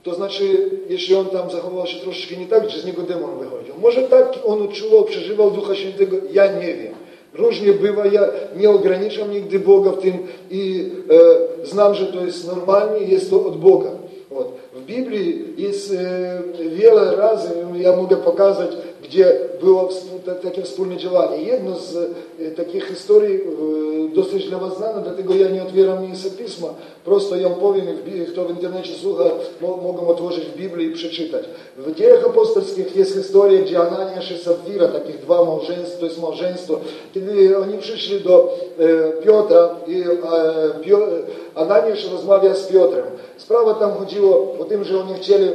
to znaczy, jeśli on tam zachował się troszeczkę nie tak, że z niego demon wychodził. Może tak on odczuwał, przeżywał Ducha Świętego, ja nie wiem. Różnie bywa, ja nie ograniczam nigdy Boga w tym i e, znam, że to jest normalnie, jest to od Boga. Вот. W Biblii jest e, wiele razy, ja mogę pokazać, gdzie było takie wspólne działanie. Jedno z e, takich historii e, dosyć dla Was znane, dlatego ja nie otwieram miejsca pisma. Prosto ją powiem, kto w internecie słucha, mogą otworzyć w Biblii i przeczytać. W dziejach apostolskich jest historia, gdzie Ananiasz i Safira, takich dwa małżeństwa, to jest małżeństwo, kiedy oni przyszli do Piotra i Ananiasz rozmawia z Piotrem. Sprawa tam chodziło o tym, że oni chcieli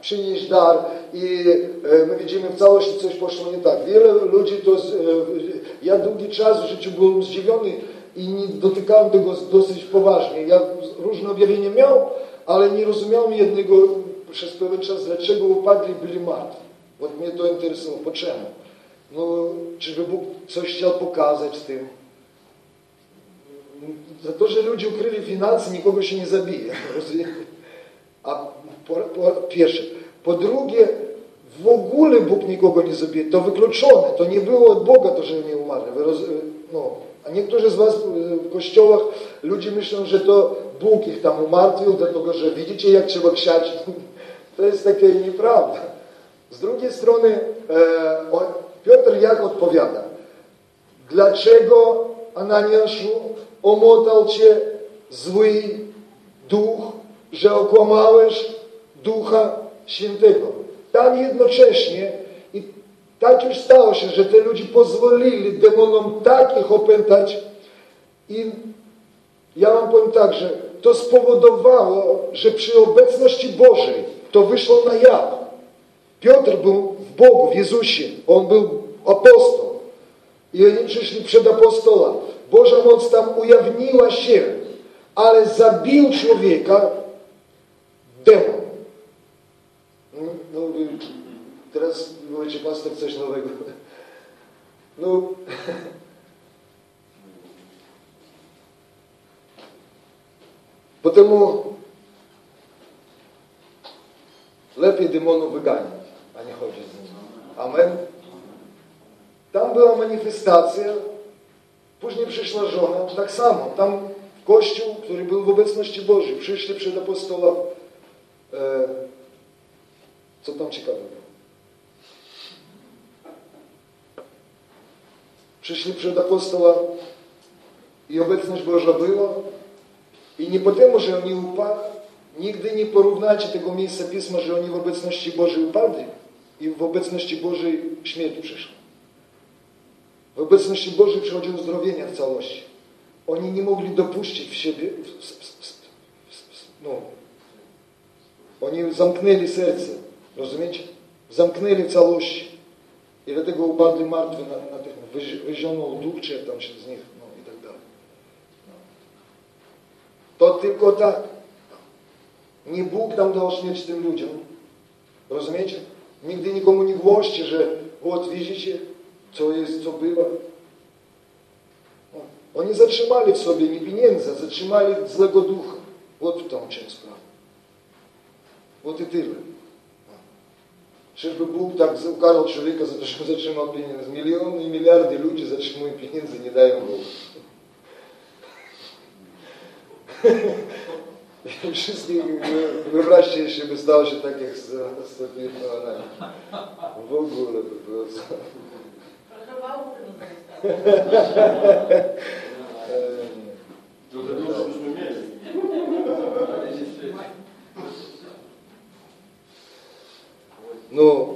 przynieść dar i e, my widzimy w całości coś poszło nie tak. Wiele ludzi to, e, ja długi czas w życiu byłem zdziwiony i nie dotykałem tego dosyć poważnie. Ja różne objawienia miał, ale nie rozumiałem jednego przez pewien czas, dlaczego upadli byli martwi. Od mnie to interesowało. Po czemu? No, czyżby Bóg coś chciał pokazać tym? Za to, że ludzie ukryli finanse, nikogo się nie zabije. A po, po pierwsze. Po drugie, w ogóle Bóg nikogo nie zabije. To wykluczone. To nie było od Boga to, że nie umarli. No. A niektórzy z Was w kościołach, ludzie myślą, że to Bóg ich tam umartwił, dlatego że widzicie, jak trzeba ksiać. To jest takie nieprawda. Z drugiej strony e, Piotr jak odpowiada? Dlaczego Ananiaszu omotał Cię zły duch, że okłamałeś Ducha Świętego. Tam jednocześnie i tak już stało się, że te ludzie pozwolili demonom tak ich opętać i ja wam powiem tak, że to spowodowało, że przy obecności Bożej to wyszło na jaw. Piotr był w Bogu, w Jezusie. On był apostoł. I oni przyszli przed apostola. Boża moc tam ujawniła się, ale zabił człowieka demon. No, no teraz powiecie, pastor, coś nowego. No, Потому lepiej demonów wyganiać, a nie chodzić z nimi. Amen. Tam była manifestacja, później przyszła żona, tak samo. Tam Kościół, który był w obecności Bożej, przyszli przed apostola. E, co tam ciekawego? Przyszli przed apostola i obecność Boża była, i nie потому, że oni upadli, nigdy nie porównajcie tego miejsca Pisma, że oni w obecności Bożej upadli i w obecności Bożej śmierć przyszła. W obecności Bożej przychodziło uzdrowienie w całości. Oni nie mogli dopuścić w siebie, no, oni zamknęli serce, rozumiecie? Zamknęli w całości. I dlatego upadli martwi na, na tych, wyziono duch, czy tam się z nich To tylko tak. Nie Bóg nam dał śmierć tym ludziom. Rozumiecie? Nigdy nikomu nie głoście, że вот widzicie, co jest, co było. Oni zatrzymali w sobie nie pieniędzy, zatrzymali złego ducha. Вот в Вот и ти би. Ще би Бог так укарал чоловіка за те, що зачимав пенінець. Мільйони і мільярди людей зачимують пенінці, не дай їм Бог. Wszystkich wyobraźcie się, by stało się tak jak z ostatnimi planami. W ogóle by było co. No,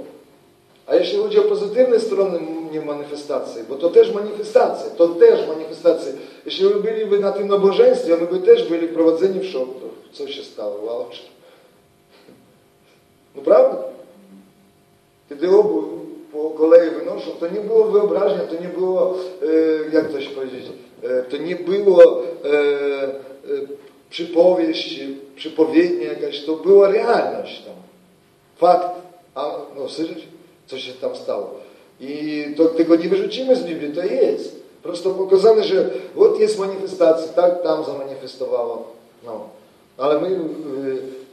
a jeśli chodzi o pozytywne strony manifestacji, bo to też manifestacja, to też manifestacja. Jeśli by byliby na tym nabożeństwie, my by też byli prowadzeni w szok, co się stało, wow. No prawda? Kiedy obu po kolei wynoszą, to nie było wyobraźnia, to nie było, e, jak to się powiedzieć, e, to nie było e, przypowieść, przypowiednia jakaś, to była realność tam. Fakt. A, no słyszysz? Co się tam stało. I to, tego nie wyrzucimy z Biblii, to jest. Prosto pokazane, że вот jest manifestacja, tak tam zamanifestowało. No. Ale my,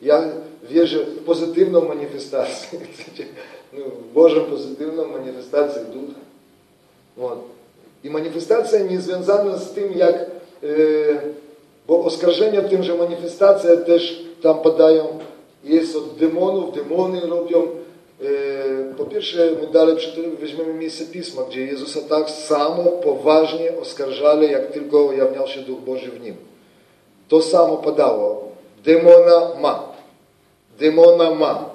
ja wierzę w pozytywną manifestację, no, w Bożą pozytywną manifestację ducha. Вот. I manifestacja nie związana z tym, jak, y, bo oskarżenia tym, że manifestacja też tam padają, jest od demonów, demony robią, E, po pierwsze, my dalej weźmiemy miejsce Pisma, gdzie Jezusa tak samo poważnie oskarżali, jak tylko ujawniał się Duch Boży w Nim. To samo padało. Demona ma. Demona ma.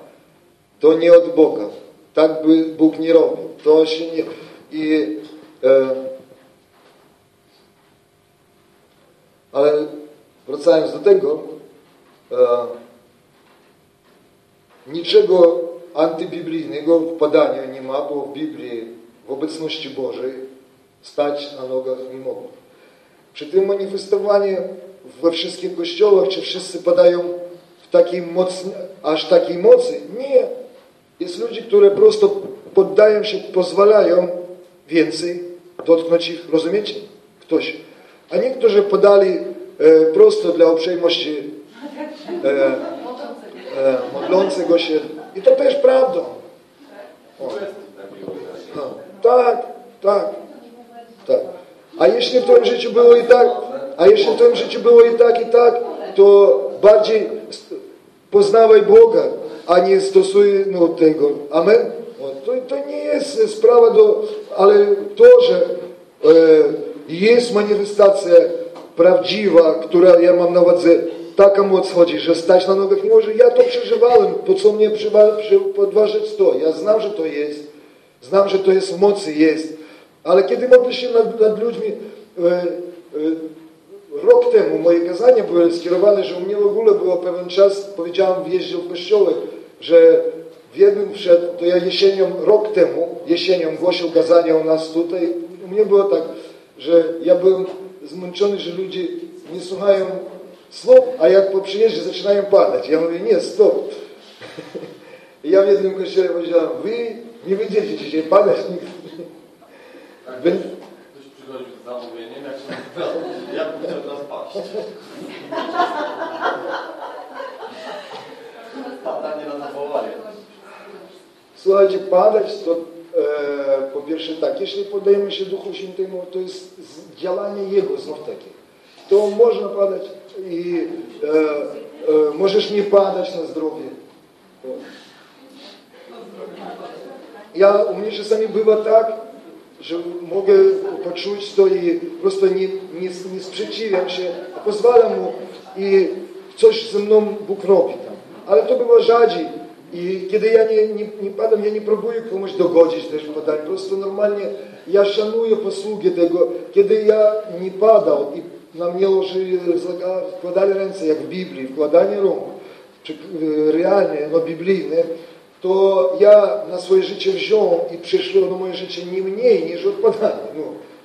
To nie od Boga. Tak by Bóg nie robił. To się nie... I, e, ale wracając do tego, e, niczego antybiblijnego wpadania nie ma, bo w Biblii w obecności Bożej stać na nogach nie mogą. Przy tym manifestowanie we wszystkich kościołach, czy wszyscy padają w takiej mocy, aż takiej mocy? Nie. Jest ludzi, które prosto poddają się, pozwalają więcej dotknąć ich, rozumiecie? Ktoś. A niektórzy podali e, prosto dla uprzejmości e, e, modlącego się i to też prawdą. No, tak, tak, tak. A jeśli w Twoim życiu było i tak, a jeśli w Twoim życiu było i tak, i tak, to bardziej poznawaj Boga, a nie stosuj no, tego. Amen? To, to nie jest sprawa do, ale to, że e, jest manifestacja prawdziwa, która ja mam na uwadze taka moc chodzi, że stać na nogach nie może. Ja to przeżywałem, po co mnie podważyć to. Ja znam, że to jest. Znam, że to jest w mocy, jest. Ale kiedy modlę się nad, nad ludźmi, e, e, rok temu moje kazania były skierowane, że u mnie w ogóle było pewien czas, powiedziałem, jeździł w kościoły, że w jednym wszedł, to ja jesienią, rok temu, jesienią głosił kazania u nas tutaj. U mnie było tak, że ja byłem zmęczony, że ludzie nie słuchają słów, a jak po przyjeździe zaczynają padać. Ja mówię, nie, stop. I ja w jednym kościele powiedziałem, wy nie będziecie dzisiaj padać nigdy. Tak, ktoś przychodził z zamówieniem, jak się ja bym chciał teraz paść. Padanie na zawołanie. Słuchajcie, padać to e, po pierwsze tak, jeśli podajemy się Duchu Świętemu, to jest działanie Jego znów takie. To można padać i możesz nie padać na zdrowie. O. Ja, u mnie czasami bywa tak, że mogę poczuć to i prosto nie, nie, nie sprzeciwiam się, a pozwalam mu i coś ze mną Bóg robi tam. Ale to bywa rzadziej. I kiedy ja nie, nie, nie padam, ja nie próbuję komuś dogodzić też padać. Po prostu normalnie ja szanuję posługę tego. Kiedy ja nie padał i na mnie loży, wkładali ręce, jak w Biblii, wkładanie rąk, czy e, realnie, no biblijne, to ja na swoje życie wziąłem i przyszło do moje życie nie mniej niż odpadanie. No.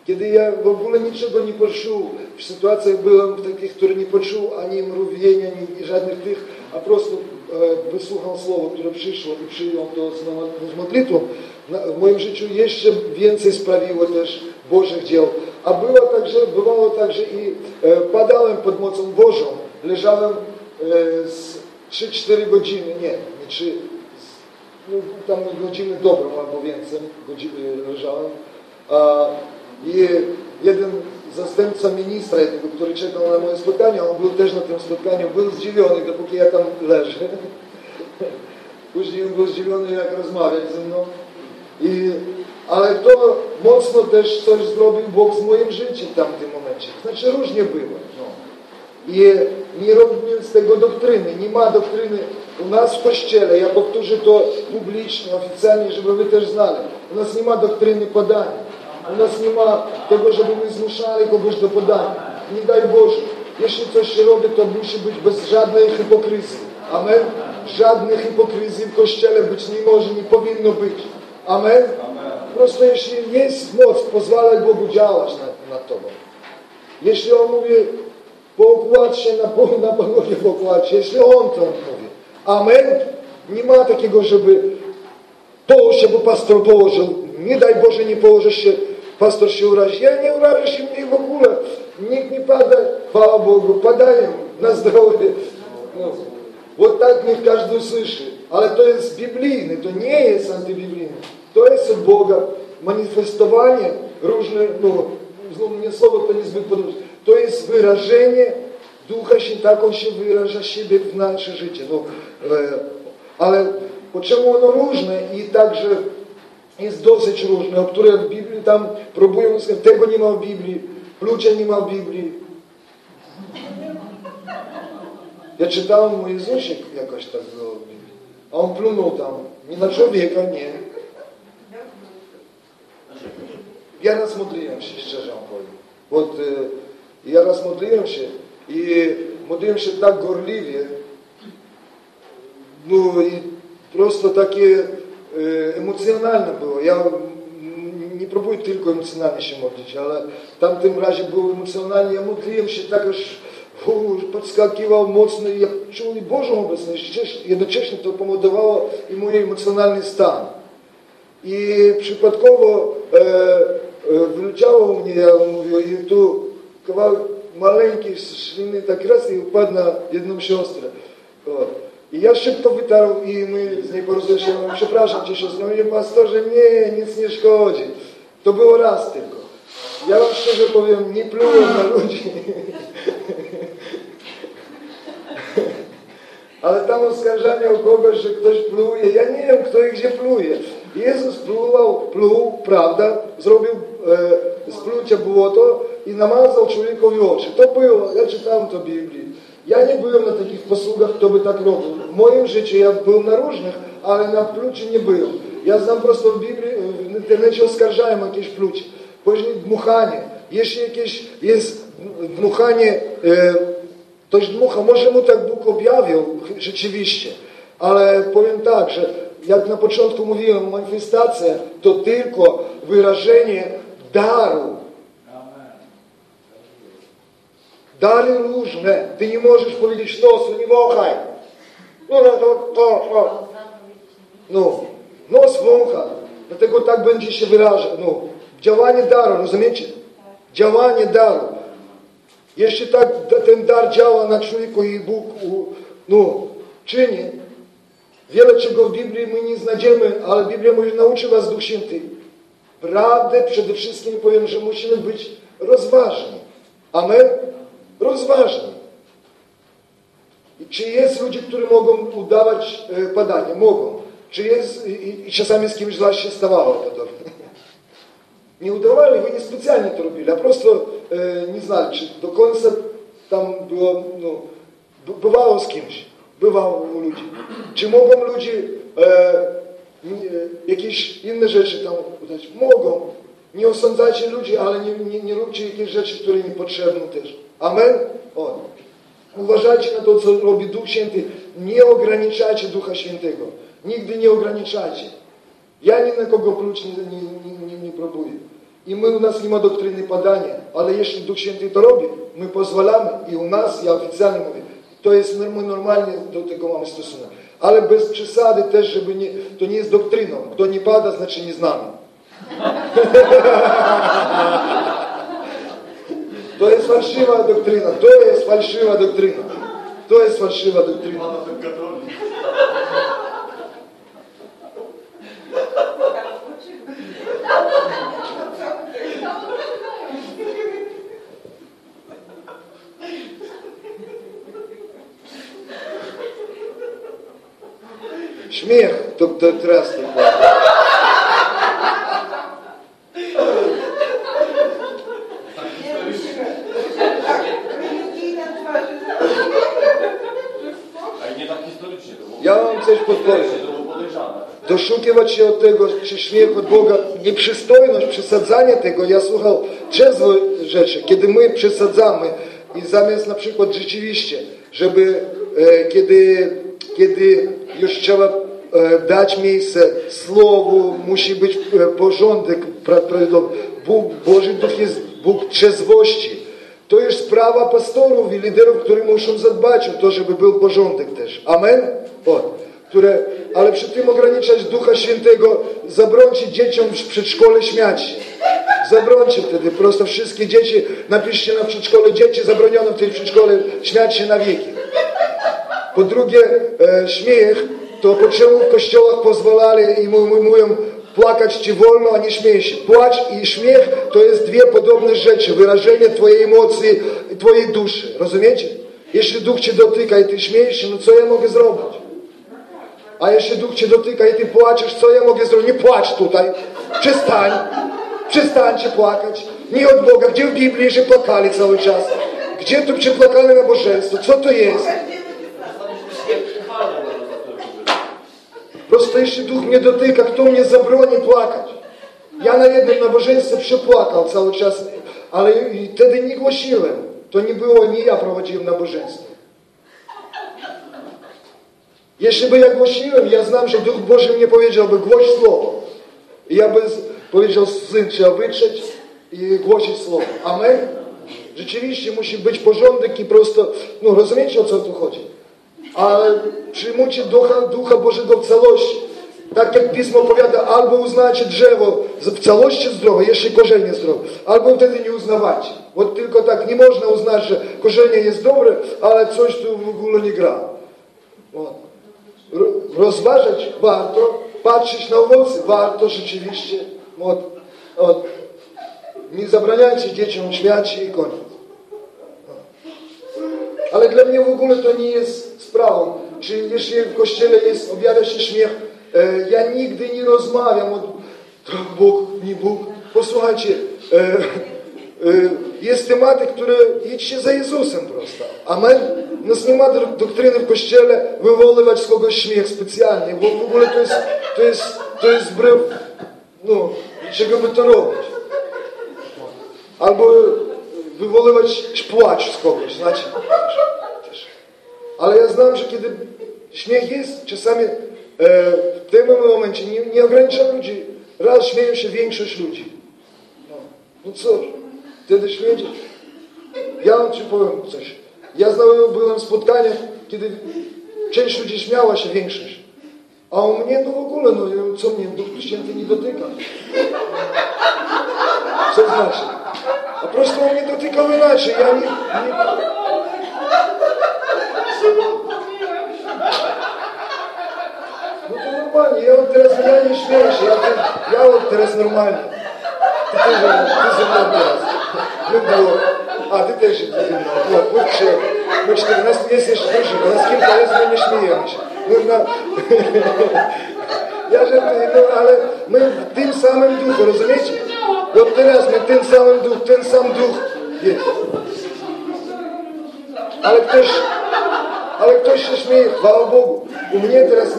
Kiedy ja w ogóle niczego nie poczuł, w sytuacjach byłem w takich, które nie poczuł ani mrowienia, ani żadnych tych, a po prostu e, wysłuchał słowo, które przyszło i przyjął to z, mo- z modlitwą, na, w moim życiu jeszcze więcej sprawiło też Bożych dzieł. A było także, bywało także i e, padałem pod mocą Bożą. Leżałem e, z 3-4 godziny, nie, nie 3, no, tam godziny dobrą albo więcej godziny leżałem. A, I jeden zastępca ministra jednego, który czekał na moje spotkanie, on był też na tym spotkaniu, był zdziwiony, dopóki ja tam leżę. Później był zdziwiony, jak rozmawiać ze mną. I, ale to mocno też coś zrobił Bóg z moim życiem w tamtym momencie. Znaczy różnie było. No. I nie robimy z tego doktryny. Nie ma doktryny u nas w Kościele. Ja powtórzę to publicznie, oficjalnie, żeby wy też znali. U nas nie ma doktryny podania. U nas nie ma tego, żeby my zmuszali kogoś do podania. Nie daj Boże. Jeśli coś się robi, to musi być bez żadnej hipokryzji. Amen? Żadnej hipokryzji w Kościele być nie może, nie powinno być. Amen? Prosto jeśli jest moc, pozwalaj Bogu działać nad, nad Tobą. Jeśli On mówi, pokładź się na, po- na pagodzie, pokładź się, jeśli On to mówi. Amen? Nie ma takiego, żeby połóż się, bo pastor położył. Nie daj Boże, nie położysz się, pastor się urazi. Ja nie urażę się mnie w ogóle. Nikt nie pada, chwała Bogu, padają na zdrowie. No. Bo tak niech każdy usłyszy. Ale to jest biblijne, to nie jest antybiblijne. To jest od Boga manifestowanie różne, no, znowu mnie słowo to niezbyt podoba. To jest wyrażenie Ducha Świętego, on się wyraża siebie w nasze życie. No, e, ale po czemu ono różne i także jest dosyć różne, o które w Biblii tam próbują, сказать, tego nie ma w Biblii, plucia nie ma w Biblii. Ja czytałem o Jezusie jakoś tak było w Biblii. A on plunął tam. Nie na człowieka, nie. E, się i modliłem się tak gorliwie, no i prosto takie e, emocjonalne było. Ja mm, nie próbuję tylko emocjonalnie się modlić, ale w tamtym razie było emocjonalnie. Ja modliłem się tak, aż u, podskakiwał mocno i ja czuł i Bożą obecność. Jednocześnie- Jednocześnie to pomodowało i mój emocjonalny stan. I przypadkowo e, e, wyleciało u mnie, ja mówię, i tu kawałek maleńkiej śliny tak raz i upadł na jedną siostrę. O. I ja szybko wytarł i my z niej porozumieliśmy, przepraszam cię siostrę, mówię, pastorze, nie, nic nie szkodzi. To było raz tylko. Ja wam szczerze powiem, nie plułem na ludzi. Ale tam oskarżanie o kogoś, że ktoś pluje. Ja nie wiem, kto i gdzie pluje. E. To było, ja czytałem to w Biblii. Ja nie byłem na takich posługach, kto by tak robił. W moim życiu ja byłem na różnych, ale na plucie nie byłem. Ja znam prosto w Biblii, w internecie oskarżałem jakieś plucie. Później dmuchanie. Jeśli jakieś jest dmuchanie, e, ktoś dmucha, może mu tak Bóg objawił rzeczywiście, ale powiem tak, że tylko wyrażenie daru. Dary różne. Ty nie możesz powiedzieć nosu, nie wąchaj. No, no, to, to, to. No, nos wącha. Dlatego tak będzie się wyrażał. No, działanie daru, rozumiecie? Działanie daru. Jeśli tak ten dar działa na człowieku i Bóg no, czyni, wiele czego w Biblii my nie znajdziemy, ale Biblia mówi, nauczy was Duch Święty. Prawdę przede wszystkim powiem, że musimy być rozważni. Amen? Rozważni. Czy jest ludzie, którzy mogą udawać e, padanie? Mogą. Czy jest, i, i czasami z kimś z się stawało podobnie. Nie udawali, wy nie specjalnie to robili, a prosto e, nie znali, czy do końca tam było, no, bywało z kimś, bywało u ludzi. Czy mogą ludzie e, jakieś inne rzeczy tam udać? Mogą. Nie osądzajcie ludzi, ale nie, nie, nie róbcie jakieś rzeczy, które niepotrzebne też. Amen? O. Uważajcie na to, co robi Duch Święty. Nie ograniczajcie Ducha Świętego. Nigdy nie ograniczajcie. Ja ni na kogo pluć nie, nie, nie, nie, nie próbuję. I my, u nas nie ma doktryny padania, ale jeśli Duch Święty to robi, my pozwalamy i u nas, ja oficjalnie mówię, to jest, normalnie do tego mamy stosunek. Ale bez przesady też, żeby nie, to nie jest doktryną. Kto nie pada, znaczy nie znamy. To jest fałszywa doktryna. To jest fałszywa doktryna. To jest fałszywa doktryna. Śmiech to, to teraz tak Ja wam coś podpowiem. Doszukiwać się od tego, czy śmiech od Boga, nieprzystojność, przesadzanie tego. Ja słuchał trzezwo rzeczy, kiedy my przesadzamy i zamiast na przykład rzeczywiście, żeby e, kiedy, kiedy już trzeba dać miejsce Słowu, musi być e, porządek, Bóg, Boży Duch jest Bóg trzeźwości. To już sprawa pastorów i liderów, którzy muszą zadbać o to, żeby był porządek też. Amen? O, które, ale przy tym ograniczać Ducha Świętego, zabrońcie dzieciom w przedszkole śmiać się. Zabrońcie wtedy, prosto wszystkie dzieci, napiszcie na przedszkole, dzieci zabroniono w tej przedszkole śmiać się na wieki. Po drugie, e, śmiech, to czemu w kościołach pozwalali i mówią, płakać ci wolno, a nie śmiej się. Płacz i śmiech to jest dwie podobne rzeczy, wyrażenie twojej emocji twojej duszy. Rozumiecie? Jeśli duch cię dotyka i ty śmiejesz się, no co ja mogę zrobić? A jeśli duch cię dotyka i ty płaczesz, co ja mogę zrobić? Nie płacz tutaj. Przestań. Przestańcie płakać. Nie od Boga. Gdzie w Biblii, że płakali cały czas? Gdzie tu przepłakane nabożeństwo? Co to jest? Jeśli duch mnie dotyka, kto mnie zabroni płakać? Ja na jednym nabożeństwie przepłakał cały czas, ale wtedy nie głosiłem. To nie było, nie ja prowadziłem nabożeństwo. Jeśli by ja głosiłem, ja znam, że Duch Boży mnie powiedziałby, głoś Słowo. I ja bym powiedział, syn, trzeba wytrzeć i głosić Słowo. Amen? Rzeczywiście musi być porządek i prosto, no rozumiecie o co tu chodzi? Ale przyjmujcie Ducha, Ducha Bożego w całości. Tak jak Pismo powiada, albo uznacie drzewo w całości zdrowe, jeszcze korzenie zdrowe, albo wtedy nie uznawacie. Bo tylko tak nie można uznać, że korzenie jest dobre, ale coś tu w ogóle nie gra. Rozważać warto, patrzeć na owoce warto rzeczywiście. Nie zabraniajcie dzieciom śmiać i koniec. Ale dla mnie w ogóle to nie jest sprawą. Czy jeśli w kościele jest, objawia się śmiech, e, ja nigdy nie rozmawiam od Bóg, nie Bóg. Posłuchajcie, e, e, jest tematy, które idźcie za Jezusem prosto. Amen? Nas nie ma doktryny w kościele wywoływać z kogoś śmiech specjalnie, bo w ogóle to jest, to jest, to jest wbrew, no, czego by to robić. Albo wywoływać płacz z kogoś, znaczy. Ale ja znam, że kiedy śmiech jest, czasami e, w tym momencie nie, nie ogranicza ludzi. Raz śmieją się większość ludzi. No, no co, wtedy śmiejecie. Ja wam ci powiem coś. Ja znałem, byłem w spotkaniach, kiedy część ludzi śmiała się, większość. A u mnie to w ogóle, no co mnie Duch Święty nie dotyka. Co znaczy? A prostu on mnie dotykał inaczej. Ja nie, nie... No to normalnie, ja od teraz ja nie śmieję się, ja, ja od teraz normalnie. Ty też, ty ze mną teraz. My było, a ty też ze mną. No, kurczę, my 14 jest jeszcze proszę, bo nas kilka razy my nie śmiejemy się. No, no. Ja żartuję, no ale my w tym samym duchu, rozumiecie? Od teraz my ten samym duch, ten sam duch jest. Ale ktoś, się śmieje, chwała Bogu. U mnie teraz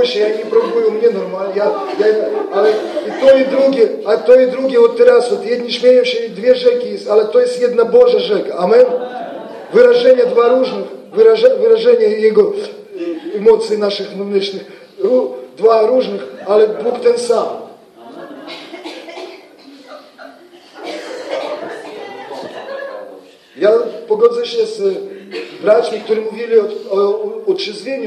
nie się, ja nie próbuję, u mnie normalnie, ja, ja, ale i to i drugie, a to i drugie od teraz, od jedni śmieją się, dwie rzeki jest, ale to jest jedna Boża rzeka. Amen? Wyrażenie dwa różnych, wyraże, wyrażenie Jego emocji naszych wewnętrznych, dwa różnych, ale Bóg ten sam. Ja pogodzę się z braćmi, którzy mówili o, o,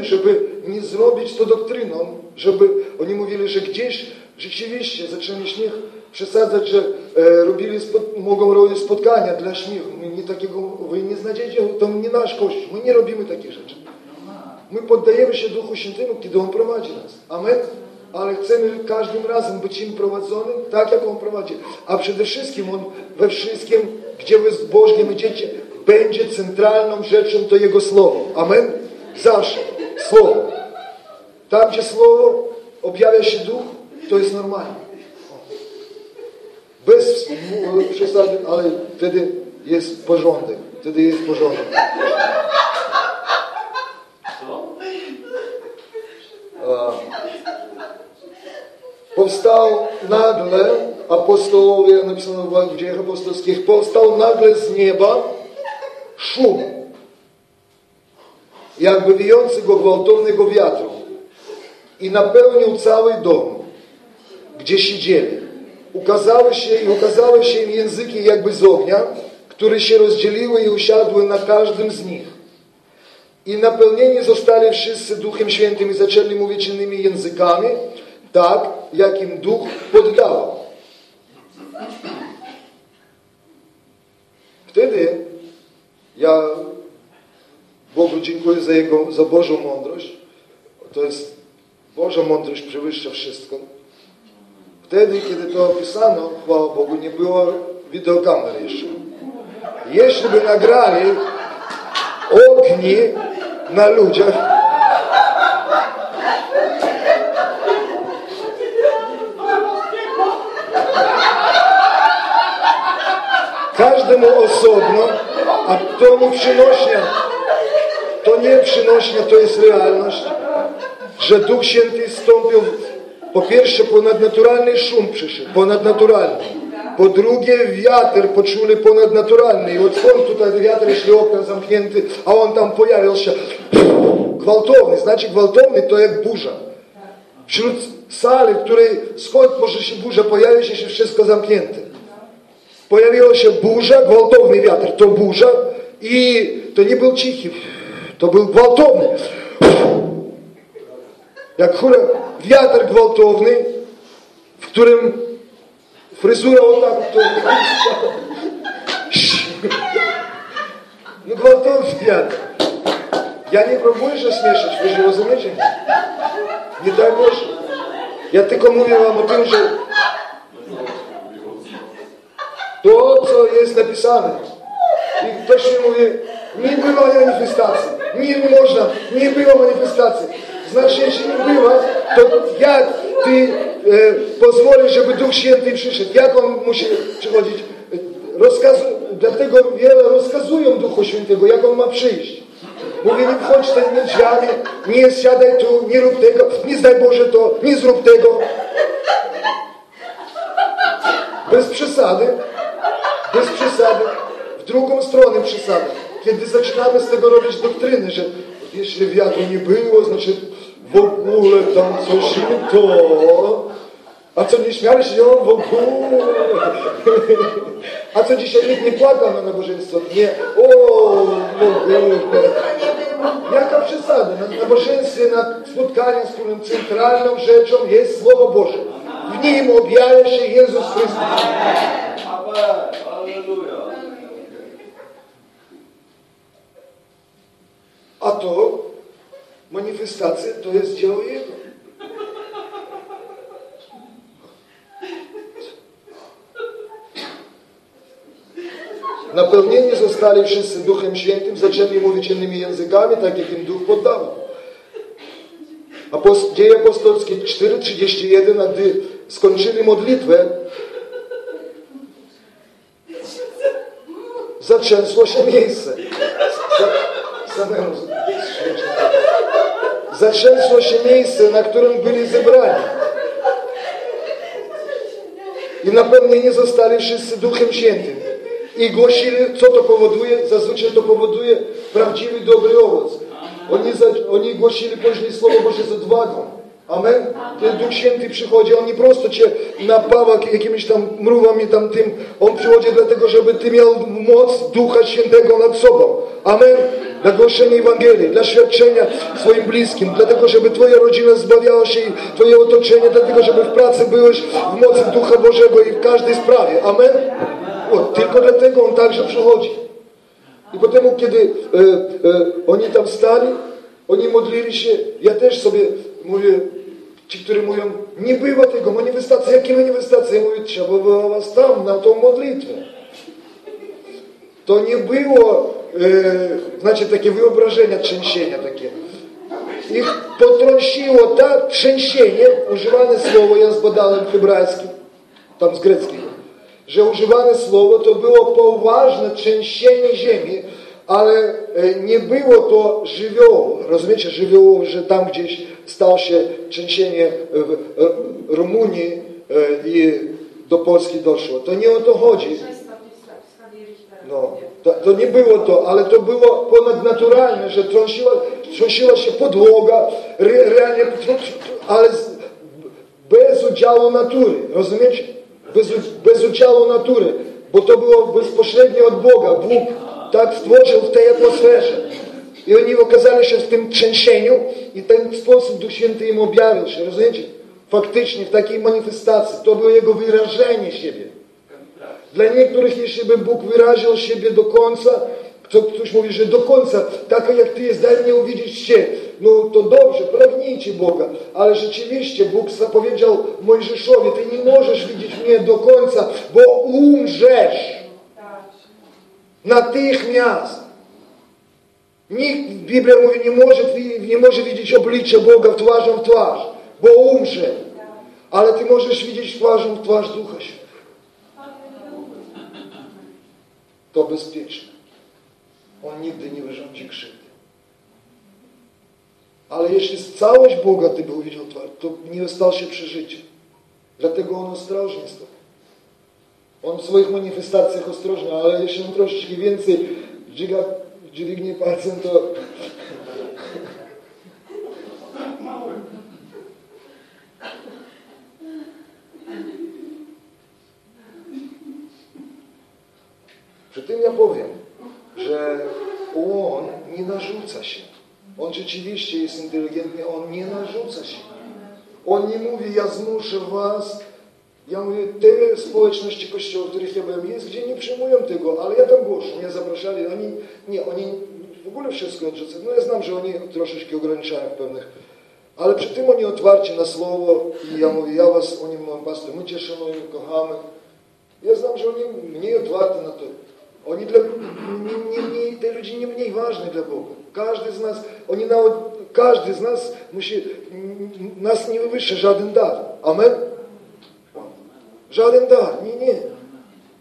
żeby nie zrobić to doktryną, żeby oni mówili, że gdzieś rzeczywiście zaczęli śmiech przesadzać, że e, robili mogą robić spotkania dla śmiechu. My nie takiego, wy nie znajdziecie, to nie nasz Kościół. My nie robimy takich rzeczy. My poddajemy się Duchu Świętemu, kiedy On prowadzi nas. Amen? Ale chcemy każdym razem być im prowadzonym tak, jak On prowadzi. A przede wszystkim On we wszystkim, gdzie wy z Bożkiem będziecie, będzie centralną rzeczą to Jego Słowo. Amen? Zawsze. Słowo. Tam, gdzie Słowo objawia się Duch, to jest normalnie. Bez przesady, ale wtedy jest porządek. Wtedy jest porządek. powstał nagle, apostołowie, napisano w dziejach apostolskich, powstał nagle z nieba szum, jakby wijący go gwałtownego wiatru i napełnił cały dom, gdzie siedzieli. Ukazały się i ukazały się im języki jakby z ognia, które się rozdzieliły i usiadły na każdym z nich. I napełnieni zostali wszyscy Duchem Świętym i zaczęli mówić innymi językami, tak jak im Duch poddawał. Wtedy ja Bogu dziękuję za Jego, za Bożą mądrość. To jest Boża mądrość przewyższa wszystko. Wtedy, kiedy to opisano, chwała Bogu, nie było wideokamery jeszcze. Jeśli by nagrali ogni na ludziach, każdemu osobno, a to mu przynośnia, to nie przynośnia, to jest realność, że Duch Święty stąpił, po pierwsze ponadnaturalny szum przyszedł, ponadnaturalny. Po drugie wiatr poczuli ponadnaturalny i od tutaj wiatr, jeśli okna zamknięty, a on tam pojawił się gwałtowny, znaczy gwałtowny to jak burza. Wśród sali, w której skąd może się burza pojawić, jeśli wszystko zamknięte. Pojawiła się burza, gwałtowny wiatr, to burza i to nie był cichy, to był gwałtowny. Jak hura, wiatr gwałtowny, w którym fryzura o tak, to... No gwałtowny wiatr. Ja nie próbuję się śmieszyć, wy się rozumiecie? Nie daj Boże. Ja tylko mówię wam o tym, że to, co jest napisane. I ktoś mi mówi, nie było manifestacji. Nie można, nie było manifestacji. Znaczy, jeśli nie było, to jak ty e, pozwolisz, żeby Duch Święty przyszedł? Jak on musi przychodzić? Rozkazu, dlatego wiele rozkazują Duchu Świętego, jak on ma przyjść. Mówi, nie wchodź tymi drzwiami, nie siadaj tu, nie rób tego, nie zdaj Boże to, nie zrób tego. Bez przesady bez przesady. w drugą stronę przesada. Kiedy zaczynamy z tego robić doktryny, że jeśli wiatru nie było, znaczy w ogóle tam coś nie to. A co nie śmiali się on w ogóle? A co dzisiaj nikt nie płakał na nabożeństwo? Nie. O, w ogóle. Jaka przesada? Na nabożeństwie, na spotkaniu wspólnym centralną rzeczą jest Słowo Boże. W nim objawia się Jezus Chrystus. Amen. A to manifestacja to jest dzieło Jego. Napełnieni zostali wszyscy Duchem Świętym, zaczęli mówić innymi językami, tak jak im Duch poddawał. Apost Dzieje apostolskie 4,31, a gdy skończyli modlitwę, zatrzęsło się miejsce. Samemu zatrzęsło się miejsce, na którym byli zebrani. I napełnieni zostali wszyscy Duchem Świętym. I głosili, co to powoduje? Zazwyczaj to powoduje prawdziwy, dobry owoc. Oni, za, oni głosili później Słowo Boże z odwagą. Amen? Ten Duch Święty przychodzi, On nie prosto Cię napawa jakimiś tam mrówami tam tym. On przychodzi dlatego, żeby Ty miał moc Ducha Świętego nad sobą. Amen? Dla głoszenia Ewangelii, dla świadczenia swoim bliskim, dlatego, żeby Twoja rodzina zbawiała się i Twoje otoczenie, dlatego, żeby w pracy byłeś w mocy Ducha Bożego i w każdej sprawie. Amen? O, tylko dlatego On także przychodzi. I potem, kiedy e, e, oni tam stali, oni modlili się, ja też sobie mówię, ci, którzy mówią, nie było tego, manifestacji, jakie manifestacje? Ja mówię, trzeba było was tam, na tą modlitwę. To nie było, e, znaczy, takie wyobrażenia trzęsienia takie. Ich potrąsiło tak trzęsienie, używane słowo, ja zbadałem w hebrajskim, tam z greckiego, że używane słowo to było poważne trzęsienie ziemi, ale e, nie było to żywiołu. Rozumiecie, żywiołu, że tam gdzieś stało się trzęsienie w Rumunii e, i do Polski doszło. To nie o to chodzi. No, to, to, nie było to, ale to było ponadnaturalne, że trąsiła, trąsiła się podłoga, re, realnie, ale bez udziału natury. Rozumiecie? Bez, bez udziału natury, bo to było bezpośrednio od Boga. Bóg tak stworzył w tej atmosferze. I oni okazali się w tym trzęsieniu i ten sposób Duch Święty im objawił się, rozumiecie? Faktycznie w takiej manifestacji to było Jego wyrażenie siebie. Dla niektórych, jeśli by Bóg wyraził siebie do końca, to ktoś mówi, że do końca, tak jak Ty jest, daj mnie uwidzieć się. No to dobrze, pragnijcie Boga. Ale rzeczywiście Bóg zapowiedział Mojżeszowi, Ty nie możesz widzieć mnie do końca, bo umrzesz. Natychmiast. Nikt, Biblia mówi, nie może, nie może widzieć oblicze Boga w twarzą w twarz, bo umrze. Ale Ty możesz widzieć twarzą w twarz Ducha Świętego. To bezpieczne. On nigdy nie wyrządzi krzywdy. Ale jeśli całość Boga Ty był widział twarz, to nie stał się przy życiu. Dlatego On ostrożnie stał. On w swoich manifestacjach ostrożny, ale jeśli on troszeczkę więcej dźwiga, dźwignie palcem, to Przy tym ja powiem, że on nie narzuca się. On rzeczywiście jest inteligentny, on nie narzuca się. On nie mówi, ja zmuszę was ja mówię, te społeczności kościołów, w których ja byłem, jest, gdzie nie przyjmują tego, ale ja tam głoszę, mnie zapraszali, oni, nie, oni w ogóle wszystko odrzucają. No ja znam, że oni troszeczkę ograniczają w pewnych, ale przy tym oni otwarci na słowo i ja mówię, ja was, oni mówią, pastor, my cię szanujemy, kochamy. Ja znam, że oni mniej otwarci na to. Oni dla, nie, nie, nie, te ludzie nie mniej ważni dla Boga. Każdy z nas, oni nawet, każdy z nas musi, nas nie wywyższa żaden dar. Amen? Żaden dar, nie, nie.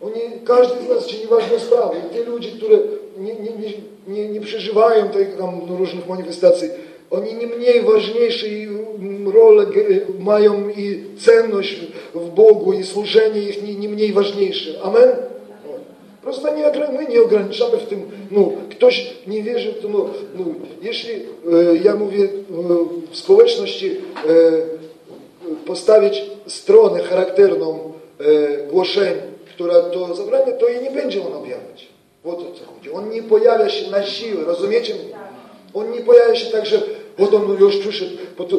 Oni, każdy z nas czyni ważne sprawy. I te ludzie, które nie, nie, nie, nie przeżywają tych tam różnych manifestacji, oni nie mniej ważniejsze rolę mają i cenność w Bogu i służenie ich nie, nie mniej ważniejsze. Amen? Prosto nie, my nie ograniczamy w tym, no, ktoś nie wierzy w to, no, no jeśli, e, ja mówię, e, w społeczności e, postawić stronę charakterną e, głoszeń, która to zabrania, to i nie będzie on objawiać. O to co chodzi. On nie pojawia się na siłę, rozumiecie mnie? On nie pojawia się tak, że вот on już przyszedł, bo to,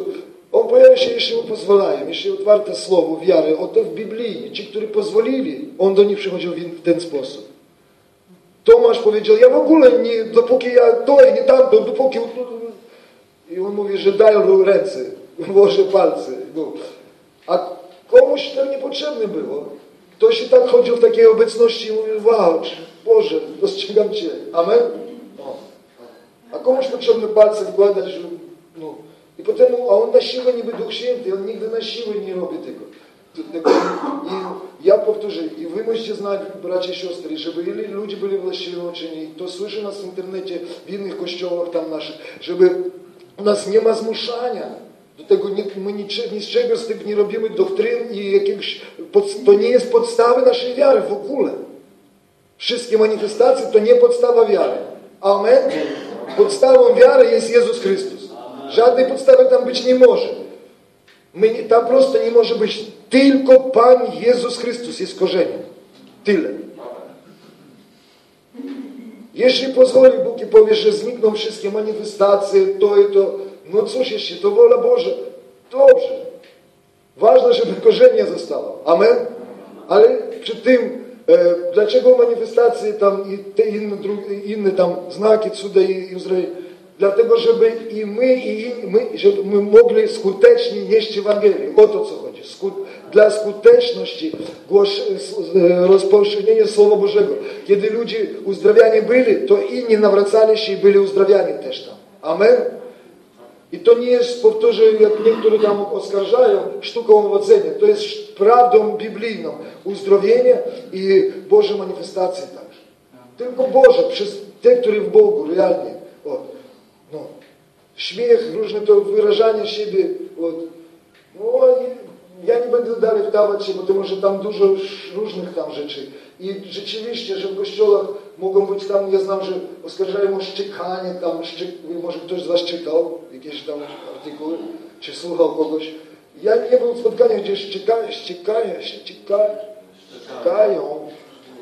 on pojawia się, jeśli mu pozwalają, jeśli otwarte słowo wiary, oto w Biblii, ci, którzy pozwolili, on do nich przychodził w ten sposób. Tomasz powiedział, ja w ogóle nie, dopóki ja to i nie tamto, dopóki... I on mówi, że daj ręce, włożę palce. No. A komuś to niepotrzebne było. Ktoś i tak chodził w takiej obecności i mówił, wow, Boże, dostrzegam Cię. Amen? O. A komuś potrzebne palce wkładać, no. I potem, a on na siłę niby Duch Święty, on nigdy na siłę nie robi tego. Powtórzę, i wy musicie znać, bracia i siostry, żeby ili ludzie byli właściwie uczeni, to słyszy nas w internecie, w innych kościołach tam naszych, żeby u nas nie ma zmuszania. Do tego nie, my niczego, nic czego z tych nie robimy doktryn i jakiegoś, to nie jest podstawy naszej wiary w ogóle. Wszystkie manifestacje to nie podstawa wiary. Amen. Podstawą wiary jest Jezus Chrystus. Żadnej podstawy tam być nie może. My nie, tam prosto nie może być tylko Pan Jezus Chrystus jest korzeniem. Tyle. Jeśli pozwoli Bóg i powie, że znikną wszystkie manifestacje, to i to, no cóż jeszcze, to wola Boża. Dobrze. Ważne, żeby korzenie zostało. Amen? Ale przy tym, e, dlaczego manifestacje tam i te inne, inne tam znaki, cuda i Izrael? Dlatego, żeby i my, i my, żeby my mogli skutecznie nieść Ewangelię. O to co chodzi. Skut, skuteczności głosz, rozpowszechnienia Słowa Bożego. Kiedy ludzie uzdrawiani byli, to inni nawracali się i byli uzdrawiani też tam. Amen? To nie jest, powtórzę, jak niektórzy tam oskarżają, sztuką uwodzenia. To jest prawdą biblijną. Uzdrowienie i Boże manifestacje także. Tylko Boże, przez te, które w Bogu, realnie. O, no, śmiech, różne to wyrażanie siebie. От. No, ja nie będę dalej wdawać się, bo to może tam dużo różnych tam rzeczy. I rzeczywiście, że w kościołach mogą być tam, ja znam, że oskarżają o szczekanie, tam, szczek, może ktoś z Was czytał jakieś tam artykuły, czy słuchał kogoś. Ja nie był w spotkaniach, gdzie szczekają, szczekają, szczekają,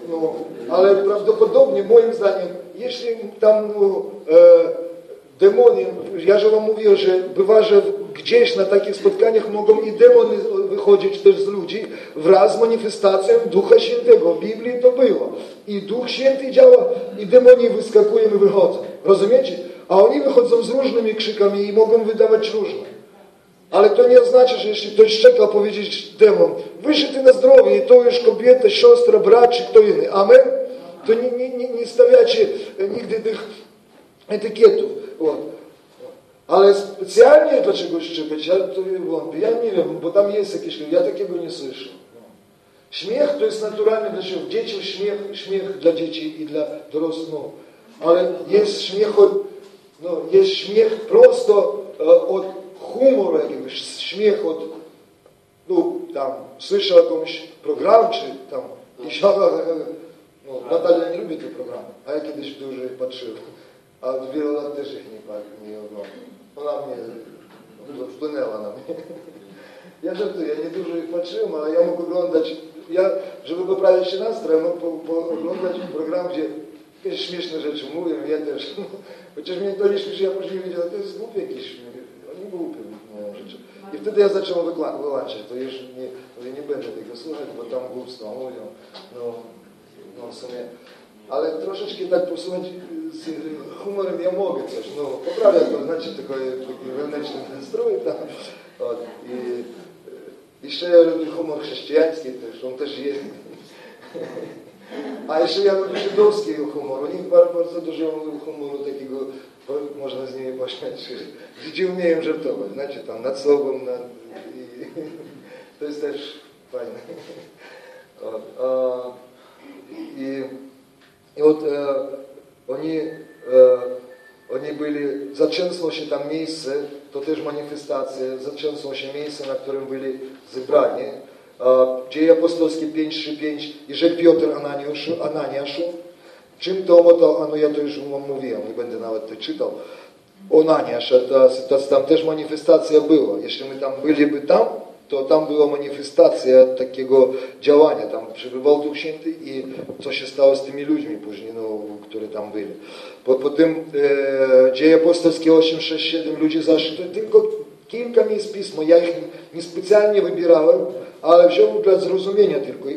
no, ale prawdopodobnie, moim zdaniem, jeśli tam no, e, demony, ja że wam mówię, że bywa, że gdzieś na takich spotkaniach mogą i demony wychodzić też z ludzi wraz z manifestacją Ducha Świętego. W Biblii to było. I Duch Święty działa, i demoni wyskakują i wychodzą. Rozumiecie? A oni wychodzą z różnymi krzykami i mogą wydawać różne. Ale to nie oznacza, że jeśli ktoś czeka powiedzieć demon, wyszedł ty na zdrowie i to już kobieta, siostra, brat czy kto inny. Amen? To nie, nie, nie, stawiacie nigdy tych etykietów. Ale specjalnie do czegoś szczekać, ja, to, ja nie wiem, bo tam jest jakieś, ja takiego nie słyszę. Śmiech to jest naturalny dla siebie. Dzieci śmiech, śmiech dla dzieci i dla dorosłych. No. Ale jest śmiech od, no, jest śmiech prosto e, od humoru jakiegoś, śmiech od, no tam, słyszę jakąś program, czy tam, i no, Natalia nie lubi tych programów, a ja kiedyś dużo patrzyłem. A od wielu lat też ich nie, nie oglądam. Ona mnie wpłynęła na mnie. Ja żartuję, nie dużo ich patrzyłem, ale ja mógł oglądać, ja, żeby poprawić się nastrój, mógł po, po oglądać program, gdzie jakieś śmieszne rzeczy mówią, ja też. Chociaż mnie to nie śmieszy, ja później wiedziałem, to jest głupie jakieś, oni głupie mówią rzeczy. I wtedy ja zacząłem wyłączać, to już nie, nie będę tego słuchać, bo tam głupstwo mówią. No, no w sumie ale troszeczkę tak posłuchać z humorem ja mogę coś, no poprawiać to, znaczy tylko taki wewnętrzny nastrój tam. I jeszcze ja lubię humor chrześcijański też, on też jest. A jeszcze ja lubię żydowskiego humoru. Nich bardzo, bardzo dużo humoru takiego, można z nimi pośmiać. Żydzi umieją żartować, znaczy tam nad sobą, nad, i, to jest też fajne. O, o, I i вот э, они, э, они были, zaczęło się tam miejsce, to też manifestacja, zaczęło się miejsce, na którym byli zebrani. Dzieje apostolskie 5.3.5 i rzekł Piotr Ananiaszu, Ananiaszu Czym to, to, no ja to już wam mówiłem, nie będę nawet to czytał. Onaniasz, ta sytuacja, tam też manifestacja była. Jeśli my tam byliby tam, to tam była manifestacja takiego działania. Tam przebywał Duch Święty i co się stało z tymi ludźmi później, no, które tam byli. Po, potem e, Dzieje Apostolskie 8, 6, 7 ludzi zaszli. To tylko kilka miejsc Pisma. Ja ich nie specjalnie wybierałem, ale wziąłem dla zrozumienia tylko.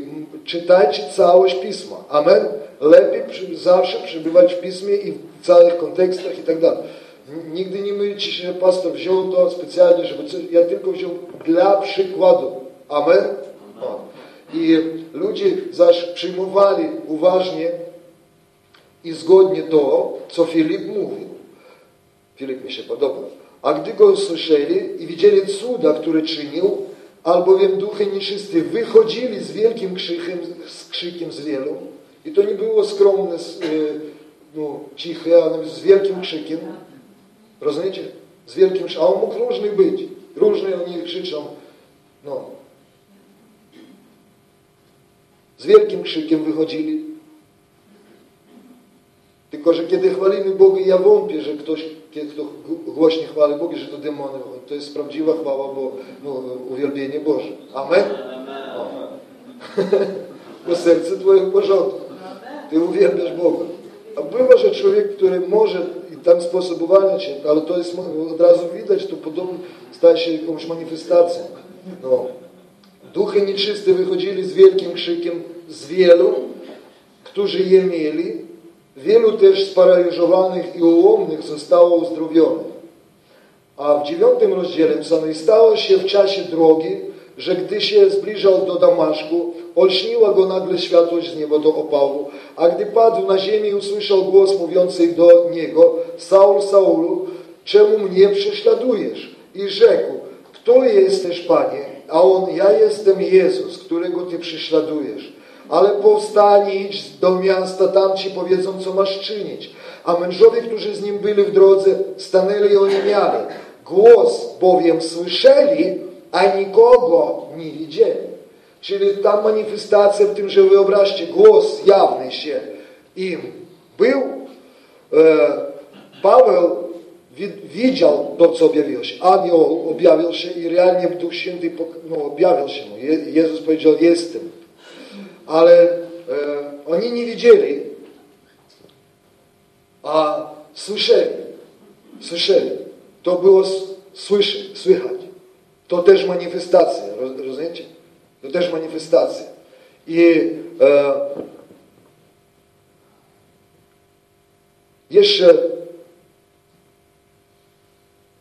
Czytajcie całość Pisma. Amen. Lepiej przy, zawsze przebywać w Pismie i w całych kontekstach i tak dalej. Nigdy nie mylicie się, że pastor wziął to specjalnie, żeby coś, ja tylko wziął dla przykładu. Amen? O. I ludzie zaś przyjmowali uważnie i zgodnie to, co Filip mówił. Filip mi się podobał. A gdy go usłyszeli i widzieli cuda, które czynił, albowiem duchy nieczysty wychodzili z wielkim krzykiem, z krzykiem z wielu, i to nie było skromne, no, ciche, ale z wielkim krzykiem, Rozumiecie? Z wielkim, a on mógł różny być. Różne oni krzyczą. No. Z wielkim krzykiem wychodzili. Tylko, że kiedy chwalimy Boga, ja wątpię, że ktoś, kto głośnie chwali Boga, że to demony. To jest prawdziwa chwała, bo no, uwielbienie Boże. Amen? Amen. bo serce Twoje w porządku. Ty uwielbiasz Boga. A bywa, że człowiek, który może tam sposób uwalniać się, ale to jest od razu widać, to podobno staje się jakąś manifestacją. No. Duchy nieczyste wychodzili z wielkim krzykiem z wielu, którzy je mieli, wielu też sparaliżowanych i ułomnych zostało uzdrowionych. A w dziewiątym rozdziale pisano, stało się w czasie drogi, że gdy się zbliżał do Damaszku, olśniła go nagle światłość z nieba do opału, a gdy padł na ziemię, usłyszał głos mówiący do niego, Saul, Saulu, czemu mnie prześladujesz? I rzekł, kto jesteś, Panie? A on, ja jestem Jezus, którego Ty prześladujesz. Ale powstanie, idź do miasta, tam Ci powiedzą, co masz czynić. A mężowie, którzy z nim byli w drodze, stanęli i oniemiali. Głos bowiem słyszeli, a nikogo nie widzieli. Czyli ta manifestacja w tym, że wyobraźcie, głos jawny się im był. E, Paweł widział to, co objawiło się. Anioł objawił się i realnie Duch Święty no, objawił się mu. Jezus powiedział, jestem. Ale e, oni nie widzieli, a słyszeli. Słyszeli. To było słyszeć, słychać. To też manifestacja, rozumiecie? To też manifestacja. I e, jeszcze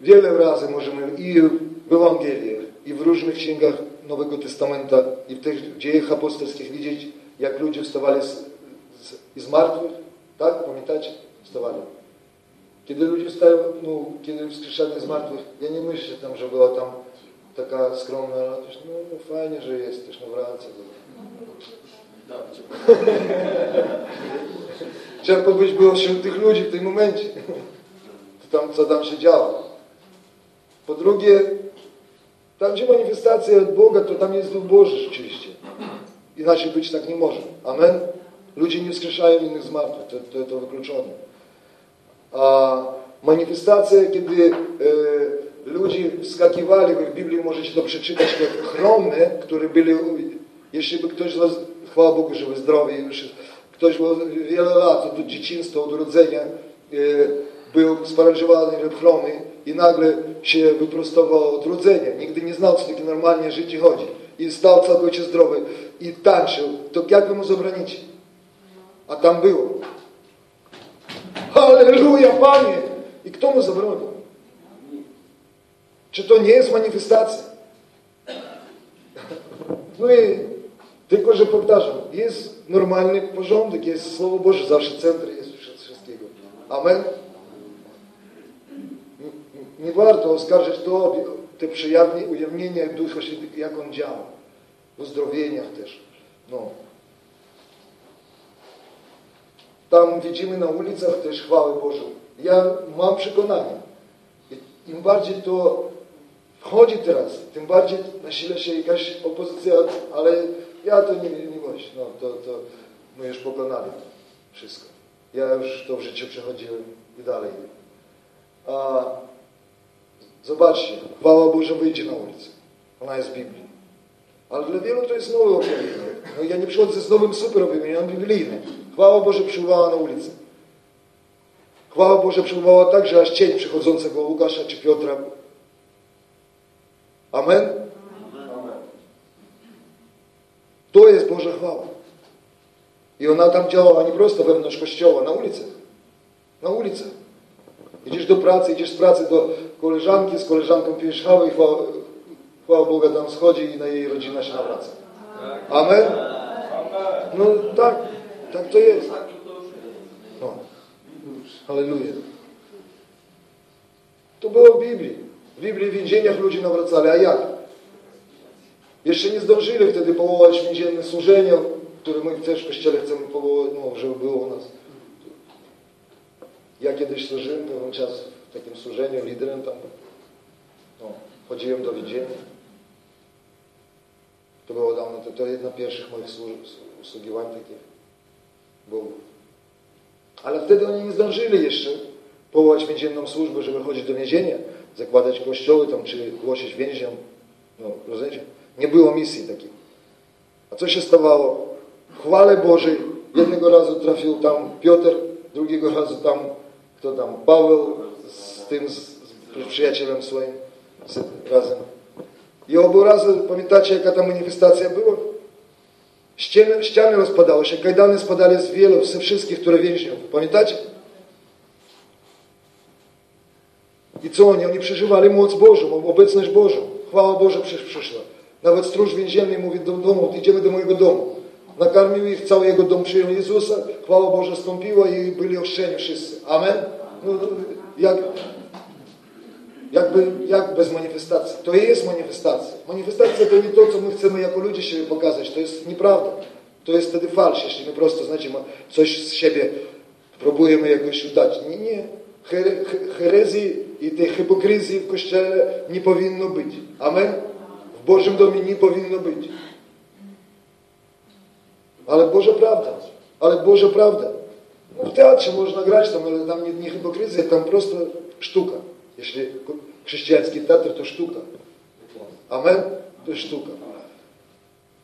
wiele razy możemy i w Ewangeliach, i w różnych księgach Nowego Testamenta, i w tych dziejach apostolskich widzieć, jak ludzie wstawali z, z, z martwych. Tak? Pamiętacie? Wstawali. Kiedy ludzie wstają, no, kiedy wskrzeszali z martwych, ja nie myślę tam, że była tam taka skromna radość, no, no fajnie, że jesteś, no wracaj. Trzeba powiedzieć było wśród tych ludzi w tym momencie. To tam, co tam się działo. Po drugie, tam gdzie manifestacja od Boga, to tam jest Duch Boży rzeczywiście. Inaczej być tak nie może. Amen? Ludzie nie wskrzeszają innych z martwych. To, to, to wykluczone. A manifestacja, kiedy e, ludzie wskakiwali, w Biblii możecie to przeczytać, jak chromy, które byli, jeśli by ktoś z was, chwała Bogu, że zdrowi, ktoś był wiele lat, od dzieciństwa, od urodzenia, e, był sparaliżowany lub chromy i nagle się wyprostował od urodzenia. Nigdy nie znał, co takie normalnie życie chodzi. I stał całkowicie zdrowy i tańczył. To jak wy mu zabranicie? A tam było. Halleluja, Panie! I kto mu zabronił? Czy to nie jest manifestacja? No i tylko, że powtarzam, jest normalny porządek, jest Słowo Boże, zawsze centrum jest wszystkiego. Amen? Nie, warto oskarżać to, te przejawnie, ujawnienia Ducha jak On działa. W uzdrowieniach też. No. Tam widzimy na ulicach też chwałę Bożą. Ja mam przekonanie, im bardziej to wchodzi teraz, tym bardziej nasila się jakaś opozycja, ale ja to nie, nie właśnie, no to, to my już pokonali wszystko. Ja już to w życiu przechodziłem i dalej. A zobaczcie, chwała Boża wyjdzie na ulicę. Ona jest w Biblii. Ale dla wielu to jest nowe objawienie. No ja nie przychodzę z nowym super objawieniem, biblijnym. Chwała Boża przybyła na ulicę. Chwała Boża przybyła tak, że aż cień przychodzącego Łukasza czy Piotra. Amen? Amen. To jest Boża chwała. I ona tam działała nie prosto wewnątrz kościoła, na ulicach. Na ulicach. Idziesz do pracy, idziesz z pracy do koleżanki, z koleżanką pijesz chwałę i chwała, chwała Boga tam schodzi i na jej rodzina się nawraca. Amen? No tak, tak to jest. No. Halleluja. To było w Biblii. W Biblii w więzieniach ludzie nawracali. A jak? Jeszcze nie zdążyli wtedy powołać więzienne służenia, które my też w Kościele chcemy powołać, no, żeby było u nas. Ja kiedyś służyłem pewien czas w takim służeniu, liderem tam. No, chodziłem do więzienia. To było dawno, to, to jedna z pierwszych moich usługiwań takich było. Ale wtedy oni nie zdążyli jeszcze powołać więzienną służbę, żeby chodzić do więzienia, zakładać kościoły tam, czy głosić więźniom. No, rozumiecie? Nie było misji takiej. A co się stawało? Chwale Bożej. Jednego razu trafił tam Piotr, drugiego razu tam, kto tam, Paweł z tym, z, z przyjacielem swoim razem. I obu razy, pamiętacie jaka ta manifestacja była? Ściany, ściany rozpadały się, kajdany spadali z wielu, ze wszystkich, które więźniów. Pamiętacie? I co oni? Oni przeżywali moc Bożą, obecność Bożą. Chwała Boża przyszła. Nawet stróż więzienny mówi do domu, idziemy do mojego domu. Nakarmił ich, cały jego dom przyjął Jezusa, chwała Boża stąpiła i byli ochrzczeni wszyscy. Amen? No, jak, jakby, jak bez manifestacji? To jest manifestacja. Manifestacja to nie to, co my chcemy jako ludzie siebie pokazać. To jest nieprawda. To jest wtedy falsz, jeśli my prosto, znacie, coś z siebie próbujemy jakoś udać. Nie, nie. Nie powinno być. Amen? W Bożym domie nie powinno być. Ale Boża prawda. Ale Boża prawda. No w teatrze można grać tam, ale tam nie, nie hipokryzja, tam prosto sztuka. Jeśli chrześcijański teatr to sztuka. Amen? To jest sztuka.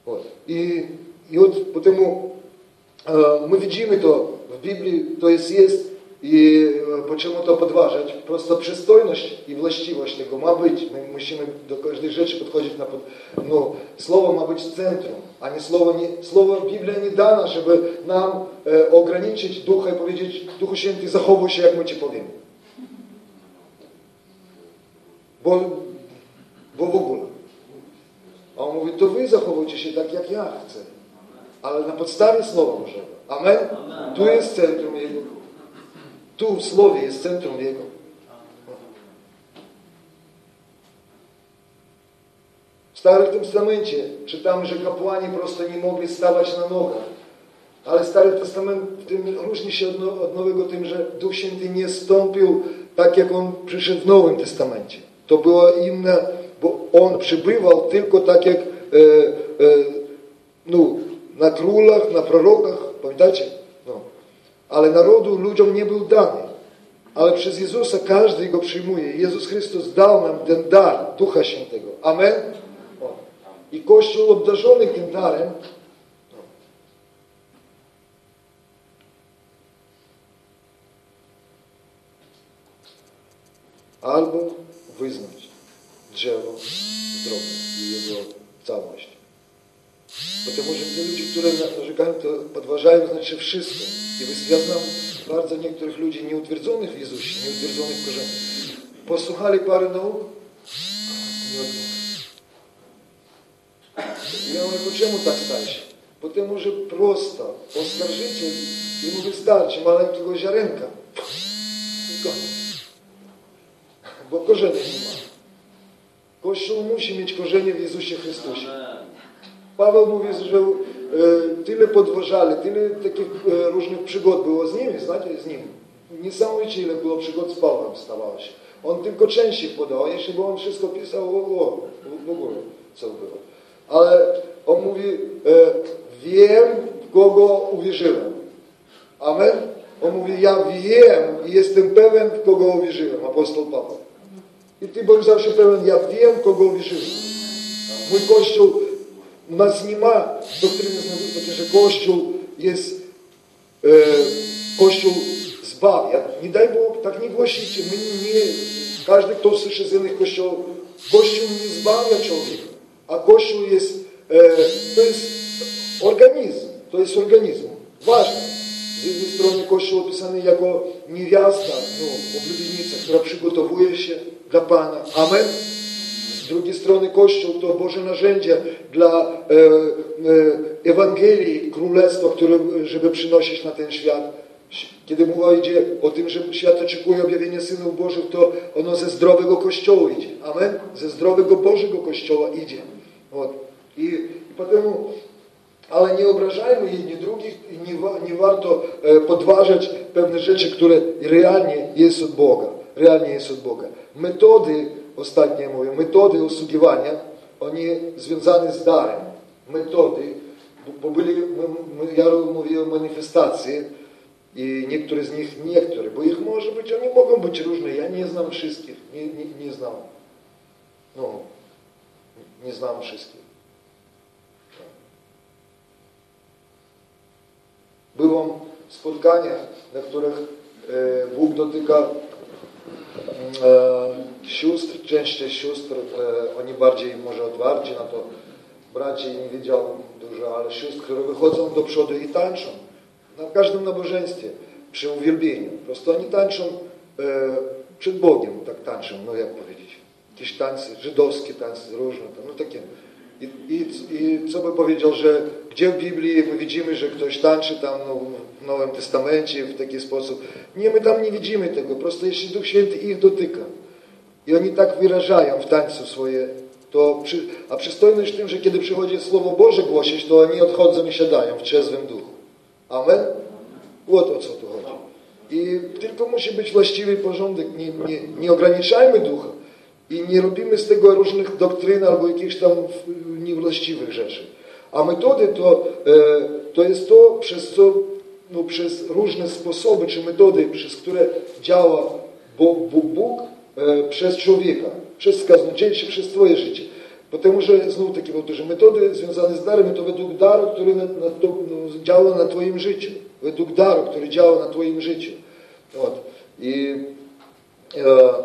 Вот. I, i od potem e, my widzimy to w Biblii, to jest jest і е, почему-то подважать. Просто пристойність і властивость его. Мабуть, мужчина до каждой речи подходит на под... ну, слово мабуть в центру, а не слово, не... слово Библия не дана, чтобы нам е, э, ограничить духа и powiedzieć, духу ще ти заховуєш, як ми тобі повім. Бо, бо в ogóle. А він мовить, то ви заховуєте ще так, як я chcę. Але на підставі слова Божого. Амен? Амен. Tu jest centrum Jego Tu Słowie jest centrum Jego. W Starym Testamencie czytamy, że kapłani prosto nie mogli stawać na nogach. Ale Stary Testament tym różni się od, od Nowego tym, że Duch Święty nie stąpił tak, jak On przyszedł w Nowym Testamencie. To było inne, bo On przybywał tylko tak, jak e, e, no, na królach, na prorokach, pamiętacie? Ale narodu ludziom nie był dany. Ale przez Jezusa każdy go przyjmuje. Jezus Chrystus dał nam ten dar Ducha Świętego. Amen? I Kościół obdarzony tym darem albo wyznać drzewo zdrowe i jego całość. Może te ludzi, które narzekają, to podważają znaczy wszystko. Ja znam bardzo niektórych ludzi nieutwierdzonych w Jezusie, nieutwierdzonych w korzeniu. Posłuchali parę nauk, nie odmówią. Ja mówię, czemu tak stać? Potem że prosto oskarżyciel i mu wystarczy maleńkiego ziarenka. I koniec. Bo korzeni nie ma. Kościół musi mieć korzenie w Jezusie Chrystusie. Paweł mówi, że e, tyle podważali, tyle takich e, różnych przygód było z nimi, znacie, z nim. Niesamowicie ile było przygód z Pawłem stawało się. On tylko częściej podał, jeśli by on wszystko pisał, o, o, w ogóle co było. Ale on mówi, e, wiem, w kogo uwierzyłem. Amen? On mówi, ja wiem i jestem pewien, w kogo uwierzyłem, apostoł Paweł. I ty bądź zawsze pewien, ja wiem, kogo uwierzyłem. Mój Kościół, u nas nie ma doktryny takie, że Kościół jest, e, Kościół zbawia. Nie daj Bóg, tak nie głosicie. My nie, każdy, kto słyszy z innych kościołów, Kościół nie zbawia człowieka, a Kościół jest, e, to jest organizm, to jest organizm, ważny. Z jednej strony Kościół opisany jako niewiasta, no, oblubienica, która przygotowuje się dla Pana. Amen. Z drugiej strony Kościół to Boże narzędzie dla e, e, Ewangelii Królestwa, które, żeby przynosić na ten świat. Kiedy mowa idzie o tym, że świat oczekuje objawienia synów Bożych, to ono ze zdrowego Kościoła idzie. Amen? Ze zdrowego Bożego Kościoła idzie. Вот. I, i potem ale nie obrażajmy jedni drugich i nie, nie warto e, podważać pewne rzeczy, które realnie jest od Boga. Realnie jest od Boga. Metody, ostatnie mówię, metody usługiwania, oni związane z darem. Metody, bo byli, ja mówiłem manifestacje i niektóre z nich, niektóre, bo ich może być, oni mogą być różne. Ja nie znam wszystkich, nie, nie, nie znam. No, nie znam wszystkich. Byłam w spotkaniach, na których e, Bóg dotyka e, sióstr, częściej sióstr, e, oni bardziej może otwarci na to, braci nie wiedział dużo, ale sióstr, które wychodzą do przodu i tańczą na każdym nabożeństwie, przy uwielbieniu. Po prostu oni tańczą przed Bogiem, tak tańczą, no jak powiedzieć, jakieś tańce, żydowskie tańce, różne, no takie. I, i, I co by powiedział, że dzieł Biblii my widzimy, że ktoś tańczy tam no, w Nowym Testamencie w taki sposób. Nie, my tam nie widzimy tego. Prosto jeśli Duch Święty ich dotyka i oni tak wyrażają w tańcu swoje, to przy, a przystojność w tym, że kiedy przychodzi Słowo Boże głosić, to oni odchodzą i siadają w trzezwym duchu. Amen? Ot o co tu chodzi. I tylko musi być właściwy porządek. Nie, nie, nie ograniczajmy ducha i nie robimy z tego różnych doktryn albo jakichś tam niewłaściwych rzeczy. A metody to, e, to jest to, przez co, no, przez różne sposoby czy metody, przez które działa Bóg, Bóg e, przez człowieka, przez kaznodziejcie, przez Twoje życie. Потому że znowu takie że metody związane z darem to według daru, który na, na to, no, działa na Twoim życiu. Według daru, który działa na Twoim życiu. Вот. I e, e,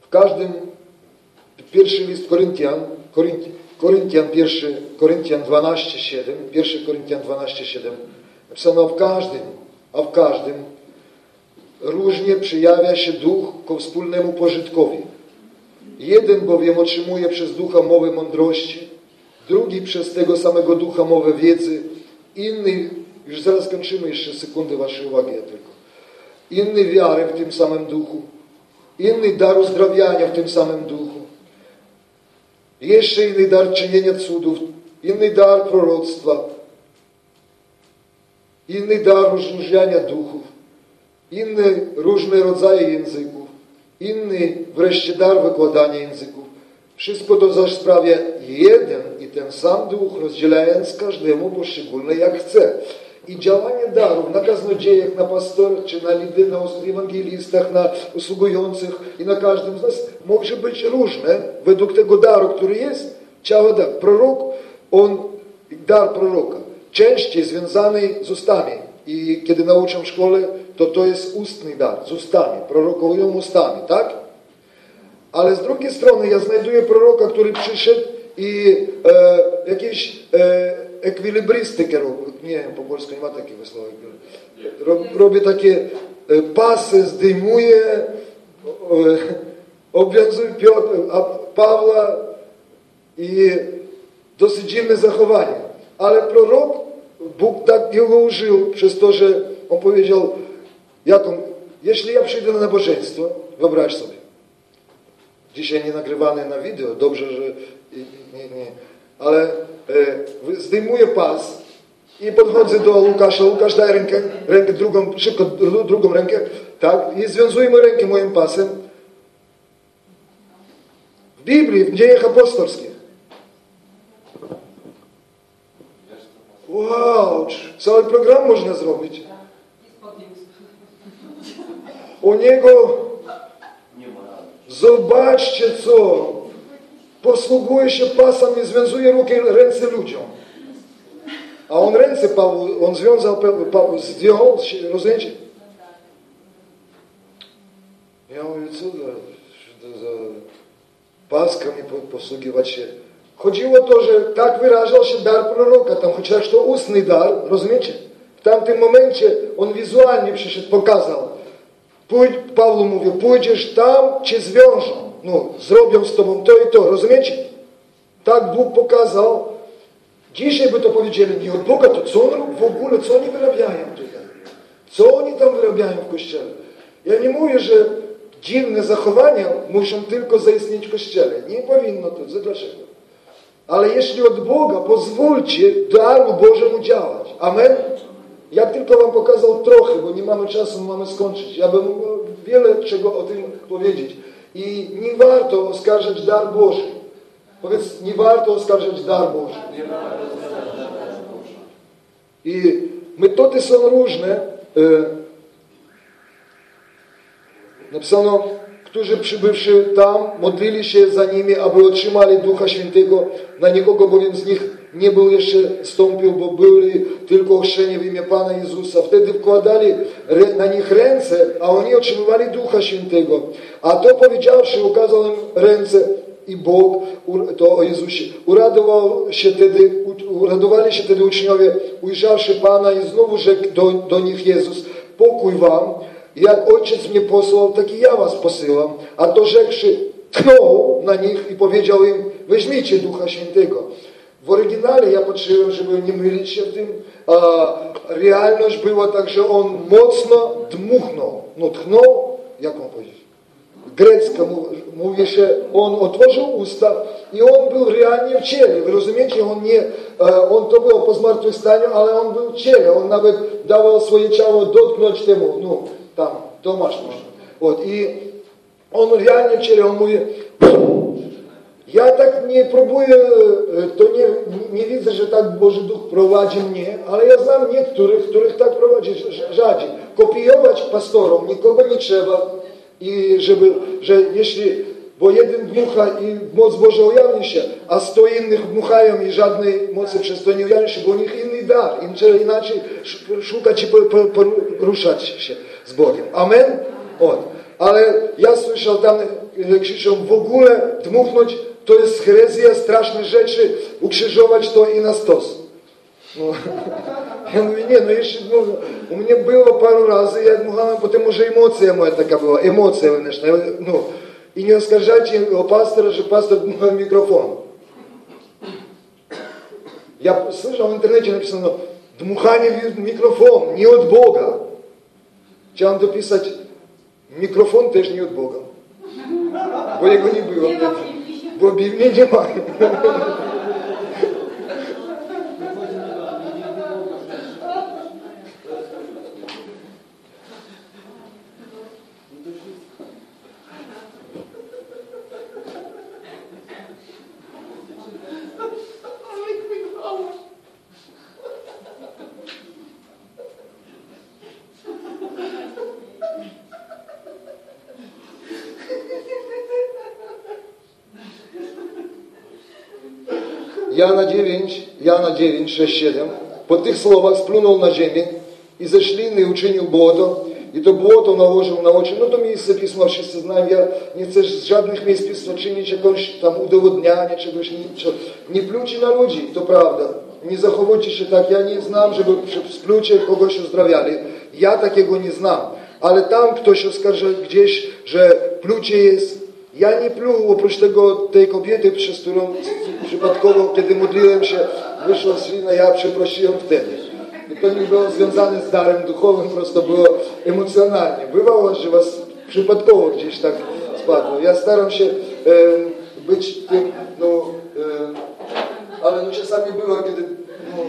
w każdym pierwszy list Koryntian Koryntian, pierwszy, Koryntian 12,7, pierwszy Koryntian 12,7 napisano w każdym, a w każdym różnie przejawia się duch ku wspólnemu pożytkowi. Jeden bowiem otrzymuje przez ducha mowę mądrości, drugi przez tego samego ducha mowę wiedzy, inny, już zaraz kończymy jeszcze sekundę waszej uwagi ja tylko, inny wiarę w tym samym duchu, inny dar uzdrawiania w tym samym duchu, jeszcze inny dar czynienia cudów, inny dar proroctwa, inny dar rozróżniania duchów, inne różne rodzaje języków, inny wreszcie dar wykładania języków. Wszystko to zaś sprawia jeden i ten sam duch, rozdzielając każdemu poszczególne jak chce i działanie darów na kaznodziejach, na pastorach, czy na lidy, na ewangelistach, na usługujących i na każdym z nas może być różne według tego daru, który jest. Ciało dar. Prorok, on, dar proroka, częściej związany z ustami. I kiedy nauczam w szkole, to to jest ustny dar, z ustami. Prorokowują ustami, tak? Ale z drugiej strony ja znajduję proroka, który przyszedł i e, jakieś e, polsku nie ma takiego słowa. Robię takie e, pasy, zdejmuję, obwiązuję Piotr, a Pawła i dosyć dziwne zachowanie. Ale prorok, Bóg tak jego użył przez to, że on powiedział, jak on, jeśli ja przyjdę na nabożeństwo, wyobraź sobie, dzisiaj nie nagrywane na wideo, dobrze, że nie, nie, ale zdejmuję pas i podchodzę do Łukasza. Łukasz daje rękę, rękę drugą, szybko drugą rękę, tak, i związujemy rękę moim pasem. W Biblii, w dziejach apostolskich. Wow, cały program można zrobić. U niego zobaczcie co, posługuje się pasem i związuje ręce ludziom. A on ręce Paweł, on związał, Paweł, zdjął, rozumiecie? Ja mówię, co za, za paskami posługiwać się. Chodziło to, że tak wyrażał się dar proroka, tam chociaż to ustny dar, rozumiecie? W tamtym momencie on wizualnie przyszedł, pokazał. Pójdź, Paweł mówił, pójdziesz tam, cię zwiążą. No, zrobią z tobą to i to, rozumiecie? Tak Bóg pokazał. Dzisiaj by to powiedzieli, nie od Boga, to co on w ogóle, co oni wyrabiają tutaj? Co oni tam wyrabiają w Kościele? Ja nie mówię, że dziwne zachowania muszą tylko zaistnieć w Kościele. Nie powinno to. Dlaczego? Ale jeśli od Boga, pozwólcie daru Bożemu działać. Amen? Ja tylko wam pokazał trochę, bo nie mamy czasu, mamy skończyć. Ja bym wiele czego o tym powiedzieć. I nie warto oskarżać dar Boży. Powiedz, nie warto oskarżać dar Boży. I metody są różne. E, napisano, którzy przybywszy tam, modlili się za nimi, aby otrzymali Ducha Świętego. Na nikogo bowiem z nich nie był jeszcze stąpił, bo byli tylko ochrzczeni w imię Pana Jezusa. Wtedy wkładali na nich ręce, a oni otrzymywali Ducha Świętego. A to powiedziawszy, ukazał im ręce i Bóg, to o Jezusie. Uradował się wtedy, uradowali się wtedy uczniowie, ujrzawszy Pana i znowu rzekł do, do nich Jezus, pokój wam, jak Ojciec mnie posłał, tak i ja was posyłam. A to rzekszy, tchnął na nich i powiedział im, weźmijcie Ducha Świętego. В оригінале я подшивам же был не менее, тим. А, реально ж было так, что он моцно дмухнул, ну тхнул, як вам powiedzieć, грецькому мові ще он отвожив уста, і он був реально в челі. Ви розумієте, он не, он то був по змертвостанню, але он був в челі. Он навіть давав своє чаво доткнуть тому, ну, там, домашньому. От, і он реально в челі, он мові, ja tak nie próbuję, to nie, nie widzę, że tak Boży Duch prowadzi mnie, ale ja znam niektórych, których tak prowadzi rzadziej. Kopiować pastorom nikogo nie trzeba i żeby, że jeśli, bo jeden dmucha i moc Boża ujawni się, a sto innych dmuchają i żadnej mocy przez to nie ujawni się, bo u nich inny dar, im inaczej szukać i poruszać się z Bogiem. Amen? Od. Ale ja słyszał tam, krzyczą, w ogóle dmuchnąć to jest herezja, straszne rzeczy, ukrzyżować to i na stos. No. Ja mówię, nie, no jeszcze, no, u mnie było paru razy, ja dmuchałem, potem może emocja moja taka była, emocja wewnętrzna, no. I nie oskarżajcie o pastora, że pastor dmuchał mikrofon. Ja słyszałem w internecie napisano, dmuchanie w mikrofon, nie od Boga. Chciałem dopisać, mikrofon też nie od Boga. Bo jego nie było. Bo Biblii nie ma. Jana 9, Jana 9, 6, 7. Po tych słowach splunął na ziemię i ze śliny uczynił błoto i to błoto nałożył na oczy. No to miejsce Pisma wszyscy znają. Ja nie chcę z żadnych miejsc Pisma czynić jakąś tam udowodnianie czegoś. Nie, nie plucie na ludzi, to prawda. Nie zachowujcie się tak. Ja nie znam, żeby przy splucie kogoś uzdrawiali. Ja takiego nie znam. Ale tam ktoś oskarża gdzieś, że plucie jest ja nie pluł oprócz tego, tej kobiety, przez którą przypadkowo, kiedy modliłem się, wyszła ślina, ja przeprosiłem wtedy. I to nie było związane z darem duchowym, prosto było emocjonalnie. Bywało, że was przypadkowo gdzieś tak spadło. Ja staram się e, być tym, no, e, ale no czasami było, kiedy no,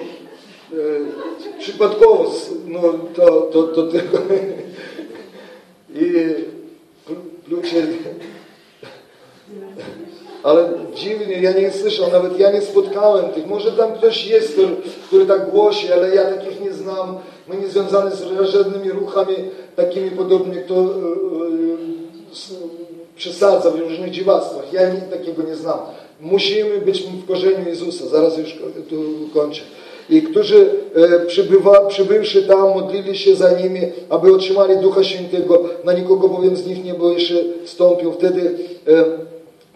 e, przypadkowo, no, to, to, to tylko i plucie ale dziwnie nie, ja nie słyszał, nawet ja nie spotkałem tych. Może tam ktoś jest, który, który tak głosi, ale ja takich nie znam. My nie związane z żadnymi ruchami takimi podobnymi, kto e, e, przesadza w różnych dziwactwach. Ja nie, takiego nie znam. Musimy być w korzeniu Jezusa. Zaraz już tu kończę. I którzy e, przybywa, przybywszy tam, modlili się za nimi, aby otrzymali Ducha Świętego. Na nikogo bowiem z nich nie było jeszcze stąpił. Wtedy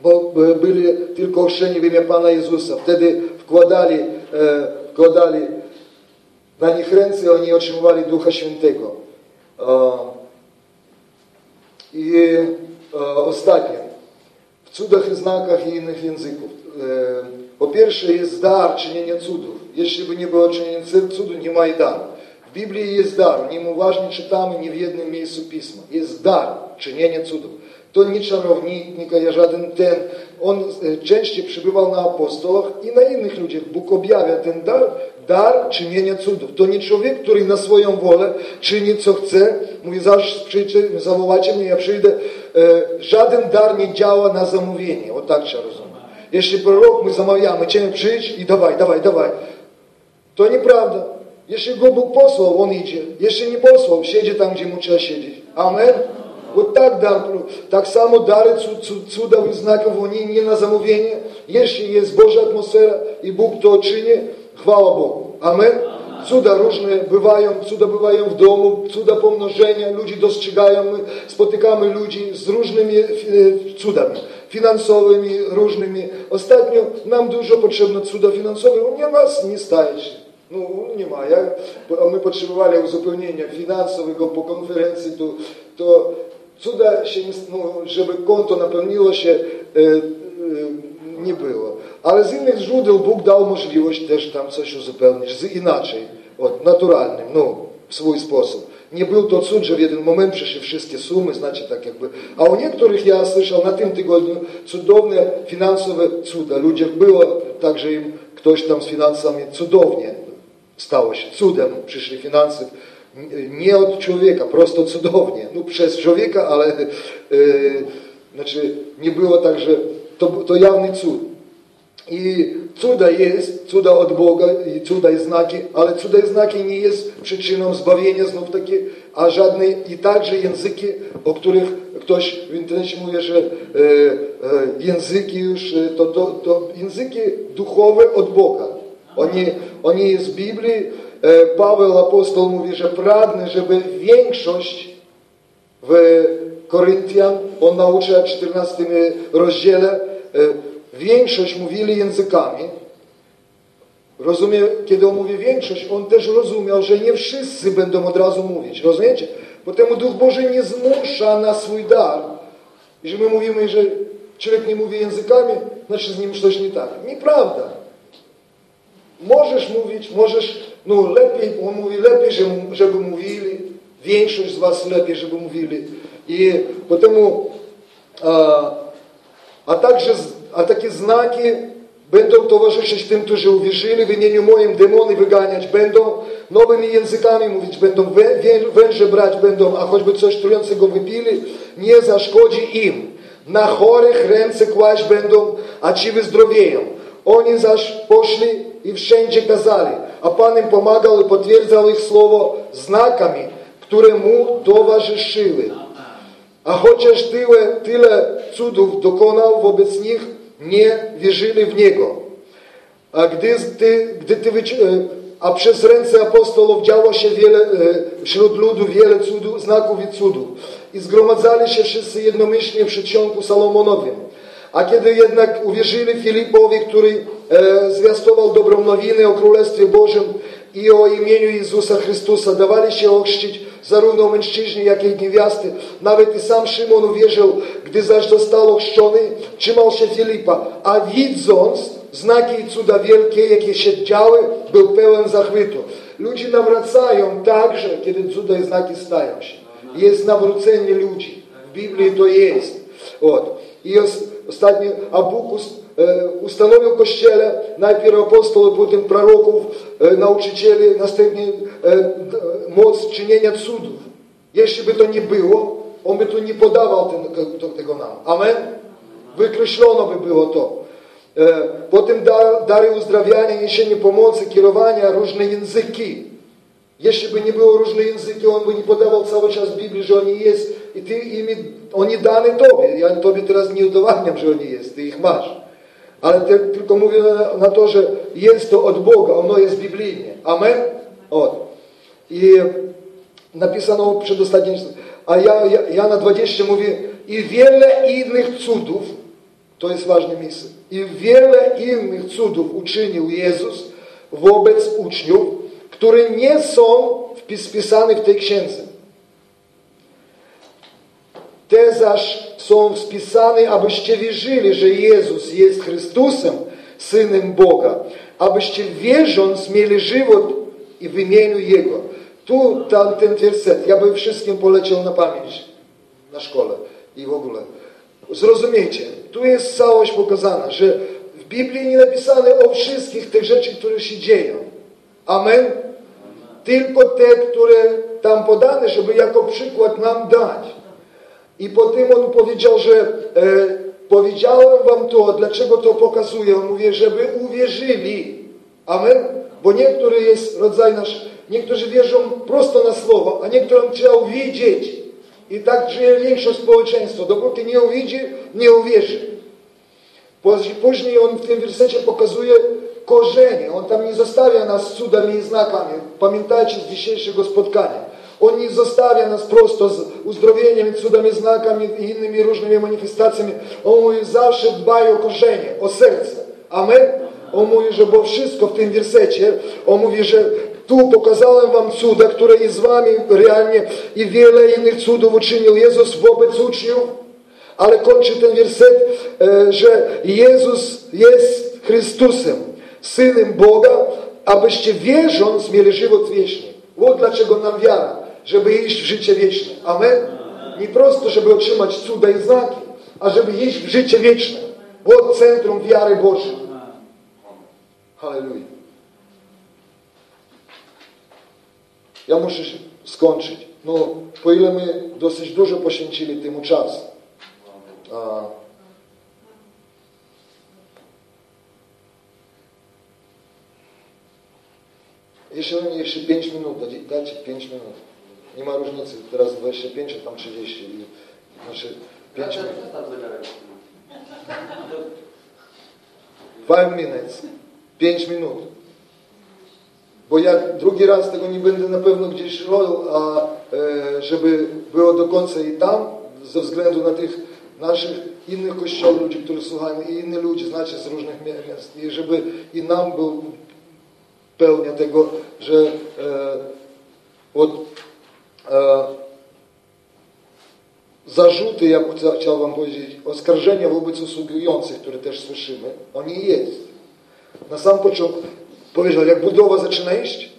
bo byli tylko ochrzczeni w imię Pana Jezusa. Wtedy wkładali, e, wkładali na nich ręce oni otrzymywali Ducha Świętego. E, I e, ostatnie, w cudach i znakach i innych języków. Po pierwsze jest dar czynienia cudów. Jeśli by nie było czynienia cudu, nie ma i daru. W Biblii jest dar, nim uważnie czytamy nie w jednym miejscu Pisma. Jest dar czynienia cudów. To nie czarownik, nie żaden ten. On częściej przybywał na apostołach i na innych ludziach. Bóg objawia ten dar, dar czynienia cudów. To nie człowiek, który na swoją wolę czyni co chce. Mówi, zaraz przyjdźcie, zawołajcie mnie, ja przyjdę. Żaden dar nie działa na zamówienie. O tak trzeba rozumieć. Jeśli prorok, my zamawiamy, cię przyjdź i dawaj, dawaj, dawaj. To nieprawda. Jeśli go Bóg posłał, on idzie. Jeśli nie posłał, siedzi tam, gdzie mu trzeba siedzieć. Amen. Вот так дар, так само дары цудов и знаков, они не на замовление. Если есть Божья атмосфера и Бог то czyni, chwała Bogu. Amen. Cuda różne bywają, cuda bywają w domu, cuda pomnożenia, ludzi dostrzegają, my spotykamy ludzi z różnymi cudami finansowymi, różnymi. Ostatnio nam dużo potrzebno cuda finansowe, u nas nie staje się. No nie ma. Ja, my potrzebowali uzupełnienia finansowego po konferencji, to, to cuda się, no, żeby konto napełniło się, e, e, nie było. Ale z innych źródeł Bóg dał możliwość też tam coś uzupełnić, z inaczej, od, naturalnym, no, w swój sposób. Nie był to cud, że w jeden moment przyszły wszystkie sumy, znaczy tak jakby. A u niektórych ja słyszał na tym tygodniu cudowne finansowe cuda. Ludziach było także im ktoś tam z finansami cudownie stało się cudem. Przyszli finanse nie od człowieka, prosto cudownie. No przez człowieka, ale yy, znaczy nie było tak, że to, to jawny cud. I cuda jest, cuda od Boga i cuda i znaki, ale cuda i znaki nie jest przyczyną zbawienia znów takie, a żadne i także języki, o których ktoś w internecie mówi, że e, e, języki już, to, to, to języki duchowe od Boga. Oni, oni w Biblii, e, Paweł apostoł mówi, że pragnie, żeby większość w Koryntian, on naucza w 14 rozdziale, e, większość mówili językami. Rozumie, kiedy on mówi większość, on też rozumiał, że nie wszyscy będą od razu mówić. Rozumiecie? Potem Duch Boży nie zmusza na swój dar. Jeżeli my mówimy, że człowiek nie mówi językami, znaczy z nim coś nie tak. Nieprawda. Możesz mówić, możesz, no lepiej, on mówi lepiej, żeby mówili. Większość z was lepiej, żeby mówili. I potem, a, a także a takie znaki będą towarzyszyć tym, którzy uwierzyli w imieniu moim, demony wyganiać będą, nowymi językami mówić będą, węże brać będą, a choćby coś trującego wypili, nie zaszkodzi im. Na chorych ręce kłaść będą, a ci wyzdrowieją. Oni zaś poszli i wszędzie kazali, a Pan im pomagał i potwierdzał ich słowo znakami, które mu towarzyszyły. A chociaż tyle, tyle cudów dokonał wobec nich, nie wierzyli w Niego. A gdy ty, gdy ty e, a przez ręce apostołów działo się wiele, e, wśród ludu wiele cudów, znaków i cudów. I zgromadzali się wszyscy jednomyślnie w przedsionku Salomonowym. A kiedy jednak uwierzyli Filipowi, który e, zwiastował dobrą nowinę o Królestwie Bożym i o imieniu Jezusa Chrystusa, dawali się ochrzcić zarówno mężczyźni, jak i niewiasty. Nawet i sam Szymon uwierzył, gdy zaś został ochrzczony, trzymał się Filipa, a widząc znaki i cuda wielkie, jakie się działy, był pełen zachwytu. Ludzie nawracają także, kiedy cuda i znaki stają się. Jest nawrócenie ludzi. W Biblii to jest. От. I a Bóg ustanowił Kościele najpierw apostołów, potem proroków, nauczycieli, następnie moc czynienia cudów. Jeśli by to nie było, on by to nie podawał tego nam. Amen? Wykreślono by było to. E, potem dary uzdrawiania, niesienie pomocy, kierowania, różne języki. Jeśli by nie było różne języki, on by nie podawał cały czas Biblii, że oni jest i ty oni dane Tobie. Ja Tobie teraz nie udowadniam, że oni jest, Ty ich masz. Ale tylko mówię na, na, to, że jest to od Boga, ono jest biblijnie. Amen? Od. I napisano przedostatnim, a ja, Jana 20 mówi i wiele innych cudów, to jest ważne miejsce, i wiele innych cudów uczynił Jezus wobec uczniów, które nie są wpisane w tej księdze. Te zaś są wpisane, abyście wierzyli, że Jezus jest Chrystusem, Synem Boga, abyście wierząc mieli żywot i w imieniu Jego. Tu tam, ten werset, ja bym wszystkim poleciał na pamięć na szkole i w ogóle. Zrozumiecie, tu jest całość pokazana, że w Biblii nie napisane o wszystkich tych rzeczach, które się dzieją. Amen? Tylko te, które tam podane, żeby jako przykład nam dać. I potem on powiedział, że e, powiedziałem wam to, dlaczego to pokazuję. On mówi, żeby uwierzyli. Amen? Bo niektóry jest rodzaj nasz, niektórzy wierzą prosto na słowo, a niektórym trzeba uwidzieć. I tak żyje większość społeczeństwa. Dopóki nie uwidzi, nie uwierzy. Później on w tym wersecie pokazuje korzenie. On tam nie zostawia nas cudami i znakami. Pamiętajcie z dzisiejszego spotkania. On nie zostawia nas prosto z uzdrowieniem, cudami, znakami i innymi różnymi manifestacjami. On mówi, zawsze dbaj o korzenie, o serce. Amen? On mówi, że bo wszystko w tym wersecie, on mówi, że tu pokazałem wam cuda, które jest z wami realnie i wiele innych cudów uczynił Jezus wobec uczniów. Ale kończy ten werset, e, że Jezus jest Chrystusem, Synem Boga, abyście wierząc mieli żywot wieczny. Вот dlaczego nam wiara, żeby iść w życie wieczne. Amen? Nie prosto, żeby otrzymać cuda i znaki, a żeby iść w życie wieczne. Вот centrum wiary Bożej. Halleluja. Ja muszę skończyć. No, po ile my dosyć dużo poświęcili temu czasu. A, jeszcze, jeszcze 5 minut, dajcie 5 minut. Nie ma różnicy, teraz 25, a tam 30. Znaczy 5 minut. 5 minut. 5 minut. Bo ja drugi raz tego nie będę na pewno gdzieś robił, a e, żeby było do końca i tam, ze względu na tych naszych innych kościołów, ludzi, którzy słuchają, i inni ludzie, znaczy z różnych miast, i żeby i nam był pełnia tego, że e, od e, zarzuty, ja chciał wam powiedzieć, oskarżenia wobec usługujących, które też słyszymy, oni jest. Na sam początku powiedział, jak budowa zaczyna iść,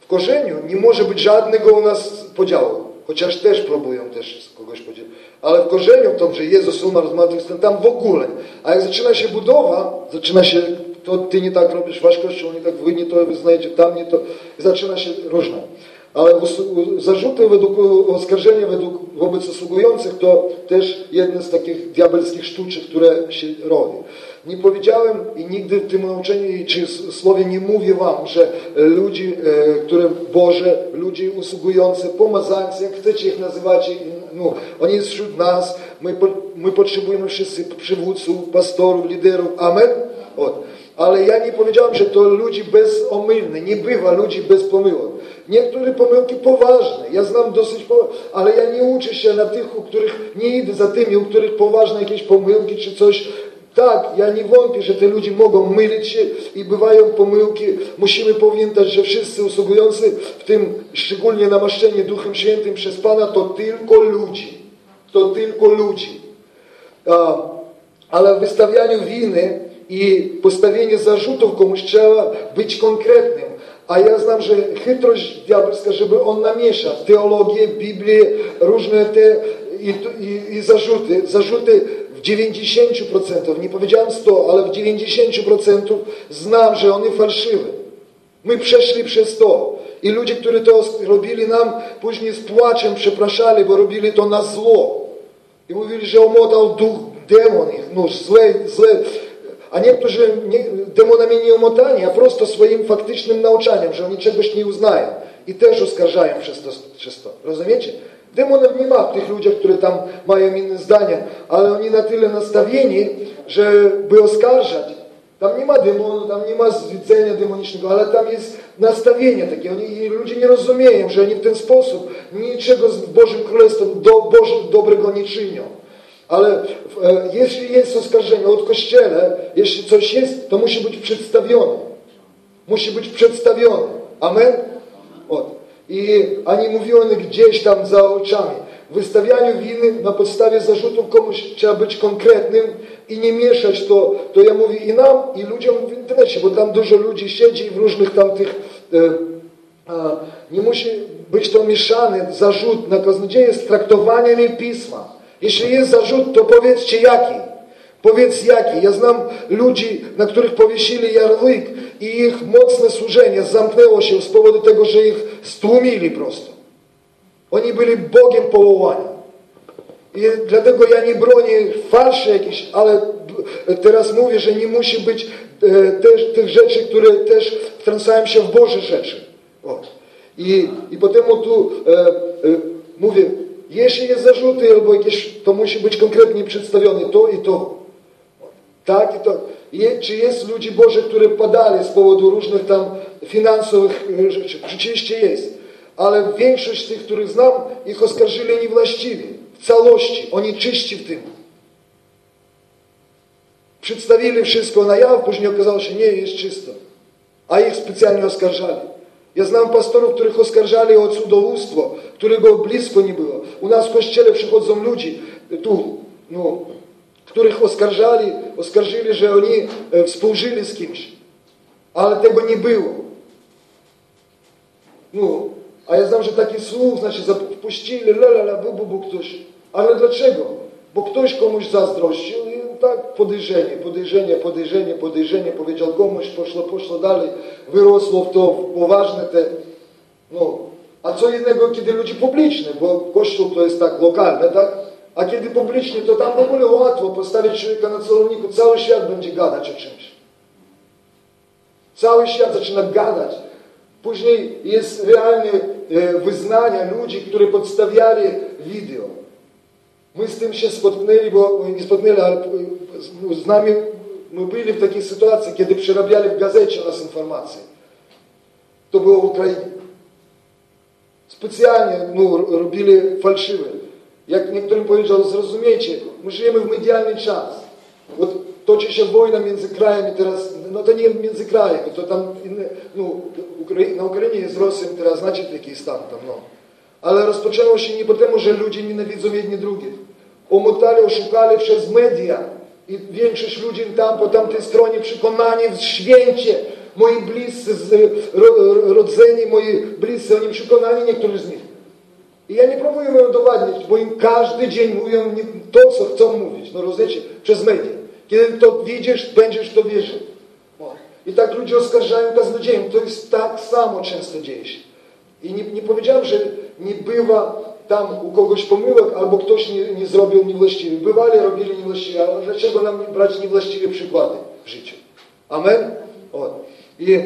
w korzeniu nie może być żadnego u nas podziału. Chociaż też próbują też kogoś podzielić. Ale w korzeniu to, że Jezus umarł z martwych tam w ogóle. A jak zaczyna się budowa, zaczyna się, to ty nie tak robisz, wasz kościół nie tak, wy nie to wyznajecie, tam nie to. I zaczyna się różne. Ale zarzuty według, oskarżenia według, wobec usługujących to też jedne z takich diabelskich sztuczek, które się robi. Nie powiedziałem i nigdy w tym nauczeniu czy słowie nie mówię wam, że ludzi, e, które Boże, ludzi usługujący, pomazańcy, jak chcecie ich nazywać, no, oni jest wśród nas, my, my potrzebujemy wszyscy przywódców, pastorów, liderów. Amen? Od. Ale ja nie powiedziałem, że to ludzi bezomylne. Nie bywa ludzi bez pomyłek. Niektóre pomyłki poważne. Ja znam dosyć, ale ja nie uczę się na tych, u których nie idę za tymi, u których poważne jakieś pomyłki czy coś. Tak, ja nie wątpię, że te ludzie mogą mylić się i bywają pomyłki. Musimy pamiętać, że wszyscy usługujący, w tym szczególnie namaszczenie Duchem Świętym przez Pana, to tylko ludzi. To tylko ludzi. A, ale w wystawianiu winy i postawienie zarzutów komuś trzeba być konkretnym. A ja znam, że chytrość diabelska, żeby on namieszał teologię, Biblię, różne te i, i, i zarzuty. Zarzuty w 90%, nie powiedziałem 100, ale w 90% znam, że one fałszywe. My przeszli przez to. I ludzie, którzy to robili nam, później z płaczem przepraszali, bo robili to na zło. I mówili, że omotał duch demon ich, no złe, złe A niektórzy nie, demonami nie umotani, a prosto swoim faktycznym nauczaniem, że oni czegoś nie uznają. I też oskarżają przez to. Przez to. Rozumiecie? Demonów nie ma w tych ludziach, które tam mają inne zdania, ale oni na tyle nastawieni, żeby oskarżać. Tam nie ma demonu, tam nie ma zwiedzenia demonicznego, ale tam jest nastawienie takie. Oni, ludzie nie rozumieją, że oni w ten sposób niczego z Bożym Królestwem do, Boże, dobrego nie czynią. Ale e, jeśli jest oskarżenie od Kościoła, jeśli coś jest, to musi być przedstawione. Musi być przedstawione. Amen? От. I ani mówione gdzieś tam za oczami. W wystawianiu winy na podstawie zarzutu komuś trzeba być konkretnym i nie mieszać to, to ja mówię i nam, i ludziom w internecie, bo tam dużo ludzi siedzi w różnych tamtych, e, a, nie musi być to mieszany zarzut na kaznodzieje z traktowaniem Pisma. Jeśli jest zarzut, to powiedzcie jaki. Powiedz jaki. Ja znam ludzi, na których powiesili jarlyk i ich mocne służenie zamknęło się z powodu tego, że ich stłumili prosto. Oni byli Bogiem powołani. I dlatego ja nie bronię falszy jakiś, ale teraz mówię, że nie musi być e, też, tych rzeczy, które też wtrącają się w Boże rzeczy. O. I, I potem tu e, e, mówię, jeśli jest zarzuty albo jakieś, to musi być konkretnie przedstawione to i to. Tak i to. Czy jest ludzi Boży, które padali z powodu różnych tam finansowych rzeczy? Rzeczywiście jest. Ale większość tych, których znam, ich oskarżyli niewłaściwie. W całości. Oni czyści w tym. Przedstawili wszystko na jaw, później okazało się, nie, jest czysto. A ich specjalnie oskarżali. Ja znam pastorów, których oskarżali o cudzołóstwo, którego blisko nie było. U nas w kościele przychodzą ludzi, tu, no, których oskarżali, oskarżyli, że oni e, współżyli z kimś. Ale tego nie było. No, a ja znam, że taki słuch, znaczy wpuścili, lalala, bu, bu, bu, ktoś. Ale dlaczego? Bo ktoś komuś zazdrościł tak podejrzenie, podejrzenie, podejrzenie, podejrzenie, powiedział komuś, poszło, poszło dalej, wyrosło w to poważne te, no. A co innego, kiedy ludzie publiczne, bo kościół to jest tak lokalne, tak? A kiedy publicznie, to tam w ogóle łatwo postawić człowieka na celowniku. Cały świat będzie gadać o czymś. Cały świat zaczyna gadać. Później jest realne e, wyznania ludzi, którzy podstawiali wideo. Ми з тим ще споткнули, бо не споткнули, а ну, с нами мы были в таких ситуациях, когда переробляли в газеті у нас інформацію. То было в Україні. Спеціально ну, робили фальшиве. Як ніхто не повідомляв, зрозуміючи, ми живемо в медіальний час. От Точи ще війна між краями зараз, ну то не між краями, то там ну, на Україні з Росією зараз значить якийсь стан там, ну. Але ще не тому, що люди ненавидять одні других. Omotali, oszukali przez media. I większość ludzi tam po tamtej stronie przekonani w święcie. Moi bliscy, rodzeni, moi bliscy, oni przekonani, niektórzy z nich. I ja nie próbuję im udowadniać, bo im każdy dzień mówią to, co chcą mówić. No rozumiecie? Przez media. Kiedy to widzisz, będziesz to wierzył. I tak ludzie oskarżają kaznodziejem. To jest tak samo często dzieje się. I nie, nie powiedziałem, że nie bywa tam u kogoś pomyłek, albo ktoś nie, nie zrobił niewłaściwie. Bywali, robili niewłaściwie, ale dlaczego nam brać niewłaściwe przykłady w życiu? Amen? O. I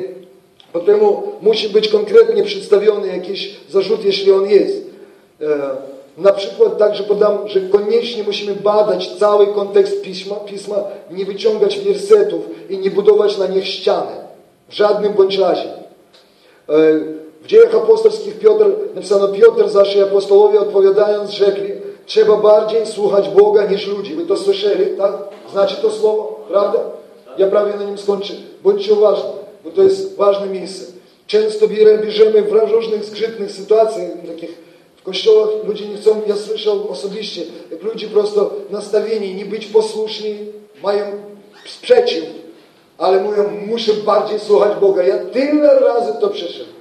potem musi być konkretnie przedstawiony jakiś zarzut, jeśli on jest. E, na przykład także podam, że koniecznie musimy badać cały kontekst pisma, pisma, nie wyciągać wersetów i nie budować na nich ściany. W żadnym bądź razie. W dziejach apostolskich Piotr, napisano Piotr, zawsze apostołowie odpowiadając rzekli, trzeba bardziej słuchać Boga niż ludzi. Wy to słyszeli, tak? Znacie to słowo, prawda? Ja prawie na nim skończę. Bądźcie uważni, bo to jest ważne miejsce. Często bierzemy w różnych zgrzytnych sytuacjach, takich kościołach ludzie nie chcą, ja słyszał osobiście, jak ludzie prosto nastawieni, nie być posłuszni, mają sprzeciw, ale mówią, muszę bardziej słuchać Boga. Ja tyle razy to przeszedłem.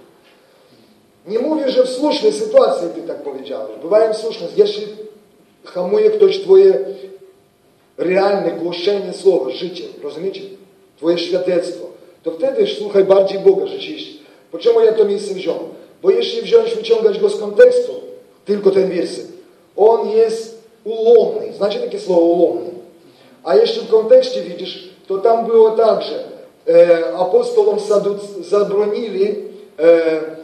Nie mówię, że w słusznej sytuacji ty tak powiedziałeś. Bywają słuszne. Jeśli hamuje ktoś twoje realne głoszenie słowa, życie, rozumiecie? Twoje świadectwo, to wtedy słuchaj bardziej Boga rzeczywiście. Po czemu ja to miejsce wziąłem? Bo jeśli wziąć, wyciągać go z kontekstu, tylko ten werset, on jest ulomny. Znacie takie słowo ulomny? A jeszcze w kontekście widzisz, to tam było tak, że e, apostolom zabronili e,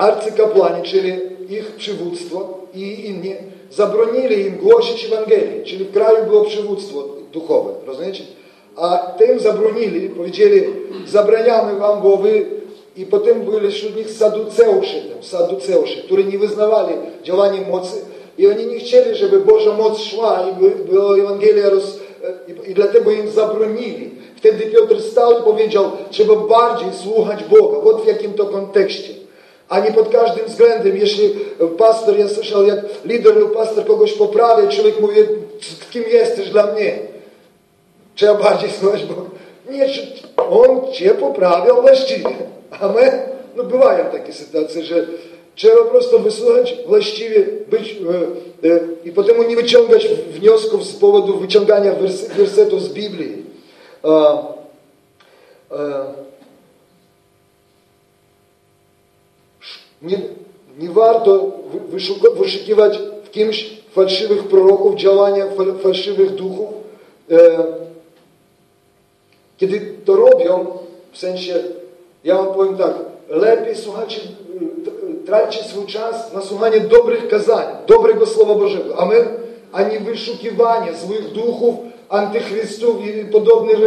arcykapłani, czyli ich przywództwo i inni, zabronili im głosić Ewangelię, czyli w kraju było przywództwo duchowe, rozumiecie? A tym zabronili, powiedzieli, zabraniamy wam, bo wy i potem byli wśród nich saduceusze, saduceusze, którzy nie wyznawali działania mocy i oni nie chcieli, żeby Boża moc szła i była Ewangelia roz... i dlatego im zabronili. Wtedy Piotr stał i powiedział, trzeba bardziej słuchać Boga. Вот w jakim to kontekście. A nie pod każdym względem. Jeśli pastor, ja słyszał, jak lider lub pastor kogoś poprawia, człowiek mówi, kim jesteś dla mnie? Trzeba bardziej słuchać Boga. Nie, on cię poprawiał właściwie. Amen? No bywają takie sytuacje, że trzeba po prostu wysłuchać właściwie, być e, e, i potem nie wyciągać wniosków z powodu wyciągania wers wersetów z Biblii. E, w kimś fałszywych proroków, działania fałszywych duchów. Kiedy to robią, w sensie ja wam powiem tak, lepiej słuchajcie, traćcie swój czas na słuchanie dobrych kazań, dobrego Słowa Bożego. Amen? A nie wyszukiwanie złych duchów, antychrystów i podobnych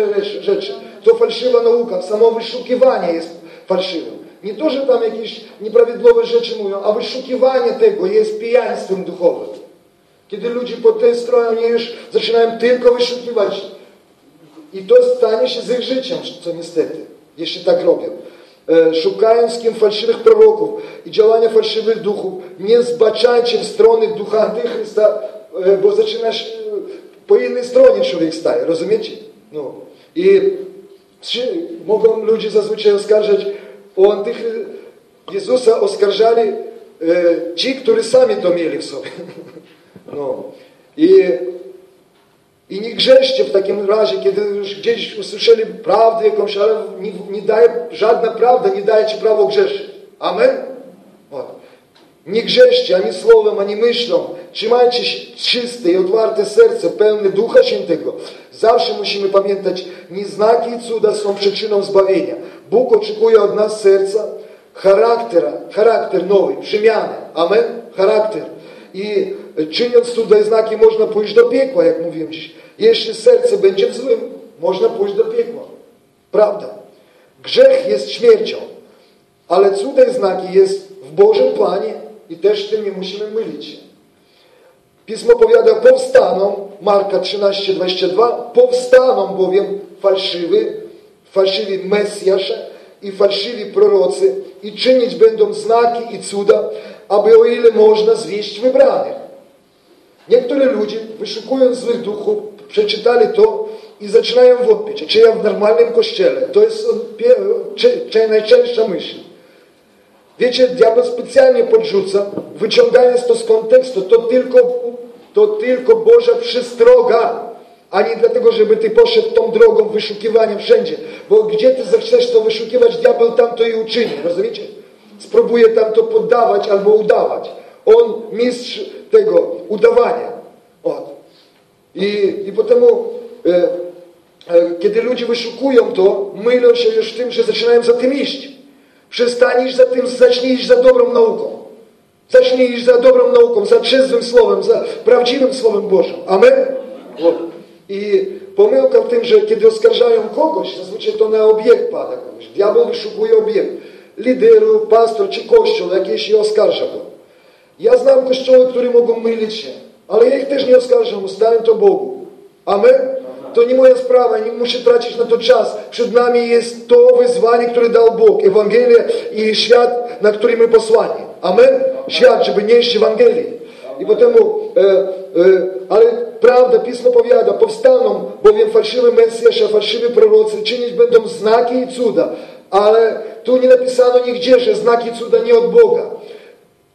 rzeczy. To fałszywa nauka, samo wyszukiwanie jest fałszywym. Nie to, że tam jakieś nieprawidłowe rzeczy mówią, a wyszukiwanie tego jest pijaństwem duchowym. Kiedy ludzie po tej stronie już zaczynają tylko wyszukiwać i to stanie się z ich życiem, co niestety jeśli tak robią. E, szukając kim fałszywych proroków i działania fałszywych duchów, nie zbaczajcie w strony ducha antychrysta, e, bo zaczynasz e, po innej stronie człowiek staje, rozumiecie? No. I mogą ludzie zazwyczaj oskarżać antychrysta. Jezusa oskarżali e, ci, którzy sami to mieli w sobie. No. I i nie grzeszcie w takim razie, kiedy już gdzieś usłyszeli prawdę jakąś, ale nie, daje, żadna prawda nie daje ci prawo grzeszyć. Amen? Nie grzeszcie ani słowem, ani myślą. Trzymajcie czyste i otwarte serce, pełne Ducha Świętego. Zawsze musimy pamiętać, nie znaki i cuda są przyczyną zbawienia. Bóg oczekuje od nas serca, charaktera, charakter nowy, przemiany. Amen? Charakter. I czyniąc cuda znaki można pójść do piekła, jak mówiłem dziś. Jeśli serce będzie w złym, można pójść do piekła. Prawda. Grzech jest śmiercią, ale cuda znaki jest w Bożym planie i też tym nie musimy mylić się. Pismo powiada, powstaną, Marka 13, 22, powstaną bowiem fałszywy, fałszywi Mesjasze i fałszywi prorocy i czynić będą znaki i cuda, aby o ile można zwieść wybranych. Niektórzy ludzie, wyszukując złych duchów, przeczytali to i zaczynają wątpić, czy ja w normalnym kościele. To jest najczęstsza myśl. Wiecie, diabeł specjalnie podrzuca, wyciągając to z kontekstu, to tylko, to tylko Boża przystroga, a nie dlatego, żeby ty poszedł tą drogą wyszukiwania wszędzie. Bo gdzie ty zechcesz to wyszukiwać, diabeł tam to i uczyni, rozumiecie? Spróbuje tam to poddawać albo udawać. On mistrz tego udawania. Od. I, i potem e, e, kiedy ludzie wyszukują to, mylą się już tym, że zaczynają za tym iść. Przestań iść za tym, zacznij iść za dobrą nauką. Zacznij iść za dobrą nauką, za czystym słowem, za prawdziwym słowem Bożym. Amen? I pomyłka w tym, że kiedy oskarżają kogoś, zazwyczaj to na obiekt pada kogoś. Diabeł wyszukuje obiekt. Lideru, pastor czy kościół jakiś i oskarża go. Ja znam kościoły, które mogą mylić się, ale ja ich też nie oskarżam, ustawiam to Bogu. Amen? To nie moja sprawa, nie muszę tracić na to czas. Przed nami jest to wyzwanie, które dał Bóg. Ewangelia i świat, na który my posłani. Amen? Świat, żeby nieść Ewangelię. I potem, e, e, ale prawda, Pismo powiada, powstaną bowiem fałszywy Mesjasze, fałszywi prorocy, czynić będą znaki i cuda. Ale tu nie napisano nigdzie, że znaki i cuda nie od Boga.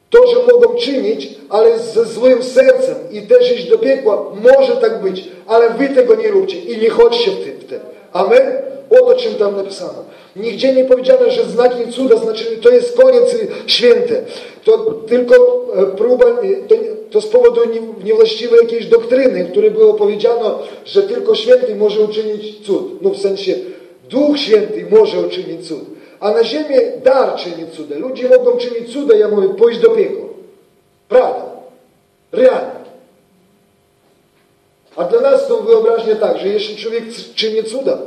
To, że mogą czynić, ale ze złym sercem i też iść do piekła, może tak być, ale wy tego nie róbcie i nie chodźcie. W tym. Amen? Oto czym tam napisano. Nigdzie nie powiedziano, że znaki cuda, znaczy to jest koniec święty. To tylko e, próba, e, to, to z powodu niewłaściwej jakiejś doktryny, w której było powiedziano, że tylko święty może uczynić cud. No w sensie Duch Święty może uczynić cud. A na ziemię dar czyni cuda. Ludzie mogą czynić cuda, ja mówię, pójść do piekła. Prawda. Realnie. A dla nas to wyobraźnia tak, że jeśli człowiek czyni cuda,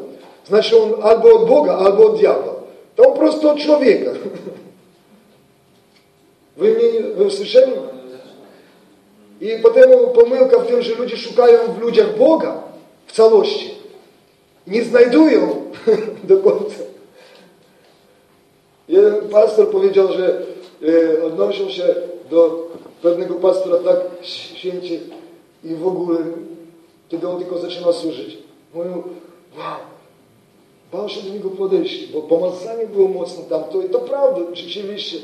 znaczy on albo od Boga, albo od diabła. To on prosto od człowieka. Wy mnie wy słyszeli? I potem pomyłka w tym, że ludzie szukają w ludziach Boga w całości. Nie znajdują do końca. Jeden pastor powiedział, że e, odnosił się do pewnego pastora tak święcie i w ogóle, kiedy on tylko zaczyna służyć. Mówił, wow, bał się do niego podejść, bo pomazanie było mocno tam. To, to prawda, rzeczywiście.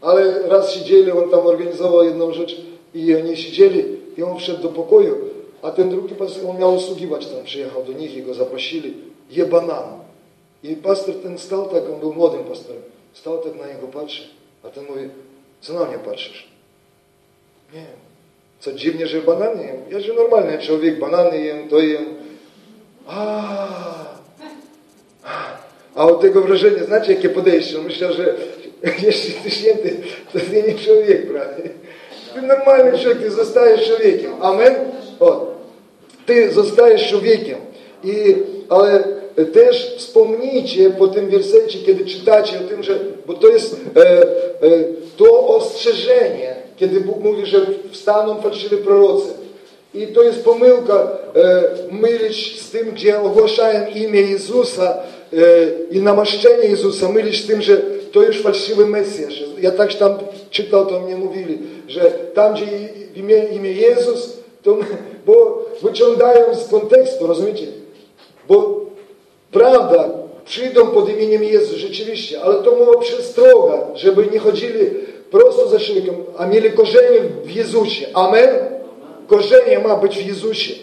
Ale raz siedzieli, on tam organizował jedną rzecz i oni siedzieli i on wszedł do pokoju, a ten drugi pastor, on miał usługiwać tam, przyjechał do nich i go zaprosili, je banan. I pastor ten stał tak, on był młodym pastorem, stał tak na niego, patrzy, a ten mówi, co na mnie patrzysz? Nie, co dziwnie, że banany jem. Ja że normalny człowiek, banany jem, to jem. A, a od tego wrażenia, znacie jakie podejście? Myślę, że jeśli ty święty, to ty nie człowiek, prawda? Ty normalny człowiek, ty zostajesz człowiekiem. Amen? O, ty zostajesz człowiekiem. I, ale też wspomnijcie po tym wersecie, kiedy czytacie o tym, że, bo to jest e, e, to ostrzeżenie, kiedy Bóg mówi, że wstaną fałszywi prorocy. I to jest pomyłka e, mylić z tym, gdzie ogłaszają imię Jezusa e, i namaszczenie Jezusa, mylić z tym, że to już fałszywy Mesjasz. Ja tak tam czytał, to mnie mówili, że tam, gdzie imię, imię Jezus, to, bo wyciągają z kontekstu, rozumiecie? Bo prawda, przyjdą pod imieniem Jezus, rzeczywiście, ale to była przestroga, żeby nie chodzili prosto za człowiekiem, a mieli korzenie w Jezusie. Amen? Korzenie ma być w Jezusie.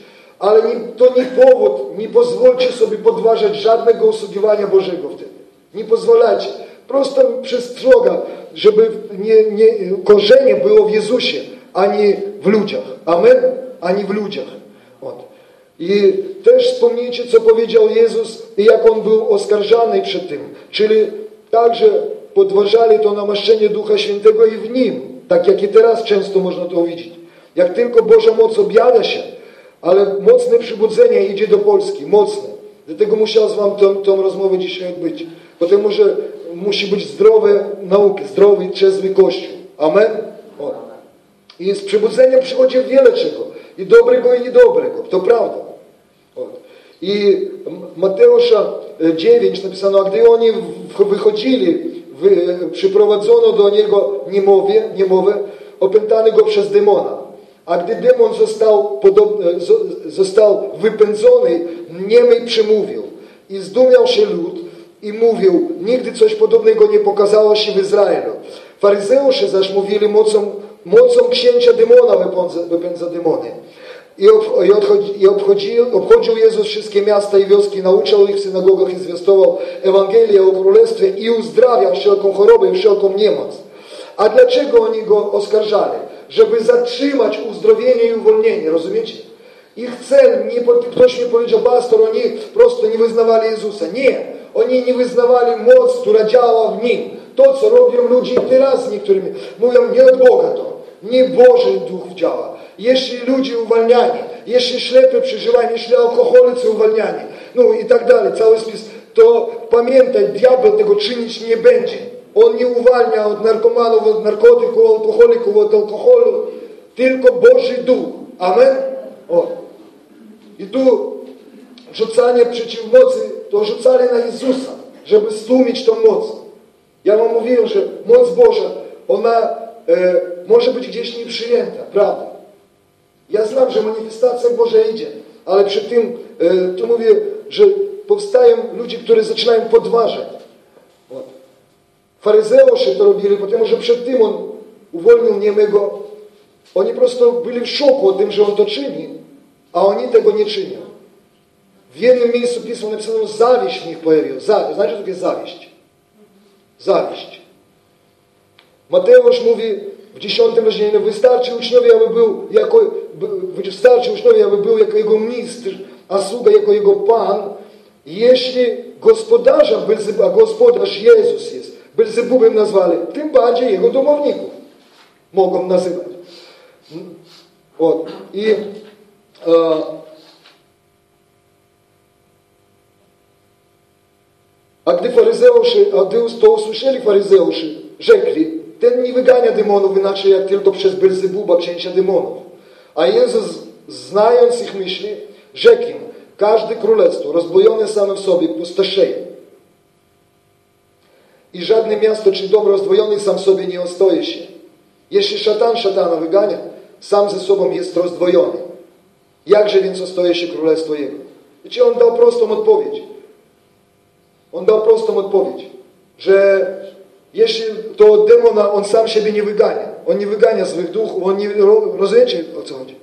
Ale to nie powód, nie pozwólcie sobie podważać żadnego usługiwania Bożego wtedy. Nie pozwalacie. Prosto przestroga, żeby nie, nie, korzenie było w Jezusie, a nie w ludziach. Amen? Ani w ludziach. Od. I też wspomnijcie, co powiedział Jezus i jak On był oskarżany przed tym. Czyli także podważali to namaszczenie Ducha Świętego i w Nim. Tak jak i teraz często można to widzieć. Jak tylko Boża moc objawia się, ale mocne przybudzenie idzie do Polski, mocne. Dlatego musiał z Wam tą, tą rozmowę dzisiaj odbyć. Potem może musi być zdrowe nauki, zdrowy, trzeźwy Kościół. Amen? O. I z przybudzeniem przychodzi wiele czego. I dobrego, i niedobrego. To prawda. O. I Mateusza 9 napisano, a gdy oni wychodzili, wy, przyprowadzono do niego niemowę, opętany go przez demona. A gdy demon został, podobny, został wypędzony, niemy przemówił. I zdumiał się lud i mówił, nigdy coś podobnego nie pokazało się w Izraelu. Faryzeusze zaś mówili mocą, mocą księcia demona wypędza, wypędza demony. I, obchodzi, i obchodził, obchodził Jezus wszystkie miasta i wioski, nauczał ich w synagogach i zwiastował Ewangelię o Królestwie i uzdrawiał wszelką chorobę i wszelką niemoc. A dlaczego oni go oskarżali? Żeby zatrzymać uzdrowienie i uwolnienie, rozumiecie? Ich cel, nie, ktoś mi powiedział, pastor, oni prosto nie wyznawali Jezusa. Nie, oni nie wyznawali moc, która działa w nim. To, co robią ludzie teraz niektórymi, mówią, nie od Boga to, nie Boży Duch działa. Jeśli ludzie uwalniani, jeśli ślepy przeżywają, jeśli alkoholicy uwalniani, no i tak dalej, cały spis, to pamiętaj, diabeł tego czynić nie będzie. On nie uwalnia od narkomanów, od narkotyków, alkoholików, od alkoholu, tylko Boży Duch. Amen? O. I tu rzucanie przeciw mocy, to rzucali na Jezusa, żeby stłumić tą moc. Ja wam mówiłem, że moc Boża, ona e, może być gdzieś nieprzyjęta, prawda? Ja znam, że manifestacja Boża idzie, ale przy tym, e, tu mówię, że powstają ludzie, którzy zaczynają podważać. Faryzeusze to robili, ponieważ przed tym on uwolnił niemego. Oni prosto byli w szoku o tym, że on to czyni, a oni tego nie czynią. W jednym miejscu Pisma napisano, zawiść w nich pojawiła. Za, znacie, co to jest zawiść? Zawiść. Mateusz mówi w dziesiątym rozdziale, wystarczy uczniowi, aby był jako, wystarczy uczniowi, aby był jako jego mistrz, a sługa jako jego pan, jeśli gospodarza, a gospodarz Jezus jest, Belzebubem nazwali, tym bardziej jego domowników mogą nazywać. Вот. И э, a gdy faryzeuszy, a gdy to usłyszeli faryzeuszy, rzekli, ten nie wygania demonów inaczej jak tylko przez Belzebuba, księcia demonów. A Jezus, znając ich myśli, rzekł im, każde królestwo rozbojone same w sobie pustoszeje. i żadne miasto czy dom rozdwojony sam sobie nie ostoje się. Jeśli szatan szatana wygania, sam ze sobą jest rozdwojony. Jakże więc ostoje się królestwo Jego? Wiecie, On dał prostą odpowiedź. On dał prostą odpowiedź, że jeśli to demona, on sam siebie nie wygania. On nie wygania złych duchów, on nie rozumiecie o co chodzi.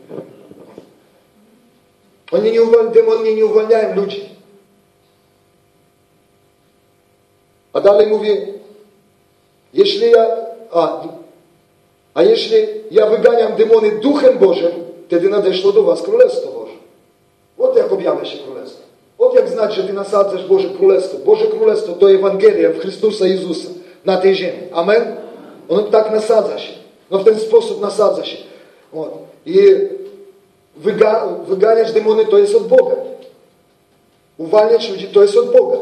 Oni nie uwal, demony nie uwalniają ludzi. A dalej mówi, jeśli ja, a, a jeśli ja wyganiam demony duchem Bożym, wtedy nadeszło do was Królestwo Boże. Od jak objawia się Królestwo. Od jak znać, że ty nasadzasz Boże Królestwo. Boże Królestwo to Ewangelia w Chrystusa Jezusa na tej ziemi. Amen? Ono tak nasadza się. No w ten sposób nasadza się. От. I wyga, wyganiać demony to jest od Boga. Uwalniać ludzi to jest od Boga.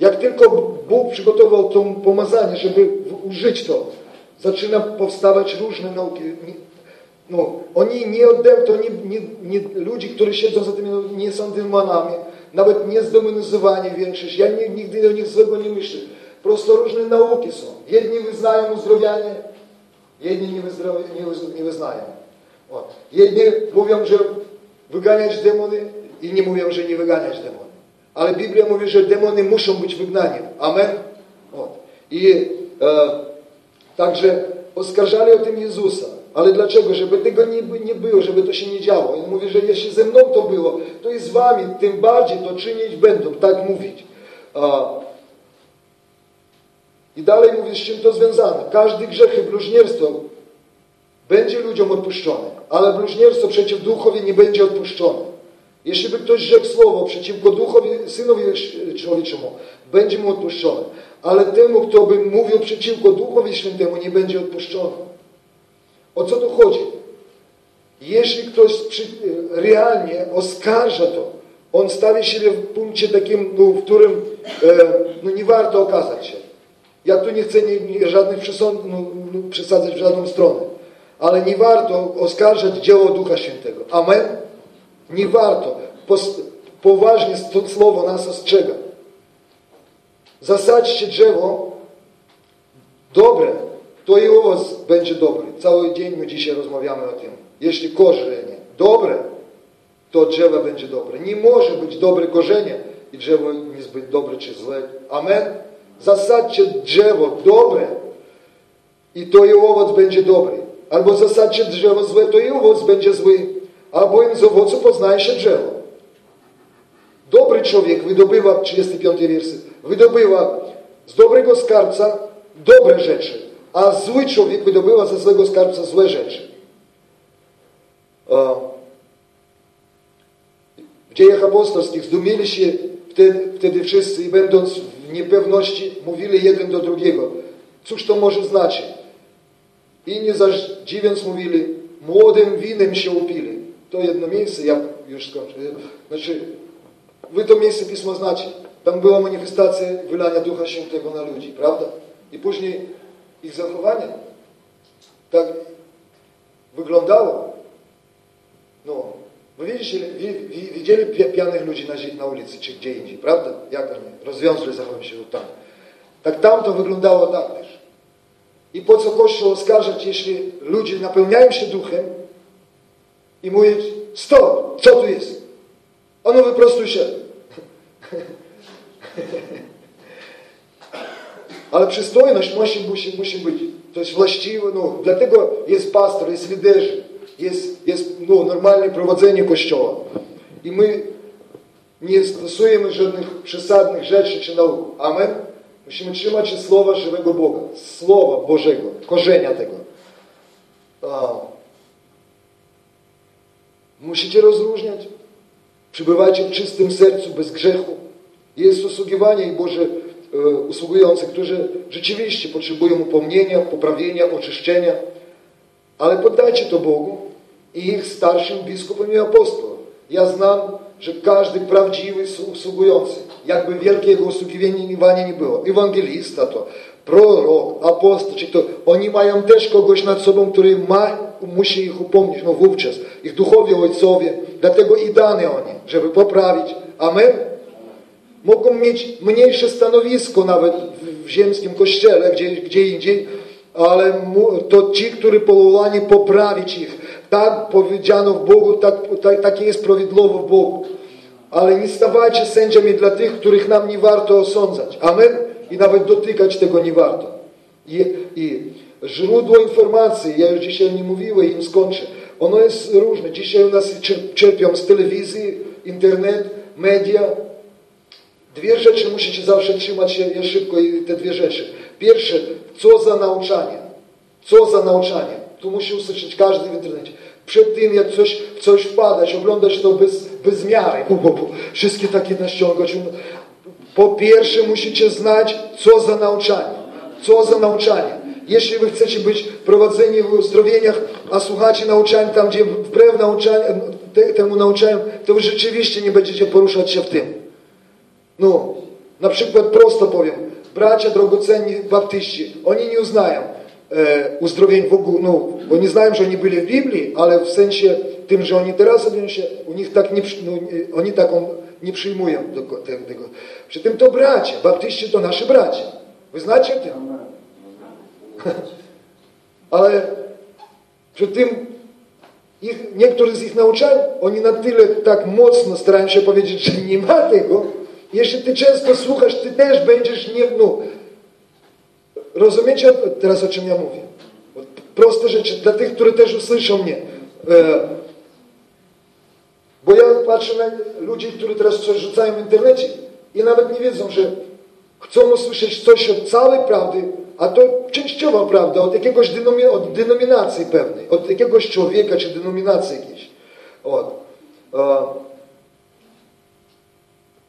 Jak tylko Bóg przygotował to pomazanie, żeby użyć to, zaczyna powstawać różne nauki. No, oni nie to nie, nie, nie, którzy siedzą za tymi, nie są demonami, nawet nie zdemonizowani większość. Ja nie, nigdy o nich złego nie myślę. Prosto różne nauki są. Jedni wyznają uzdrowienie, jedni nie, wyzdrowi, nie, nie wyznają. O. Jedni mówią, że wyganiać demony, inni mówią, że nie wyganiać demony. Ale Biblia mówi, że demony muszą być wygnani. Amen? O. I e, także oskarżali o tym Jezusa. Ale dlaczego? Żeby tego nie, nie było, żeby to się nie działo. On mówi, że jeśli ze mną to było, to i z wami tym bardziej to czynić będą. Tak mówić. I dalej mówi, z czym to związane. Każdy grzech i bluźnierstwo będzie ludziom odpuszczone, ale bluźnierstwo przeciw duchowi nie będzie odpuszczone. Jeśli by ktoś rzekł słowo przeciwko duchowi, synowi człowieczemu, będzie mu odpuszczone. Ale temu, kto by mówił przeciwko duchowi świętemu, nie będzie odpuszczone. O co tu chodzi? Jeśli ktoś realnie oskarża to, on stawia się w punkcie takim, no, w którym e, no, nie warto okazać się. Ja tu nie chcę nie, nie, żadnych przesąd, no, no, przesadzać w żadną stronę. Ale nie warto oskarżać dzieło Ducha Świętego. Amen? Nie warto. poważnie słowo nas ostrzega. Zasadźcie drzewo dobre, to i owoc będzie dobry. Cały dzień my dzisiaj rozmawiamy o tym. Jeśli korzenie dobre, to drzewo będzie dobre. Nie może być dobre korzenie i drzewo niezbyt dobre czy złe. Amen? Zasadźcie drzewo dobre i to i owoc będzie dobry. Albo zasadźcie drzewo złe, to i owoc będzie zły. Albo z owocu poznaje się drzewo. Dobry człowiek wydobywa, 35 wiersy, wydobywa z dobrego skarbca dobre rzeczy, a zły człowiek wydobywa ze złego skarbca złe rzeczy. W dziejach apostolskich zdumieli się wtedy, wtedy wszyscy i będąc w niepewności mówili jeden do drugiego. Cóż to może znaczyć? Inni zaś dziwiąc mówili, młodym winem się upili. To jedno miejsce, ja już skończę. Znaczy, wy to miejsce Pismo znacie. Tam była manifestacja wylania Ducha Świętego na ludzi, prawda? I później ich zachowanie tak wyglądało. No, wy widzicie, widzieli pijanych ludzi na, na ulicy, czy gdzie indziej, prawda? Jak oni rozwiązali zachowują się tam. Tak tam to wyglądało tak też. I po co Kościół oskarżać, jeśli ludzie napełniają się duchem i mówić, stop, co tu jest? Ono wyprostuj się. Ale przystojność musi, musi, musi być. To jest właściwe, no, dlatego jest pastor, jest liderzy, jest, jest no, normalne prowadzenie Kościoła. I my nie stosujemy żadnych przesadnych rzeczy czy nauk. Amen? Musimy trzymać się Słowa żywego Boga, Słowa Bożego, korzenia tego. Musicie rozróżniać. Przybywajcie w czystym sercu, bez grzechu. Jest usługiwanie i Boże e, usługujące, którzy rzeczywiście potrzebują upomnienia, poprawienia, oczyszczenia, ale poddajcie to Bogu i ich starszym biskupom i apostolom. Ja znam, że każdy prawdziwy usługujący, jakby wielkiego usługiwania nie było, ewangelista to, prorok, apostoł, czy to, oni mają też kogoś nad sobą, który ma, musi ich upomnieć, no wówczas, ich duchowie ojcowie, dlatego i dane oni, żeby poprawić. Amen? Mogą mieć mniejsze stanowisko nawet w ziemskim kościele, gdzie, gdzie indziej, ale to ci, którzy powołani poprawić ich. Tak powiedziano w Bogu, tak, tak, takie jest prawidłowo w Bogu. Ale nie stawajcie sędziami dla tych, których nam nie warto osądzać. Amen? I nawet dotykać tego nie warto. I, i źródło informacji, ja już dzisiaj nie mówiłem, im skończę, ono jest różne. Dzisiaj u nas czerpią z telewizji, internet, media. Dwie rzeczy musicie zawsze trzymać się ja szybko i te dwie rzeczy. Pierwsze, co za nauczanie. Co za nauczanie. Tu musi usłyszeć każdy w internecie. Przed tym, jak coś, coś wpadać, oglądać to bez, bez miary. Wszystkie takie naściągać. Po pierwsze musicie znać, co za nauczanie. Co za nauczanie. Jeśli wy chcecie być prowadzeni w uzdrowieniach, a słuchacie nauczania tam, gdzie wbrew nauczaniu, temu nauczaniu, to wy rzeczywiście nie będziecie poruszać się w tym. No, na przykład prosto powiem, bracia drogocenni baptyści, oni nie uznają e, uzdrowień w ogóle, no, bo nie znają, że oni byli w Biblii, ale w sensie tym, że oni teraz się, u nich tak nie, no, oni taką nie przyjmują tego. Przy tym to bracia, baptyści to nasze bracia. Wy znacie o tym? Ale przy tym ich, niektórzy z ich nauczań, oni na tyle tak mocno starają się powiedzieć, że nie ma tego, jeśli ty często słuchasz, ty też będziesz nie, no, rozumiecie teraz o czym ja mówię? Proste rzeczy dla tych, którzy też usłyszą mnie. E, bo ja patrzę na ludzi, którzy teraz coś rzucają w internecie i nawet nie wiedzą, że chcą usłyszeć coś od całej prawdy, a to częściowa prawda, od jakiegoś denomi od denominacji pewnej, od jakiegoś człowieka czy denominacji jakiejś. Od.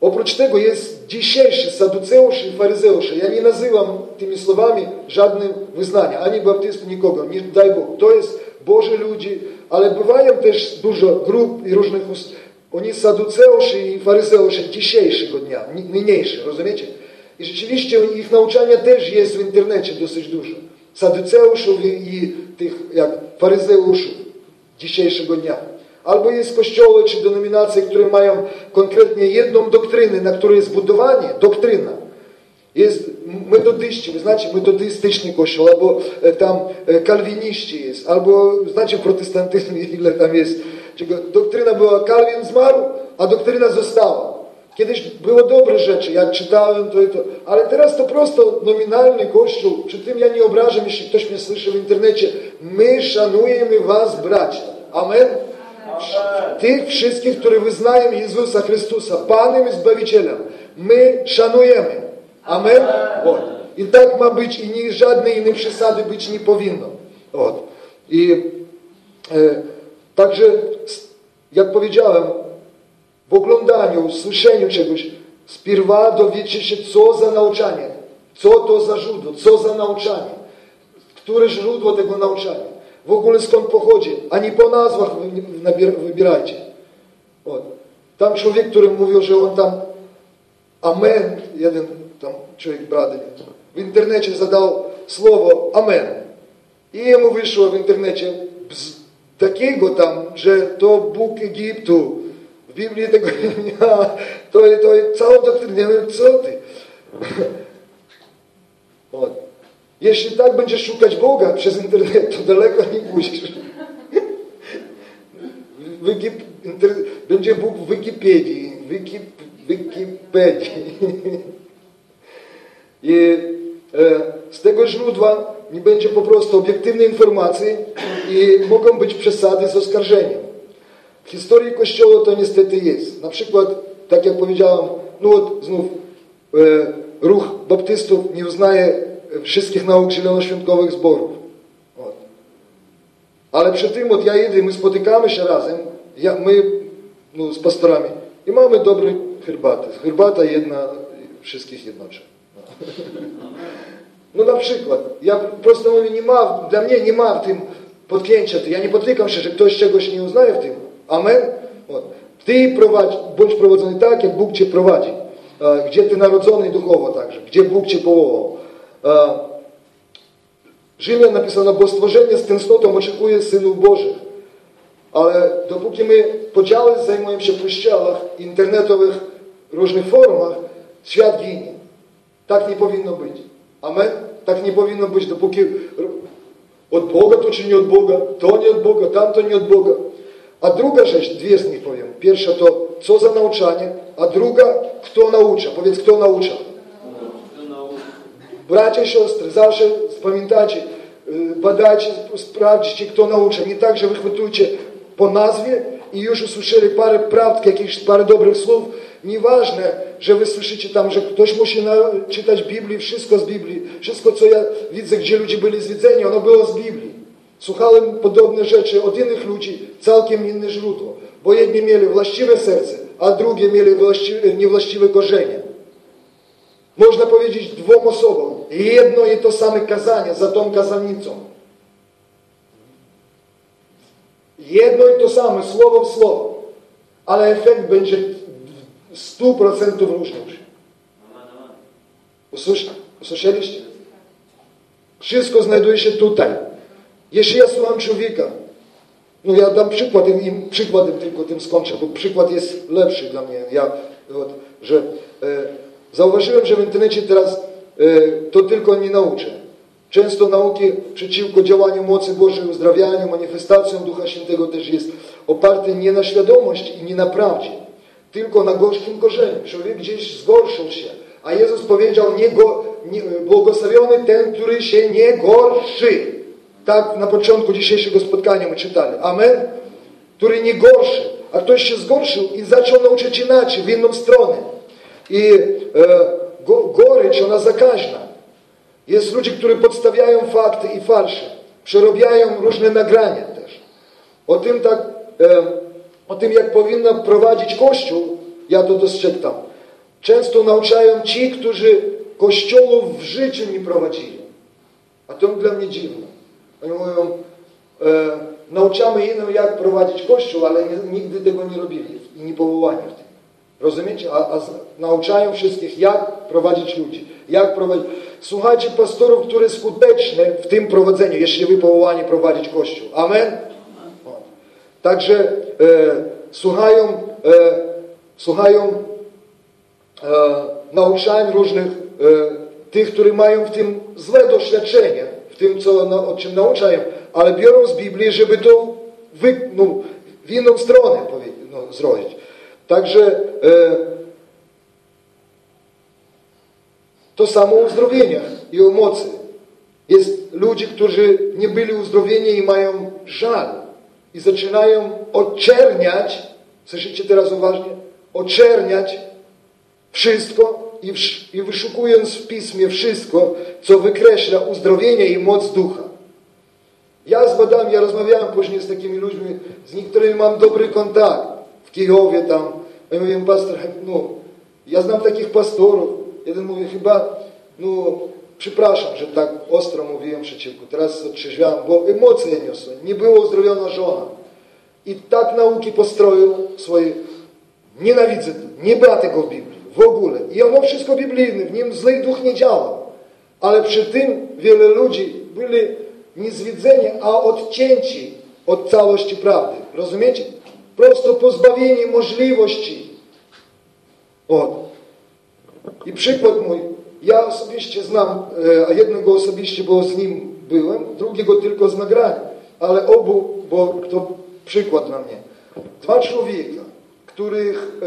Oprócz tego jest dzisiejszy saduceuszy i faryzeuszy. Ja nie nazywam tymi słowami żadnym wyznania, ani baptystów, nikogo, nie daj Bóg. To jest Boże ludzi, ale bywają też dużo grup i różnych oni saduceuszy i faryzeuszy dzisiejszego dnia, niniejszy, rozumiecie? I rzeczywiście ich nauczania też jest w internecie dosyć dużo. Saduceuszów i, i tych jak faryzeuszów dzisiejszego dnia. Albo jest kościoły czy denominacje, które mają konkretnie jedną doktrynę, na której jest budowanie, doktryna. Jest metodyści, wy znacie metodystyczny kościół, albo e, tam e, kalwiniści jest, albo znacie protestantyzm, ile tam jest. Czego doktryna była, Kalwin zmarł, a doktryna została. Kiedyś było dobre rzeczy, jak czytałem to i to, ale teraz to prosto nominalny Kościół, przy tym ja nie obrażam, jeśli ktoś mnie słyszy w internecie, my szanujemy was, bracia. Amen? Tych wszystkich, którzy wyznają Jezusa Chrystusa Panem i Zbawicielem, my szanujemy. Amen? Вот. I tak ma być i nie, żadnej innej przesady być nie powinno. Вот. I e, także, jak powiedziałem, w oglądaniu, słyszeniu czegoś, spierwa dowiecie się, co za nauczanie, co to za źródło, co za nauczanie, które źródło tego nauczania w ogóle skąd pochodzi, a nie po nazwach wybierajcie. Вот. Tam człowiek, który mówił, że on tam Amen, jeden tam człowiek brady, w internecie zadał słowo Amen. I jemu wyszło w internecie takiego tam, że to Bóg Egiptu. W Biblii tego nie ma. To, to całą doktrynę. Ja mówię, co ty? Jeśli tak będziesz szukać Boga przez internet, to daleko nie pójdziesz. będzie Bóg w Wikipedii, Wiki, Wikipedii. I e, z tego źródła nie będzie po prostu obiektywnej informacji i mogą być przesady z oskarżeniem. W historii Kościoła to niestety jest. Na przykład tak jak powiedziałem, no od znów e, ruch baptystów nie uznaje wszystkich nauk zielonoświątkowych zborów. От. Ale przy tym od ja idę, my spotykamy się razem, ja, my no, z pastorami i mamy dobre herbaty. Herbata jedna wszystkich jednoczy. No na przykład, ja prosto mówię, nie ma, dla mnie nie ma w tym podpięcia, ja nie potykam się, że ktoś czegoś nie uznaje w tym. Amen? От. Ty prowadź, bądź prowadzony tak, jak Bóg Cię prowadzi. Gdzie Ty narodzony duchowo także, gdzie Bóg Cię powołał. Rzymian napisano, bo stworzenie z tęsknotą oczekuje synów Bożych. Ale dopóki my podziały zajmujemy się w kościołach, internetowych, różnych forumach, świat ginie. Tak nie powinno być. Amen? Tak nie powinno być, dopóki od Boga to czy nie od Boga, to nie od Boga, tamto nie od Boga. A druga rzecz, dwie z nich powiem. Pierwsza to, co za nauczanie, a druga, kto naucza. Powiedz, kto naucza. Bracia, siostry, zawsze pamiętajcie, badajcie, sprawdźcie, kto naucza. Nie tak, że wychwytujcie po nazwie i już usłyszeli parę prawd, jakichś parę dobrych słów. Nieważne, że wy słyszycie tam, że ktoś musi czytać Biblii, wszystko z Biblii. Wszystko, co ja widzę, gdzie ludzie byli zwiedzeni, ono było z Biblii. Słuchałem podobne rzeczy od innych ludzi, całkiem inne źródło. Bo jedni mieli właściwe serce, a drugie mieli właściwe, niewłaściwe korzenie. Można powiedzieć dwóm osobom jedno i to same kazanie za tą kazalnicą. Jedno i to samo, słowo w słowo. Ale efekt będzie 100% różny. Usłysz, usłyszeliście? Wszystko znajduje się tutaj. Jeśli ja słucham człowieka, no ja dam przykład, im, przykładem tylko tym skończę, bo przykład jest lepszy dla mnie. Ja, że e, zauważyłem, że w internecie teraz e, to tylko nie nauczę. Często nauki przeciwko działaniu mocy Bożej, uzdrawianiu, manifestacją Ducha Świętego też jest oparte nie na świadomości i nie na prawdzie, tylko na gorzkim korzeniu. Człowiek gdzieś zgorszył się, a Jezus powiedział, nie go, nie, błogosławiony ten, który się nie gorszy. Tak na początku dzisiejszego spotkania my czytali. Amen? Który nie gorszy. A ktoś się zgorszył i zaczął nauczyć inaczej, w inną stronę. I e, go, gorycz, ona zakaźna. Jest ludzie, którzy podstawiają fakty i falsze. Przerobiają różne nagrania też. O tym tak, e, o tym jak powinno prowadzić Kościół, ja to dostrzegam. Często nauczają ci, którzy Kościołów w życiu nie prowadzili. A to dla mnie dziwne. Oni mówią, e, nauczamy innym jak prowadzić Kościół, ale nigdy tego nie robili i nie powołani w tym. Rozumiecie? A, a nauczają wszystkich, jak prowadzić ludzi. Jak prowadzić. Słuchajcie pastorów, które skuteczne w tym prowadzeniu, jeśli wy powołani prowadzić Kościół. Amen? Także e, słuchają, e, słuchają e, różnych e, tych, którzy mają w tym złe doświadczenie, w tym, co, no, o czym nauczają, ale biorą z Biblii, żeby to wy, no, w inną stronę no, zrobić. Także e, to samo o uzdrowieniach i o mocy. Jest ludzie, którzy nie byli uzdrowieni i mają żal i zaczynają oczerniać, słyszycie teraz uważnie, oczerniać wszystko i, i wyszukując w Pismie wszystko, co wykreśla uzdrowienie i moc ducha. Ja zbadałem, ja rozmawiałem później z takimi ludźmi, z niektórymi mam dobry kontakt. W Kijowie tam. Oni mówią, pastor, no, ja znam takich pastorów. Jeden mówi, chyba, no, przepraszam, że tak ostro mówiłem przeciwko. Teraz otrzeźwiałem, bo emocje niosłem. Nie było uzdrowiona żona. I tak nauki postroił swoje. Nienawidzę. Nie tego w Biblii. W ogóle. I ono wszystko biblijne. W nim zły duch nie działał. Ale przy tym wiele ludzi byli nie zwiedzeni, a odcięci od całości prawdy. Rozumiecie? Prosto pozbawieni możliwości. Od. I przykład mój. Ja osobiście znam, a jednego osobiście, bo z nim byłem, drugiego tylko z nagrania. Ale obu, bo to przykład dla mnie. Dwa człowieka, których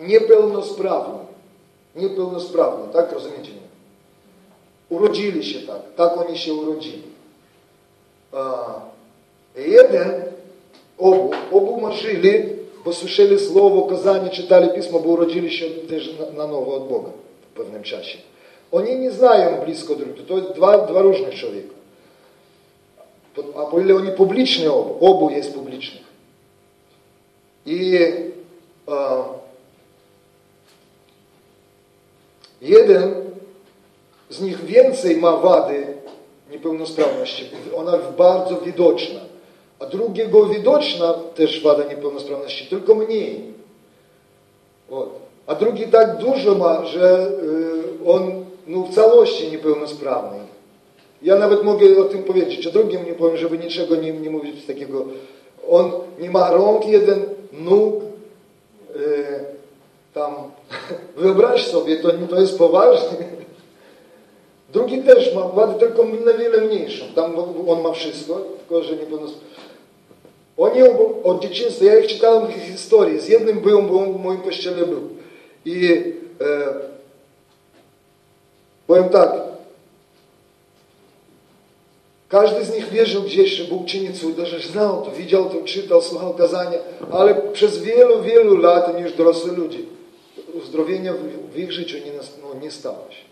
e, niepełnosprawni, niepełnosprawni, tak rozumiecie? Urodzili się tak, tak oni się urodzili. A, jeden, obu, obu marzyli bo słyszeli słowo, kazanie, czytali pismo, bo urodzili się też na, na nowo od Boga pewnym czasie. Oni nie znają blisko drugiego. To dwa, dwa różnych człowieka. A po ile oni publiczne obu, obu jest publicznych. I a, jeden z nich więcej ma wady niepełnosprawności. Ona bardzo widoczna. A drugiego widoczna też wada niepełnosprawności, tylko mniej. A drugi tak dużo ma, że y, on no, w całości niepełnosprawny. Ja nawet mogę o tym powiedzieć. O drugim nie powiem, żeby niczego nie, nie mówić takiego. On nie ma rąk jeden, nóg. Yy, tam, wyobraź sobie, to, to jest poważne. Drugi też ma wadę tylko na wiele mniejszą. Tam on ma wszystko, tylko że niepełnosprawny. Oni od dzieciństwa, ja ich czytałem ich historii. Z jednym byłem, bo on w moim kościele był. I e, powiem tak, każdy z nich wierzył gdzieś, że Bóg czyni cuda, że znał to, widział to, czytał, słuchał kazania, ale przez wielu, wielu lat oni już dorosły ludzie. Uzdrowienia w, ich życiu nie, no, nie stało się.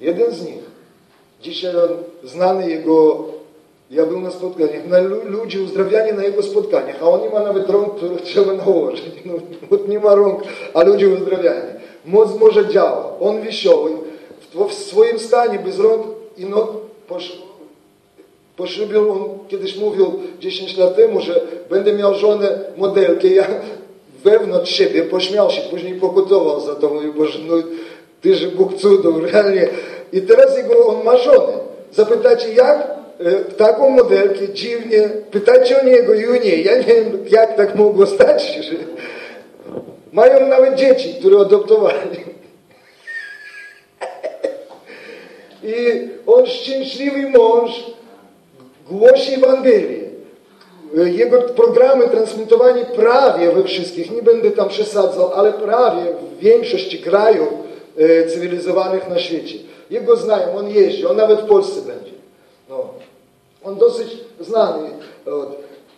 Jeden z nich, dzisiaj znany jego, ja był na spotkaniach, na ludzi uzdrawiani na jego spotkaniach, a on nie ma nawet rąk, których trzeba nałożyć. No, nie ma rąk, a ludzie uzdrawiani. Moc może działa. On wesoły, w, w swoim stanie bez rąk i nóg Poszybił, on kiedyś mówił 10 lat temu, że będę miał żonę modelkę. Ja wewnątrz siebie pośmiał się, później pokutował za to. Mówił, Boże, no Ty, że Bóg cudów, realnie. I teraz jego, on ma żonę. Zapytajcie, jak taką modelkę dziwnie, pytajcie o niego i o. Ja nie wiem, jak tak mogło stać że mają nawet dzieci, które adoptowali. I on szczęśliwy mąż głosi Ewangelię. Jego programy transmitowane prawie we wszystkich, nie będę tam przesadzał, ale prawie w większości krajów e, cywilizowanych na świecie. Jego znają, on jeździ, on nawet w Polsce będzie. No.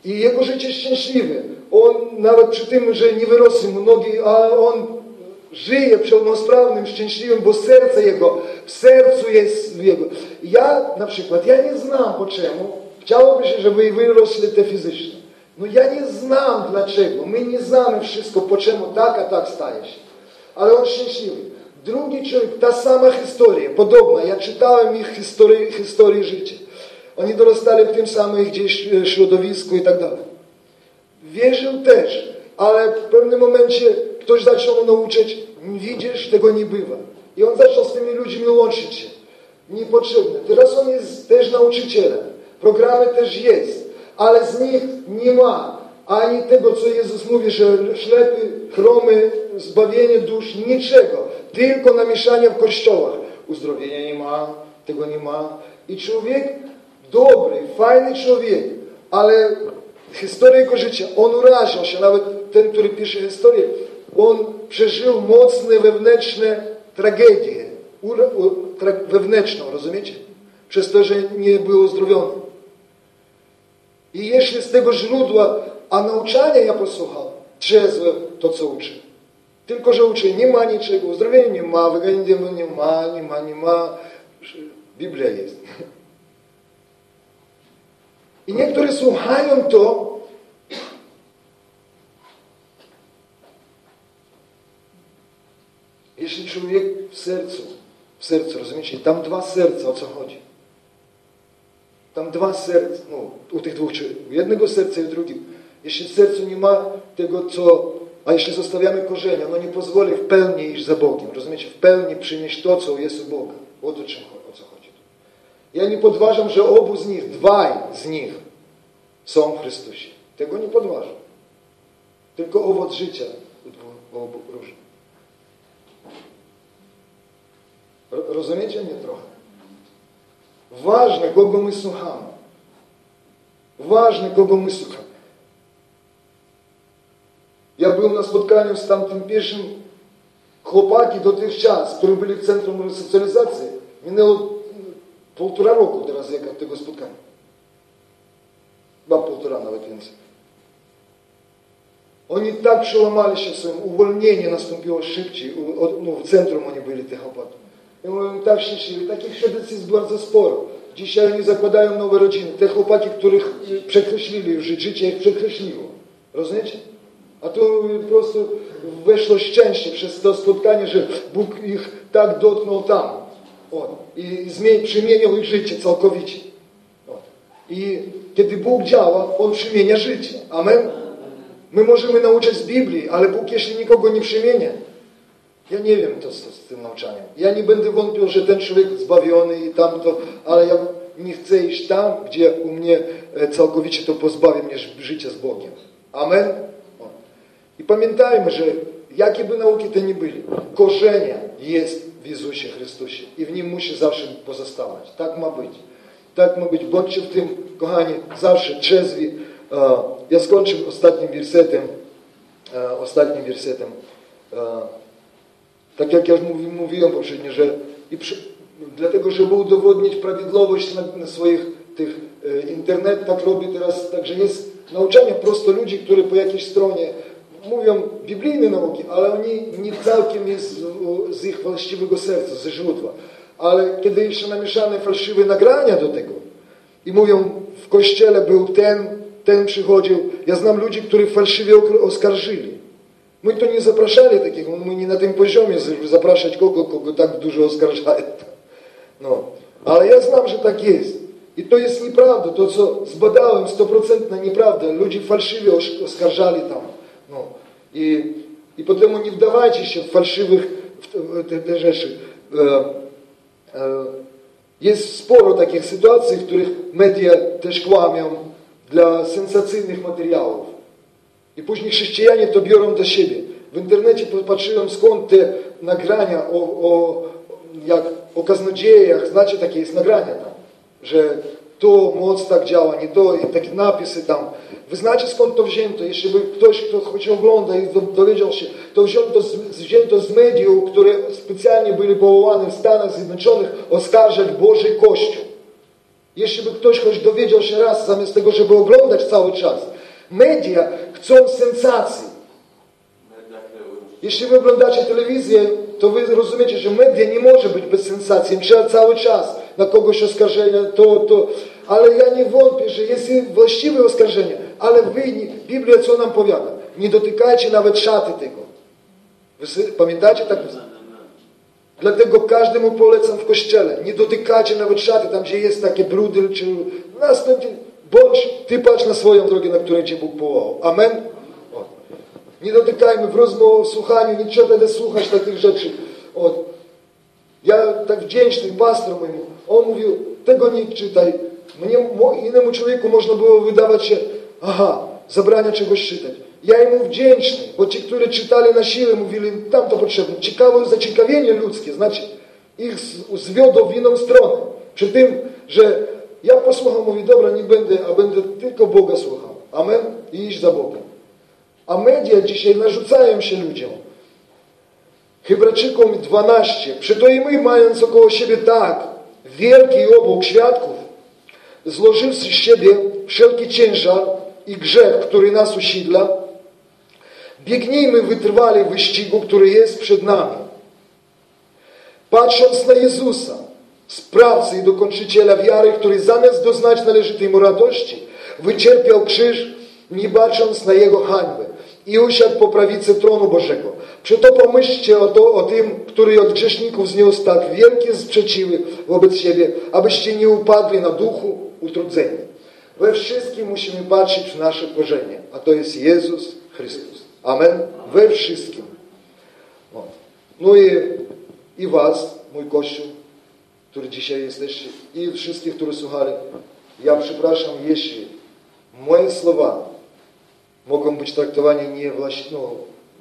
Jego życie szczęśliwe. On nawet przy tym, że nie wyrosły mu nogi, a on żyje pełnosprawnym, szczęśliwym, bo serce jego, w sercu jest jego. Ja na przykład, ja nie znam po czemu, chciałoby się, żeby wyrosły te fizyczne. No ja nie znam dlaczego, my nie znamy wszystko, po czemu tak, a tak staje się. Ale on szczęśliwy. Drugi człowiek, ta sama historia, podobna. Ja czytałem ich historię, historię życia. Oni dorastali w tym samym gdzieś e, środowisku i tak dalej. Wierzył też, ale w pewnym momencie ktoś zaczął mu nauczyć, widzisz, tego nie bywa. I on zaczął z tymi ludźmi łączyć się. Niepotrzebne. Teraz on jest też nauczycielem. Programy też jest. Ale z nich nie ma ani tego, co Jezus mówi, że ślepy, chromy, zbawienie dusz, niczego. Tylko namieszania w kościołach. Uzdrowienia nie ma, tego nie ma. I człowiek dobry, fajny człowiek, ale historia jego życia, on uraził się, nawet ten, który pisze historię, on przeżył mocne wewnętrzne tragedie, wewnętrzną, rozumiecie? Przez to, że nie był uzdrowiony. I jeśli z tego źródła, a nauczania ja posłuchał, trzezłe to, co uczy. Tylko, że uczy, nie ma niczego, uzdrowienia nie ma, wyganienia nie ma, nie ma, nie ma. Biblia jest. I niektórzy słuchają to, jeśli człowiek w sercu, w sercu, rozumiecie, tam dwa serca, o co chodzi. Tam dwa serca, no, u tych dwóch, u jednego serca i u drugiego. Jeśli w sercu nie ma tego, co, a jeśli zostawiamy korzenia, no nie pozwoli w pełni iść za Bogiem, rozumiecie, w pełni przynieść to, co jest u Boga. O to czym, chodzi. Ja nie podważam, że obu z nich, dwaj z nich są w Chrystusie. Tego nie podważam. Tylko owoc życia u obu różnych. Rozumiecie mnie trochę? Ważne, kogo my słuchamy. Ważne, kogo my słuchamy. Ja byłem na spotkaniu z tamtym pierwszym chłopaki dotychczas, którzy byli w Centrum Resocjalizacji. Minęło półtora roku teraz jak od tego spotkania. Chyba półtora nawet więcej. Oni tak przełamali się swoim, uwolnienie nastąpiło szybciej, no, w centrum oni byli tych opłatów. I mówią, tak szli. Takich świadectw jest bardzo sporo. Dzisiaj oni zakładają nowe rodziny. Te chłopaki, których przekreślili już, życie ich przekreśliło. Rozumiecie? A tu po prostu weszło szczęście przez to spotkanie, że Bóg ich tak dotknął tam. I zmień, przemienił ich życie całkowicie. I kiedy Bóg działa, On przemienia życie. Amen? My możemy nauczyć z Biblii, ale Bóg jeśli nikogo nie przemienia, ja nie wiem to z, z tym nauczaniem. Ja nie będę wątpił, że ten człowiek zbawiony i tamto, ale ja nie chcę iść tam, gdzie u mnie e, całkowicie to pozbawi mnie ży- życia z Bogiem. Amen? I pamiętajmy, że jakie by nauki te nie byli, korzenia jest w Jezusie Chrystusie i w Nim musi zawsze pozostawać. Tak ma być. Tak ma być. Bądźcie w tym, kochani, zawsze trzezwi. E, Ja skończę ostatnim wersetem. e, Ostatnim wersetem. E, tak jak ja już mówi, mówiłem poprzednio, że i przy, dlatego, żeby udowodnić prawidłowość na, swoich tych internet, tak robię teraz, także jest nauczanie prosto ludzi, którzy po jakiejś stronie mówią biblijne nauki, ale oni nie całkiem jest z, ich właściwego serca, ze źródła. Ale kiedy jeszcze namieszane fałszywe nagrania do tego i mówią, w kościele był ten, ten przychodził, ja znam ludzi, których fałszywie oskarżyli. My to nie zapraszali takich, my nie na tym poziomie, żeby zapraszać kogo, kogo tak dużo oskarżają. No. Ale ja znam, że tak jest. I to jest nieprawda. To, co zbadałem, stoprocentna nieprawda. Ludzie fałszywie os- oskarżali tam. No. Nie wdawajcie się w fałszywych w te, w te, te rzeczy. E, e, jest sporo takich sytuacji, w których media też kłamią dla sensacyjnych materiałów. I później chrześcijanie to biorą do siebie. W internecie popatrzyłem skąd te nagrania o, o, jak, o kaznodziejach, znacie takie jest nagrania tam, że to moc tak działa, nie to, i takie napisy tam. Wy znacie skąd to wzięto? Jeśli by ktoś, kto choć ogląda i do- dowiedział się, to wzięto z, wzięto z mediów, które specjalnie byli powołane w Stanach Zjednoczonych oskarżać Boży Kościół. Jeśli by ktoś choć dowiedział się raz, zamiast tego, żeby oglądać cały czas. Media chcą sensacji. Jeśli wy oglądacie telewizję, to wy rozumiecie, że media nie może być bez sensacji. Trzeba cały czas na kogoś oskarżenia, to, to. Ale ja nie wątpię, że jest właściwe oskarżenie. Ale wy, Biblia co nam powiada? Nie dotykajcie nawet szaty tego. Wy pamiętacie tak? Dlatego każdemu polecam w kościele. Nie dotykajcie nawet szaty, tam gdzie jest takie brudy, czy następnie bądź ty patrz na swoją drogę, na której cię Bóg powołał. Amen? Nie dotykajmy w rozmowie, w słuchaniu, nie trzeba wtedy słuchać takich rzeczy. Ja tak wdzięczny pastor mojemu, on mówił, tego nie czytaj. Mnie, innemu człowieku można było wydawać się, aha, zabrania czegoś czytać. Ja jemu wdzięczny, bo ci, którzy czytali na siłę, mówili, tam to potrzebne. Ciekawe zaciekawienie ludzkie, znaczy ich zwiodło w inną stronę. Przy tym, że ja posłucham, mówi, dobra, nie będę, a będę tylko Boga słuchał. Amen? I iść za Bogiem. A media dzisiaj narzucają się ludziom. Hebrajczykom 12. Przeto i my, mając około siebie tak wielki obłok świadków, złożywszy z siebie wszelki ciężar i grzech, który nas usidla, biegnijmy wytrwale w wyścigu, który jest przed nami. Patrząc na Jezusa, sprawcy i dokończyciela wiary, który zamiast doznać należytej mu radości, wycierpiał krzyż, nie bacząc na Jego hańbę i usiadł po prawicy tronu Bożego. Przeto pomyślcie o, to, o tym, który od grzeszników zniósł tak wielkie sprzeciwy wobec siebie, abyście nie upadli na duchu utrudzeni. We wszystkim musimy patrzeć w nasze korzenie, a to jest Jezus Chrystus. Amen? We wszystkim. O. No i, i was, mój Kościół, który dzisiaj jesteście, i wszystkich, którzy słuchali, ja przepraszam, jeśli moje słowa mogą być traktowane nie no,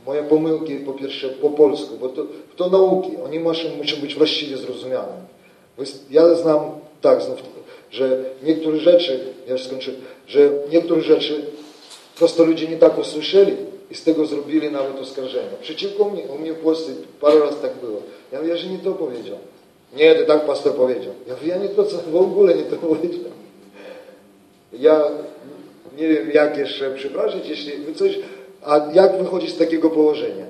moje pomyłki po pierwsze po polsku, bo to, to nauki, oni muszą, muszą być właściwie zrozumiane. Ja znam, tak, znów, że niektóre rzeczy, ja już skończę, że niektóre rzeczy prosto ludzie nie tak usłyszeli i z tego zrobili nawet oskarżenia. Przeciwko mnie, u mnie w Polsce parę razy tak było. Ja mówię, że nie to powiedział. Nie, to tak pastor powiedział. Ja ja nie to, co w ogóle nie to powiedział. Ja nie wiem jak jeszcze, przepraszam, jeśli wy coś, a jak wychodzi z takiego położenia?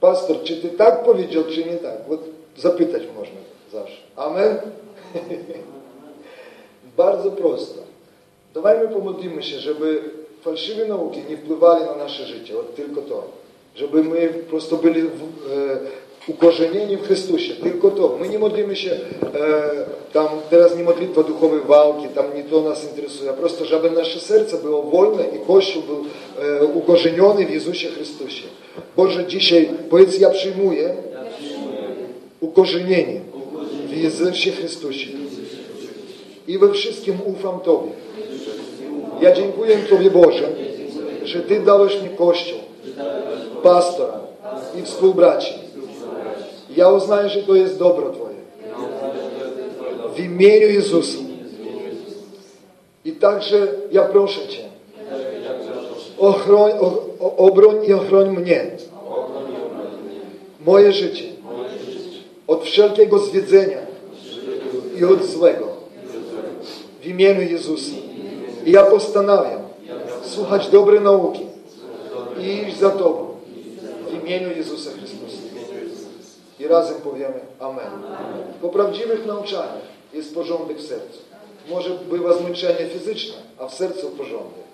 Pastor, czy ty tak powiedział, czy nie tak? Bo zapytać można zawsze. Amen? Bardzo prosto. Dawajmy pomodlimy się, żeby fałszywe nauki nie wpływali na nasze życie, tylko to. Żeby my po prostu byli w, e, ukorzenieni w Chrystusie. Tylko to. My nie modlimy się, e, tam teraz nie modlitwa duchowej walki, tam nie to nas interesuje, a prosto, żeby nasze serce było wolne i Kościół był e, ukorzeniony w Jezusie Chrystusie. Boże, dzisiaj powiedz, ja przyjmuję ukorzenienie w Jezusie Chrystusie i we wszystkim ufam Tobie. Ja dziękuję Tobie, Boże, że Ty dałeś mi Kościół, pastora i współbraci. Ja uznaję, że to jest dobro Twoje. W imieniu Jezusa. I także ja proszę Cię, ochroń, obroń i ochroń mnie, moje życie, od wszelkiego zwiedzenia i od złego. W imieniu Jezusa. I ja postanawiam słuchać dobrej nauki i iść za Tobą. W imieniu Jezusa. I razem powiemy Amen. Po prawdziwych nauczaniach jest porządek w sercu. Może bywa zmęczenie fizyczne, a w sercu porządek.